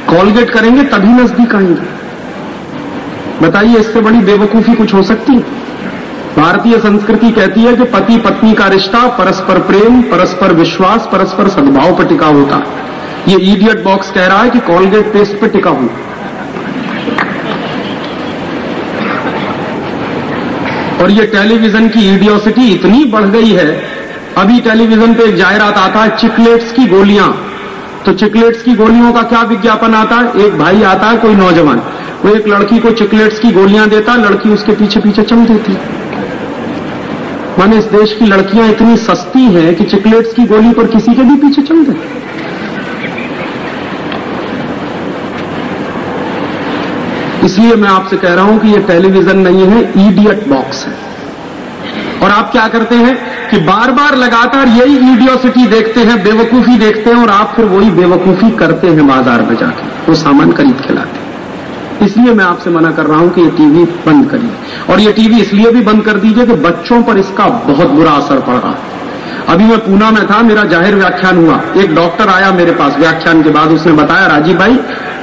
कॉलगेट करेंगे, तभी नज़दीक आएँगे। बताइए इससे बड़ी बेवकूफ़ी कुछ हो सकती? भारतीय संस्कृति कहती है कि पति पत्नी का रिश्ता परस्पर प्रेम, परस्पर विश्वास, परस्पर सद्भाव पर टिका होता ये ईडियट बॉक्स कह रहा है कि कॉलगेट पेस्ट पर टिका हुआ। और ये टेलीविज़न की ईडियोसिटी इतनी बढ़ गई है, अभी टेलीविज़न पे एक जाहिरात आता है, चिकलेट्स की गोलियाँ। तो चिकलेट्स की गोलियों का क्या विज्ञापन आता है? एक भाई आता है, कोई नौजवान। वो एक लड़की को चिकलेट्स की गोलियाँ देता, लड़की उसके पीछे पीछे चल देती। माने इस देश की लड़कियाँ इतनी सस्ती हैं कि चिकलेट्स की गोली पर किसी के भी पीछे चल दे। इसलिए मैं आपसे कह रहा हूँ कि ये टेलीविज़न नहीं है ईडियट बॉक्स है। और आप क्या करते हैं कि बार बार लगातार यही ईडियोसिटी देखते हैं, बेवकूफ़ी देखते हैं और आप फिर वही बेवकूफ़ी करते हैं बाज़ार में जाके वो सामान खरीद के लाते हैं। इसलिए मैं आपसे मना कर रहा हूँ कि ये टीवी बंद करिए। और ये टीवी इसलिए भी बंद कर दीजिए कि बच्चों पर इसका बहुत बुरा असर पड़ रहा है। अभी मैं पूना में था, मेरा ज़ाहिर व्याख्यान हुआ। एक डॉक्टर आया मेरे पास, व्याख्यान के बाद उसने बताया, राजीव भाई,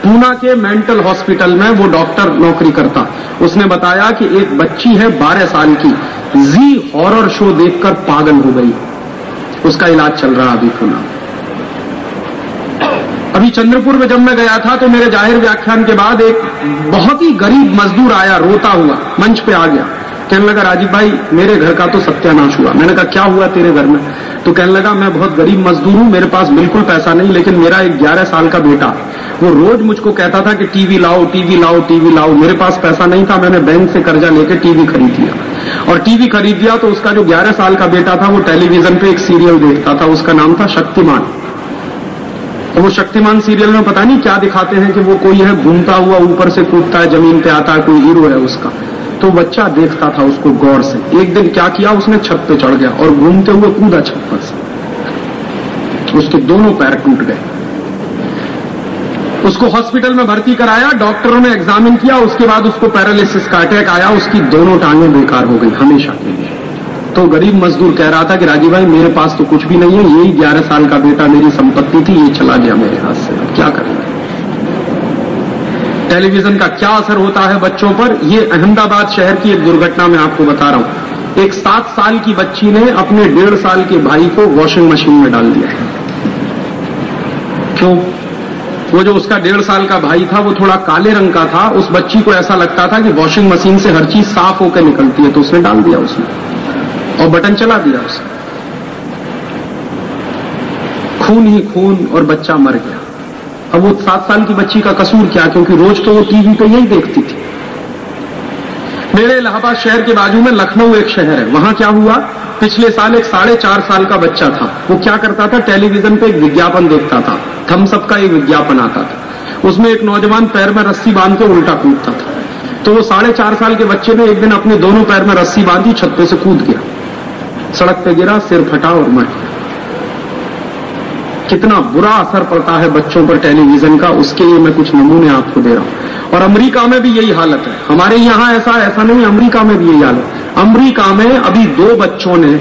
पूना के मेंटल हॉस्पिटल में वो डॉक्टर नौकरी करता। उसने बताया कि एक बच्ची है बारह साल की। जी हॉरर शो देखकर पागल हो गई। उसका इलाज चल रहा अभी पूना। अभी चंद्रपुर में जब मैं गया था तो मेरे ज़ाहिर व्याख्यान के बाद एक बहुत ही गरीब मजदूर आया, रोता हुआ, मंच पे आ गया। कहने लगा, राजीव भाई, मेरे घर का तो सत्यानाश हुआ। मैंने कहा, क्या हुआ तेरे घर में? तो कहने लगा, मैं बहुत गरीब मजदूर हूँ, मेरे पास बिल्कुल पैसा नहीं, लेकिन मेरा एक ग्यारह साल का बेटा वो रोज मुझको कहता था कि, टीवी लाओ टीवी लाओ टीवी लाओ। मेरे पास पैसा नहीं था, मैंने बैंक से कर्जा लेकर टीवी खरीद लिया। और टीवी खरीद लिया तो उसका जो ग्यारह साल का बेटा था, वो टेलीविज़न पे एक सीरियल देखता था। उसका नाम था शक्तिमान। तो वो शक्तिमान सीरियल में पता नहीं क्या दिखाते हैं कि वो कोई है, घूमता हुआ ऊपर से कूदता है, ज़मीन पे आता है, कोई हीरो है उसका। तो बच्चा देखता था उसको गौर से। एक दिन क्या किया? उसने छत पे चढ़ गया और घूमते हुए कूदा छत पर से। उसके दोनों पैर टूट गए। उसको हॉस्पिटल में भर्ती कराया, डॉक्टरों ने एग्जामिन किया, उसके बाद उसको पैरालिसिस का अटैक आया, उसकी दोनों टांगें बेकार हो गई हमेशा के लिए। तो गरीब मजदूर कह रहा था कि, राजीव भाई, मेरे पास तो कुछ भी नहीं है, यही ग्यारह साल का बेटा, मेरी संपत्ति थी, ये चला गया मेरे हाथ से। क्या करेंगे? टेलीविज़न का क्या असर होता है बच्चों पर, ये अहमदाबाद शहर की एक दुर्घटना मैं आपको बता रहा हूँ। एक सात साल की बच्ची ने अपने डेढ़ साल के भाई को वॉशिंग मशीन में डाल दिया है। क्यों? वो जो उसका डेढ़ साल का भाई था, वो थोड़ा काले रंग का था। उस बच्ची को ऐसा लगता था कि वॉशिंग मशीन से हर चीज़ साफ़ होकर निकलती है तो उसने डाल दिया उसने। और बटन चला दिया उसने। खून ही खून और बच्चा मर गया। अब वो सात साल की बच्ची का कसूर क्या? क्योंकि रोज तो वो टीवी पे यही देखती थी। मेरे इलाहाबाद शहर के बाजू में लखनऊ एक शहर है। वहाँ क्या हुआ? पिछले साल एक साढ़े चार साल का बच्चा था। वो क्या करता था? टेलीविज़न पे एक विज्ञापन देखता था। थम्सअप का एक विज्ञापन आता था। उसमें एक नौजवान पैर में रस्सी बाँध के उल्टा कूदता था। तो वो साढ़े चार साल के बच्चे ने एक दिन अपने दोनों पैर में रस्सी बांधी, छत पे से कूद गया। सड़क पे गिरा, सिर फटा और मर गया। कितना बुरा असर पड़ता है बच्चों पर टेलीविज़न का, उसके लिए मैं कुछ नमूने आपको दे रहा हूँ। और अमेरिका में भी यही हालत है। हमारे यहाँ ऐसा ऐसा नहीं, अमेरिका में भी यही हालत अमेरिका में अभी दो बच्चों ने,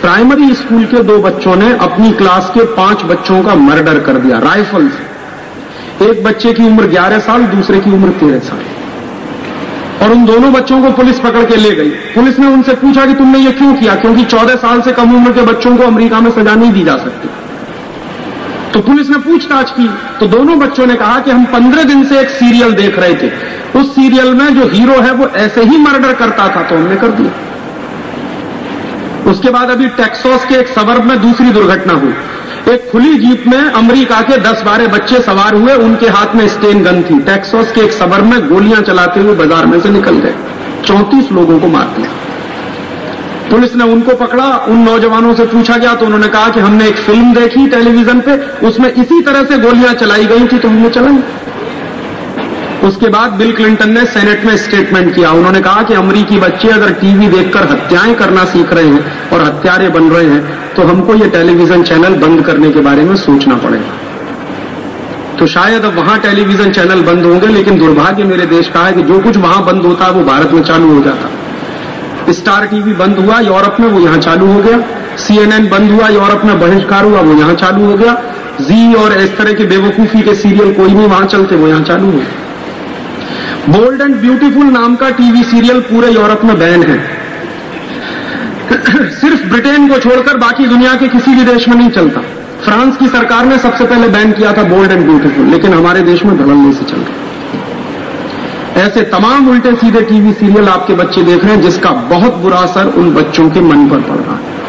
प्राइमरी स्कूल के दो बच्चों ने अपनी क्लास के पाँच बच्चों का मर्डर कर दिया राइफल से एक बच्चे की उम्र ग्यारह साल, दूसरे की उम्र तेरह साल। और उन दोनों बच्चों को पुलिस पकड़ के ले गई। पुलिस ने उनसे पूछा कि तुमने ये क्यों किया? क्योंकि चौदह साल से कम उम्र के बच्चों को अमेरिका में सजा नहीं दी जा सकती। तो पुलिस ने पूछताछ की। तो दोनों बच्चों ने कहा कि हम पंद्रह दिन से एक सीरियल देख रहे थे। उस सीरियल में जो हीरो है, वो ऐसे ही मर्डर करता था तो हमने कर दिया। उसके बाद अभी टेक्सोस के एक सबर्ब में दूसरी दुर्घटना हुई। एक खुली जीप में अमेरिका के 10-12 बच्चे सवार हुए, उनके हाथ में स्टेन गन थी। टेक्सोस के एक सबर्ब में गोलियाँ चलाते हुए बाज़ार में से निकल गए। चौंतीस लोगों को मार दिया। पुलिस ने उनको पकड़ा, उन नौजवानों से पूछा गया तो उन्होंने कहा कि हमने एक फ़िल्म देखी टेलीविज़न पे, उसमें इसी तरह से गोलियाँ चलाई गई थी तो हमने चलाई। उसके बाद बिल क्लिंटन ने सेनेट में स्टेटमेंट किया। उन्होंने कहा कि अमरीकी बच्चे अगर टीवी देखकर हत्याएँ करना सीख रहे हैं और हत्यारे बन रहे हैं तो हमको ये टेलीविज़न चैनल बंद करने के बारे में सोचना पड़ेगा। तो शायद अब वहाँ टेलीविज़न चैनल बंद होंगे, लेकिन दुर्भाग्य मेरे देश का है कि जो कुछ वहाँ बंद होता है, वो भारत में चालू हो जाता। है स्टार टीवी बंद हुआ, यूरोप में वो यहाँ चालू हो गया। सीएनएन बंद हुआ, यूरोप में बहिष्कार हुआ, वो यहाँ चालू हो गया। जी और इस तरह के बेवकूफ़ी के सीरियल कोई नहीं, वहाँ चलते वो यहाँ चालू हुए। बोल्ड एंड ब्यूटीफुल नाम का टीवी सीरियल पूरे यूरोप में बैन है। सिर्फ़ ब्रिटेन को छोड़कर बाकी दुनिया के किसी भी देश में नहीं चलता। फ्रांस की सरकार ने सबसे पहले बैन किया था बोल्ड एंड ब्यूटीफुल लेकिन हमारे देश में धड़ल्ले से चल रहा ऐसे तमाम उल्टे सीधे टीवी सीरियल आपके बच्चे देख रहे हैं, जिसका बहुत बुरा असर उन बच्चों के मन पर पड़ रहा है।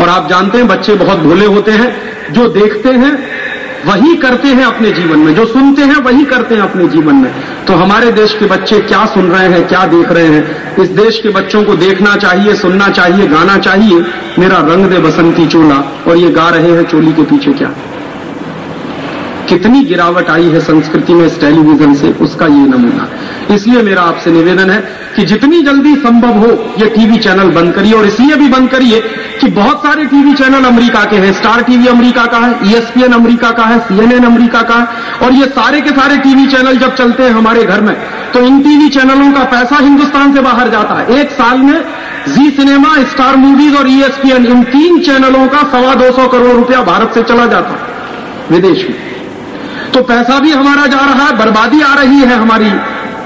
और आप जानते हैं, बच्चे बहुत भोले होते हैं, जो देखते हैं, वही करते हैं अपने जीवन में, जो सुनते हैं, वही करते हैं अपने जीवन में। तो हमारे देश के बच्चे क्या सुन रहे हैं, क्या देख रहे हैं? इस देश के बच्चों को देखना चाहिए, सुनना चाहिए, गाना चाहिए, मेरा रंग दे बसंती चोला, और ये गा रहे हैं चोली के पीछे क्या? कितनी गिरावट आई है संस्कृति में इस टेलीविज़न से, उसका ये नमूना। इसलिए मेरा आपसे निवेदन है कि जितनी जल्दी संभव हो, ये टीवी चैनल बंद करिए और इसलिए भी बंद करिए कि बहुत सारे टीवी चैनल अमेरिका के हैं। स्टार टीवी अमेरिका का है ईएसपीएन अमेरिका का है सीएनएन अमेरिका का है, और ये सारे के सारे टीवी चैनल जब चलते हैं हमारे घर में तो इन टीवी चैनलों का पैसा हिंदुस्तान से बाहर जाता है। एक साल में जी सिनेमा, स्टार मूवीज़ और ईएसपीएन इन तीन चैनलों का सवा दो सौ करोड़ रुपया भारत से चला जाता है, विदेश में। तो पैसा भी हमारा जा रहा है, बर्बादी आ रही है हमारी,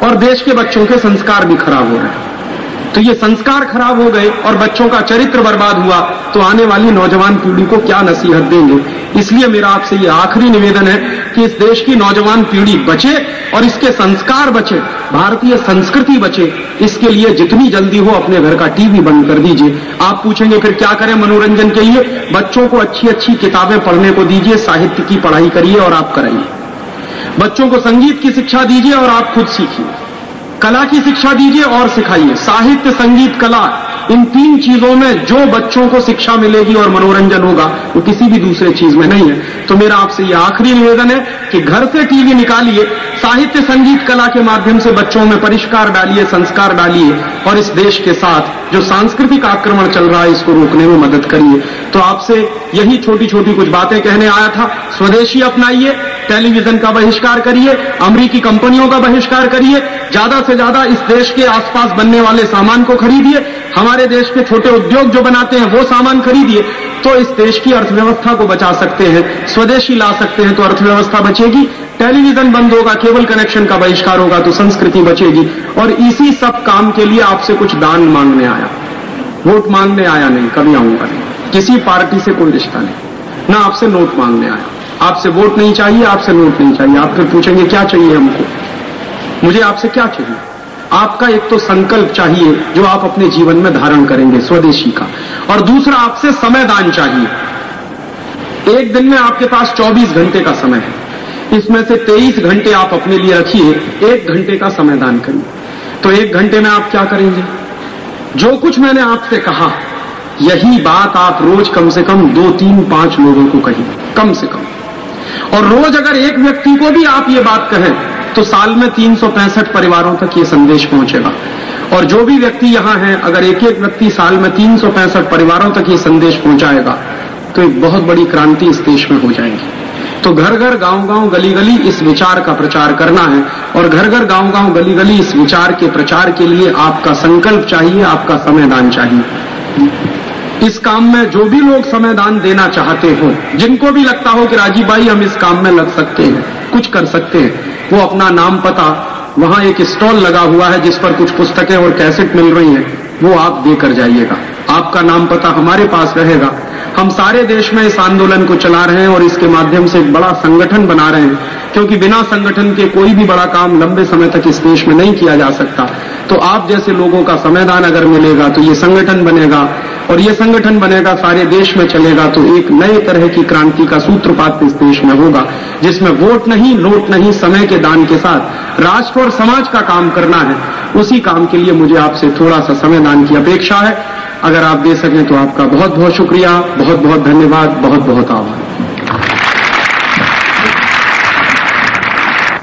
और देश के बच्चों के संस्कार भी खराब हो रहे हैं। तो ये संस्कार खराब हो गए और बच्चों का चरित्र बर्बाद हुआ तो आने वाली नौजवान पीढ़ी को क्या नसीहत देंगे? इसलिए मेरा आपसे ये आखिरी निवेदन है कि इस देश की नौजवान पीढ़ी बचे और इसके संस्कार बचे, भारतीय संस्कृति बचे। इसके लिए जितनी जल्दी हो अपने घर का टीवी बंद कर दीजिए। आप पूछेंगे, फिर क्या करें मनोरंजन के लिए? बच्चों को अच्छी अच्छी किताबें पढ़ने को दीजिए, साहित्य की पढ़ाई करिए और आप कराइए। बच्चों को संगीत की शिक्षा दीजिए और आप खुद सीखिए। कला की शिक्षा दीजिए और सिखाइए। साहित्य संगीत कला। इन तीन चीज़ों में जो बच्चों को शिक्षा मिलेगी और मनोरंजन होगा, वो किसी भी दूसरे चीज़ में नहीं है। तो मेरा आपसे ये आखिरी निवेदन है कि घर से टीवी निकालिए, साहित्य, संगीत, कला के माध्यम से बच्चों में परिष्कार डालिए, संस्कार डालिए, और इस देश के साथ जो सांस्कृतिक आक्रमण चल रहा है, इसको रोकने में मदद करिए। तो आपसे यही छोटी छोटी कुछ बातें कहने आया था। स्वदेशी अपनाइए, टेलीविज़न का बहिष्कार करिए, अमरीकी कंपनियों का बहिष्कार करिए, ज़्यादा से ज़्यादा इस देश के आसपास बनने वाले सामान को खरीदिए हमारे देश के छोटे उद्योग जो बनाते हैं, वो सामान खरीदिए तो इस देश की अर्थव्यवस्था को बचा सकते हैं, स्वदेशी ला सकते हैं तो अर्थव्यवस्था बचेगी। टेलीविज़न बंद होगा, केबल कनेक्शन का बहिष्कार होगा तो संस्कृति बचेगी। और इसी सब काम के लिए आपसे कुछ दान मांगने आया। वोट मांगने आया नहीं, कभी आऊँगा नहीं। किसी पार्टी से कोई रिश्ता नहीं। ना आपसे नोट मांगने आया। आपसे वोट नहीं चाहिए, आपसे नोट नहीं चाहिए। आप फिर पूछेंगे, क्या चाहिए हमको? मुझे आपसे क्या चाहिए? आपका एक तो संकल्प चाहिए, जो आप अपने जीवन में धारण करेंगे, स्वदेशी का। और दूसरा, आपसे समय दान चाहिए। एक दिन में आपके पास 24 घंटे का समय है। इसमें से 23 घंटे आप अपने लिए रखिए, एक घंटे का समय दान करिए। तो एक घंटे में आप क्या करेंगे? जो कुछ मैंने आपसे कहा, यही बात आप रोज कम से कम दो, तीन, पाँच लोगों को कहिए, कम से कम। और रोज अगर एक व्यक्ति को भी आप ये बात कहें तो साल में तीन सौ पैंसठ परिवारों तक ये संदेश पहुंचेगा। और जो भी व्यक्ति यहाँ है, अगर एक एक व्यक्ति साल में तीन सौ पैंसठ परिवारों तक ये संदेश पहुंचाएगा तो एक बहुत बड़ी क्रांति इस देश में हो जाएगी। तो घर घर गाँव गाँव गली गली इस विचार का प्रचार करना है, और घर घर गाँव गाँव गली गली इस विचार के प्रचार के लिए आपका संकल्प चाहिए, आपका दान चाहिए। इस काम में जो भी लोग समय दान देना चाहते हो, जिनको भी लगता हो कि राजीव भाई हम इस काम में लग सकते हैं, कुछ कर सकते हैं, वो अपना नाम पता, वहाँ एक स्टॉल लगा हुआ है जिस पर कुछ पुस्तकें और कैसेट मिल रही हैं। वो आप देकर जाइएगा। आपका नाम पता हमारे पास रहेगा। हम सारे देश में इस आंदोलन को चला रहे हैं और इसके माध्यम से एक बड़ा संगठन बना रहे हैं, क्योंकि बिना संगठन के कोई भी बड़ा काम लंबे समय तक इस देश में नहीं किया जा सकता। तो आप जैसे लोगों का समयदान अगर मिलेगा तो ये संगठन बनेगा। और ये संगठन बनेगा, सारे देश में चलेगा तो एक नए तरह की क्रांति का सूत्रपात इस देश में होगा, जिसमें वोट नहीं, नोट नहीं, समय के दान के साथ राष्ट्र और समाज का काम करना है। उसी काम के लिए मुझे आपसे थोड़ा सा समय दान की अपेक्षा है। अगर आप दे सकें तो आपका बहुत बहुत शुक्रिया बहुत बहुत धन्यवाद बहुत बहुत आभार।